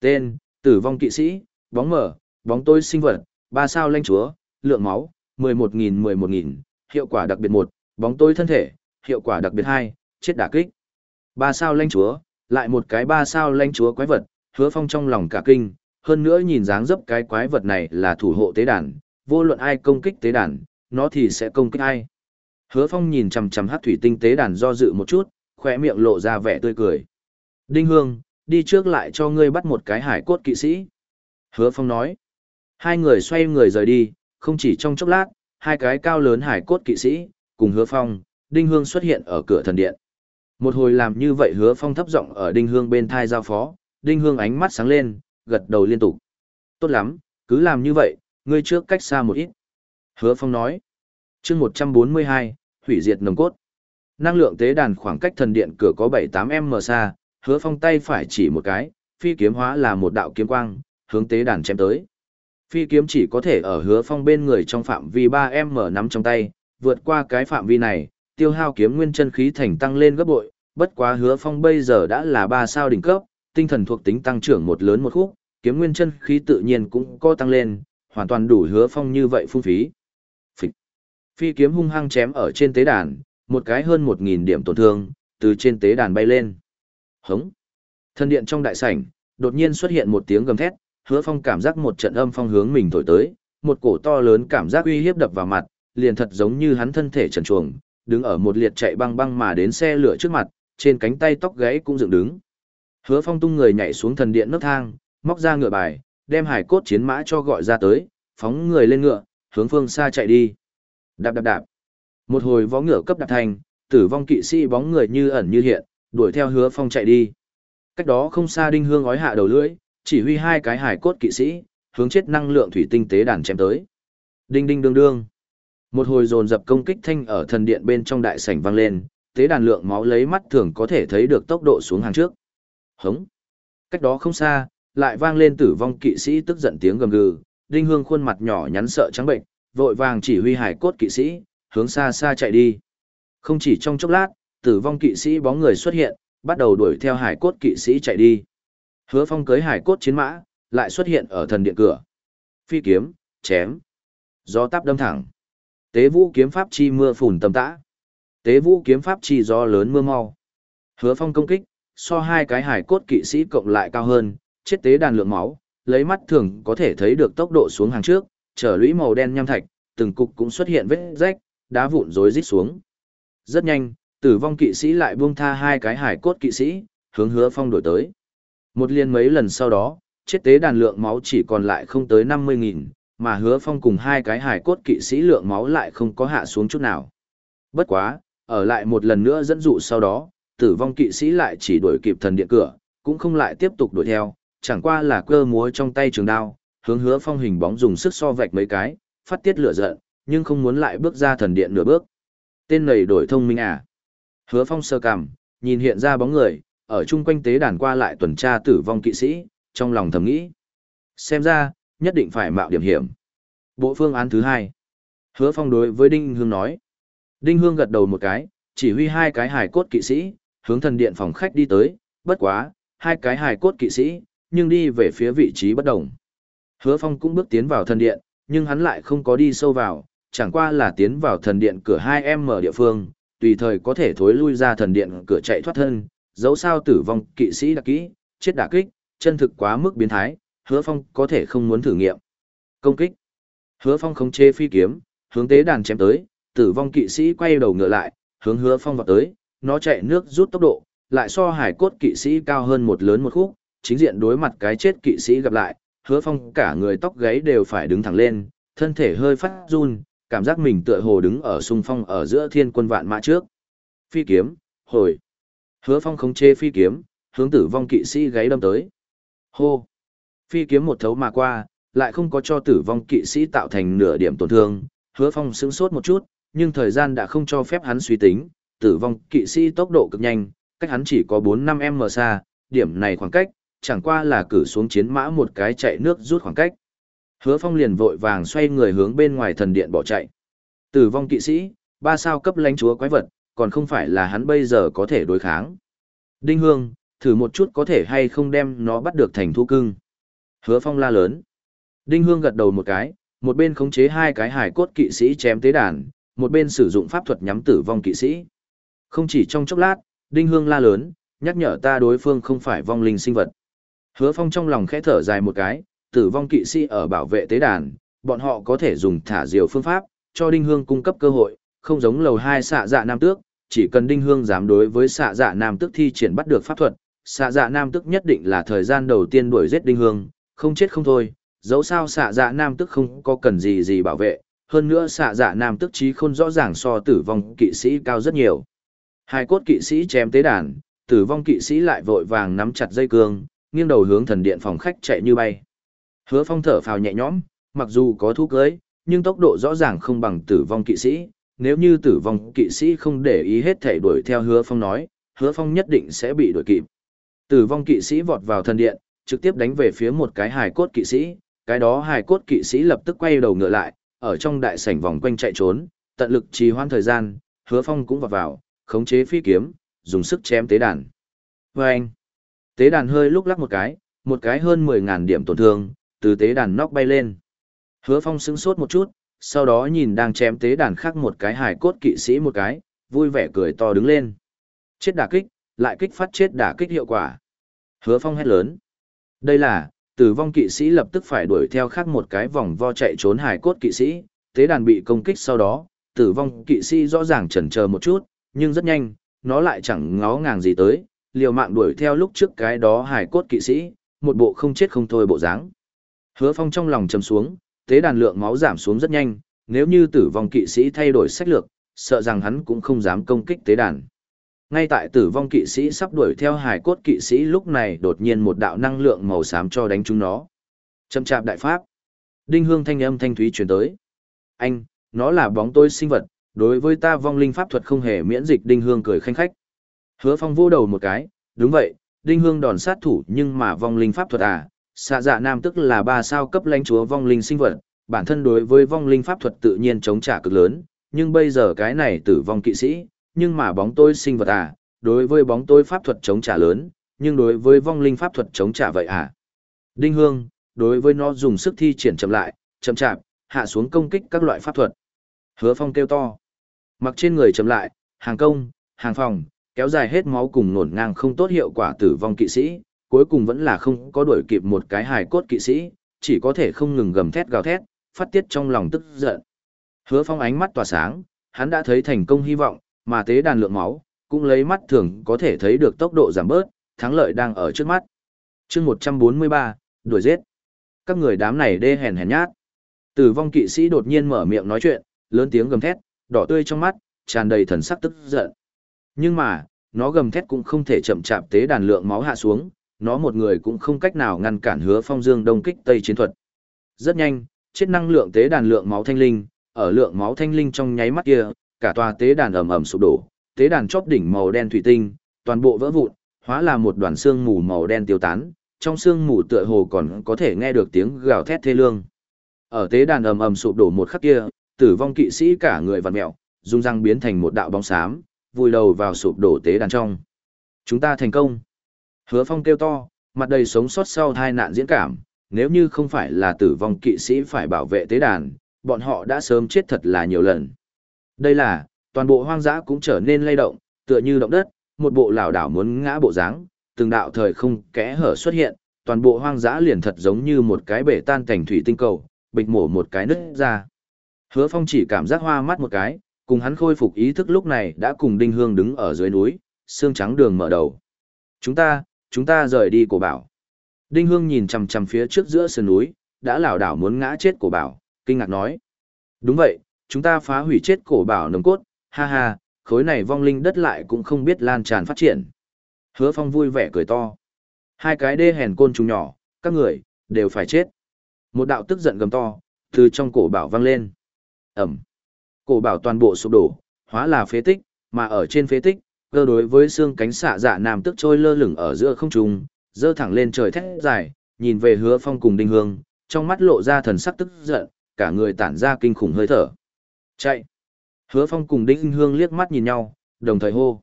Speaker 1: Tên, tử vong kỵ sĩ, bóng mở, bóng tôi sinh vật, ba sao lanh chúa, lượng máu, 11.000 11.000, hiệu quả đặc biệt một Bóng tối thân thể, hiệu quả đặc biệt hai, chết đả kích. Ba sao lãnh chúa, lại một cái ba sao lãnh chúa quái vật, hứa phong trong lòng cả kinh, hơn nữa nhìn dáng dấp cái quái vật này là thủ hộ tế đàn, vô luận ai công kích tế đàn, nó thì sẽ công kích ai. Hứa phong nhìn chằm chằm hát thủy tinh tế đàn do dự một chút, khỏe miệng lộ ra vẻ tươi cười. Đinh Hương, đi trước lại cho ngươi bắt một cái hải cốt kỵ sĩ. Hứa phong nói. Hai người xoay người rời đi, không chỉ trong chốc lát, hai cái cao lớn hải cốt kỵ sĩ, cùng hứa phong, Đinh Hương xuất hiện ở cửa thần điện. Một hồi làm như vậy hứa phong thấp giọng ở Đinh Hương bên thai giao phó, Đinh Hương ánh mắt sáng lên, gật đầu liên tục. Tốt lắm, cứ làm như vậy, ngươi trước cách xa một ít. Hứa phong nói. chương 142, hủy diệt nồng cốt. Năng lượng tế đàn khoảng cách thần điện cửa có 7-8 m xa, hứa phong tay phải chỉ một cái, phi kiếm hóa là một đạo kiếm quang, hướng tế đàn chém tới. Phi kiếm chỉ có thể ở hứa phong bên người trong phạm vi ba m nắm trong tay, vượt qua cái phạm vi này, tiêu hao kiếm nguyên chân khí thành tăng lên gấp bội, bất quá hứa phong bây giờ đã là ba sao đỉnh cấp, tinh thần thuộc tính tăng trưởng một lớn một khúc, kiếm nguyên chân khí tự nhiên cũng có tăng lên, hoàn toàn đủ hứa phong như vậy phung phí. Phịch. Phi kiếm hung hăng chém ở trên tế đàn, một cái hơn 1.000 điểm tổn thương, từ trên tế đàn bay lên. Hống. thần điện trong đại sảnh, đột nhiên xuất hiện một tiếng gầm thét, hứa phong cảm giác một trận âm phong hướng mình thổi tới, một cổ to lớn cảm giác uy hiếp đập vào mặt, liền thật giống như hắn thân thể trần truồng, đứng ở một liệt chạy băng băng mà đến xe lửa trước mặt, trên cánh tay tóc gãy cũng dựng đứng. Hứa phong tung người nhảy xuống thần điện nấc thang, móc ra ngựa bài, đem hải cốt chiến mã cho gọi ra tới, phóng người lên ngựa, hướng phương xa chạy đi. Đạp đạp đạp. Một hồi vó ngựa cấp đạp thành, tử vong kỵ sĩ bóng người như ẩn như hiện, đuổi theo hứa phong chạy đi. Cách đó không xa đinh hương ói hạ đầu lưỡi, chỉ huy hai cái hải cốt kỵ sĩ, hướng chết năng lượng thủy tinh tế đàn chém tới. Đinh đinh đương đương. Một hồi dồn dập công kích thanh ở thần điện bên trong đại sảnh vang lên, tế đàn lượng máu lấy mắt thường có thể thấy được tốc độ xuống hàng trước. Hống. Cách đó không xa, lại vang lên tử vong kỵ sĩ tức giận tiếng gầm gừ, Đinh Hương khuôn mặt nhỏ nhắn sợ trắng bệnh, vội vàng chỉ huy hải cốt kỵ sĩ, hướng xa xa chạy đi. Không chỉ trong chốc lát, tử vong kỵ sĩ bóng người xuất hiện, bắt đầu đuổi theo hải cốt kỵ sĩ chạy đi. Hứa Phong cưới hải cốt chiến mã, lại xuất hiện ở thần điện cửa. Phi kiếm, chém. Gió táp đâm thẳng. Tế vũ kiếm pháp chi mưa phùn tầm tã. Tế vũ kiếm pháp chi gió lớn mưa mau. Hứa Phong công kích, so hai cái hải cốt kỵ sĩ cộng lại cao hơn, chết tế đàn lượng máu, lấy mắt thường có thể thấy được tốc độ xuống hàng trước, trở lũy màu đen nham thạch, từng cục cũng xuất hiện vết rách, đá vụn rối rít xuống. Rất nhanh, tử vong kỵ sĩ lại buông tha hai cái hải cốt kỵ sĩ, hướng hứa phong đổi tới. Một liên mấy lần sau đó, chết tế đàn lượng máu chỉ còn lại không tới 50.000, mà hứa phong cùng hai cái hải cốt kỵ sĩ lượng máu lại không có hạ xuống chút nào. Bất quá, ở lại một lần nữa dẫn dụ sau đó, tử vong kỵ sĩ lại chỉ đuổi kịp thần điện cửa, cũng không lại tiếp tục đuổi theo, chẳng qua là cơ múa trong tay trường đao, hướng hứa phong hình bóng dùng sức so vạch mấy cái, phát tiết lửa giận, nhưng không muốn lại bước ra thần điện nửa bước. Tên này đổi thông minh à? Hứa phong sơ cằm, nhìn hiện ra bóng người, ở chung quanh tế đàn qua lại tuần tra tử vong kỵ sĩ, trong lòng thầm nghĩ. Xem ra, nhất định phải mạo điểm hiểm. Bộ phương án thứ hai. Hứa phong đối với Đinh Hương nói. Đinh Hương gật đầu một cái, chỉ huy hai cái hài cốt kỵ sĩ, hướng thần điện phòng khách đi tới, bất quá, hai cái hài cốt kỵ sĩ, nhưng đi về phía vị trí bất đồng. Hứa Phong cũng bước tiến vào thần điện, nhưng hắn lại không có đi sâu vào, chẳng qua là tiến vào thần điện cửa 2M mở địa phương, tùy thời có thể thối lui ra thần điện cửa chạy thoát thân, dẫu sao tử vong kỵ sĩ đặc kỹ, chết đả kích, chân thực quá mức biến thái, Hứa Phong có thể không muốn thử nghiệm. Công kích. Hứa Phong không chê phi kiếm, hướng tế đàn chém tới, tử vong kỵ sĩ quay đầu ngựa lại, hướng Hứa Phong vào tới, nó chạy nước rút tốc độ, lại so hải cốt kỵ sĩ cao hơn một lớn một khúc, chính diện đối mặt cái chết kỵ sĩ gặp lại, hứa phong cả người tóc gáy đều phải đứng thẳng lên, thân thể hơi phát run, cảm giác mình tựa hồ đứng ở sung phong ở giữa thiên quân vạn mã trước. Phi kiếm, hồi. Hứa phong không chê phi kiếm, hướng tử vong kỵ sĩ gáy đâm tới. Hô. Phi kiếm một thấu mà qua, lại không có cho tử vong kỵ sĩ tạo thành nửa điểm tổn thương. Hứa phong sững sốt một chút, nhưng thời gian đã không cho phép hắn suy tính, tử vong kỵ sĩ tốc độ cực nhanh, cách hắn chỉ có 4-5 m xa, điểm này khoảng cách, chẳng qua là cử xuống chiến mã một cái chạy nước rút khoảng cách. Hứa Phong liền vội vàng xoay người hướng bên ngoài thần điện bỏ chạy. Tử vong kỵ sĩ, ba sao cấp lãnh chúa quái vật, còn không phải là hắn bây giờ có thể đối kháng. Đinh Hương, thử một chút có thể hay không đem nó bắt được thành thu cưng. Hứa Phong la lớn. Đinh Hương gật đầu một cái, một bên khống chế hai cái hải cốt kỵ sĩ chém tế đàn, một bên sử dụng pháp thuật nhắm tử vong kỵ sĩ. Không chỉ trong chốc lát, Đinh Hương la lớn, nhắc nhở ta đối phương không phải vong linh sinh vật. Hứa Phong trong lòng khẽ thở dài một cái, tử vong kỵ sĩ ở bảo vệ tế đàn, bọn họ có thể dùng thả diều phương pháp, cho Đinh Hương cung cấp cơ hội, không giống lầu hai xạ dạ nam tước, chỉ cần Đinh Hương dám đối với xạ dạ nam tước thi triển bắt được pháp thuật, xạ dạ nam tước nhất định là thời gian đầu tiên đuổi giết Đinh Hương, không chết không thôi, dẫu sao xạ dạ nam tước không có cần gì gì bảo vệ, hơn nữa xạ dạ nam tước trí không rõ ràng so tử vong kỵ sĩ cao rất nhiều. Hai cốt kỵ sĩ chém tế đàn, tử vong kỵ sĩ lại vội vàng nắm chặt dây cương, nghiêng đầu hướng thần điện phòng khách chạy như bay. Hứa phong thở phào nhẹ nhõm, mặc dù có thú cưới, nhưng tốc độ rõ ràng không bằng tử vong kỵ sĩ. Nếu như tử vong kỵ sĩ không để ý hết thể đuổi theo hứa phong nói, hứa phong nhất định sẽ bị đuổi kịp. Tử vong kỵ sĩ vọt vào thần điện, trực tiếp đánh về phía một cái hài cốt kỵ sĩ, cái đó hài cốt kỵ sĩ lập tức quay đầu ngựa lại, ở trong đại sảnh vòng quanh chạy trốn, tận lực trì hoãn thời gian, hứa phong cũng vọt vào, khống chế phi kiếm, dùng sức chém tế đàn. Và anh, tế đàn hơi lúc lắc một cái, một cái hơn 10.000 điểm tổn thương, từ tế đàn nóc bay lên. Hứa phong sững sốt một chút, sau đó nhìn đang chém tế đàn khác một cái hài cốt kỵ sĩ một cái, vui vẻ cười to đứng lên. Chết đả kích, lại kích phát chết đả kích hiệu quả. Hứa phong hét lớn. Đây là, tử vong kỵ sĩ lập tức phải đuổi theo khác một cái vòng vo chạy trốn hài cốt kỵ sĩ, tế đàn bị công kích sau đó, tử vong kỵ sĩ rõ ràng chần chờ một chút, nhưng rất nhanh, nó lại chẳng ngó ngàng gì tới, liều mạng đuổi theo lúc trước cái đó hài cốt kỵ sĩ, một bộ không chết không thôi bộ dáng. Hứa Phong trong lòng trầm xuống, tế đàn lượng máu giảm xuống rất nhanh, nếu như tử vong kỵ sĩ thay đổi sách lược, sợ rằng hắn cũng không dám công kích tế đàn. Ngay tại tử vong kỵ sĩ sắp đuổi theo hài cốt kỵ sĩ lúc này đột nhiên một đạo năng lượng màu xám cho đánh chúng nó. Châm chạp đại pháp. Đinh hương thanh âm thanh thúy truyền tới. Anh, nó là bóng tối sinh vật, đối với ta vong linh pháp thuật không hề miễn dịch đinh hương cười khanh khách. Hứa phong vô đầu một cái, đúng vậy, đinh hương đòn sát thủ nhưng mà vong linh pháp thuật à, xạ dạ nam tức là ba sao cấp lãnh chúa vong linh sinh vật, bản thân đối với vong linh pháp thuật tự nhiên chống trả cực lớn, nhưng bây giờ cái này tử vong kỵ sĩ, nhưng mà bóng tôi sinh vật à, đối với bóng tôi pháp thuật chống trả lớn, nhưng đối với vong linh pháp thuật chống trả vậy à. Đinh Hương, đối với nó dùng sức thi triển chậm lại, chậm chạp, hạ xuống công kích các loại pháp thuật. Hứa Phong kêu to. Mặc trên người chậm lại, hàng công, hàng phòng, kéo dài hết máu cùng nổn ngang không tốt hiệu quả tử vong kỵ sĩ, cuối cùng vẫn là không có đuổi kịp một cái hài cốt kỵ sĩ, chỉ có thể không ngừng gầm thét gào thét, phát tiết trong lòng tức giận. Hứa Phong ánh mắt tỏa sáng, hắn đã thấy thành công hy vọng, mà tế đàn lượng máu, cũng lấy mắt thường có thể thấy được tốc độ giảm bớt, thắng lợi đang ở trước mắt. chương 143, đuổi giết. Các người đám này đê hèn hèn nhát. Tử vong kỵ sĩ đột nhiên mở miệng nói chuyện, lớn tiếng gầm thét, đỏ tươi trong mắt, tràn đầy thần sắc tức giận. Nhưng mà, nó gầm thét cũng không thể chậm chạp tế đàn lượng máu hạ xuống, nó một người cũng không cách nào ngăn cản hứa phong dương đông kích tây chiến thuật. Rất nhanh, chết năng lượng tế đàn lượng máu thanh linh, ở lượng máu thanh linh trong nháy mắt kia, cả tòa tế đàn ầm ầm sụp đổ, tế đàn chóp đỉnh màu đen thủy tinh, toàn bộ vỡ vụn, hóa là một đoàn xương mù màu đen tiêu tán, trong xương mù tựa hồ còn có thể nghe được tiếng gào thét thê lương. Ở tế đàn ầm ầm sụp đổ một khắc kia, tử vong kỵ sĩ cả người vặn mèo, dung răng biến thành một đạo bóng xám, vùi đầu vào sụp đổ tế đàn trong. Chúng ta thành công. Hứa Phong kêu to, mặt đầy sống sót sau tai nạn diễn cảm, nếu như không phải là tử vong kỵ sĩ phải bảo vệ tế đàn, bọn họ đã sớm chết thật là nhiều lần. Đây là, toàn bộ hoang dã cũng trở nên lay động, tựa như động đất, một bộ lảo đảo muốn ngã bộ dáng, từng đạo thời không kẽ hở xuất hiện, toàn bộ hoang dã liền thật giống như một cái bể tan thành thủy tinh cầu, bịch mổ một cái nứt ra. Hứa Phong chỉ cảm giác hoa mắt một cái, cùng hắn khôi phục ý thức lúc này đã cùng Đinh Hương đứng ở dưới núi, xương trắng đường mở đầu. Chúng ta, chúng ta rời đi cổ bảo. Đinh Hương nhìn chằm chằm phía trước giữa sườn núi, đã lảo đảo muốn ngã chết cổ bảo, kinh ngạc nói. Đúng vậy, chúng ta phá hủy chết cổ bảo nấm cốt, ha ha, khối này vong linh đất lại cũng không biết lan tràn phát triển. Hứa Phong vui vẻ cười to. Hai cái đê hèn côn trùng nhỏ, các người, đều phải chết. Một đạo tức giận gầm to, từ trong cổ bảo vang lên. Ẩm. Cổ bảo toàn bộ sụp đổ, hóa là phế tích, mà ở trên phế tích, cơ đối với xương cánh xạ dạ nam tức trôi lơ lửng ở giữa không trung, dơ thẳng lên trời thét dài, nhìn về hứa phong cùng đinh hương, trong mắt lộ ra thần sắc tức giận, cả người tản ra kinh khủng hơi thở. Chạy! Hứa phong cùng đinh hương liếc mắt nhìn nhau, đồng thời hô.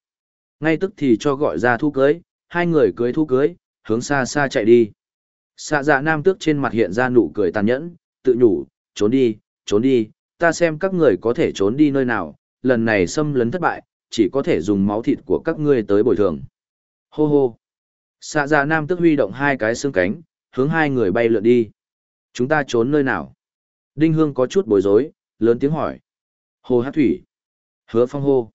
Speaker 1: Ngay tức thì cho gọi ra thu cưới, hai người cưới thu cưới, hướng xa xa chạy đi. Xạ dạ nam tước trên mặt hiện ra nụ cười tàn nhẫn, tự nhủ, trốn đi, trốn đi, ta xem các người có thể trốn đi nơi nào, lần này xâm lấn thất bại, chỉ có thể dùng máu thịt của các ngươi tới bồi thường. Hô hô. Xạ dạ nam tức huy động hai cái xương cánh, hướng hai người bay lượn đi. Chúng ta trốn nơi nào? Đinh Hương có chút bối rối, lớn tiếng hỏi. Hồ hát thủy. Hứa phong hô.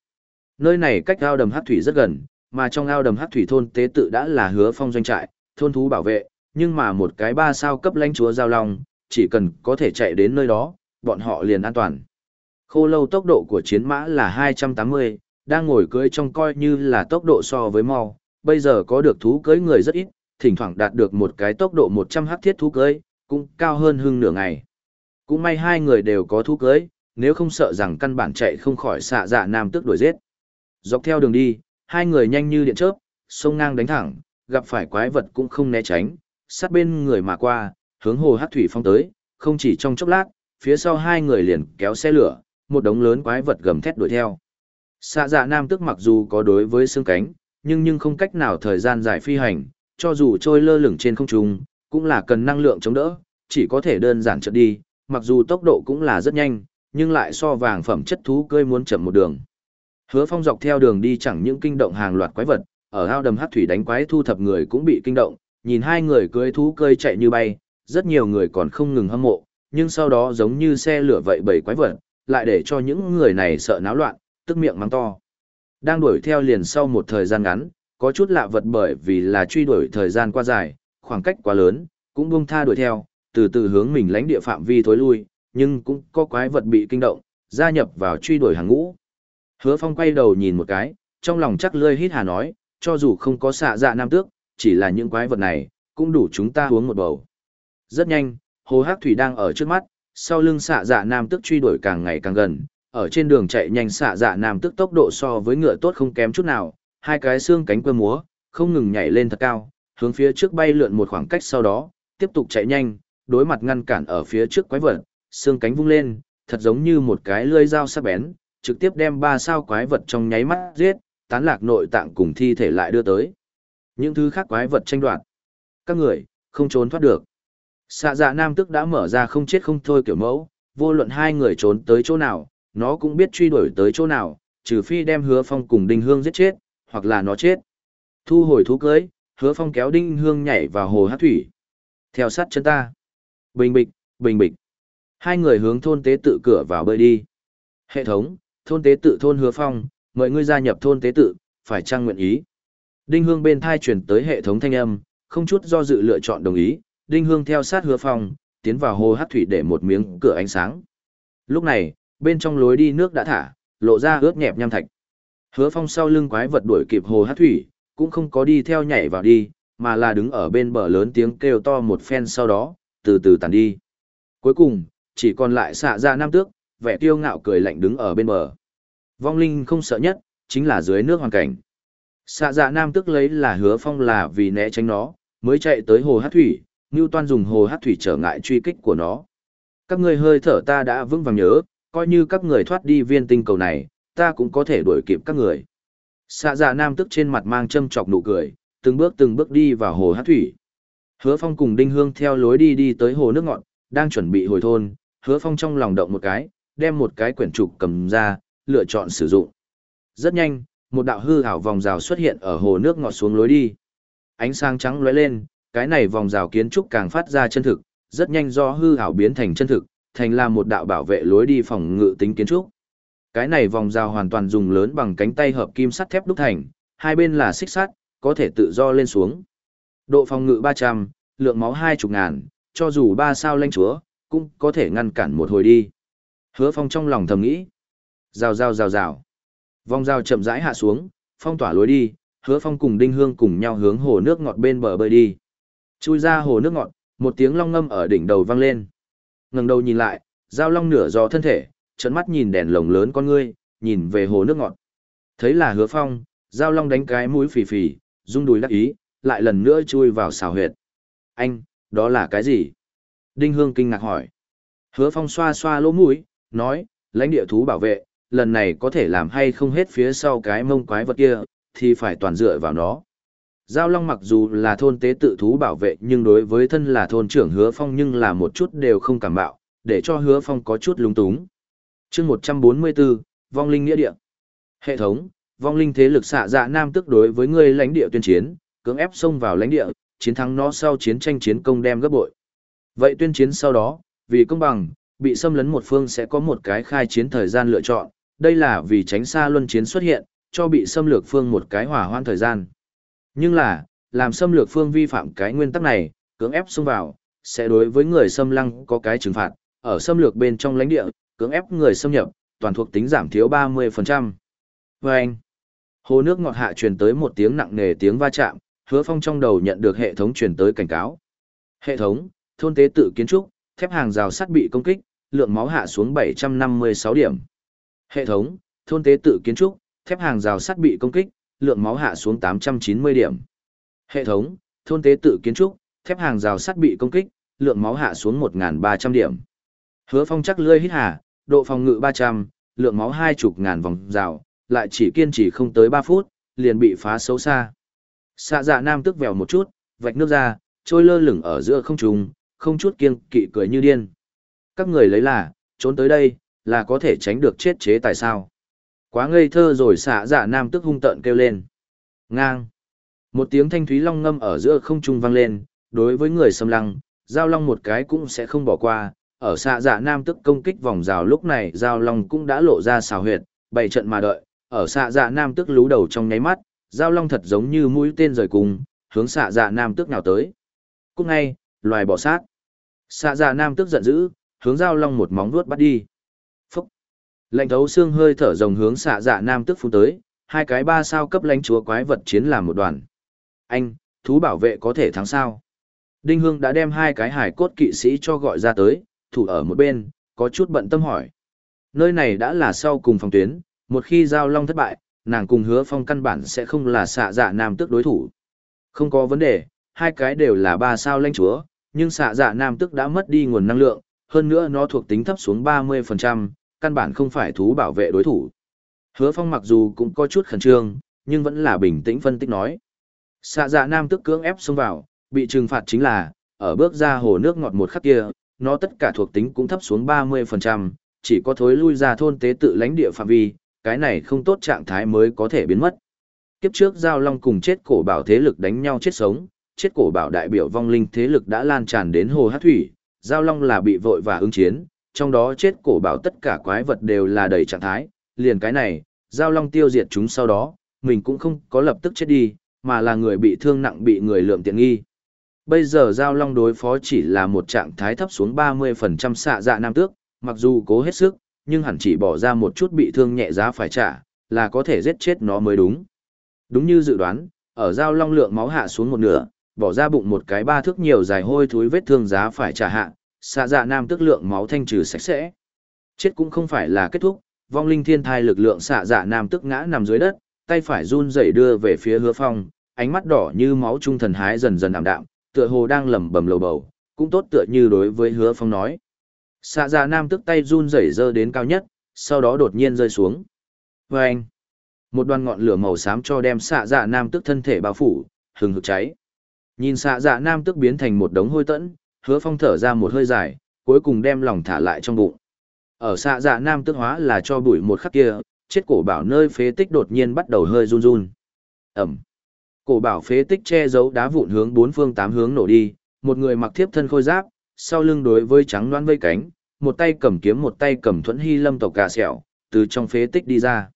Speaker 1: Nơi này cách ao đầm hát thủy rất gần, mà trong ao đầm hát thủy thôn tế tự đã là hứa phong doanh trại, thôn thú bảo vệ, nhưng mà một cái ba sao cấp lãnh chúa giao long, chỉ cần có thể chạy đến nơi đó, bọn họ liền an toàn. Khô lâu tốc độ của chiến mã là 280, đang ngồi cưới trong coi như là tốc độ so với mau, bây giờ có được thú cưới người rất ít, thỉnh thoảng đạt được một cái tốc độ 100 hắc thiết thú cưới, cũng cao hơn hưng nửa ngày. Cũng may hai người đều có thú cưới, nếu không sợ rằng căn bản chạy không khỏi xạ dạ nam tức đuổi giết. Dọc theo đường đi, hai người nhanh như điện chớp, sông ngang đánh thẳng, gặp phải quái vật cũng không né tránh, sát bên người mà qua, hướng hồ hắc thủy phong tới, không chỉ trong chốc lát, phía sau hai người liền kéo xe lửa, một đống lớn quái vật gầm thét đuổi theo. Xạ dạ nam tức mặc dù có đối với xương cánh, nhưng nhưng không cách nào thời gian dài phi hành, cho dù trôi lơ lửng trên không trung, cũng là cần năng lượng chống đỡ, chỉ có thể đơn giản trượt đi, mặc dù tốc độ cũng là rất nhanh, nhưng lại so vàng phẩm chất thú cơi muốn chậm một đường. Hứa Phong dọc theo đường đi chẳng những kinh động hàng loạt quái vật, ở ao đầm hắc thủy đánh quái thu thập người cũng bị kinh động, nhìn hai người cưỡi thú cơi chạy như bay, rất nhiều người còn không ngừng hâm mộ, nhưng sau đó giống như xe lửa vậy bảy quái vật, lại để cho những người này sợ náo loạn, tức miệng mắng to. Đang đuổi theo liền sau một thời gian ngắn, có chút lạ vật bởi vì là truy đuổi thời gian qua dài, khoảng cách quá lớn, cũng buông tha đuổi theo, từ từ hướng mình lánh địa phạm vi thối lui, nhưng cũng có quái vật bị kinh động, gia nhập vào truy đuổi hàng ngũ. Hứa Phong quay đầu nhìn một cái, trong lòng chắc lơi hít hà nói, cho dù không có xạ dạ nam tước, chỉ là những quái vật này, cũng đủ chúng ta uống một bầu. Rất nhanh, hồ hắc thủy đang ở trước mắt, sau lưng xạ dạ nam tước truy đuổi càng ngày càng gần, ở trên đường chạy nhanh xạ dạ nam tức tốc độ so với ngựa tốt không kém chút nào, hai cái xương cánh quơ múa, không ngừng nhảy lên thật cao, hướng phía trước bay lượn một khoảng cách sau đó, tiếp tục chạy nhanh, đối mặt ngăn cản ở phía trước quái vật, xương cánh vung lên, thật giống như một cái lưỡi dao sắc bén, trực tiếp đem ba sao quái vật trong nháy mắt giết, tán lạc nội tạng cùng thi thể lại đưa tới. Những thứ khác quái vật tranh đoạt. Các người, không trốn thoát được. Xạ dạ nam tức đã mở ra không chết không thôi kiểu mẫu, vô luận hai người trốn tới chỗ nào, nó cũng biết truy đuổi tới chỗ nào, trừ phi đem hứa phong cùng đinh hương giết chết, hoặc là nó chết. Thu hồi thú cưới, hứa phong kéo đinh hương nhảy vào hồ hát thủy. Theo sát chân ta. Bình bịch, bình bịch. Hai người hướng thôn tế tự cửa vào bơi đi. Hệ thống, thôn tế tự thôn hứa phong, mời ngươi gia nhập thôn tế tự, phải trang nguyện ý. Đinh hương bên thai chuyển tới hệ thống thanh âm, không chút do dự lựa chọn đồng ý, đinh hương theo sát hứa phong, tiến vào hồ hát thủy để một miếng cửa ánh sáng. Lúc này, bên trong lối đi nước đã thả, lộ ra ướt nhẹp nham thạch. Hứa phong sau lưng quái vật đuổi kịp hồ hát thủy, cũng không có đi theo nhảy vào đi, mà là đứng ở bên bờ lớn tiếng kêu to một phen sau đó, từ từ tàn đi. Cuối cùng, chỉ còn lại xạ ra nam tước, vẻ tiêu ngạo cười lạnh đứng ở bên bờ. Vong linh không sợ nhất, chính là dưới nước hoàn cảnh. Xạ dạ nam tước lấy là hứa phong là vì né tránh nó, mới chạy tới hồ hát thủy, Ngưu Toan dùng hồ hát thủy trở ngại truy kích của nó. Các người hơi thở ta đã vững vàng nhớ, coi như các người thoát đi viên tinh cầu này, ta cũng có thể đuổi kịp các người. Xạ dạ nam tức trên mặt mang châm chọc nụ cười, từng bước từng bước đi vào hồ hát thủy. Hứa Phong cùng Đinh Hương theo lối đi đi tới hồ nước ngọt, đang chuẩn bị hồi thôn, Hứa Phong trong lòng động một cái, đem một cái quyển trục cầm ra, lựa chọn sử dụng. Rất nhanh, một đạo hư ảo vòng rào xuất hiện ở hồ nước ngọt xuống lối đi. Ánh sáng trắng lóe lên, cái này vòng rào kiến trúc càng phát ra chân thực, rất nhanh do hư ảo biến thành chân thực, thành là một đạo bảo vệ lối đi phòng ngự tính kiến trúc. Cái này vòng rào hoàn toàn dùng lớn bằng cánh tay hợp kim sắt thép đúc thành, hai bên là xích sắt, có thể tự do lên xuống. Độ phòng ngự 300, lượng máu 20 ngàn, cho dù ba sao lanh chúa, cũng có thể ngăn cản một hồi đi. Hứa phong trong lòng thầm nghĩ. Rào rào rào rào. Vòng rào chậm rãi hạ xuống, phong tỏa lối đi, hứa phong cùng đinh hương cùng nhau hướng hồ nước ngọt bên bờ bơi đi. Chui ra hồ nước ngọt, một tiếng long ngâm ở đỉnh đầu vang lên ngẩng đầu nhìn lại, giao long nửa do thân thể, trợn mắt nhìn đèn lồng lớn con ngươi, nhìn về hồ nước ngọt. Thấy là hứa phong, giao long đánh cái mũi phì phì, rung đùi đắc ý, lại lần nữa chui vào xào huyệt. Anh, đó là cái gì? Đinh Hương kinh ngạc hỏi. Hứa phong xoa xoa lỗ mũi, nói, lãnh địa thú bảo vệ, lần này có thể làm hay không hết phía sau cái mông quái vật kia, thì phải toàn dựa vào nó. Giao Long mặc dù là thôn tế tự thú bảo vệ nhưng đối với thân là thôn trưởng hứa phong nhưng là một chút đều không cảm bạo, để cho hứa phong có chút lung túng. chương 144, Vong Linh Nghĩa Địa. Hệ thống, Vong Linh thế lực xạ dạ nam tức đối với người lãnh địa tuyên chiến, cưỡng ép xông vào lãnh địa, chiến thắng nó sau chiến tranh chiến công đem gấp bội. Vậy tuyên chiến sau đó, vì công bằng, bị xâm lấn một phương sẽ có một cái khai chiến thời gian lựa chọn, đây là vì tránh xa luân chiến xuất hiện, cho bị xâm lược phương một cái hỏa hoãn thời gian. Nhưng là, làm xâm lược phương vi phạm cái nguyên tắc này, cưỡng ép xông vào, sẽ đối với người xâm lăng có cái trừng phạt, ở xâm lược bên trong lãnh địa, cưỡng ép người xâm nhập, toàn thuộc tính giảm thiếu 30%. Và anh, hồ nước ngọt hạ truyền tới một tiếng nặng nề tiếng va chạm, hứa phong trong đầu nhận được hệ thống truyền tới cảnh cáo. Hệ thống, thôn tế tự kiến trúc, thép hàng rào sắt bị công kích, lượng máu hạ xuống 756 điểm. Hệ thống, thôn tế tự kiến trúc, thép hàng rào sắt bị công kích, lượng máu hạ xuống 890 điểm. Hệ thống, thôn tế tự kiến trúc, thép hàng rào sắt bị công kích, lượng máu hạ xuống 1.300 điểm. Hứa phong chắc lươi hít hà, độ phòng ngự 300, lượng máu hai chục ngàn vòng rào, lại chỉ kiên trì không tới 3 phút, liền bị phá xấu xa. Xạ dạ nam tức vèo một chút, vạch nước ra, trôi lơ lửng ở giữa không trung, không chút kiêng kỵ cười như điên. Các người lấy là, trốn tới đây, là có thể tránh được chết chế tại sao? Quá ngây thơ rồi xạ dạ nam tức hung tợn kêu lên. Ngang. Một tiếng thanh thúy long ngâm ở giữa không trung vang lên, đối với người xâm lăng, giao long một cái cũng sẽ không bỏ qua. Ở xạ dạ nam tức công kích vòng rào lúc này giao long cũng đã lộ ra xào huyệt, bày trận mà đợi. Ở xạ dạ nam tức lú đầu trong nháy mắt, giao long thật giống như mũi tên rời cùng, hướng xạ dạ nam tức nào tới. Cúc ngay, loài bỏ sát. Xạ dạ nam tức giận dữ, hướng giao long một móng vuốt bắt đi. Lạnh thấu xương hơi thở rồng hướng xạ dạ nam tức phun tới, hai cái ba sao cấp lãnh chúa quái vật chiến làm một đoàn. Anh, thú bảo vệ có thể thắng sao? Đinh Hương đã đem hai cái hải cốt kỵ sĩ cho gọi ra tới, thủ ở một bên, có chút bận tâm hỏi. Nơi này đã là sau cùng phòng tuyến, một khi giao long thất bại, nàng cùng hứa phong căn bản sẽ không là xạ dạ nam tức đối thủ. Không có vấn đề, hai cái đều là ba sao lãnh chúa, nhưng xạ dạ nam tức đã mất đi nguồn năng lượng, hơn nữa nó thuộc tính thấp xuống 30%, căn bản không phải thú bảo vệ đối thủ. Hứa phong mặc dù cũng có chút khẩn trương, nhưng vẫn là bình tĩnh phân tích nói. Xạ dạ nam tức cưỡng ép xông vào, bị trừng phạt chính là, ở bước ra hồ nước ngọt một khắc kia, nó tất cả thuộc tính cũng thấp xuống 30%, chỉ có thối lui ra thôn tế tự lãnh địa phạm vi, cái này không tốt trạng thái mới có thể biến mất. Kiếp trước Giao Long cùng chết cổ bảo thế lực đánh nhau chết sống, chết cổ bảo đại biểu vong linh thế lực đã lan tràn đến hồ hát thủy, Giao Long là bị vội và ứng chiến, trong đó chết cổ bảo tất cả quái vật đều là đầy trạng thái, liền cái này, Giao Long tiêu diệt chúng sau đó, mình cũng không có lập tức chết đi, mà là người bị thương nặng bị người lượm tiện nghi. Bây giờ Giao Long đối phó chỉ là một trạng thái thấp xuống 30% xạ dạ nam tước, mặc dù cố hết sức, nhưng hẳn chỉ bỏ ra một chút bị thương nhẹ giá phải trả, là có thể giết chết nó mới đúng. Đúng như dự đoán, ở Giao Long lượng máu hạ xuống một nửa, bỏ ra bụng một cái ba thước nhiều dài hôi thối vết thương giá phải trả hạ, xạ dạ nam tức lượng máu thanh trừ sạch sẽ. Chết cũng không phải là kết thúc, vong linh thiên thai lực lượng xạ dạ nam tức ngã nằm dưới đất, tay phải run rẩy đưa về phía hứa phong, ánh mắt đỏ như máu trung thần hái dần dần ảm đạm, tựa hồ đang lẩm bẩm lầu bầu, cũng tốt tựa như đối với hứa phong nói. Xạ dạ nam tức tay run rẩy dơ đến cao nhất, sau đó đột nhiên rơi xuống. Và anh, một đoàn ngọn lửa màu xám cho đem xạ dạ nam tức thân thể bao phủ, hừng hực cháy. Nhìn xạ dạ nam tức biến thành một đống hôi tẫn, hứa phong thở ra một hơi dài, cuối cùng đem lòng thả lại trong bụng. Ở xạ dạ nam tức hóa là cho bụi một khắc kia, chết cổ bảo nơi phế tích đột nhiên bắt đầu hơi run run. Ẩm. Cổ bảo phế tích che giấu đá vụn hướng bốn phương tám hướng nổ đi, một người mặc thiếp thân khôi giáp, sau lưng đối với trắng loan vây cánh, một tay cầm kiếm một tay cầm thuẫn hy lâm tộc cà sẹo, từ trong phế tích đi ra.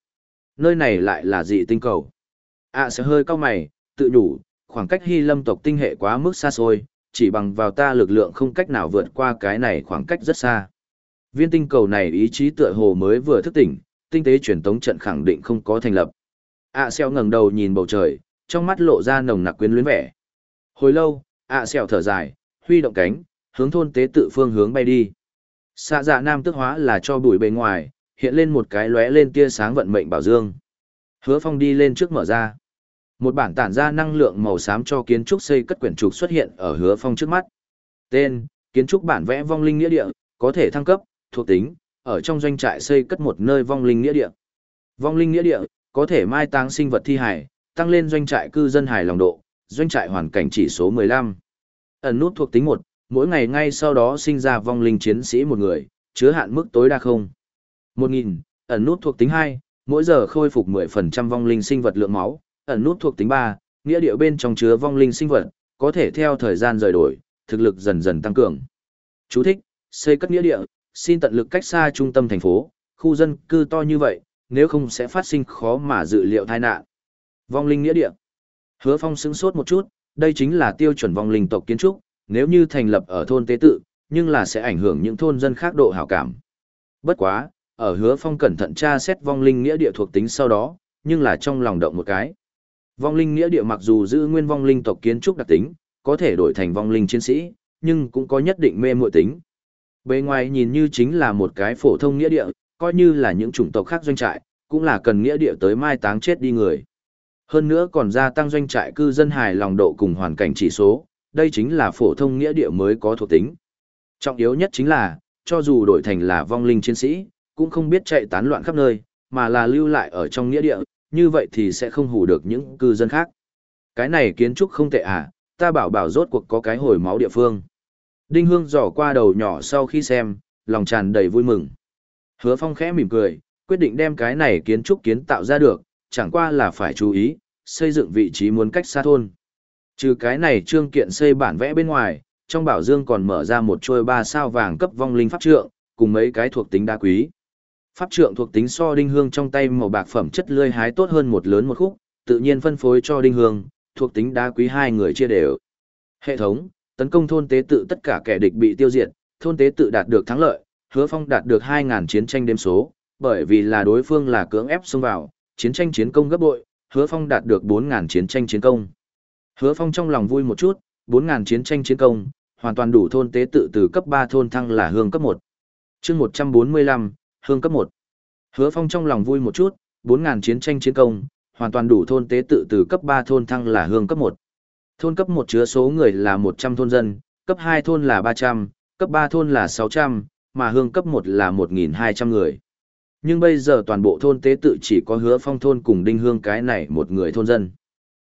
Speaker 1: Nơi này lại là dị tinh cầu. À sẽ hơi cao mày, tự nhủ, khoảng cách hy lâm tộc tinh hệ quá mức xa xôi, chỉ bằng vào ta lực lượng không cách nào vượt qua cái này khoảng cách rất xa. Viên tinh cầu này ý chí tựa hồ mới vừa thức tỉnh, tinh tế truyền tống trận khẳng định không có thành lập. À xeo ngẩng đầu nhìn bầu trời, trong mắt lộ ra nồng nặc quyến luyến vẻ. Hồi lâu, ạ à thở dài, huy động cánh, hướng thôn tế tự phương hướng bay đi. Xạ dạ nam tức hóa là cho bụi bề ngoài, hiện lên một cái lóe lên tia sáng vận mệnh bảo dương. Hứa phong đi lên trước mở ra. Một bản tản ra năng lượng màu xám cho kiến trúc xây cất quyển trục xuất hiện ở hứa phong trước mắt. Tên, kiến trúc bản vẽ vong linh nghĩa địa, có thể thăng cấp, thuộc tính, ở trong doanh trại xây cất một nơi vong linh nghĩa địa. Vong linh nghĩa địa, có thể mai táng sinh vật thi hải, tăng lên doanh trại cư dân hài lòng độ, doanh trại hoàn cảnh chỉ số 15. Ẩn nút thuộc tính 1, mỗi ngày ngay sau đó sinh ra vong linh chiến sĩ một người, chứa hạn mức tối đa không. 1000, ẩn nút thuộc tính 2, mỗi giờ khôi phục 10% vong linh sinh vật lượng máu, ẩn nút thuộc tính 3, nghĩa địa bên trong chứa vong linh sinh vật, có thể theo thời gian rời đổi, thực lực dần dần tăng cường. Chú thích, xây cất nghĩa địa, xin tận lực cách xa trung tâm thành phố, khu dân cư to như vậy, nếu không sẽ phát sinh khó mà dự liệu tai nạn. Vong linh nghĩa địa. Hứa Phong sững sốt một chút, đây chính là tiêu chuẩn vong linh tộc kiến trúc, nếu như thành lập ở thôn tế tự, nhưng là sẽ ảnh hưởng những thôn dân khác độ hảo cảm. Bất quá, ở hứa phong cẩn thận tra xét vong linh nghĩa địa thuộc tính sau đó, nhưng là trong lòng động một cái. Vong linh nghĩa địa mặc dù giữ nguyên vong linh tộc kiến trúc đặc tính, có thể đổi thành vong linh chiến sĩ, nhưng cũng có nhất định mê muội tính. Bề ngoài nhìn như chính là một cái phổ thông nghĩa địa, coi như là những chủng tộc khác doanh trại, cũng là cần nghĩa địa tới mai táng chết đi người. Hơn nữa còn gia tăng doanh trại cư dân hài lòng độ cùng hoàn cảnh chỉ số, đây chính là phổ thông nghĩa địa mới có thuộc tính. Trọng yếu nhất chính là, cho dù đổi thành là vong linh chiến sĩ, cũng không biết chạy tán loạn khắp nơi, mà là lưu lại ở trong nghĩa địa, như vậy thì sẽ không hù được những cư dân khác. Cái này kiến trúc không tệ à, ta bảo bảo rốt cuộc có cái hồi máu địa phương. Đinh Hương dò qua đầu nhỏ sau khi xem, lòng tràn đầy vui mừng. Hứa Phong khẽ mỉm cười, quyết định đem cái này kiến trúc kiến tạo ra được, chẳng qua là phải chú ý, xây dựng vị trí muốn cách xa thôn. Trừ cái này trương kiện xây bản vẽ bên ngoài, trong bảo dương còn mở ra một trôi ba sao vàng cấp vong linh pháp trượng, cùng mấy cái thuộc tính đa quý. Pháp trượng thuộc tính so đinh hương trong tay màu bạc phẩm chất lươi hái tốt hơn một lớn một khúc, tự nhiên phân phối cho đinh hương, thuộc tính đá quý hai người chia đều. Hệ thống, tấn công thôn tế tự tất cả kẻ địch bị tiêu diệt, thôn tế tự đạt được thắng lợi, hứa phong đạt được 2.000 chiến tranh đêm số, bởi vì là đối phương là cưỡng ép xông vào, chiến tranh chiến công gấp bội, hứa phong đạt được 4.000 chiến tranh chiến công. Hứa phong trong lòng vui một chút, 4.000 chiến tranh chiến công, hoàn toàn đủ thôn tế tự từ cấp 3 thôn thăng là hương cấp 1. chương 145, hương cấp 1. Hứa phong trong lòng vui một chút, Bốn ngàn chiến tranh chiến công, hoàn toàn đủ thôn tế tự từ cấp 3 thôn thăng là hương cấp 1. Thôn cấp 1 chứa số người là 100 thôn dân, cấp 2 thôn là 300, cấp 3 thôn là 600, mà hương cấp 1 là 1.200 người. Nhưng bây giờ toàn bộ thôn tế tự chỉ có hứa phong thôn cùng đinh hương cái này một người thôn dân.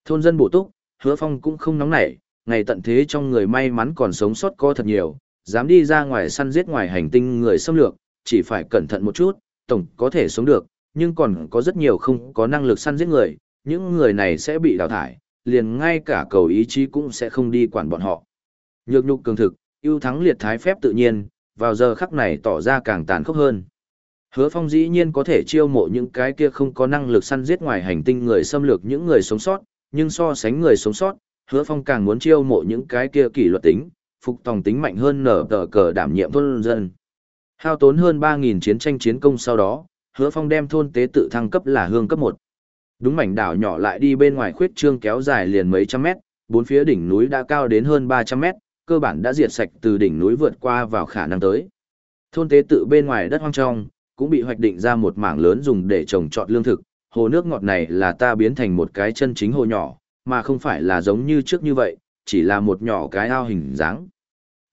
Speaker 1: Thôn dân bổ túc, hứa phong cũng không nóng nảy, ngày tận thế trong người may mắn còn sống sót có thật nhiều, dám đi ra ngoài săn giết ngoài hành tinh người xâm lược, chỉ phải cẩn thận một chút, tổng có thể sống được, nhưng còn có rất nhiều không có năng lực săn giết người, những người này sẽ bị đào thải, liền ngay cả cầu ý chí cũng sẽ không đi quản bọn họ. Nhược nhục cường thực, ưu thắng liệt thái phép tự nhiên, vào giờ khắc này tỏ ra càng tàn khốc hơn. Hứa Phong dĩ nhiên có thể chiêu mộ những cái kia không có năng lực săn giết ngoài hành tinh người xâm lược những người sống sót, nhưng so sánh người sống sót, Hứa Phong càng muốn chiêu mộ những cái kia kỷ luật tính, phục tòng tính mạnh hơn nở tờ cờ đảm nhiệm thôn dân. Hao tốn hơn 3.000 chiến tranh chiến công sau đó, Hứa Phong đem thôn tế tự thăng cấp là hương cấp 1. Đúng mảnh đảo nhỏ lại đi bên ngoài khuyết trương kéo dài liền mấy trăm mét, bốn phía đỉnh núi đã cao đến hơn 300 mét, cơ bản đã diệt sạch từ đỉnh núi vượt qua vào khả năng tới. Thôn tế tự bên ngoài đất hoang trong, cũng bị hoạch định ra một mảng lớn dùng để trồng trọt lương thực, hồ nước ngọt này là ta biến thành một cái chân chính hồ nhỏ, mà không phải là giống như trước như vậy, chỉ là một nhỏ cái ao hình dáng.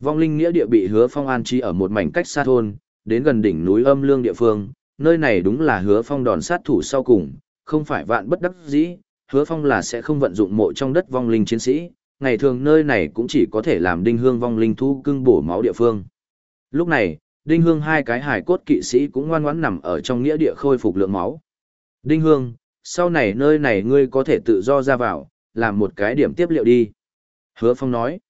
Speaker 1: Vong linh nghĩa địa bị hứa phong an trí ở một mảnh cách xa thôn, đến gần đỉnh núi âm lương địa phương, nơi này đúng là hứa phong đòn sát thủ sau cùng, không phải vạn bất đắc dĩ, hứa phong là sẽ không vận dụng mộ trong đất vong linh chiến sĩ, ngày thường nơi này cũng chỉ có thể làm đinh hương vong linh thu cưng bổ máu địa phương. Lúc này, đinh hương hai cái hải cốt kỵ sĩ cũng ngoan ngoãn nằm ở trong nghĩa địa khôi phục lượng máu. Đinh hương, sau này nơi này ngươi có thể tự do ra vào, làm một cái điểm tiếp liệu đi. Hứa phong nói,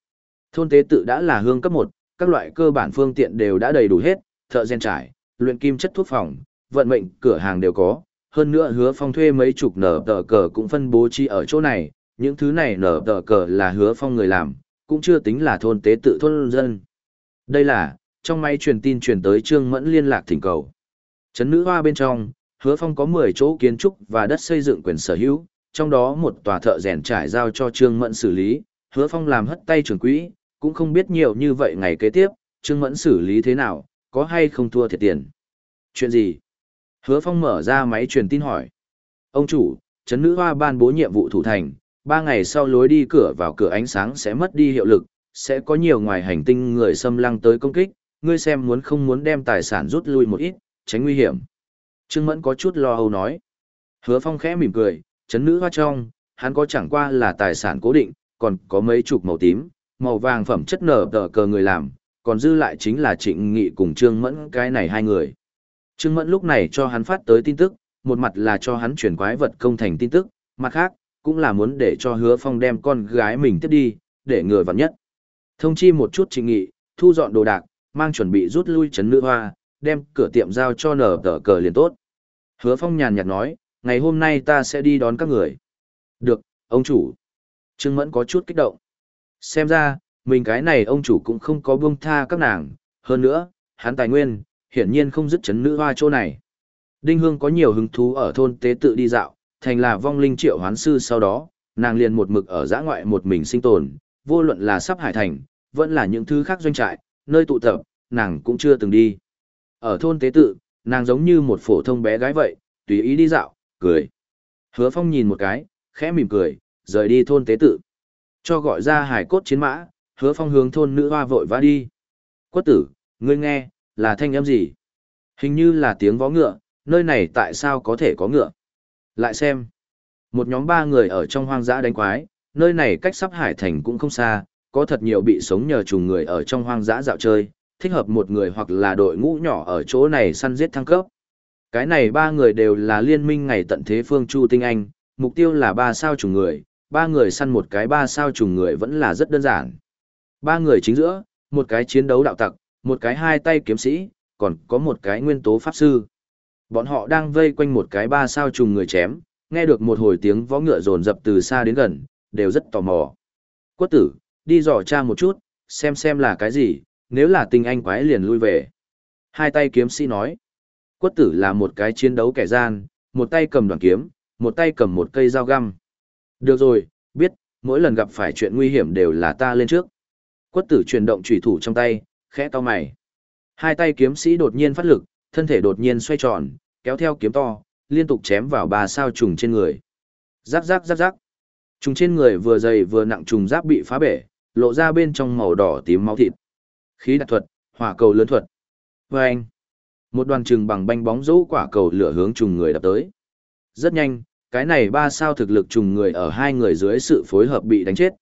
Speaker 1: thôn tế tự đã là hương cấp một, các loại cơ bản phương tiện đều đã đầy đủ hết, thợ gen trải, luyện kim chất thuốc phòng, vận mệnh cửa hàng đều có, hơn nữa hứa phong thuê mấy chục nở tờ cờ cũng phân bố chi ở chỗ này, những thứ này nở tờ cờ là hứa phong người làm, cũng chưa tính là thôn tế tự thôn dân. Đây là, trong máy truyền tin truyền tới Trương Mẫn liên lạc thỉnh cầu. Trấn nữ hoa bên trong, hứa phong có mười chỗ kiến trúc và đất xây dựng quyền sở hữu, trong đó một tòa thợ rèn trải giao cho Trương Mẫn xử lý, hứa phong làm hất tay trưởng quỹ, cũng không biết nhiều như vậy ngày kế tiếp, Trương Mẫn xử lý thế nào, có hay không thua thiệt tiền. Chuyện gì? Hứa Phong mở ra máy truyền tin hỏi. Ông chủ, chấn nữ hoa ban bố nhiệm vụ thủ thành, ba ngày sau lối đi cửa vào cửa ánh sáng sẽ mất đi hiệu lực, sẽ có nhiều ngoài hành tinh người xâm lăng tới công kích, ngươi xem muốn không muốn đem tài sản rút lui một ít, tránh nguy hiểm. Trương Mẫn có chút lo âu nói. Hứa Phong khẽ mỉm cười, chấn nữ hoa trong, hắn có chẳng qua là tài sản cố định, còn có mấy chục màu tím, màu vàng phẩm chất nở tờ cờ người làm, còn dư lại chính là trịnh nghị cùng Trương Mẫn cái này hai người. Trương Mẫn lúc này cho hắn phát tới tin tức, một mặt là cho hắn chuyển quái vật công thành tin tức, mặt khác, cũng là muốn để cho hứa phong đem con gái mình tiếp đi, để người vặn nhất. Thông chi một chút trịnh nghị, thu dọn đồ đạc, mang chuẩn bị rút lui chấn nữ hoa, đem cửa tiệm giao cho nở tờ cờ liền tốt. Hứa phong nhàn nhạt nói, ngày hôm nay ta sẽ đi đón các người. Được, ông chủ. Trương Mẫn có chút kích động. Xem ra, mình cái này ông chủ cũng không có buông tha các nàng, hơn nữa, hắn tài nguyên, hiển nhiên không dứt chấn nữ hoa chỗ này. Đinh Hương có nhiều hứng thú ở thôn tế tự đi dạo, thành là vong linh triệu hoán sư sau đó, nàng liền một mực ở giã ngoại một mình sinh tồn, vô luận là sắp hải thành, vẫn là những thứ khác doanh trại, nơi tụ tập, nàng cũng chưa từng đi. Ở thôn tế tự, nàng giống như một phổ thông bé gái vậy, tùy ý đi dạo, cười. Hứa Phong nhìn một cái, khẽ mỉm cười, rời đi thôn tế tự. Cho gọi ra hải cốt chiến mã, Hứa Phong hướng thôn nữ hoa vội vã đi. Quất tử, ngươi nghe, là thanh âm gì? Hình như là tiếng vó ngựa, nơi này tại sao có thể có ngựa? Lại xem. Một nhóm ba người ở trong hoang dã đánh quái, nơi này cách sắp hải thành cũng không xa, có thật nhiều bị sống nhờ trùng người ở trong hoang dã dạo chơi, thích hợp một người hoặc là đội ngũ nhỏ ở chỗ này săn giết thăng cấp. Cái này ba người đều là liên minh ngày tận thế phương Chu Tinh Anh, mục tiêu là ba sao trùng người, ba người săn một cái ba sao trùng người vẫn là rất đơn giản. Ba người chính giữa, một cái chiến đấu đạo tặc, một cái hai tay kiếm sĩ, còn có một cái nguyên tố pháp sư. Bọn họ đang vây quanh một cái ba sao trùng người chém, nghe được một hồi tiếng võ ngựa rồn rập từ xa đến gần, đều rất tò mò. Quất tử, đi dò tra một chút, xem xem là cái gì, nếu là tình anh quái liền lui về. Hai tay kiếm sĩ nói. Quất tử là một cái chiến đấu kẻ gian, một tay cầm đoàn kiếm, một tay cầm một cây dao găm. Được rồi, biết, mỗi lần gặp phải chuyện nguy hiểm đều là ta lên trước. Quất tử chuyển động chủy thủ trong tay, khẽ to mày. Hai tay kiếm sĩ đột nhiên phát lực, thân thể đột nhiên xoay tròn, kéo theo kiếm to, liên tục chém vào ba sao trùng trên người. Rắc rắc rắc rắc. Trùng trên người vừa dày vừa nặng trùng giáp bị phá bể, lộ ra bên trong màu đỏ tím máu thịt. Khí đặc thuật, hỏa cầu lớn thuật. Và anh. Một đoàn trừng bằng banh bóng rũ quả cầu lửa hướng trùng người đập tới. Rất nhanh, cái này ba sao thực lực trùng người ở hai người dưới sự phối hợp bị đánh chết.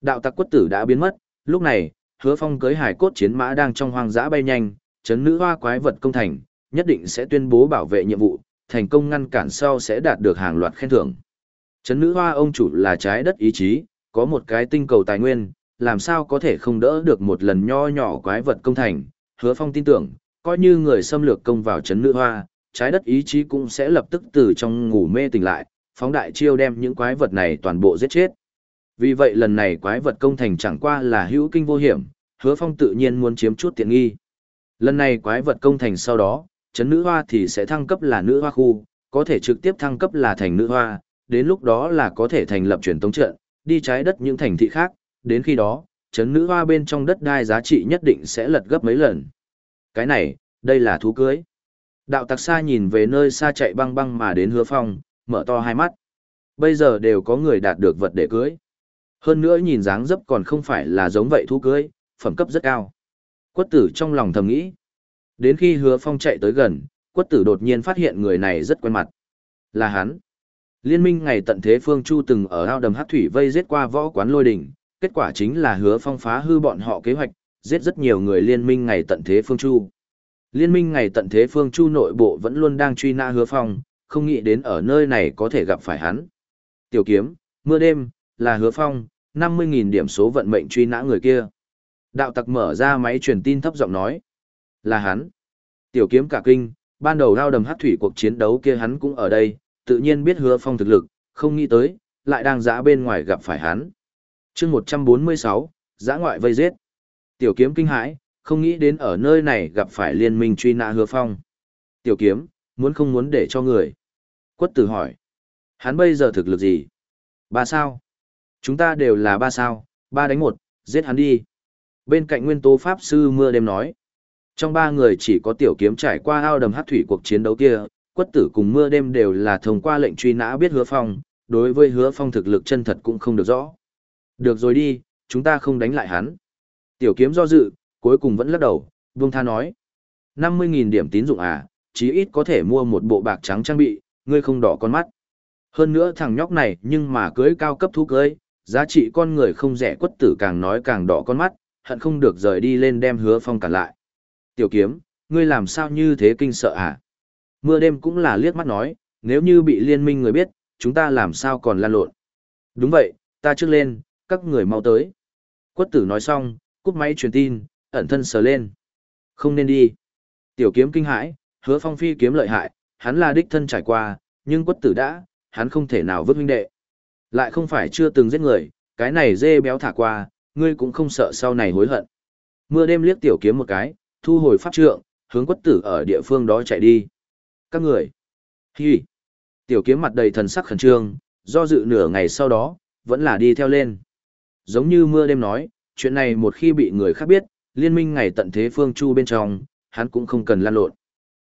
Speaker 1: Đạo tặc quất tử đã biến mất, lúc này, hứa phong cưới hải cốt chiến mã đang trong hoang dã bay nhanh, chấn nữ hoa quái vật công thành, nhất định sẽ tuyên bố bảo vệ nhiệm vụ, thành công ngăn cản sau sẽ đạt được hàng loạt khen thưởng. Chấn nữ hoa ông chủ là trái đất ý chí, có một cái tinh cầu tài nguyên, làm sao có thể không đỡ được một lần nho nhỏ quái vật công thành, hứa phong tin tưởng, coi như người xâm lược công vào chấn nữ hoa, trái đất ý chí cũng sẽ lập tức từ trong ngủ mê tỉnh lại, phóng đại chiêu đem những quái vật này toàn bộ giết chết. Vì vậy lần này quái vật công thành chẳng qua là hữu kinh vô hiểm, hứa phong tự nhiên muốn chiếm chút tiện nghi. Lần này quái vật công thành sau đó, chấn nữ hoa thì sẽ thăng cấp là nữ hoa khu, có thể trực tiếp thăng cấp là thành nữ hoa, đến lúc đó là có thể thành lập truyền tống trận, đi trái đất những thành thị khác, đến khi đó, chấn nữ hoa bên trong đất đai giá trị nhất định sẽ lật gấp mấy lần. Cái này, đây là thú cưới. Đạo tặc xa nhìn về nơi xa chạy băng băng mà đến hứa phong, mở to hai mắt. Bây giờ đều có người đạt được vật để cưới. Hơn nữa nhìn dáng dấp còn không phải là giống vậy thú cưới, phẩm cấp rất cao. Quất tử trong lòng thầm nghĩ. Đến khi hứa phong chạy tới gần, quất tử đột nhiên phát hiện người này rất quen mặt. Là hắn. Liên minh ngày tận thế phương Chu từng ở ao đầm hát thủy vây giết qua võ quán lôi đỉnh, kết quả chính là hứa phong phá hư bọn họ kế hoạch, giết rất nhiều người liên minh ngày tận thế phương Chu. Liên minh ngày tận thế phương Chu nội bộ vẫn luôn đang truy nã hứa phong, không nghĩ đến ở nơi này có thể gặp phải hắn. Tiểu kiếm, mưa đêm, là hứa phong, 50.000 điểm số vận mệnh truy nã người kia. Đạo tặc mở ra máy truyền tin thấp giọng nói. Là hắn. Tiểu kiếm cả kinh, ban đầu đao đầm hát thủy cuộc chiến đấu kia hắn cũng ở đây, tự nhiên biết hứa phong thực lực, không nghĩ tới, lại đang giã bên ngoài gặp phải hắn. chương 146, giã ngoại vây giết. Tiểu kiếm kinh hãi, không nghĩ đến ở nơi này gặp phải liên minh truy nã hứa phong. Tiểu kiếm, muốn không muốn để cho người. Quất tử hỏi. Hắn bây giờ thực lực gì? Ba sao? Chúng ta đều là ba sao, ba đánh một, giết hắn đi. Bên cạnh nguyên tố pháp sư mưa đêm nói. Trong ba người chỉ có tiểu kiếm trải qua ao đầm hát thủy cuộc chiến đấu kia, quất tử cùng mưa đêm đều là thông qua lệnh truy nã biết hứa phong, đối với hứa phong thực lực chân thật cũng không được rõ. Được rồi đi, chúng ta không đánh lại hắn. Tiểu kiếm do dự, cuối cùng vẫn lắc đầu, vương tha nói. 50.000 điểm tín dụng à, chí ít có thể mua một bộ bạc trắng trang bị, ngươi không đỏ con mắt. Hơn nữa thằng nhóc này nhưng mà cưới cao cấp thú cưới, giá trị con người không rẻ quất tử càng nói càng đỏ con mắt, hận không được rời đi lên đem hứa phong cản lại. Tiểu kiếm, ngươi làm sao như thế kinh sợ à? Mưa đêm cũng là liếc mắt nói, nếu như bị liên minh người biết, chúng ta làm sao còn lan lộn. Đúng vậy, ta trước lên, các người mau tới. Quất tử nói xong, cúp máy truyền tin, ẩn thân sờ lên. Không nên đi. Tiểu kiếm kinh hãi, hứa phong phi kiếm lợi hại, hắn là đích thân trải qua, nhưng quất tử đã, hắn không thể nào vứt huynh đệ. Lại không phải chưa từng giết người, cái này dê béo thả qua, ngươi cũng không sợ sau này hối hận. Mưa đêm liếc tiểu kiếm một cái, thu hồi pháp trượng, hướng quất tử ở địa phương đó chạy đi. Các người. Hi. Tiểu kiếm mặt đầy thần sắc khẩn trương, do dự nửa ngày sau đó, vẫn là đi theo lên. Giống như mưa đêm nói, chuyện này một khi bị người khác biết, liên minh ngày tận thế phương chu bên trong, hắn cũng không cần lan lộn.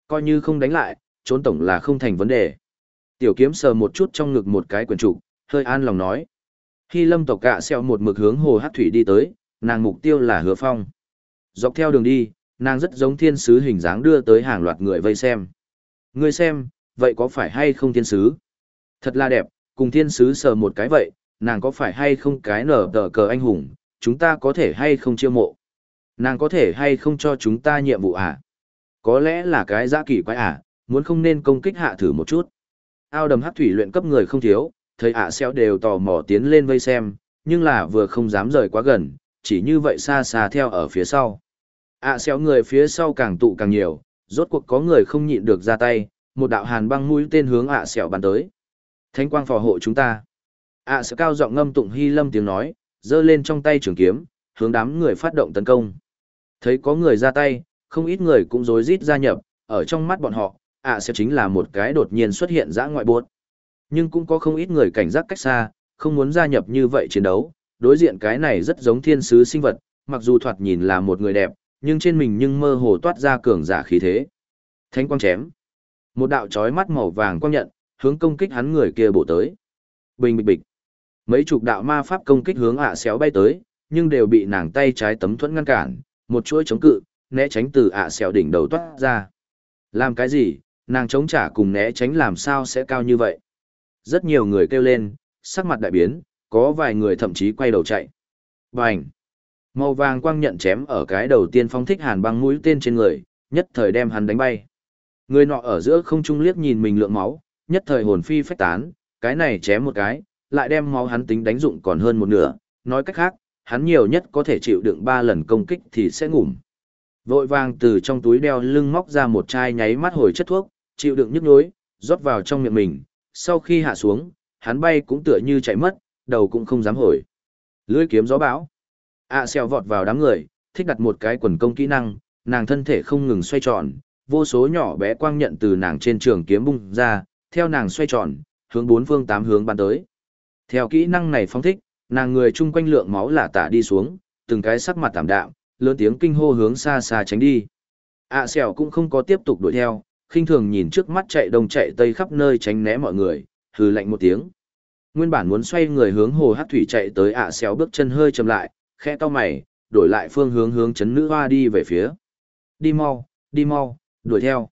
Speaker 1: Coi như không đánh lại, trốn tổng là không thành vấn đề. Tiểu kiếm sờ một chút trong ngực một cái quyển trục, hơi an lòng nói. Khi lâm tộc cạ xeo một mực hướng hồ hát thủy đi tới, nàng mục tiêu là hứa phong. Dọc theo đường đi, nàng rất giống thiên sứ hình dáng đưa tới hàng loạt người vây xem. Ngươi xem, vậy có phải hay không thiên sứ? Thật là đẹp, cùng thiên sứ sờ một cái vậy, nàng có phải hay không cái nở tờ cờ anh hùng, chúng ta có thể hay không chiêu mộ? Nàng có thể hay không cho chúng ta nhiệm vụ à? Có lẽ là cái giã kỳ quái à, muốn không nên công kích hạ thử một chút. Ao đầm hát thủy luyện cấp người không thiếu, thấy ạ xeo đều tò mò tiến lên vây xem, nhưng là vừa không dám rời quá gần, chỉ như vậy xa xa theo ở phía sau. ạ xeo người phía sau càng tụ càng nhiều, rốt cuộc có người không nhịn được ra tay, một đạo hàn băng mũi tên hướng ạ xeo bắn tới. Thánh quang phò hộ chúng ta. ạ xeo cao giọng ngâm tụng hy lâm tiếng nói, giơ lên trong tay trường kiếm, hướng đám người phát động tấn công. Thấy có người ra tay, không ít người cũng rối rít gia nhập, ở trong mắt bọn họ, ạ sẽ chính là một cái đột nhiên xuất hiện dã ngoại buốt. Nhưng cũng có không ít người cảnh giác cách xa, không muốn gia nhập như vậy chiến đấu, đối diện cái này rất giống thiên sứ sinh vật, mặc dù thoạt nhìn là một người đẹp, nhưng trên mình nhưng mơ hồ toát ra cường giả khí thế. Thánh quang chém. Một đạo chói mắt màu vàng quang nhận, hướng công kích hắn người kia bổ tới. Bình bịch bịch. Mấy chục đạo ma pháp công kích hướng ạ xéo bay tới, nhưng đều bị nàng tay trái tấm thuẫn ngăn cản, một chuỗi chống cự, né tránh từ ạ xéo đỉnh đầu toát ra. Làm cái gì, nàng chống trả cùng né tránh làm sao sẽ cao như vậy. Rất nhiều người kêu lên, sắc mặt đại biến, có vài người thậm chí quay đầu chạy. Bành! Màu vàng quang nhận chém ở cái đầu tiên phong thích hàn băng mũi tên trên người, nhất thời đem hắn đánh bay. Người nọ ở giữa không trung liếc nhìn mình lượng máu, nhất thời hồn phi phách tán, cái này chém một cái, lại đem máu hắn tính đánh dụng còn hơn một nửa, nói cách khác, hắn nhiều nhất có thể chịu đựng ba lần công kích thì sẽ ngủm. Vội vàng từ trong túi đeo lưng móc ra một chai nháy mắt hồi chất thuốc, chịu đựng nhức nhối, rót vào trong miệng mình, sau khi hạ xuống, hắn bay cũng tựa như chạy mất, đầu cũng không dám hồi. Lưỡi kiếm gió bão. A à, xèo vọt vào đám người, thích đặt một cái quần công kỹ năng, nàng thân thể không ngừng xoay tròn, vô số nhỏ bé quang nhận từ nàng trên trường kiếm bung ra, theo nàng xoay tròn, hướng bốn phương tám hướng bắn tới. Theo kỹ năng này phóng thích, nàng người chung quanh lượng máu là tả đi xuống, từng cái sắc mặt tạm đạm, lớn tiếng kinh hô hướng xa xa tránh đi. ạ à, cũng không có tiếp tục đuổi theo, khinh thường nhìn trước mắt chạy đông chạy tây khắp nơi tránh né mọi người, hừ lạnh một tiếng. Nguyên bản muốn xoay người hướng hồ hát thủy chạy tới ạ à xéo bước chân hơi chậm lại, khẽ to mày, đổi lại phương hướng hướng chấn nữ hoa đi về phía. Đi mau, đi mau, đuổi theo.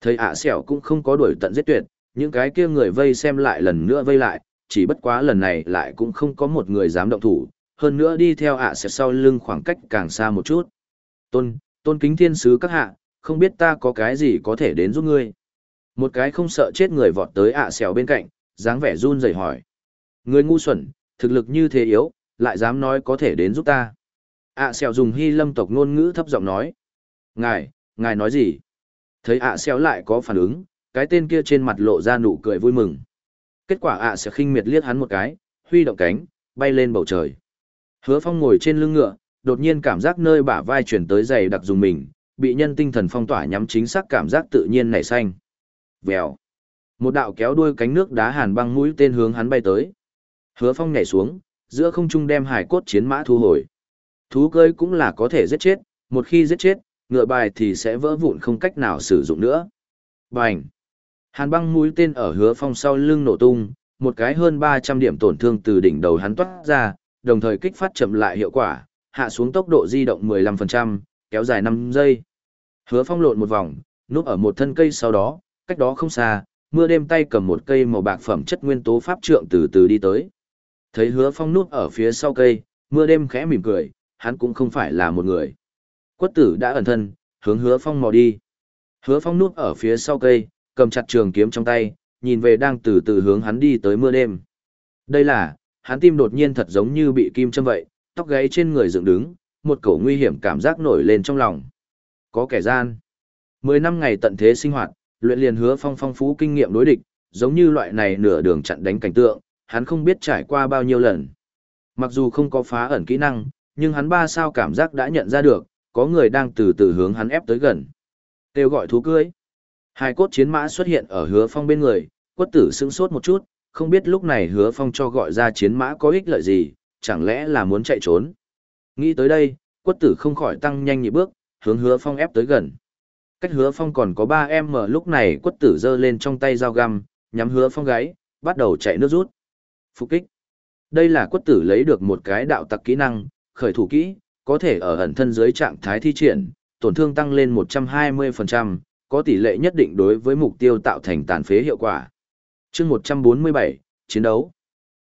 Speaker 1: Thấy ạ à xẻo cũng không có đuổi tận giết tuyệt, những cái kia người vây xem lại lần nữa vây lại, chỉ bất quá lần này lại cũng không có một người dám động thủ, hơn nữa đi theo ạ à sẽ sau lưng khoảng cách càng xa một chút. Tôn, tôn kính thiên sứ các hạ, không biết ta có cái gì có thể đến giúp ngươi. Một cái không sợ chết người vọt tới ạ xèo bên cạnh, dáng vẻ run rẩy hỏi. Người ngu xuẩn, thực lực như thế yếu, lại dám nói có thể đến giúp ta. ạ xèo dùng hy lâm tộc ngôn ngữ thấp giọng nói. Ngài, ngài nói gì? Thấy ạ xèo lại có phản ứng, cái tên kia trên mặt lộ ra nụ cười vui mừng. Kết quả ạ sẽ khinh miệt liếc hắn một cái, huy động cánh, bay lên bầu trời. Hứa phong ngồi trên lưng ngựa, đột nhiên cảm giác nơi bả vai chuyển tới giày đặc dùng mình, bị nhân tinh thần phong tỏa nhắm chính xác cảm giác tự nhiên nảy xanh. Vèo. Một đạo kéo đuôi cánh nước đá hàn băng mũi tên hướng hắn bay tới. Hứa Phong nhảy xuống, giữa không trung đem hải cốt chiến mã thu hồi. Thú cơi cũng là có thể giết chết, một khi giết chết, ngựa bài thì sẽ vỡ vụn không cách nào sử dụng nữa. Bành. Hàn băng mũi tên ở Hứa Phong sau lưng nổ tung, một cái hơn 300 điểm tổn thương từ đỉnh đầu hắn toát ra, đồng thời kích phát chậm lại hiệu quả, hạ xuống tốc độ di động 15%, kéo dài 5 giây. Hứa phong lộn một vòng, núp ở một thân cây sau đó, cách đó không xa, mưa đêm tay cầm một cây màu bạc phẩm chất nguyên tố pháp trượng từ từ đi tới. Thấy hứa phong núp ở phía sau cây, mưa đêm khẽ mỉm cười, hắn cũng không phải là một người. Quất tử đã ẩn thân, hướng hứa phong mò đi. Hứa phong núp ở phía sau cây, cầm chặt trường kiếm trong tay, nhìn về đang từ từ hướng hắn đi tới mưa đêm. Đây là, hắn tim đột nhiên thật giống như bị kim châm vậy, tóc gáy trên người dựng đứng, một cổ nguy hiểm cảm giác nổi lên trong lòng. Có kẻ gian. Mười năm ngày tận thế sinh hoạt, luyện liền hứa phong phong phú kinh nghiệm đối địch, giống như loại này nửa đường chặn đánh cảnh tượng, hắn không biết trải qua bao nhiêu lần. Mặc dù không có phá ẩn kỹ năng, nhưng hắn ba sao cảm giác đã nhận ra được, có người đang từ từ hướng hắn ép tới gần. Têu gọi thú cưới. Hai cốt chiến mã xuất hiện ở hứa phong bên người, quất tử sững sốt một chút, không biết lúc này hứa phong cho gọi ra chiến mã có ích lợi gì, chẳng lẽ là muốn chạy trốn. Nghĩ tới đây, quất tử không khỏi tăng nhanh nhịp bước, hướng hứa phong ép tới gần. Cách hứa phong còn có ba em mở lúc này quất tử giơ lên trong tay dao găm, nhắm hứa phong gáy, bắt đầu chạy nước rút. Phục kích. Đây là quất tử lấy được một cái đạo tặc kỹ năng, khởi thủ kỹ, có thể ở ẩn thân dưới trạng thái thi triển, tổn thương tăng lên 120%, có tỷ lệ nhất định đối với mục tiêu tạo thành tàn phế hiệu quả. chương 147, chiến đấu.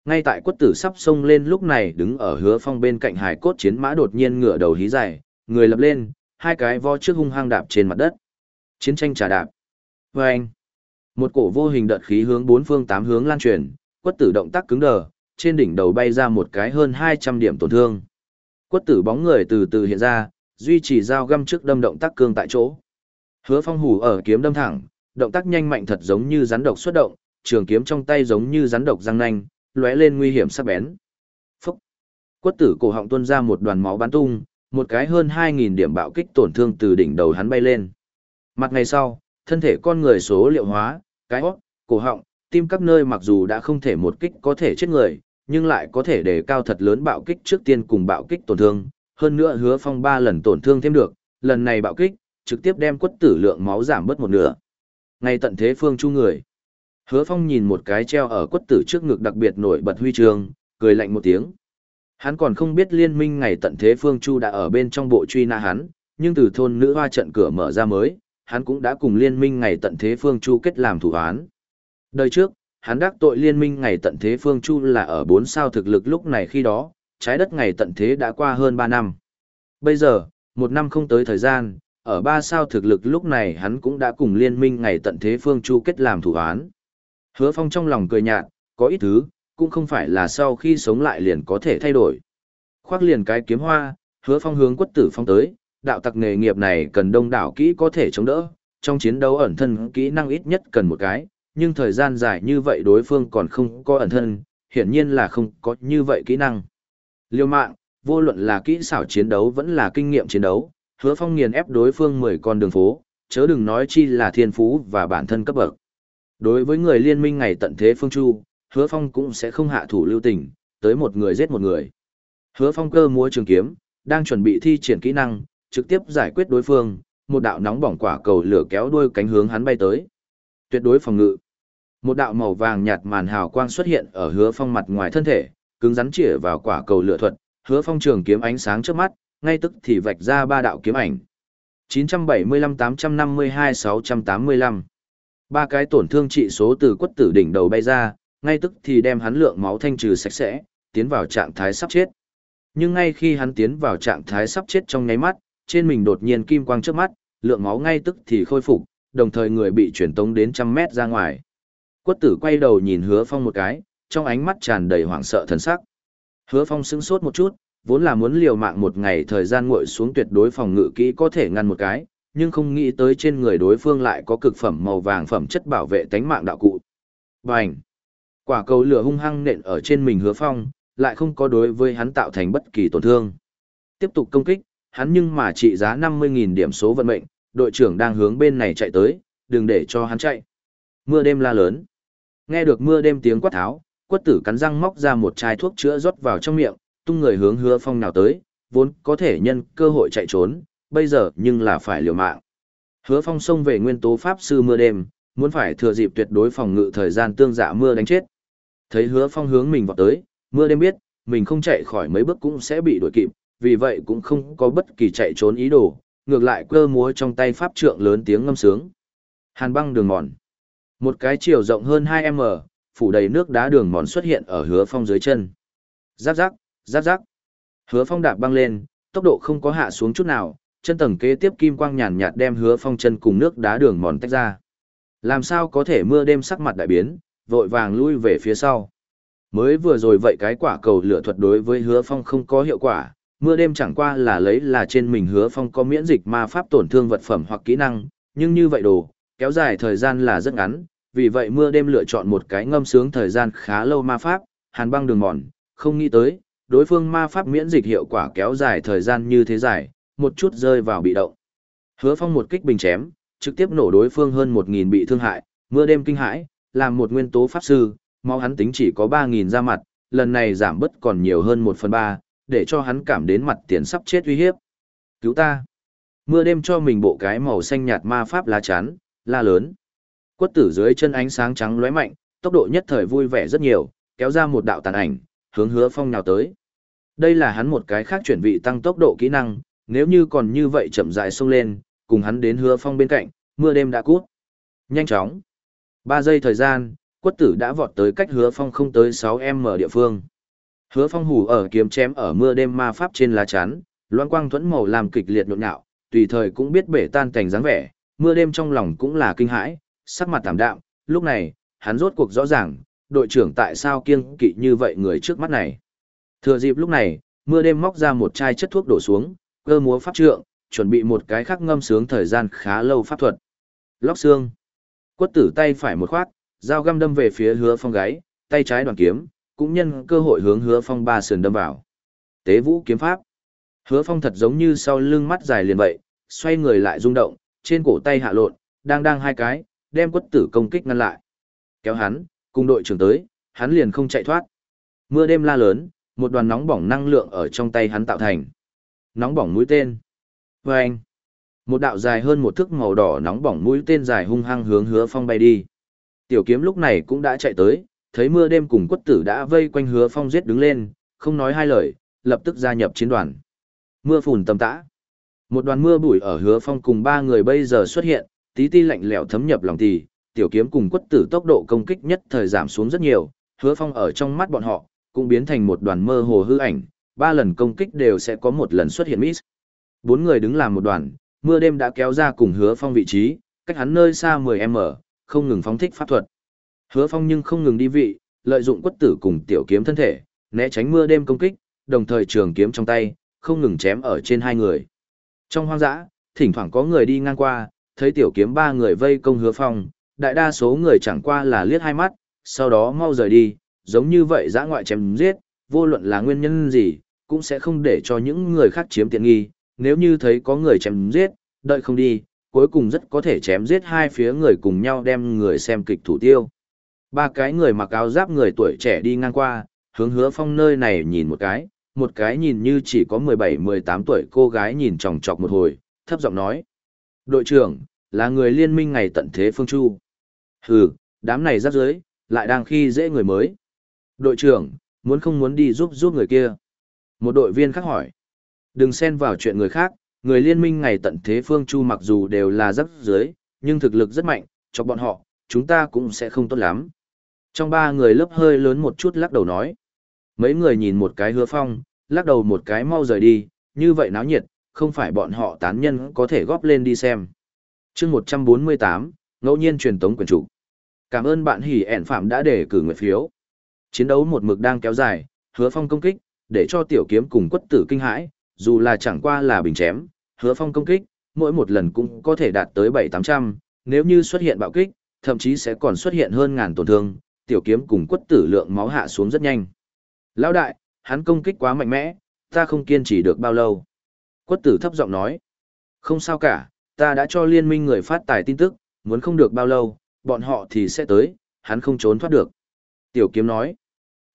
Speaker 1: Ngay tại quất tử sắp xông lên lúc này đứng ở hứa phong bên cạnh hải cốt chiến mã đột nhiên ngửa đầu hí dài, người lập lên, hai cái vo trước hung hăng đạp trên mặt đất. Chiến tranh trà đạp. Và anh, một cổ vô hình đợt khí hướng bốn phương tám hướng lan truyền, quất tử động tác cứng đờ, trên đỉnh đầu bay ra một cái hơn 200 điểm tổn thương. Quất tử bóng người từ từ hiện ra, duy trì dao găm trước đâm động tác cương tại chỗ. Hứa Phong hủ ở kiếm đâm thẳng, động tác nhanh mạnh thật giống như rắn độc xuất động, trường kiếm trong tay giống như rắn độc răng nanh, lóe lên nguy hiểm sắc bén. Phúc! Quất tử cổ họng tuôn ra một đoàn máu bắn tung, một cái hơn 2.000 điểm bạo kích tổn thương từ đỉnh đầu hắn bay lên. Mặt ngày sau, thân thể con người số liệu hóa, cái hót, cổ họng, tim các nơi mặc dù đã không thể một kích có thể chết người, nhưng lại có thể đề cao thật lớn bạo kích trước tiên cùng bạo kích tổn thương, hơn nữa hứa phong 3 lần tổn thương thêm được, lần này bạo kích, trực tiếp đem quất tử lượng máu giảm bớt một nửa. Ngay tận thế phương chu người. Hứa phong nhìn một cái treo ở quất tử trước ngực đặc biệt nổi bật huy chương, cười lạnh một tiếng. Hắn còn không biết liên minh ngày tận thế phương chu đã ở bên trong bộ truy nã hắn, nhưng từ thôn nữ hoa trận cửa mở ra mới, hắn cũng đã cùng liên minh ngày tận thế phương chu kết làm thủ án. Đời trước, hắn đắc tội liên minh ngày tận thế phương chu là ở 4 sao thực lực lúc này khi đó, trái đất ngày tận thế đã qua hơn 3 năm. Bây giờ, một năm không tới thời gian, ở ba sao thực lực lúc này hắn cũng đã cùng liên minh ngày tận thế phương chu kết làm thủ án. Hứa phong trong lòng cười nhạt, có ít thứ, cũng không phải là sau khi sống lại liền có thể thay đổi. Khoác liền cái kiếm hoa, hứa phong hướng quất tử phong tới, đạo tặc nghề nghiệp này cần đông đảo kỹ có thể chống đỡ, trong chiến đấu ẩn thân kỹ năng ít nhất cần một cái, nhưng thời gian dài như vậy đối phương còn không có ẩn thân, hiển nhiên là không có như vậy kỹ năng. Liêu mạng, vô luận là kỹ xảo chiến đấu vẫn là kinh nghiệm chiến đấu, hứa phong nghiền ép đối phương 10 con đường phố, chớ đừng nói chi là thiên phú và bản thân cấp bậc. Đối với người liên minh ngày tận thế phương chu, hứa phong cũng sẽ không hạ thủ lưu tình, tới một người giết một người. Hứa phong cơ múa trường kiếm, đang chuẩn bị thi triển kỹ năng, trực tiếp giải quyết đối phương, một đạo nóng bỏng quả cầu lửa kéo đuôi cánh hướng hắn bay tới. Tuyệt đối phòng ngự. Một đạo màu vàng nhạt màn hào quang xuất hiện ở hứa phong mặt ngoài thân thể, cứng rắn chĩa vào quả cầu lửa thuật, hứa phong trường kiếm ánh sáng trước mắt, ngay tức thì vạch ra ba đạo kiếm ảnh. 975-852-685 Ba cái tổn thương trị số từ quất tử đỉnh đầu bay ra, ngay tức thì đem hắn lượng máu thanh trừ sạch sẽ, tiến vào trạng thái sắp chết. Nhưng ngay khi hắn tiến vào trạng thái sắp chết trong nháy mắt, trên mình đột nhiên kim quang trước mắt, lượng máu ngay tức thì khôi phục, đồng thời người bị chuyển tống đến trăm mét ra ngoài. Quất tử quay đầu nhìn hứa phong một cái, trong ánh mắt tràn đầy hoảng sợ thần sắc. Hứa phong sững sốt một chút, vốn là muốn liều mạng một ngày thời gian nguội xuống tuyệt đối phòng ngự kỹ có thể ngăn một cái, nhưng không nghĩ tới trên người đối phương lại có cực phẩm màu vàng phẩm chất bảo vệ tánh mạng đạo cụ. Bành! Quả cầu lửa hung hăng nện ở trên mình hứa phong, lại không có đối với hắn tạo thành bất kỳ tổn thương. Tiếp tục công kích, hắn nhưng mà trị giá 50.000 điểm số vận mệnh, đội trưởng đang hướng bên này chạy tới, đừng để cho hắn chạy. Mưa đêm la lớn. Nghe được mưa đêm tiếng quát tháo, quất tử cắn răng móc ra một chai thuốc chữa rót vào trong miệng, tung người hướng hứa phong nào tới, vốn có thể nhân cơ hội chạy trốn, bây giờ nhưng là phải liều mạng. Hứa phong xông về nguyên tố pháp sư mưa đêm, muốn phải thừa dịp tuyệt đối phòng ngự thời gian tương giả mưa đánh chết. Thấy hứa phong hướng mình vào tới, mưa đêm biết, mình không chạy khỏi mấy bước cũng sẽ bị đuổi kịp, vì vậy cũng không có bất kỳ chạy trốn ý đồ, ngược lại cơ múa trong tay pháp trượng lớn tiếng ngâm sướng. Hàn băng đường mòn. Một cái chiều rộng hơn 2m, phủ đầy nước đá đường mòn xuất hiện ở hứa phong dưới chân. Giáp giáp, giáp giáp. Hứa phong đạp băng lên, tốc độ không có hạ xuống chút nào, chân tầng kế tiếp kim quang nhàn nhạt đem hứa phong chân cùng nước đá đường mòn tách ra. Làm sao có thể mưa đêm sắc mặt đại biến, vội vàng lui về phía sau. Mới vừa rồi vậy cái quả cầu lửa thuật đối với hứa phong không có hiệu quả, mưa đêm chẳng qua là lấy là trên mình hứa phong có miễn dịch ma pháp tổn thương vật phẩm hoặc kỹ năng, nhưng như vậy đồ, kéo dài thời gian là rất ngắn, vì vậy mưa đêm lựa chọn một cái ngâm sướng thời gian khá lâu ma pháp, hàn băng đường mòn, không nghĩ tới, đối phương ma pháp miễn dịch hiệu quả kéo dài thời gian như thế dài, một chút rơi vào bị động. Hứa Phong một kích bình chém, trực tiếp nổ đối phương hơn 1000 bị thương hại, mưa đêm kinh hãi, làm một nguyên tố pháp sư, máu hắn tính chỉ có 3000 ra mặt, lần này giảm bớt còn nhiều hơn 1 phần 3, để cho hắn cảm đến mặt tiền sắp chết uy hiếp. Cứu ta! Mưa đêm cho mình bộ cái màu xanh nhạt ma pháp lá chắn, la lớn. Quất tử dưới chân ánh sáng trắng lóe mạnh, tốc độ nhất thời vui vẻ rất nhiều, kéo ra một đạo tàn ảnh, hướng hứa phong nào tới. Đây là hắn một cái khác chuyển vị tăng tốc độ kỹ năng, nếu như còn như vậy chậm rãi xông lên, cùng hắn đến hứa phong bên cạnh, mưa đêm đã cút. Nhanh chóng. ba giây thời gian, quất tử đã vọt tới cách hứa phong không tới sáu m địa phương. Hứa phong hủ ở kiếm chém ở mưa đêm ma pháp trên lá chắn, loan quang thuẫn màu làm kịch liệt nhộn nhạo, tùy thời cũng biết bể tan thành dáng vẻ, mưa đêm trong lòng cũng là kinh hãi, sắc mặt tạm đạm, lúc này, hắn rốt cuộc rõ ràng, đội trưởng tại sao kiêng kỵ như vậy người trước mắt này. Thừa dịp lúc này, mưa đêm móc ra một chai chất thuốc đổ xuống, cơ múa pháp trượng, chuẩn bị một cái khắc ngâm sướng thời gian khá lâu pháp thuật. Lóc xương. Quất tử tay phải một khoát, dao găm đâm về phía hứa phong gáy, tay trái đoàn kiếm, cũng nhân cơ hội hướng hứa phong ba sườn đâm vào. Tế vũ kiếm pháp. Hứa phong thật giống như sau lưng mắt dài liền vậy, xoay người lại rung động, trên cổ tay hạ lộn, đang đang hai cái, đem quất tử công kích ngăn lại. Kéo hắn, cùng đội trưởng tới, hắn liền không chạy thoát. Mưa đêm la lớn, một đoàn nóng bỏng năng lượng ở trong tay hắn tạo thành. Nóng bỏng mũi tên. Và anh, một đạo dài hơn một thước màu đỏ nóng bỏng mũi tên dài hung hăng hướng hứa phong bay đi. Tiểu kiếm lúc này cũng đã chạy tới, thấy mưa đêm cùng quất tử đã vây quanh hứa phong giết đứng lên, không nói hai lời, lập tức gia nhập chiến đoàn. Mưa phùn tầm tã. Một đoàn mưa bụi ở hứa phong cùng ba người bây giờ xuất hiện, tí ti lạnh lẽo thấm nhập lòng tỳ, tiểu kiếm cùng quất tử tốc độ công kích nhất thời giảm xuống rất nhiều, hứa phong ở trong mắt bọn họ, cũng biến thành một đoàn mơ hồ hư ảnh, ba lần công kích đều sẽ có một lần xuất hiện miss. Bốn người đứng làm một đoàn, mưa đêm đã kéo ra cùng hứa phong vị trí, cách hắn nơi xa 10m, không ngừng phóng thích pháp thuật. Hứa phong nhưng không ngừng đi vị, lợi dụng quất tử cùng tiểu kiếm thân thể, né tránh mưa đêm công kích, đồng thời trường kiếm trong tay, không ngừng chém ở trên hai người. Trong hoang dã, thỉnh thoảng có người đi ngang qua, thấy tiểu kiếm ba người vây công hứa phong, đại đa số người chẳng qua là liếc hai mắt, sau đó mau rời đi, giống như vậy dã ngoại chém giết, vô luận là nguyên nhân gì, cũng sẽ không để cho những người khác chiếm tiện nghi, nếu như thấy có người chém giết, đợi không đi, cuối cùng rất có thể chém giết hai phía người cùng nhau đem người xem kịch thủ tiêu. Ba cái người mặc áo giáp người tuổi trẻ đi ngang qua, hướng hứa phong nơi này nhìn một cái, một cái nhìn như chỉ có 17-18 tuổi cô gái nhìn tròng trọc một hồi, thấp giọng nói. Đội trưởng, là người liên minh ngày tận thế phương chu. Hừ, đám này rắc rưới lại đang khi dễ người mới. Đội trưởng, muốn không muốn đi giúp giúp người kia? Một đội viên khác hỏi. Đừng xen vào chuyện người khác, người liên minh ngày tận thế phương chu mặc dù đều là rắc rưới nhưng thực lực rất mạnh, cho bọn họ, chúng ta cũng sẽ không tốt lắm. Trong ba người lớp hơi lớn một chút lắc đầu nói. Mấy người nhìn một cái hứa phong, lắc đầu một cái mau rời đi, như vậy náo nhiệt, không phải bọn họ tán nhân có thể góp lên đi xem. chương 148, ngẫu nhiên truyền tống quyền chủ. Cảm ơn bạn hỉ ẻn phạm đã để cử nguyện phiếu. Chiến đấu một mực đang kéo dài, hứa phong công kích, để cho tiểu kiếm cùng quất tử kinh hãi, dù là chẳng qua là bình chém, hứa phong công kích, mỗi một lần cũng có thể đạt tới 7-800, nếu như xuất hiện bạo kích, thậm chí sẽ còn xuất hiện hơn ngàn tổn thương, tiểu kiếm cùng quất tử lượng máu hạ xuống rất nhanh. Lão đại, hắn công kích quá mạnh mẽ, ta không kiên trì được bao lâu. Quất tử thấp giọng nói, không sao cả, ta đã cho liên minh người phát tài tin tức, muốn không được bao lâu, bọn họ thì sẽ tới, hắn không trốn thoát được. Tiểu kiếm nói,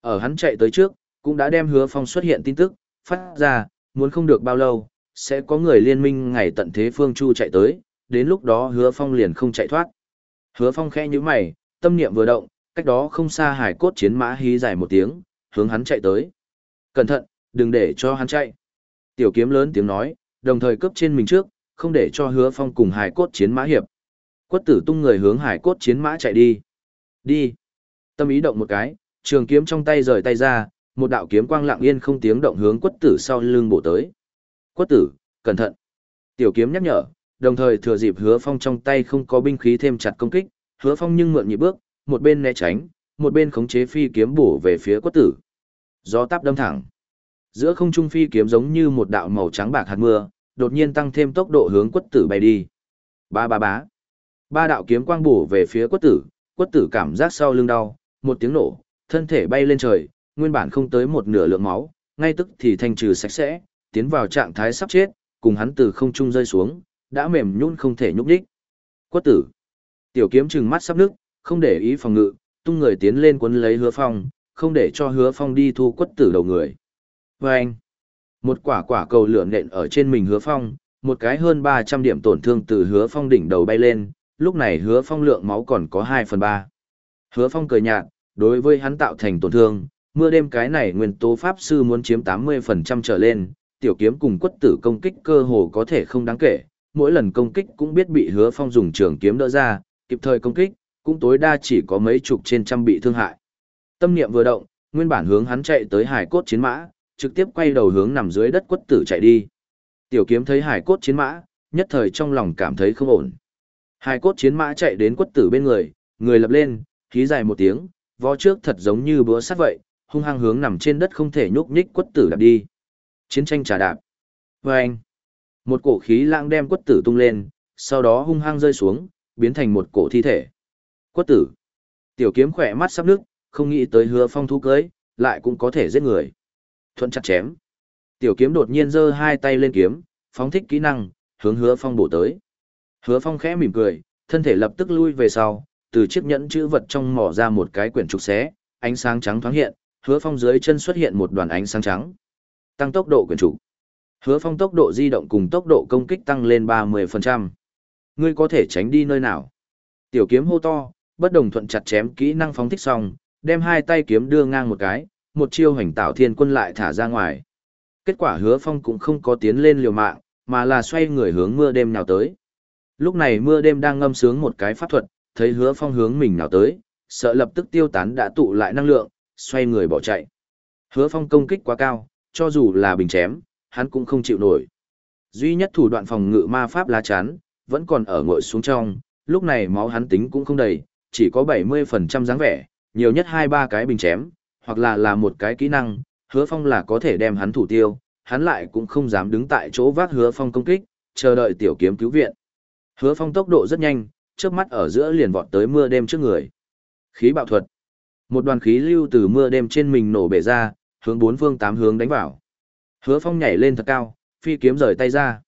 Speaker 1: ở hắn chạy tới trước, cũng đã đem hứa phong xuất hiện tin tức, phát ra, muốn không được bao lâu, sẽ có người liên minh ngày tận thế phương chu chạy tới, đến lúc đó hứa phong liền không chạy thoát. Hứa phong khẽ như mày, tâm niệm vừa động, cách đó không xa hải cốt chiến mã hí dài một tiếng, hướng hắn chạy tới. Cẩn thận, đừng để cho hắn chạy. Tiểu kiếm lớn tiếng nói, đồng thời cấp trên mình trước, không để cho hứa phong cùng hải cốt chiến mã hiệp. Quất tử tung người hướng hải cốt chiến mã chạy đi. Đi. Tâm ý động một cái, trường kiếm trong tay rời tay ra, một đạo kiếm quang lặng yên không tiếng động hướng quất tử sau lưng bổ tới. Quất tử, cẩn thận. Tiểu kiếm nhắc nhở, đồng thời thừa dịp hứa phong trong tay không có binh khí thêm chặt công kích, hứa phong nhưng mượn nhị bước, một bên né tránh, một bên khống chế phi kiếm bổ về phía quất tử. Gió táp đâm thẳng. Giữa không trung phi kiếm giống như một đạo màu trắng bạc hạt mưa, đột nhiên tăng thêm tốc độ hướng quất tử bay đi. Ba ba bá. Ba đạo kiếm quang bổ về phía quất tử, quất tử cảm giác sau lưng đau, một tiếng nổ, thân thể bay lên trời, nguyên bản không tới một nửa lượng máu, ngay tức thì thanh trừ sạch sẽ, tiến vào trạng thái sắp chết, cùng hắn từ không trung rơi xuống, đã mềm nhũn không thể nhúc nhích. Quất tử. Tiểu kiếm trừng mắt sắp nước, không để ý phòng ngự, tung người tiến lên quấn lấy hứa phong, không để cho hứa phong đi thu quất tử đầu người. Và anh, một quả quả cầu lửa nện ở trên mình hứa phong, một cái hơn 300 điểm tổn thương từ hứa phong đỉnh đầu bay lên, lúc này hứa phong lượng máu còn có 2 phần 3. Hứa phong cười nhạt, đối với hắn tạo thành tổn thương, mưa đêm cái này nguyên tố pháp sư muốn chiếm 80% trở lên, tiểu kiếm cùng quất tử công kích cơ hồ có thể không đáng kể, mỗi lần công kích cũng biết bị hứa phong dùng trường kiếm đỡ ra, kịp thời công kích, cũng tối đa chỉ có mấy chục trên trăm bị thương hại. Tâm niệm vừa động, nguyên bản hướng hắn chạy tới hải cốt chiến mã, trực tiếp quay đầu hướng nằm dưới đất quất tử chạy đi. Tiểu kiếm thấy hải cốt chiến mã, nhất thời trong lòng cảm thấy không ổn. Hai cốt chiến mã chạy đến quất tử bên người, người lập lên, khí dài một tiếng, vó trước thật giống như búa sắt vậy, hung hăng hướng nằm trên đất không thể nhúc nhích quất tử đạp đi. Chiến tranh trà đạp. Và anh, một cổ khí lãng đem quất tử tung lên, sau đó hung hăng rơi xuống, biến thành một cổ thi thể. Quất tử. Tiểu kiếm khỏe mắt sắp nước, không nghĩ tới hứa phong thú cưới, lại cũng có thể giết người. Thuận chặt chém. Tiểu kiếm đột nhiên giơ hai tay lên kiếm, phóng thích kỹ năng, hướng hứa phong bổ tới. Hứa phong khẽ mỉm cười, thân thể lập tức lui về sau, từ chiếc nhẫn chữ vật trong mỏ ra một cái quyển trục xé, ánh sáng trắng thoáng hiện, hứa phong dưới chân xuất hiện một đoàn ánh sáng trắng. Tăng tốc độ quyển trục. Hứa phong tốc độ di động cùng tốc độ công kích tăng lên 30%. Ngươi có thể tránh đi nơi nào? Tiểu kiếm hô to, bất đồng thuận chặt chém kỹ năng phóng thích xong, đem hai tay kiếm đưa ngang một cái, một chiêu hành tạo thiên quân lại thả ra ngoài. Kết quả hứa phong cũng không có tiến lên liều mạng, mà là xoay người hướng mưa đêm nào tới. Lúc này mưa đêm đang ngâm sướng một cái pháp thuật, thấy hứa phong hướng mình nào tới, sợ lập tức tiêu tán đã tụ lại năng lượng, xoay người bỏ chạy. Hứa phong công kích quá cao, cho dù là bình chém, hắn cũng không chịu nổi. Duy nhất thủ đoạn phòng ngự ma pháp lá chắn, vẫn còn ở ngội xuống trong, lúc này máu hắn tính cũng không đầy, chỉ có 70% dáng vẻ, nhiều nhất 2-3 cái bình chém, hoặc là là một cái kỹ năng, hứa phong là có thể đem hắn thủ tiêu, hắn lại cũng không dám đứng tại chỗ vác hứa phong công kích, chờ đợi tiểu kiếm cứu viện. Hứa phong tốc độ rất nhanh, trước mắt ở giữa liền vọt tới mưa đêm trước người. Khí bạo thuật. Một đoàn khí lưu từ mưa đêm trên mình nổ bể ra, hướng bốn phương tám hướng đánh vào. Hứa phong nhảy lên thật cao, phi kiếm rời tay ra.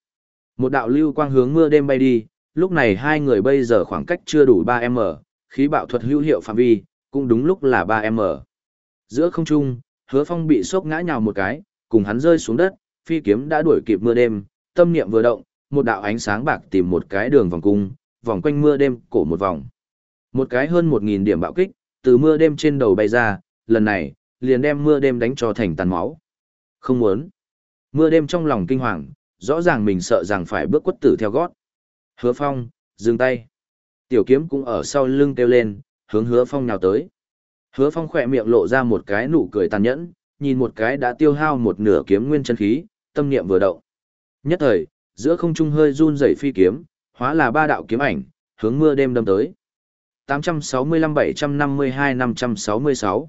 Speaker 1: Một đạo lưu quang hướng mưa đêm bay đi, lúc này hai người bây giờ khoảng cách chưa đủ 3m, khí bạo thuật hữu hiệu phạm vi, cũng đúng lúc là 3m. Giữa không trung, hứa phong bị sốc ngã nhào một cái, cùng hắn rơi xuống đất, phi kiếm đã đuổi kịp mưa đêm, tâm niệm vừa động, một đạo ánh sáng bạc tìm một cái đường vòng cung, vòng quanh mưa đêm cổ một vòng. Một cái hơn 1.000 điểm bạo kích, từ mưa đêm trên đầu bay ra, lần này, liền đem mưa đêm đánh cho thành tàn máu. Không muốn. Mưa đêm trong lòng kinh hoàng, rõ ràng mình sợ rằng phải bước quất tử theo gót. Hứa phong, dừng tay. Tiểu kiếm cũng ở sau lưng kêu lên, hướng hứa phong nào tới. Hứa phong khỏe miệng lộ ra một cái nụ cười tàn nhẫn, nhìn một cái đã tiêu hao một nửa kiếm nguyên chân khí, tâm niệm vừa động. Nhất thời, giữa không trung hơi run rẩy phi kiếm, hóa là ba đạo kiếm ảnh, hướng mưa đêm đâm tới. 865-752-566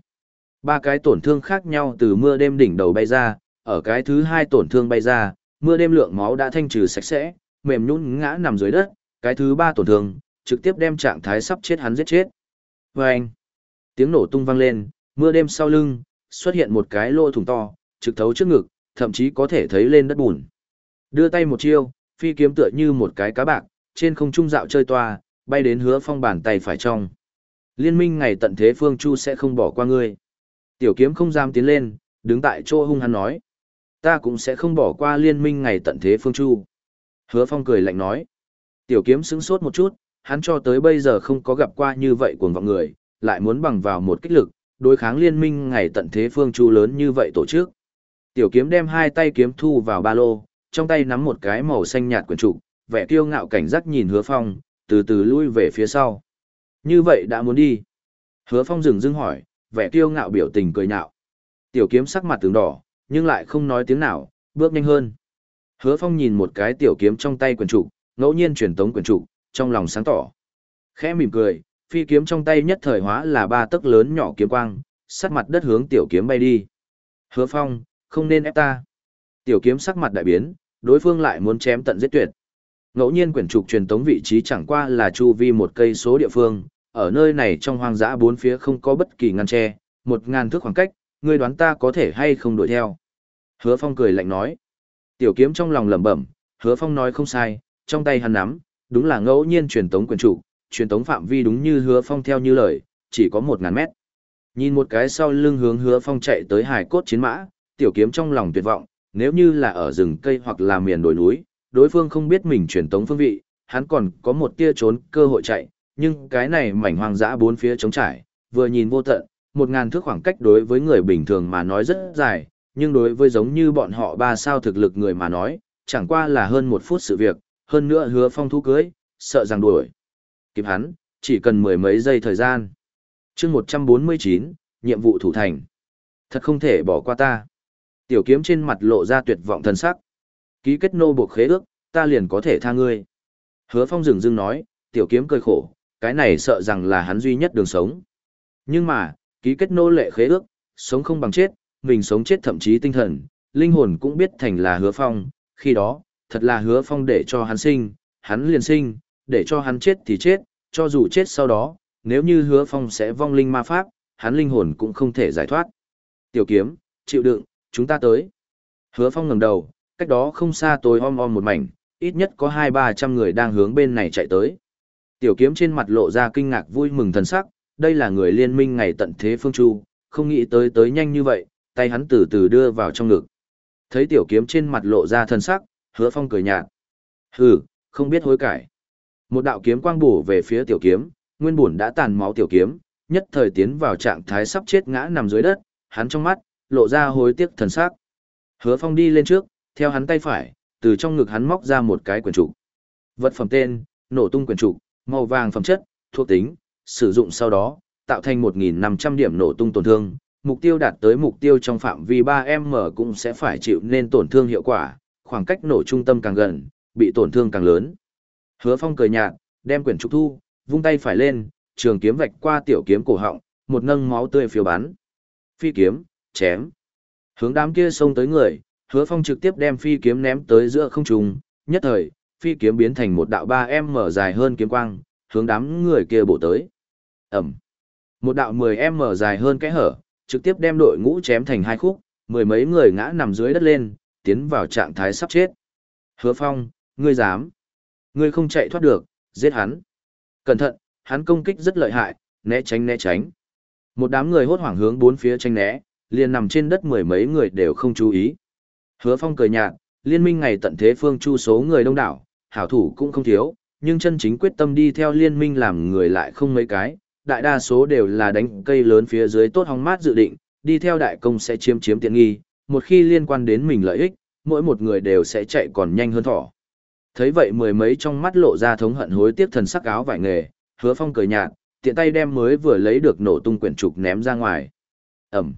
Speaker 1: Ba cái tổn thương khác nhau từ mưa đêm đỉnh đầu bay ra, ở cái thứ hai tổn thương bay ra, mưa đêm lượng máu đã thanh trừ sạch sẽ, mềm nhũn ngã nằm dưới đất, cái thứ ba tổn thương, trực tiếp đem trạng thái sắp chết hắn giết chết. Vâng! Tiếng nổ tung vang lên, mưa đêm sau lưng, xuất hiện một cái lỗ thủng to, trực thấu trước ngực, thậm chí có thể thấy lên đất bùn. Đưa tay một chiêu, phi kiếm tựa như một cái cá bạc, trên không trung dạo chơi toa, bay đến hứa phong bàn tay phải trong. Liên minh ngày tận thế phương chu sẽ không bỏ qua ngươi. Tiểu kiếm không dám tiến lên, đứng tại chỗ hung hắn nói. Ta cũng sẽ không bỏ qua liên minh ngày tận thế phương chu. Hứa phong cười lạnh nói. Tiểu kiếm sững sốt một chút, hắn cho tới bây giờ không có gặp qua như vậy cuồng vọng người, lại muốn bằng vào một kích lực, đối kháng liên minh ngày tận thế phương chu lớn như vậy tổ chức. Tiểu kiếm đem hai tay kiếm thu vào ba lô, trong tay nắm một cái màu xanh nhạt quyển trục, vẻ kiêu ngạo cảnh giác nhìn hứa phong, từ từ lui về phía sau. Như vậy đã muốn đi. Hứa phong dừng dưng hỏi, vẻ kiêu ngạo biểu tình cười nhạo. Tiểu kiếm sắc mặt tướng đỏ, nhưng lại không nói tiếng nào, bước nhanh hơn. Hứa phong nhìn một cái tiểu kiếm trong tay quyển trục, ngẫu nhiên truyền tống quyển trục, trong lòng sáng tỏ. Khẽ mỉm cười, phi kiếm trong tay nhất thời hóa là ba tấc lớn nhỏ kiếm quang, sát mặt đất hướng tiểu kiếm bay đi. Hứa phong, không nên ép ta. Tiểu kiếm sắc mặt đại biến, đối phương lại muốn chém tận giết tuyệt. Ngẫu nhiên quyển trục truyền tống vị trí chẳng qua là chu vi một cây số địa phương, ở nơi này trong hoang dã bốn phía không có bất kỳ ngăn tre, một ngàn thước khoảng cách, ngươi đoán ta có thể hay không đuổi theo. Hứa Phong cười lạnh nói. Tiểu kiếm trong lòng lẩm bẩm, Hứa Phong nói không sai, trong tay hắn nắm, đúng là ngẫu nhiên truyền tống quyền chủ, truyền tống phạm vi đúng như Hứa Phong theo như lời, chỉ có một ngàn mét. Nhìn một cái sau lưng hướng Hứa Phong chạy tới hải cốt chiến mã, tiểu kiếm trong lòng tuyệt vọng, nếu như là ở rừng cây hoặc là miền đồi núi, đối phương không biết mình truyền tống phương vị, hắn còn có một tia trốn cơ hội chạy, nhưng cái này mảnh hoang dã bốn phía trống trải, vừa nhìn vô tận, một ngàn thước khoảng cách đối với người bình thường mà nói rất dài, nhưng đối với giống như bọn họ ba sao thực lực người mà nói, chẳng qua là hơn một phút sự việc, hơn nữa hứa phong thú cưới, sợ rằng đuổi. Kịp hắn, chỉ cần mười mấy giây thời gian. chương 149, nhiệm vụ thủ thành. Thật không thể bỏ qua ta. Tiểu kiếm trên mặt lộ ra tuyệt vọng thần sắc. Ký kết nô buộc khế ước, ta liền có thể tha ngươi. Hứa phong dừng dưng nói, tiểu kiếm cười khổ, cái này sợ rằng là hắn duy nhất đường sống. Nhưng mà, ký kết nô lệ khế ước, sống không bằng chết, mình sống chết thậm chí tinh thần, linh hồn cũng biết thành là hứa phong, khi đó, thật là hứa phong để cho hắn sinh, hắn liền sinh, để cho hắn chết thì chết, cho dù chết sau đó, nếu như hứa phong sẽ vong linh ma pháp, hắn linh hồn cũng không thể giải thoát. Tiểu kiếm, chịu đựng, chúng ta tới. Hứa phong ngẩng đầu, cách đó không xa tối om om một mảnh, ít nhất có hai ba trăm người đang hướng bên này chạy tới. Tiểu kiếm trên mặt lộ ra kinh ngạc vui mừng thần sắc, đây là người liên minh ngày tận thế phương chu, không nghĩ tới tới nhanh như vậy, tay hắn từ từ đưa vào trong ngực. Thấy tiểu kiếm trên mặt lộ ra thần sắc, hứa phong cười nhạt. Hừ, không biết hối cải. Một đạo kiếm quang bổ về phía tiểu kiếm, nguyên bổn đã tàn máu tiểu kiếm, nhất thời tiến vào trạng thái sắp chết ngã nằm dưới đất, hắn trong mắt, lộ ra hối tiếc thần sắc. Hứa phong đi lên trước, theo hắn tay phải, từ trong ngực hắn móc ra một cái quyển trục. Vật phẩm tên, nổ tung quyển trục, màu vàng phẩm chất, thuộc tính, sử dụng sau đó, tạo thành 1.500 điểm nổ tung tổn thương, mục tiêu đạt tới mục tiêu trong phạm vi 3M cũng sẽ phải chịu nên tổn thương hiệu quả, khoảng cách nổ trung tâm càng gần, bị tổn thương càng lớn. Hứa Phong cười nhạt, đem quyển trục thu, vung tay phải lên, trường kiếm vạch qua tiểu kiếm cổ họng, một nâng máu tươi phiêu bắn. Phi kiếm, chém. Hướng đám kia xông tới người, Hứa Phong trực tiếp đem phi kiếm ném tới giữa không trung, nhất thời, phi kiếm biến thành một đạo 3M dài hơn kiếm quang, hướng đám người kia bổ tới. Ẩm. Một đạo 10M dài hơn cái hở, trực tiếp đem đội ngũ chém thành hai khúc, mười mấy người ngã nằm dưới đất lên, tiến vào trạng thái sắp chết. Hứa Phong, ngươi dám. Ngươi không chạy thoát được, giết hắn. Cẩn thận, hắn công kích rất lợi hại, né tránh né tránh. Một đám người hốt hoảng hướng bốn phía tranh né, liền nằm trên đất mười mấy người đều không chú ý. Hứa Phong cười nhạt, liên minh ngày tận thế phương chu số người đông đảo, hảo thủ cũng không thiếu, nhưng chân chính quyết tâm đi theo liên minh làm người lại không mấy cái, đại đa số đều là đánh cây lớn phía dưới tốt hóng mát dự định, đi theo đại công sẽ chiếm chiếm tiện nghi, một khi liên quan đến mình lợi ích, mỗi một người đều sẽ chạy còn nhanh hơn thỏ. Thấy vậy mười mấy trong mắt lộ ra thống hận hối tiếc thần sắc áo vải nghề, hứa phong cười nhạt, tiện tay đem mới vừa lấy được nổ tung quyển trục ném ra ngoài. Ẩm.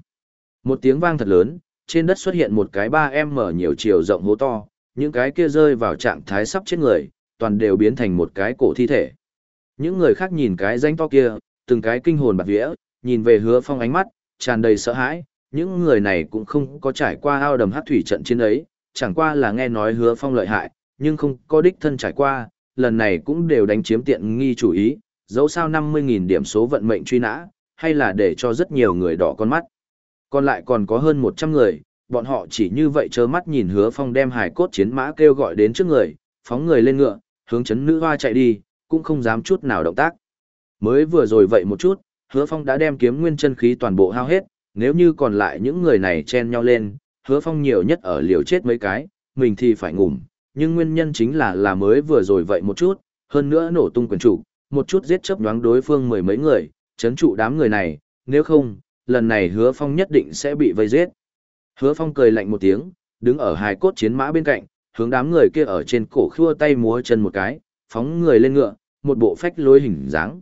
Speaker 1: Một tiếng vang thật lớn, trên đất xuất hiện một cái ba em mở nhiều chiều rộng hố to, những cái kia rơi vào trạng thái sắp chết người, toàn đều biến thành một cái cổ thi thể. Những người khác nhìn cái danh to kia, từng cái kinh hồn bạc vía, nhìn về hứa phong ánh mắt, tràn đầy sợ hãi, những người này cũng không có trải qua ao đầm hát thủy trận chiến ấy, chẳng qua là nghe nói hứa phong lợi hại, nhưng không có đích thân trải qua, lần này cũng đều đánh chiếm tiện nghi chủ ý, dẫu sao 50.000 điểm số vận mệnh truy nã, hay là để cho rất nhiều người đỏ con mắt. Còn lại còn có hơn 100 người, bọn họ chỉ như vậy trơ mắt nhìn hứa phong đem hải cốt chiến mã kêu gọi đến trước người, phóng người lên ngựa, hướng chấn nữ hoa chạy đi, cũng không dám chút nào động tác. Mới vừa rồi vậy một chút, hứa phong đã đem kiếm nguyên chân khí toàn bộ hao hết, nếu như còn lại những người này chen nhau lên, hứa phong nhiều nhất ở liều chết mấy cái, mình thì phải ngủm, nhưng nguyên nhân chính là là mới vừa rồi vậy một chút, hơn nữa nổ tung quyền chủ, một chút giết chấp nhoáng đối phương mười mấy người, chấn trụ đám người này, nếu không, lần này hứa phong nhất định sẽ bị vây giết. Hứa phong cười lạnh một tiếng, đứng ở hài cốt chiến mã bên cạnh, hướng đám người kia ở trên cổ khua tay múa chân một cái, phóng người lên ngựa, một bộ phách lối hình dáng.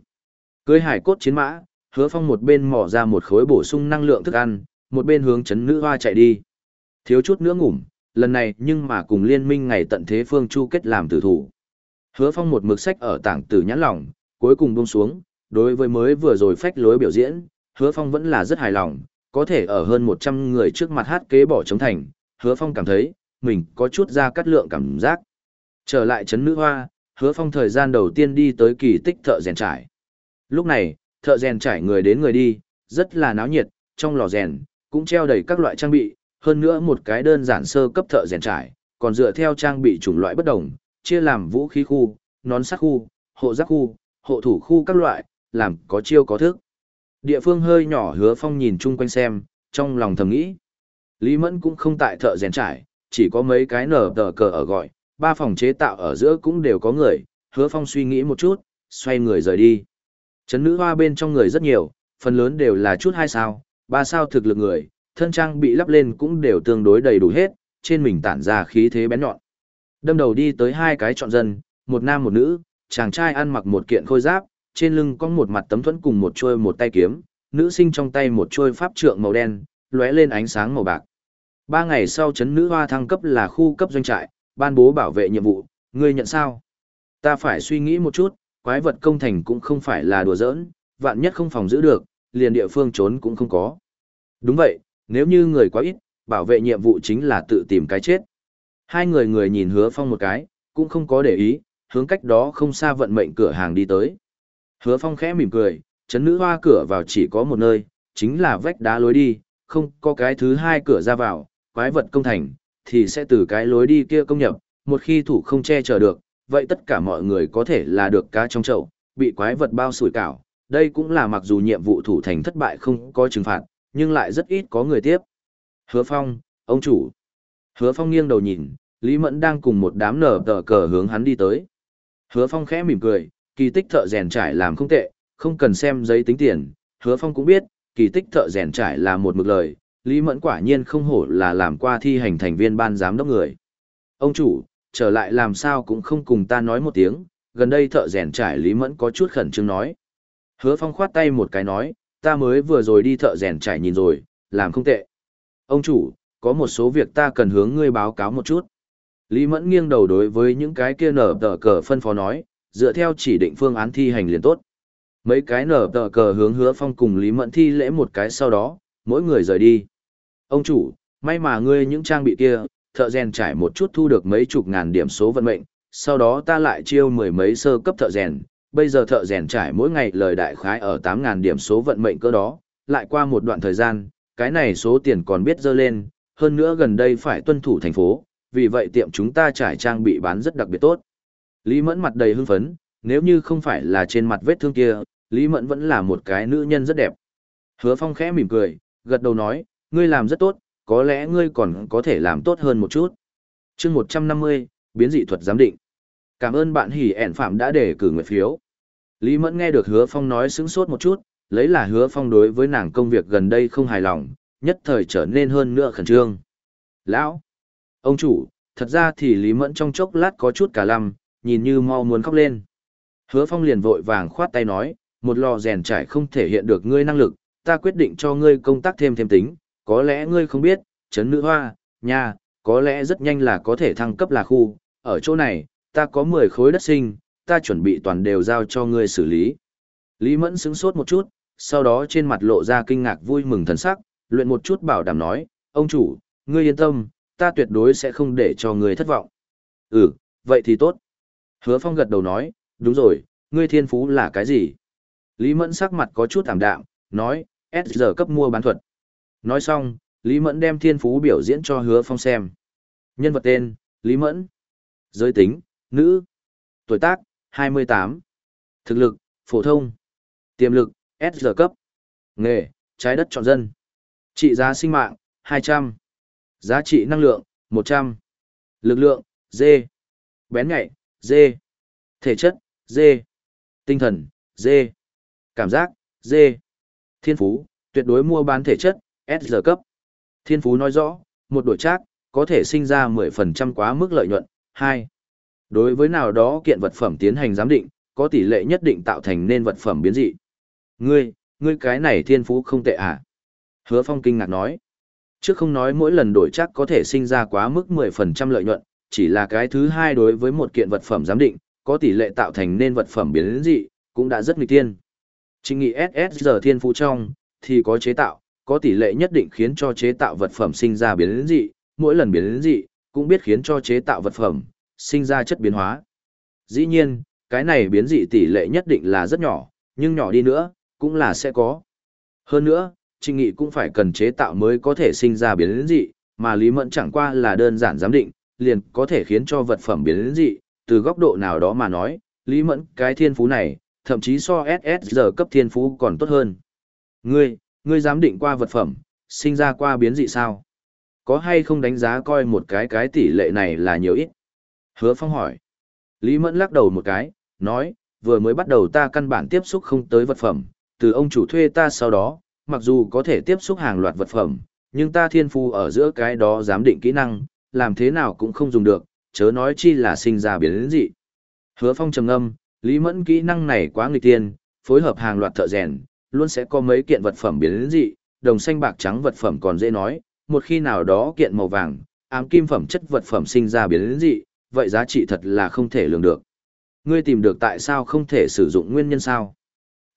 Speaker 1: Cưới hải cốt chiến mã, hứa phong một bên mỏ ra một khối bổ sung năng lượng thức ăn, một bên hướng chấn nữ hoa chạy đi. Thiếu chút nữa ngủm, lần này nhưng mà cùng liên minh ngày tận thế phương chu kết làm tử thủ. Hứa phong một mực sách ở tảng tử nhãn lỏng, cuối cùng buông xuống, đối với mới vừa rồi phách lối biểu diễn, hứa phong vẫn là rất hài lòng, có thể ở hơn 100 người trước mặt hát kế bỏ chống thành, hứa phong cảm thấy, mình có chút ra cắt lượng cảm giác. Trở lại Trấn nữ hoa, hứa phong thời gian đầu tiên đi tới kỳ tích thợ rèn trải. Lúc này, thợ rèn trải người đến người đi, rất là náo nhiệt, trong lò rèn, cũng treo đầy các loại trang bị, hơn nữa một cái đơn giản sơ cấp thợ rèn trải, còn dựa theo trang bị chủng loại bất đồng, chia làm vũ khí khu, nón sắt khu, hộ giáp khu, hộ thủ khu các loại, làm có chiêu có thức. Địa phương hơi nhỏ hứa phong nhìn chung quanh xem, trong lòng thầm nghĩ. Lý Mẫn cũng không tại thợ rèn trải, chỉ có mấy cái nở tờ cờ ở gọi, ba phòng chế tạo ở giữa cũng đều có người, hứa phong suy nghĩ một chút, xoay người rời đi. Trấn nữ hoa bên trong người rất nhiều, phần lớn đều là chút hai sao, ba sao thực lực người, thân trang bị lắp lên cũng đều tương đối đầy đủ hết, trên mình tản ra khí thế bén nhọn. Đâm đầu đi tới hai cái trọn dân, một nam một nữ, chàng trai ăn mặc một kiện khôi giáp, trên lưng có một mặt tấm thuẫn cùng một chuôi một tay kiếm, nữ sinh trong tay một chuôi pháp trượng màu đen, lóe lên ánh sáng màu bạc. Ba ngày sau chấn nữ hoa thăng cấp là khu cấp doanh trại, ban bố bảo vệ nhiệm vụ, ngươi nhận sao? Ta phải suy nghĩ một chút, quái vật công thành cũng không phải là đùa giỡn, vạn nhất không phòng giữ được, liền địa phương trốn cũng không có. Đúng vậy, nếu như người quá ít, bảo vệ nhiệm vụ chính là tự tìm cái chết. Hai người người nhìn hứa phong một cái, cũng không có để ý, hướng cách đó không xa vận mệnh cửa hàng đi tới. Hứa phong khẽ mỉm cười, chấn nữ hoa cửa vào chỉ có một nơi, chính là vách đá lối đi, không có cái thứ hai cửa ra vào, quái vật công thành, thì sẽ từ cái lối đi kia công nhập, một khi thủ không che chở được, vậy tất cả mọi người có thể là được cá trong chậu, bị quái vật bao sủi cảo. Đây cũng là mặc dù nhiệm vụ thủ thành thất bại không có trừng phạt, nhưng lại rất ít có người tiếp. Hứa Phong, ông chủ. Hứa Phong nghiêng đầu nhìn, Lý Mẫn đang cùng một đám nở tờ cờ hướng hắn đi tới. Hứa Phong khẽ mỉm cười, kỳ tích thợ rèn trải làm không tệ, không cần xem giấy tính tiền. Hứa Phong cũng biết, kỳ tích thợ rèn trải là một mực lời, Lý Mẫn quả nhiên không hổ là làm qua thi hành thành viên ban giám đốc người. Ông chủ, trở lại làm sao cũng không cùng ta nói một tiếng, gần đây thợ rèn trải Lý Mẫn có chút khẩn trương nói. Hứa Phong khoát tay một cái nói, ta mới vừa rồi đi thợ rèn trải nhìn rồi, làm không tệ. Ông chủ, có một số việc ta cần hướng ngươi báo cáo một chút. Lý Mẫn nghiêng đầu đối với những cái kia nở tờ cờ phân phó nói, dựa theo chỉ định phương án thi hành liền tốt. Mấy cái nở tờ cờ hướng hứa phong cùng Lý Mẫn thi lễ một cái sau đó, mỗi người rời đi. Ông chủ, may mà ngươi những trang bị kia, thợ rèn trải một chút thu được mấy chục ngàn điểm số vận mệnh, sau đó ta lại chiêu mười mấy sơ cấp thợ rèn, bây giờ thợ rèn trải mỗi ngày lời đại khái ở tám ngàn điểm số vận mệnh cơ đó, lại qua một đoạn thời gian, cái này số tiền còn biết dơ lên, hơn nữa gần đây phải tuân thủ thành phố, vì vậy tiệm chúng ta trải trang bị bán rất đặc biệt tốt. Lý Mẫn mặt đầy hưng phấn, nếu như không phải là trên mặt vết thương kia, Lý Mẫn vẫn là một cái nữ nhân rất đẹp. Hứa Phong khẽ mỉm cười, gật đầu nói, ngươi làm rất tốt, có lẽ ngươi còn có thể làm tốt hơn một chút. chương 150, biến dị thuật giám định. Cảm ơn bạn hỉ ẻn phạm đã để cử nguyện phiếu. Lý Mẫn nghe được Hứa Phong nói sững sốt một chút, lấy là Hứa Phong đối với nàng công việc gần đây không hài lòng, nhất thời trở nên hơn nữa khẩn trương. Lão! Ông chủ, thật ra thì Lý Mẫn trong chốc lát có chút cả lăm, nhìn như mau muốn khóc lên. Hứa Phong liền vội vàng khoát tay nói, một lò rèn trải không thể hiện được ngươi năng lực, ta quyết định cho ngươi công tác thêm thêm tính, có lẽ ngươi không biết, chấn nữ hoa, nha, có lẽ rất nhanh là có thể thăng cấp là khu, ở chỗ này, ta có 10 khối đất sinh, ta chuẩn bị toàn đều giao cho ngươi xử lý. Lý Mẫn sững sốt một chút, sau đó trên mặt lộ ra kinh ngạc vui mừng thần sắc, luyện một chút bảo đảm nói, ông chủ, ngươi yên tâm, ta tuyệt đối sẽ không để cho ngươi thất vọng. Ừ, vậy thì tốt. Hứa Phong gật đầu nói, đúng rồi, ngươi thiên phú là cái gì? Lý Mẫn sắc mặt có chút thảm đạm, nói, S giờ cấp mua bán thuật. Nói xong, Lý Mẫn đem thiên phú biểu diễn cho Hứa Phong xem. Nhân vật tên, Lý Mẫn. Giới tính, nữ. Tuổi tác, 28. Thực lực, phổ thông. Tiềm lực, S giờ cấp. Nghề, trái đất chọn dân. Trị giá sinh mạng, 200. Giá trị năng lượng, 100. Lực lượng, D. Bén nhạy, D. Thể chất, D. Tinh thần, D. Cảm giác, D. Thiên phú, tuyệt đối mua bán thể chất, S cấp. Thiên phú nói rõ, một đổi trác, có thể sinh ra 10% quá mức lợi nhuận. 2. Đối với nào đó kiện vật phẩm tiến hành giám định, có tỷ lệ nhất định tạo thành nên vật phẩm biến dị. Ngươi, ngươi cái này thiên phú không tệ à? Hứa Phong kinh ngạc nói. Trước không nói mỗi lần đổi chắc có thể sinh ra quá mức 10% lợi nhuận, chỉ là cái thứ hai đối với một kiện vật phẩm giám định, có tỷ lệ tạo thành nên vật phẩm biến dị, cũng đã rất nghịch tiên. Trình nghị SS thiên phú trong, thì có chế tạo, có tỷ lệ nhất định khiến cho chế tạo vật phẩm sinh ra biến dị, mỗi lần biến dị, cũng biết khiến cho chế tạo vật phẩm, sinh ra chất biến hóa. Dĩ nhiên, cái này biến dị tỷ lệ nhất định là rất nhỏ, nhưng nhỏ đi nữa, cũng là sẽ có. Hơn nữa, trình nghị cũng phải cần chế tạo mới có thể sinh ra biến dị, mà Lý Mẫn chẳng qua là đơn giản giám định, liền có thể khiến cho vật phẩm biến đến dị, từ góc độ nào đó mà nói, Lý Mẫn cái thiên phú này, thậm chí so SSR cấp thiên phú còn tốt hơn. Ngươi, ngươi dám định qua vật phẩm, sinh ra qua biến dị sao? Có hay không đánh giá coi một cái cái tỷ lệ này là nhiều ít? Hứa Phong hỏi. Lý Mẫn lắc đầu một cái, nói, vừa mới bắt đầu ta căn bản tiếp xúc không tới vật phẩm, từ ông chủ thuê ta sau đó, mặc dù có thể tiếp xúc hàng loạt vật phẩm, nhưng ta thiên phu ở giữa cái đó giám định kỹ năng, làm thế nào cũng không dùng được, chớ nói chi là sinh ra biến đến dị. Hứa Phong trầm ngâm, Lý Mẫn kỹ năng này quá nghịch tiên, phối hợp hàng loạt thợ rèn, luôn sẽ có mấy kiện vật phẩm biến đến dị, đồng xanh bạc trắng vật phẩm còn dễ nói, một khi nào đó kiện màu vàng, ám kim phẩm chất vật phẩm sinh ra biến đến dị, vậy giá trị thật là không thể lường được. Ngươi tìm được tại sao không thể sử dụng nguyên nhân sao?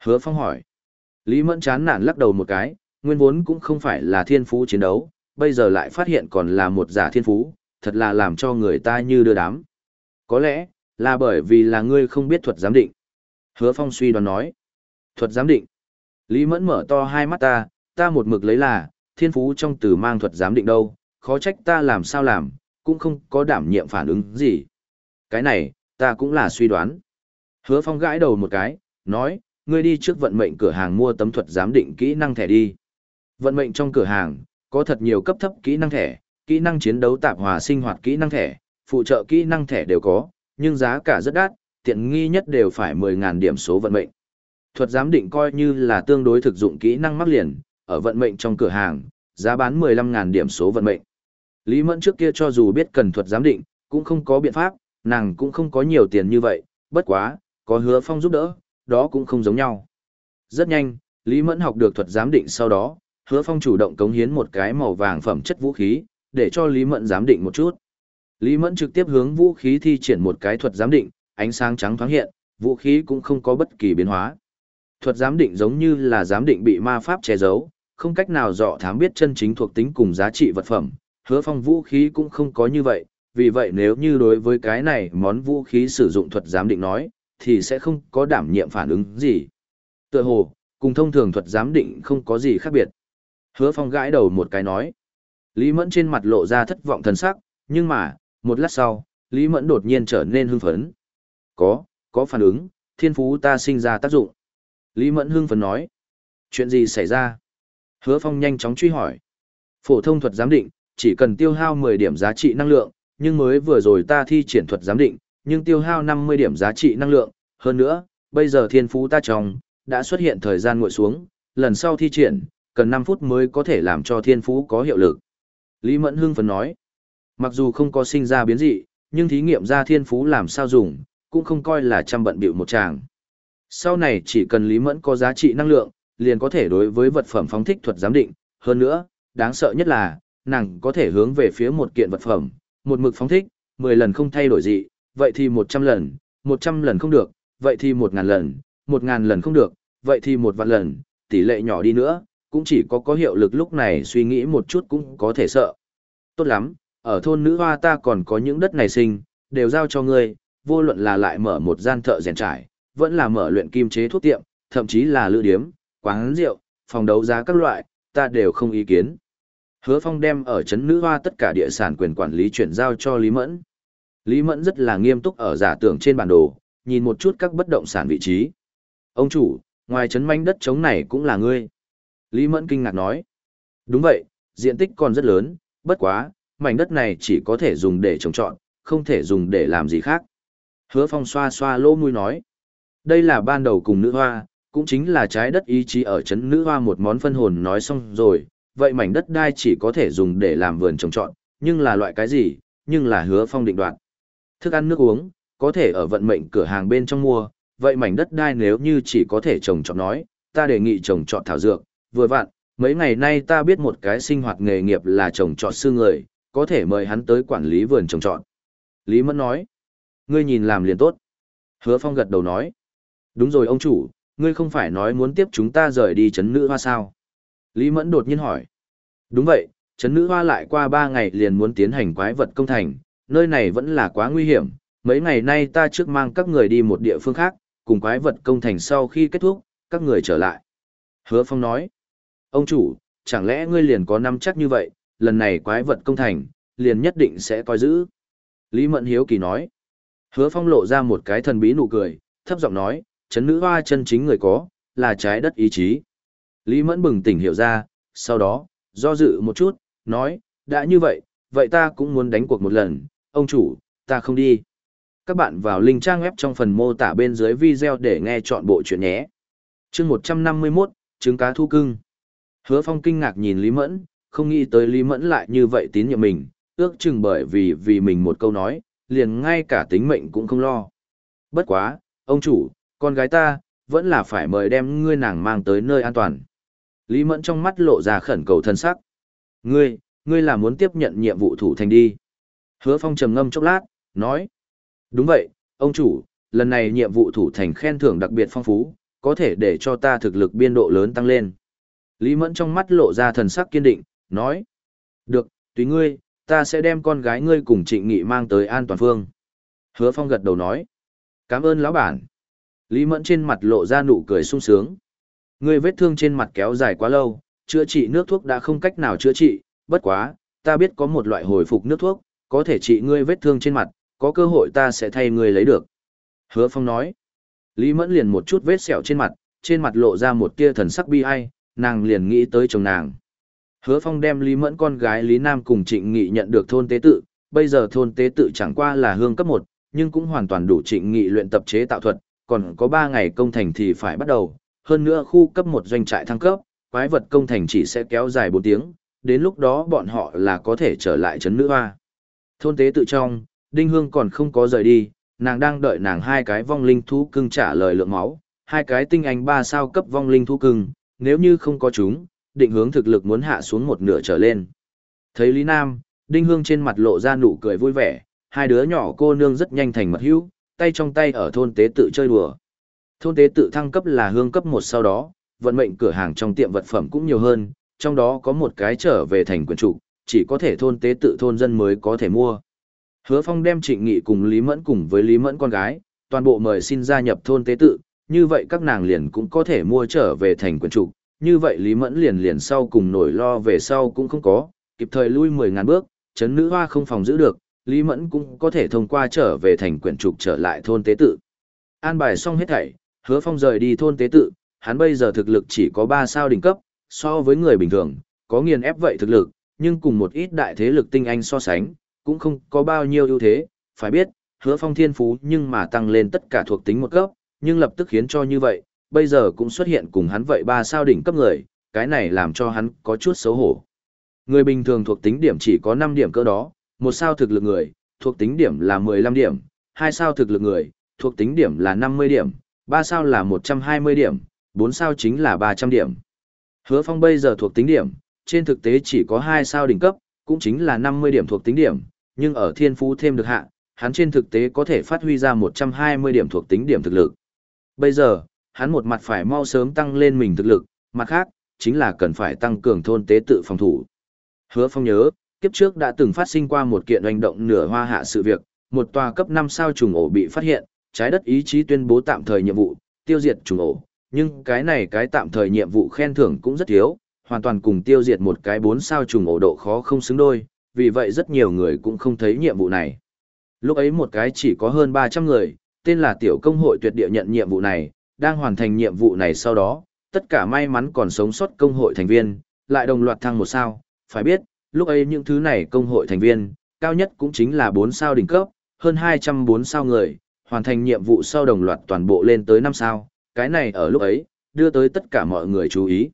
Speaker 1: Hứa Phong hỏi. Lý Mẫn chán nản lắc đầu một cái, nguyên vốn cũng không phải là thiên phú chiến đấu, bây giờ lại phát hiện còn là một giả thiên phú, thật là làm cho người ta như đưa đám. Có lẽ, là bởi vì là ngươi không biết thuật giám định. Hứa Phong suy đoán nói. Thuật giám định. Lý Mẫn mở to hai mắt ta, ta một mực lấy là, thiên phú trong từ mang thuật giám định đâu, khó trách ta làm sao làm, cũng không có đảm nhiệm phản ứng gì. Cái này, ta cũng là suy đoán. Hứa Phong gãi đầu một cái, nói, ngươi đi trước vận mệnh cửa hàng mua tấm thuật giám định kỹ năng thẻ đi. Vận mệnh trong cửa hàng, có thật nhiều cấp thấp kỹ năng thẻ, kỹ năng chiến đấu tạp hòa sinh hoạt kỹ năng thẻ, phụ trợ kỹ năng thẻ đều có, nhưng giá cả rất đắt, tiện nghi nhất đều phải 10.000 điểm số vận mệnh. Thuật giám định coi như là tương đối thực dụng kỹ năng mắc liền, ở vận mệnh trong cửa hàng, giá bán 15.000 điểm số vận mệnh. Lý Mẫn trước kia cho dù biết cần thuật giám định, cũng không có biện pháp, nàng cũng không có nhiều tiền như vậy, bất quá, có hứa phong giúp đỡ, đó cũng không giống nhau. Rất nhanh, Lý Mẫn học được thuật giám định sau đó, hứa phong chủ động cống hiến một cái màu vàng phẩm chất vũ khí, để cho Lý Mẫn giám định một chút. Lý Mẫn trực tiếp hướng vũ khí thi triển một cái thuật giám định, ánh sáng trắng thoáng hiện, vũ khí cũng không có bất kỳ biến hóa. Thuật giám định giống như là giám định bị ma pháp che giấu, không cách nào dọ thám biết chân chính thuộc tính cùng giá trị vật phẩm, hứa phong vũ khí cũng không có như vậy, vì vậy nếu như đối với cái này món vũ khí sử dụng thuật giám định nói, thì sẽ không có đảm nhiệm phản ứng gì. Tựa hồ, cùng thông thường thuật giám định không có gì khác biệt. Hứa phong gãi đầu một cái nói. Lý Mẫn trên mặt lộ ra thất vọng thần sắc, nhưng mà, một lát sau, Lý Mẫn đột nhiên trở nên hưng phấn. Có, có phản ứng, thiên phú ta sinh ra tác dụng. Lý Mẫn hưng phấn nói. Chuyện gì xảy ra? Hứa Phong nhanh chóng truy hỏi. Phổ thông thuật giám định, chỉ cần tiêu hao 10 điểm giá trị năng lượng, nhưng mới vừa rồi ta thi triển thuật giám định, nhưng tiêu hao 50 điểm giá trị năng lượng, hơn nữa, bây giờ thiên phú ta trong, đã xuất hiện thời gian nguội xuống, lần sau thi triển, cần 5 phút mới có thể làm cho thiên phú có hiệu lực. Lý Mẫn hưng phấn nói, mặc dù không có sinh ra biến dị, nhưng thí nghiệm ra thiên phú làm sao dùng, cũng không coi là trăm bận bịu một chàng. Sau này chỉ cần Lý Mẫn có giá trị năng lượng, liền có thể đối với vật phẩm phóng thích thuật giám định, hơn nữa, đáng sợ nhất là, nàng có thể hướng về phía một kiện vật phẩm, một mực phóng thích, 10 lần không thay đổi gì, vậy thì 100 lần, 100 lần không được, vậy thì 1000 lần, 1000 lần không được, vậy thì một vạn lần, tỷ lệ nhỏ đi nữa, cũng chỉ có có hiệu lực lúc này suy nghĩ một chút cũng có thể sợ. Tốt lắm, ở thôn nữ hoa ta còn có những đất này sinh, đều giao cho ngươi, vô luận là lại mở một gian thợ rèn trải, vẫn là mở luyện kim chế thuốc tiệm, thậm chí là lữ điếm, quán rượu, phòng đấu giá các loại, ta đều không ý kiến. Hứa Phong đem ở chấn nữ hoa tất cả địa sản quyền quản lý chuyển giao cho Lý Mẫn. Lý Mẫn rất là nghiêm túc ở giả tưởng trên bản đồ, nhìn một chút các bất động sản vị trí. Ông chủ, ngoài chấn manh đất trống này cũng là ngươi. Lý Mẫn kinh ngạc nói. Đúng vậy, diện tích còn rất lớn, bất quá, mảnh đất này chỉ có thể dùng để trồng trọt, không thể dùng để làm gì khác. Hứa Phong xoa xoa lỗ mũi nói. Đây là ban đầu cùng nữ hoa, cũng chính là trái đất ý chí ở chấn nữ hoa một món phân hồn nói xong rồi, vậy mảnh đất đai chỉ có thể dùng để làm vườn trồng trọt, nhưng là loại cái gì, nhưng là hứa phong định đoạt. Thức ăn nước uống, có thể ở vận mệnh cửa hàng bên trong mua, vậy mảnh đất đai nếu như chỉ có thể trồng trọt nói, ta đề nghị trồng trọt thảo dược, vừa vặn, mấy ngày nay ta biết một cái sinh hoạt nghề nghiệp là trồng trọt sư người, có thể mời hắn tới quản lý vườn trồng trọt. Lý Mẫn nói, ngươi nhìn làm liền tốt. Hứa Phong gật đầu nói, đúng rồi ông chủ, ngươi không phải nói muốn tiếp chúng ta rời đi chấn nữ hoa sao? Lý Mẫn đột nhiên hỏi. Đúng vậy, chấn nữ hoa lại qua ba ngày liền muốn tiến hành quái vật công thành, nơi này vẫn là quá nguy hiểm. Mấy ngày nay ta trước mang các người đi một địa phương khác, cùng quái vật công thành sau khi kết thúc, các người trở lại. Hứa Phong nói. Ông chủ, chẳng lẽ ngươi liền có năm chắc như vậy, lần này quái vật công thành, liền nhất định sẽ coi giữ. Lý Mẫn Hiếu Kỳ nói. Hứa Phong lộ ra một cái thần bí nụ cười, thấp giọng nói, chấn nữ hoa chân chính người có, là trái đất ý chí. Lý Mẫn bừng tỉnh hiểu ra, sau đó, do dự một chút, nói, đã như vậy, vậy ta cũng muốn đánh cuộc một lần, ông chủ, ta không đi. Các bạn vào link trang web trong phần mô tả bên dưới video để nghe chọn bộ chuyện nhé. chương 151, trứng cá thu cưng. Hứa Phong kinh ngạc nhìn Lý Mẫn, không nghĩ tới Lý Mẫn lại như vậy tín nhiệm mình, ước chừng bởi vì vì mình một câu nói, liền ngay cả tính mệnh cũng không lo. Bất quá, ông chủ, con gái ta, vẫn là phải mời đem ngươi nàng mang tới nơi an toàn. Lý Mẫn trong mắt lộ ra khẩn cầu thân sắc. Ngươi, ngươi là muốn tiếp nhận nhiệm vụ thủ thành đi. Hứa Phong trầm ngâm chốc lát, nói. Đúng vậy, ông chủ, lần này nhiệm vụ thủ thành khen thưởng đặc biệt phong phú, có thể để cho ta thực lực biên độ lớn tăng lên. Lý Mẫn trong mắt lộ ra thần sắc kiên định, nói. Được, tùy ngươi, ta sẽ đem con gái ngươi cùng trịnh nghị mang tới an toàn phương. Hứa Phong gật đầu nói. Cảm ơn lão bản. Lý Mẫn trên mặt lộ ra nụ cười sung sướng. Ngươi vết thương trên mặt kéo dài quá lâu, chữa trị nước thuốc đã không cách nào chữa trị, bất quá, ta biết có một loại hồi phục nước thuốc, có thể trị ngươi vết thương trên mặt, có cơ hội ta sẽ thay ngươi lấy được. Hứa Phong nói. Lý Mẫn liền một chút vết sẹo trên mặt, trên mặt lộ ra một tia thần sắc bi ai, nàng liền nghĩ tới chồng nàng. Hứa Phong đem Lý Mẫn con gái Lý Nam cùng Trịnh Nghị nhận được thôn tế tự, bây giờ thôn tế tự chẳng qua là hương cấp 1, nhưng cũng hoàn toàn đủ Trịnh Nghị luyện tập chế tạo thuật, còn có 3 ngày công thành thì phải bắt đầu, hơn nữa khu cấp 1 doanh trại thăng cấp, quái vật công thành chỉ sẽ kéo dài 4 tiếng, đến lúc đó bọn họ là có thể trở lại trấn nữ hoa. Thôn tế tự trong, Đinh Hương còn không có rời đi, nàng đang đợi nàng hai cái vong linh thú cưng trả lời lượng máu, hai cái tinh anh ba sao cấp vong linh thú cưng, nếu như không có chúng, định hướng thực lực muốn hạ xuống một nửa trở lên. Thấy Lý Nam, Đinh Hương trên mặt lộ ra nụ cười vui vẻ, hai đứa nhỏ cô nương rất nhanh thành mật hữu, tay trong tay ở thôn tế tự chơi đùa. Thôn tế tự thăng cấp là hương cấp một sau đó, vận mệnh cửa hàng trong tiệm vật phẩm cũng nhiều hơn, trong đó có một cái trở về thành quyền trụ, chỉ có thể thôn tế tự thôn dân mới có thể mua. Hứa Phong đem Trịnh Nghị cùng Lý Mẫn cùng với Lý Mẫn con gái, toàn bộ mời xin gia nhập thôn tế tự, như vậy các nàng liền cũng có thể mua trở về thành quyền trụ, như vậy Lý Mẫn liền liền sau cùng nổi lo về sau cũng không có, kịp thời lui 10 ngàn bước, chấn nữ hoa không phòng giữ được, Lý Mẫn cũng có thể thông qua trở về thành quyển trục trở lại thôn tế tự. An bài xong hết thảy, hứa phong rời đi thôn tế tự, hắn bây giờ thực lực chỉ có 3 sao đỉnh cấp, so với người bình thường, có nghiền ép vậy thực lực, nhưng cùng một ít đại thế lực tinh anh so sánh, cũng không có bao nhiêu ưu thế, phải biết, hứa phong thiên phú nhưng mà tăng lên tất cả thuộc tính một cấp, nhưng lập tức khiến cho như vậy, bây giờ cũng xuất hiện cùng hắn vậy ba sao đỉnh cấp người, cái này làm cho hắn có chút xấu hổ. Người bình thường thuộc tính điểm chỉ có 5 điểm cơ đó, một sao thực lực người, thuộc tính điểm là 15 điểm, hai sao thực lực người, thuộc tính điểm là 50 điểm, ba sao là 120 điểm, bốn sao chính là 300 điểm. Hứa Phong bây giờ thuộc tính điểm, trên thực tế chỉ có 2 sao đỉnh cấp, cũng chính là 50 điểm thuộc tính điểm, nhưng ở thiên phú thêm được hạ, hắn trên thực tế có thể phát huy ra 120 điểm thuộc tính điểm thực lực. Bây giờ, hắn một mặt phải mau sớm tăng lên mình thực lực, mặt khác, chính là cần phải tăng cường thôn tế tự phòng thủ. Hứa Phong nhớ, kiếp trước đã từng phát sinh qua một kiện hành động nửa hoa hạ sự việc, một tòa cấp 5 sao trùng ổ bị phát hiện, trái đất ý chí tuyên bố tạm thời nhiệm vụ, tiêu diệt trùng ổ, nhưng cái này cái tạm thời nhiệm vụ khen thưởng cũng rất thiếu, hoàn toàn cùng tiêu diệt một cái 4 sao trùng ổ độ khó không xứng đôi, vì vậy rất nhiều người cũng không thấy nhiệm vụ này. Lúc ấy một cái chỉ có hơn 300 người, tên là tiểu công hội tuyệt địa nhận nhiệm vụ này, đang hoàn thành nhiệm vụ này sau đó, tất cả may mắn còn sống sót công hội thành viên, lại đồng loạt thăng một sao, phải biết, lúc ấy những thứ này công hội thành viên, cao nhất cũng chính là 4 sao đỉnh cấp, hơn 204 sao người, hoàn thành nhiệm vụ sau đồng loạt toàn bộ lên tới 5 sao, cái này ở lúc ấy, đưa tới tất cả mọi người chú ý.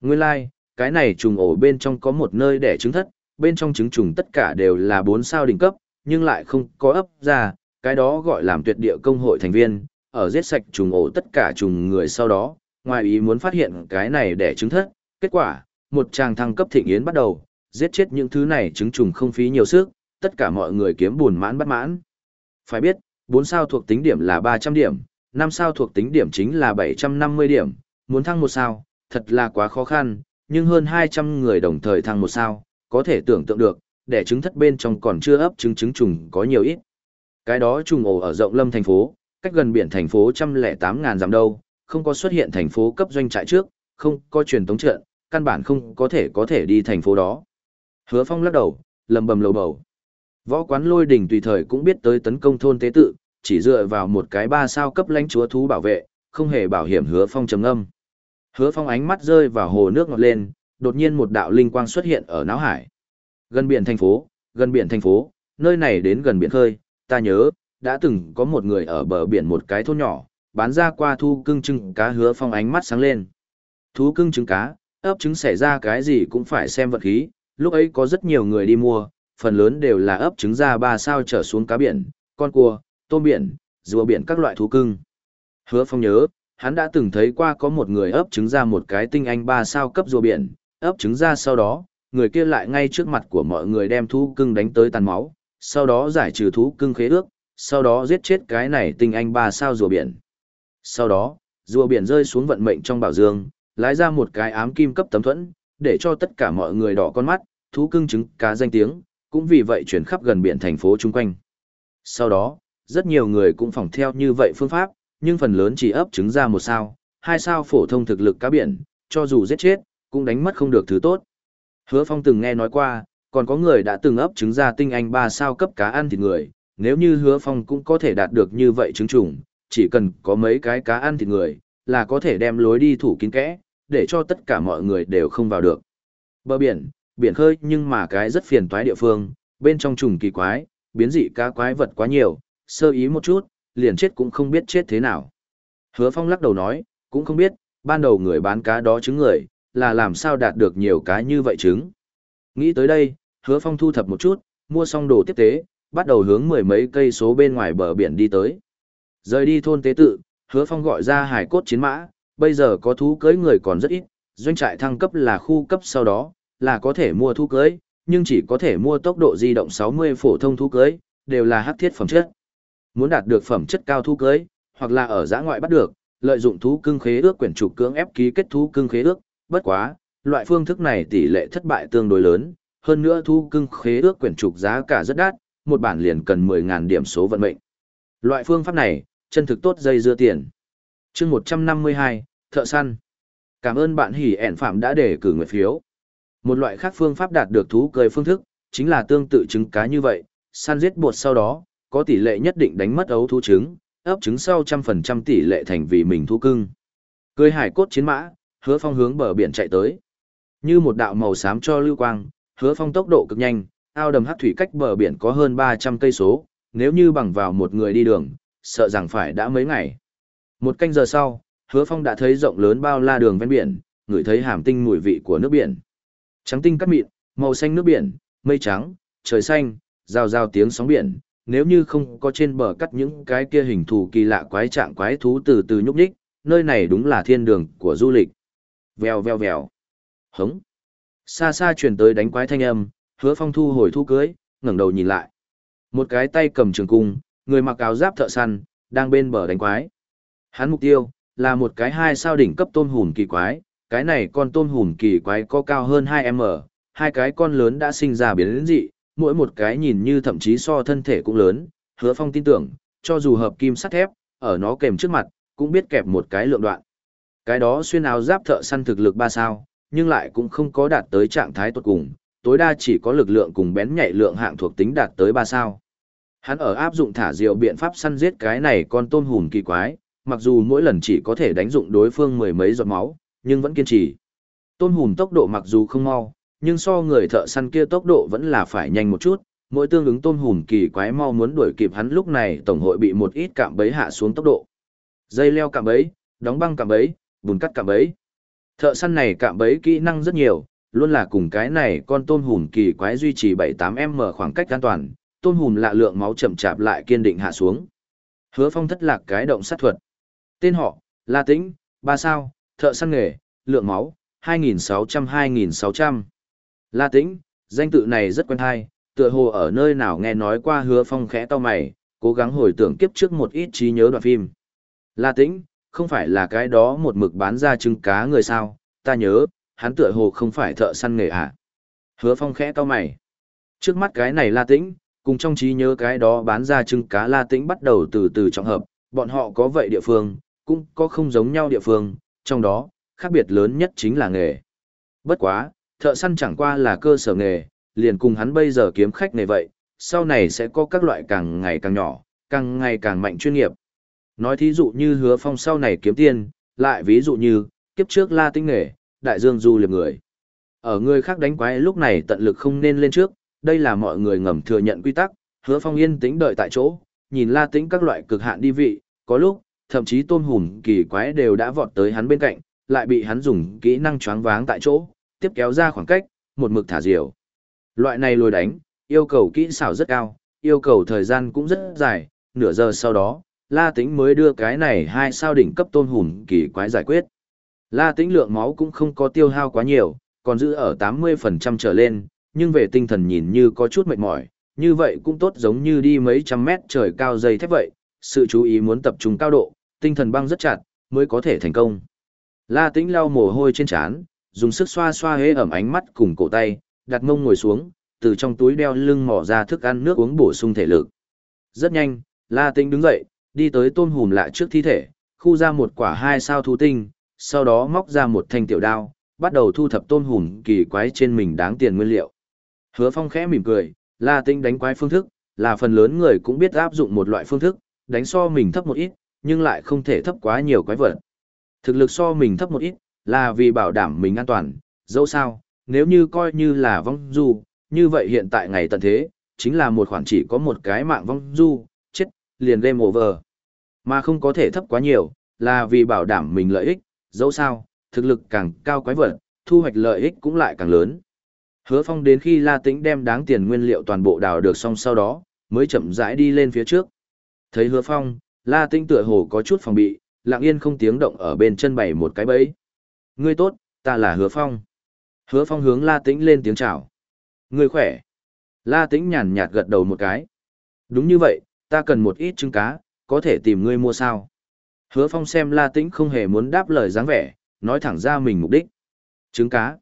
Speaker 1: Nguyên lai, like, cái này trùng ổ bên trong có một nơi để trứng thất, bên trong trứng trùng tất cả đều là 4 sao đỉnh cấp, nhưng lại không có ấp ra, cái đó gọi làm tuyệt địa công hội thành viên, ở giết sạch trùng ổ tất cả trùng người sau đó, ngoài ý muốn phát hiện cái này để chứng thất, kết quả, một tràng thăng cấp thịnh yến bắt đầu, giết chết những thứ này trứng trùng không phí nhiều sức, tất cả mọi người kiếm buồn mãn bắt mãn. Phải biết, 4 sao thuộc tính điểm là 300 điểm, 5 sao thuộc tính điểm chính là 750 điểm, muốn thăng một sao, thật là quá khó khăn, nhưng hơn 200 người đồng thời thăng một sao, có thể tưởng tượng được, để trứng thất bên trong còn chưa ấp trứng trứng trùng có nhiều ít. Cái đó trùng ổ ở rộng lâm thành phố, cách gần biển thành phố trăm lẻ tám ngàn dặm đâu, không có xuất hiện thành phố cấp doanh trại trước, không có truyền tống trận, căn bản không có thể có thể đi thành phố đó. Hứa Phong lắc đầu, lầm bầm lầu bầu. Võ quán lôi đỉnh tùy thời cũng biết tới tấn công thôn tế tự, chỉ dựa vào một cái ba sao cấp lãnh chúa thú bảo vệ, không hề bảo hiểm Hứa Phong trầm ngâm. Hứa Phong ánh mắt rơi vào hồ nước ngọt lên, đột nhiên một đạo linh quang xuất hiện ở não hải. Gần biển thành phố, gần biển thành phố, nơi này đến gần biển khơi, ta nhớ, đã từng có một người ở bờ biển một cái thôn nhỏ, bán ra qua thu cưng trứng cá hứa phong ánh mắt sáng lên. Thú cưng trứng cá, ấp trứng xảy ra cái gì cũng phải xem vật khí, lúc ấy có rất nhiều người đi mua, phần lớn đều là ấp trứng ra ba sao trở xuống cá biển, con cua, tôm biển, rùa biển các loại thú cưng. Hứa phong nhớ, hắn đã từng thấy qua có một người ấp trứng ra một cái tinh anh ba sao cấp rùa biển, ấp trứng ra sau đó, người kia lại ngay trước mặt của mọi người đem thú cưng đánh tới tàn máu, sau đó giải trừ thú cưng khế ước, sau đó giết chết cái này tinh anh ba sao rùa biển. Sau đó, rùa biển rơi xuống vận mệnh trong bảo dương, lái ra một cái ám kim cấp tấm thuẫn, để cho tất cả mọi người đỏ con mắt, thú cưng chứng cá danh tiếng, cũng vì vậy chuyển khắp gần biển thành phố chung quanh. Sau đó, rất nhiều người cũng phỏng theo như vậy phương pháp, nhưng phần lớn chỉ ấp trứng ra một sao, hai sao phổ thông thực lực cá biển, cho dù giết chết, cũng đánh mất không được thứ tốt. Hứa Phong từng nghe nói qua, còn có người đã từng ấp trứng ra tinh anh ba sao cấp cá ăn thịt người, nếu như Hứa Phong cũng có thể đạt được như vậy trứng trùng, chỉ cần có mấy cái cá ăn thịt người, là có thể đem lối đi thủ kín kẽ, để cho tất cả mọi người đều không vào được. Bờ biển, biển khơi nhưng mà cái rất phiền toái địa phương, bên trong trùng kỳ quái, biến dị cá quái vật quá nhiều, sơ ý một chút, liền chết cũng không biết chết thế nào. Hứa Phong lắc đầu nói, cũng không biết, ban đầu người bán cá đó trứng người, là làm sao đạt được nhiều cá như vậy trứng. Nghĩ tới đây, Hứa Phong thu thập một chút, mua xong đồ tiếp tế, bắt đầu hướng mười mấy cây số bên ngoài bờ biển đi tới. Rời đi thôn tế tự, hứa phong gọi ra hải cốt chiến mã, bây giờ có thú cưới người còn rất ít, doanh trại thăng cấp là khu cấp sau đó, là có thể mua thú cưới, nhưng chỉ có thể mua tốc độ di động 60 phổ thông thú cưới, đều là hắc thiết phẩm chất. Muốn đạt được phẩm chất cao thú cưới, hoặc là ở giã ngoại bắt được, lợi dụng thú cưng khế ước quyển trục cưỡng ép ký kết thú cưng khế ước, bất quá, loại phương thức này tỷ lệ thất bại tương đối lớn, hơn nữa thu cưng khế ước quyển trục giá cả rất đắt, một bản liền cần 10.000 điểm số vận mệnh. Loại phương pháp này, chân thực tốt dây dưa tiền. chương 152, thợ săn. Cảm ơn bạn hỉ ẻn phạm đã để cử nguyện phiếu. Một loại khác phương pháp đạt được thú cười phương thức, chính là tương tự trứng cá như vậy, săn giết bột sau đó, có tỷ lệ nhất định đánh mất ấu thú trứng, ấp trứng sau trăm phần trăm tỷ lệ thành vì mình thú cưng. Cười hải cốt chiến mã, hứa phong hướng bờ biển chạy tới. Như một đạo màu xám cho lưu quang, hứa phong tốc độ cực nhanh, ao đầm hát thủy cách bờ biển có hơn 300 cây số, nếu như bằng vào một người đi đường, sợ rằng phải đã mấy ngày. Một canh giờ sau, hứa phong đã thấy rộng lớn bao la đường ven biển, ngửi thấy hàm tinh mùi vị của nước biển. Trắng tinh cắt mịn, màu xanh nước biển, mây trắng, trời xanh, rào rào tiếng sóng biển. Nếu như không có trên bờ cắt những cái kia hình thù kỳ lạ quái trạng quái thú từ từ nhúc nhích, nơi này đúng là thiên đường của du lịch. Vèo vèo vèo. Hống. Xa xa truyền tới đánh quái thanh âm, hứa phong thu hồi thu cưới, ngẩng đầu nhìn lại. Một cái tay cầm trường cung, người mặc áo giáp thợ săn, đang bên bờ đánh quái. Hắn mục tiêu, là một cái hai sao đỉnh cấp tôm hùm kỳ quái, cái này con tôm hùm kỳ quái có cao hơn 2m, hai cái con lớn đã sinh ra biến dị, mỗi một cái nhìn như thậm chí so thân thể cũng lớn, hứa phong tin tưởng, cho dù hợp kim sắt thép, ở nó kèm trước mặt, cũng biết kẹp một cái lượng đoạn. Cái đó xuyên áo giáp thợ săn thực lực ba sao, nhưng lại cũng không có đạt tới trạng thái tốt cùng, tối đa chỉ có lực lượng cùng bén nhạy lượng hạng thuộc tính đạt tới 3 sao. Hắn ở áp dụng thả diệu biện pháp săn giết cái này con tôm hùm kỳ quái, mặc dù mỗi lần chỉ có thể đánh dụng đối phương mười mấy giọt máu, nhưng vẫn kiên trì. Tôm hùm tốc độ mặc dù không mau, nhưng so người thợ săn kia tốc độ vẫn là phải nhanh một chút, mỗi tương ứng tôm hùm kỳ quái mau muốn đuổi kịp hắn lúc này tổng hội bị một ít cạm bẫy hạ xuống tốc độ. Dây leo cạm bẫy, đóng băng cạm bẫy, bùn cắt cạm bẫy. Thợ săn này cạm bẫy kỹ năng rất nhiều, luôn là cùng cái này con tôm hùm kỳ quái duy trì 7-8m khoảng cách an toàn, Tôm hùm lạ lượng máu chậm chạp lại kiên định hạ xuống. Hứa phong thất lạc cái động sát thuật. Tên họ, La Tĩnh, ba sao, thợ săn nghề, lượng máu, 2.600-2.600. La Tĩnh, danh tự này rất quen hay, tựa hồ ở nơi nào nghe nói qua hứa phong khẽ to mày, cố gắng hồi tưởng kiếp trước một ít trí nhớ đoạn phim. La Tĩnh, không phải là cái đó một mực bán ra trứng cá người sao, ta nhớ, hắn tựa hồ không phải thợ săn nghề à. Hứa phong khẽ to mày. Trước mắt cái này La Tĩnh, cùng trong trí nhớ cái đó bán ra trứng cá la tĩnh bắt đầu từ từ trọng hợp, bọn họ có vậy địa phương, cũng có không giống nhau địa phương, trong đó, khác biệt lớn nhất chính là nghề. Bất quá, thợ săn chẳng qua là cơ sở nghề, liền cùng hắn bây giờ kiếm khách này vậy, sau này sẽ có các loại càng ngày càng nhỏ, càng ngày càng mạnh chuyên nghiệp. Nói thí dụ như hứa phong sau này kiếm tiền, lại ví dụ như, kiếp trước la tinh nghề, đại dương du liệp người. Ở người khác đánh quái lúc này tận lực không nên lên trước, đây là mọi người ngầm thừa nhận quy tắc, hứa phong yên tĩnh đợi tại chỗ, nhìn la Tinh các loại cực hạn đi vị, có lúc, thậm chí tôn hùm kỳ quái đều đã vọt tới hắn bên cạnh, lại bị hắn dùng kỹ năng choáng váng tại chỗ, tiếp kéo ra khoảng cách, một mực thả diều. Loại này lùi đánh, yêu cầu kỹ xảo rất cao, yêu cầu thời gian cũng rất dài, nửa giờ sau đó, La Tĩnh mới đưa cái này hai sao đỉnh cấp tôn hùng kỳ quái giải quyết. La Tĩnh lượng máu cũng không có tiêu hao quá nhiều, còn giữ ở 80% trở lên, nhưng về tinh thần nhìn như có chút mệt mỏi, như vậy cũng tốt giống như đi mấy trăm mét trời cao dây thép vậy, sự chú ý muốn tập trung cao độ, tinh thần băng rất chặt, mới có thể thành công. La Tĩnh lau mồ hôi trên trán, dùng sức xoa xoa hế ẩm ánh mắt cùng cổ tay, đặt mông ngồi xuống, từ trong túi đeo lưng mỏ ra thức ăn nước uống bổ sung thể lực. Rất nhanh, La Tĩnh đứng dậy, đi tới tôm hùm lạ trước thi thể, khu ra một quả hai sao thú tinh, sau đó móc ra một thanh tiểu đao, bắt đầu thu thập tôm hùm kỳ quái trên mình đáng tiền nguyên liệu. Hứa Phong khẽ mỉm cười, La tinh đánh quái phương thức, là phần lớn người cũng biết áp dụng một loại phương thức, đánh so mình thấp một ít, nhưng lại không thể thấp quá nhiều quái vật. Thực lực so mình thấp một ít, là vì bảo đảm mình an toàn, dẫu sao, nếu như coi như là vong du, như vậy hiện tại ngày tận thế, chính là một khoản chỉ có một cái mạng vong du, liền game over. Mà không có thể thấp quá nhiều, là vì bảo đảm mình lợi ích, dẫu sao, thực lực càng cao quái vật, thu hoạch lợi ích cũng lại càng lớn. Hứa Phong đến khi La Tĩnh đem đáng tiền nguyên liệu toàn bộ đào được xong sau đó, mới chậm rãi đi lên phía trước. Thấy Hứa Phong, La Tĩnh tựa hồ có chút phòng bị, lặng yên không tiếng động ở bên chân bày một cái bẫy. Ngươi tốt, ta là Hứa Phong. Hứa Phong hướng La Tĩnh lên tiếng chào. Ngươi khỏe. La Tĩnh nhàn nhạt gật đầu một cái. Đúng như vậy, ta cần một ít trứng cá, có thể tìm ngươi mua sao. Hứa Phong xem La Tĩnh không hề muốn đáp lời dáng vẻ, nói thẳng ra mình mục đích. Trứng cá.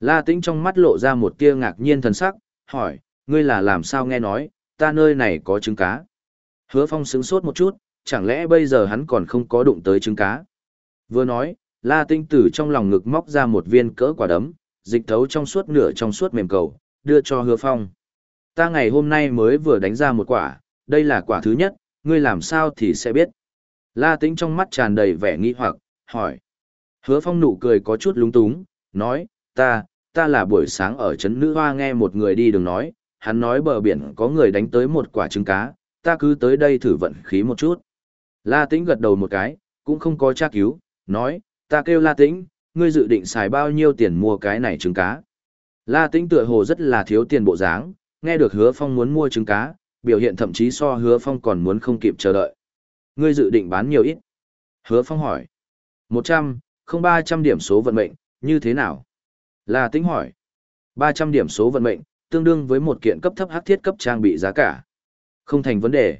Speaker 1: La Tĩnh trong mắt lộ ra một tia ngạc nhiên thần sắc, hỏi, ngươi là làm sao nghe nói, ta nơi này có trứng cá. Hứa Phong sững sốt một chút, chẳng lẽ bây giờ hắn còn không có đụng tới trứng cá. Vừa nói, La Tĩnh từ trong lòng ngực móc ra một viên cỡ quả đấm, dịch thấu trong suốt nửa trong suốt mềm cầu, đưa cho Hứa Phong. Ta ngày hôm nay mới vừa đánh ra một quả, đây là quả thứ nhất, ngươi làm sao thì sẽ biết. La Tĩnh trong mắt tràn đầy vẻ nghi hoặc, hỏi. Hứa Phong nụ cười có chút lúng túng, nói, ta, ta là buổi sáng ở Trấn Nữ Hoa nghe một người đi đường nói, hắn nói bờ biển có người đánh tới một quả trứng cá, ta cứ tới đây thử vận khí một chút. La Tĩnh gật đầu một cái, cũng không có tra cứu, nói, ta kêu La Tĩnh, ngươi dự định xài bao nhiêu tiền mua cái này trứng cá. La Tĩnh tựa hồ rất là thiếu tiền bộ dáng, nghe được hứa phong muốn mua trứng cá, biểu hiện thậm chí so hứa phong còn muốn không kịp chờ đợi. Ngươi dự định bán nhiều ít? Hứa phong hỏi. Một trăm, không ba trăm điểm số vận mệnh, như thế nào? La Tĩnh hỏi. Ba trăm điểm số vận mệnh, tương đương với một kiện cấp thấp hắc thiết cấp trang bị giá cả. Không thành vấn đề.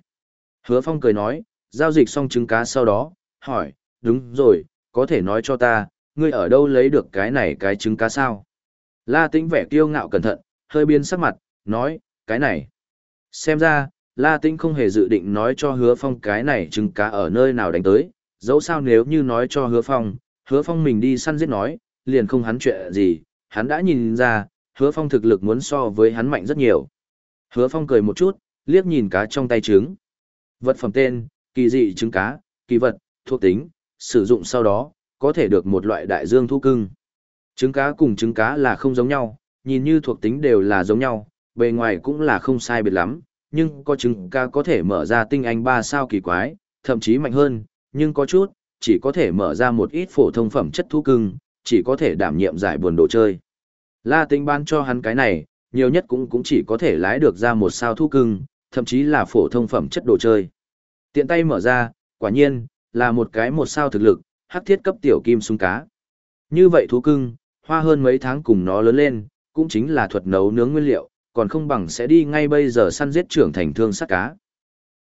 Speaker 1: Hứa phong cười nói, giao dịch xong trứng cá sau đó, hỏi, đúng rồi, có thể nói cho ta, ngươi ở đâu lấy được cái này cái trứng cá sao? La Tĩnh vẻ kiêu ngạo cẩn thận, hơi biến sắc mặt, nói, cái này. Xem ra, La Tĩnh không hề dự định nói cho hứa phong cái này trứng cá ở nơi nào đánh tới, dẫu sao nếu như nói cho hứa phong, hứa phong mình đi săn giết nói, liền không hắn chuyện gì, hắn đã nhìn ra, hứa phong thực lực muốn so với hắn mạnh rất nhiều. Hứa phong cười một chút, liếc nhìn cá trong tay trứng. Vật phẩm tên, kỳ dị trứng cá, kỳ vật, thuộc tính, sử dụng sau đó, có thể được một loại đại dương thu cưng. Trứng cá cùng trứng cá là không giống nhau, nhìn như thuộc tính đều là giống nhau, bề ngoài cũng là không sai biệt lắm, nhưng có trứng cá có thể mở ra tinh anh 3 sao kỳ quái, thậm chí mạnh hơn, nhưng có chút, chỉ có thể mở ra một ít phổ thông phẩm chất thú cưng, chỉ có thể đảm nhiệm giải buồn đồ chơi. La tinh ban cho hắn cái này, nhiều nhất cũng cũng chỉ có thể lái được ra một sao thú cưng, thậm chí là phổ thông phẩm chất đồ chơi. Tiện tay mở ra, quả nhiên, là một cái một sao thực lực, hắc thiết cấp tiểu kim súng cá. Như vậy thú cưng, hoa hơn mấy tháng cùng nó lớn lên, cũng chính là thuật nấu nướng nguyên liệu, còn không bằng sẽ đi ngay bây giờ săn giết trưởng thành thương sát cá.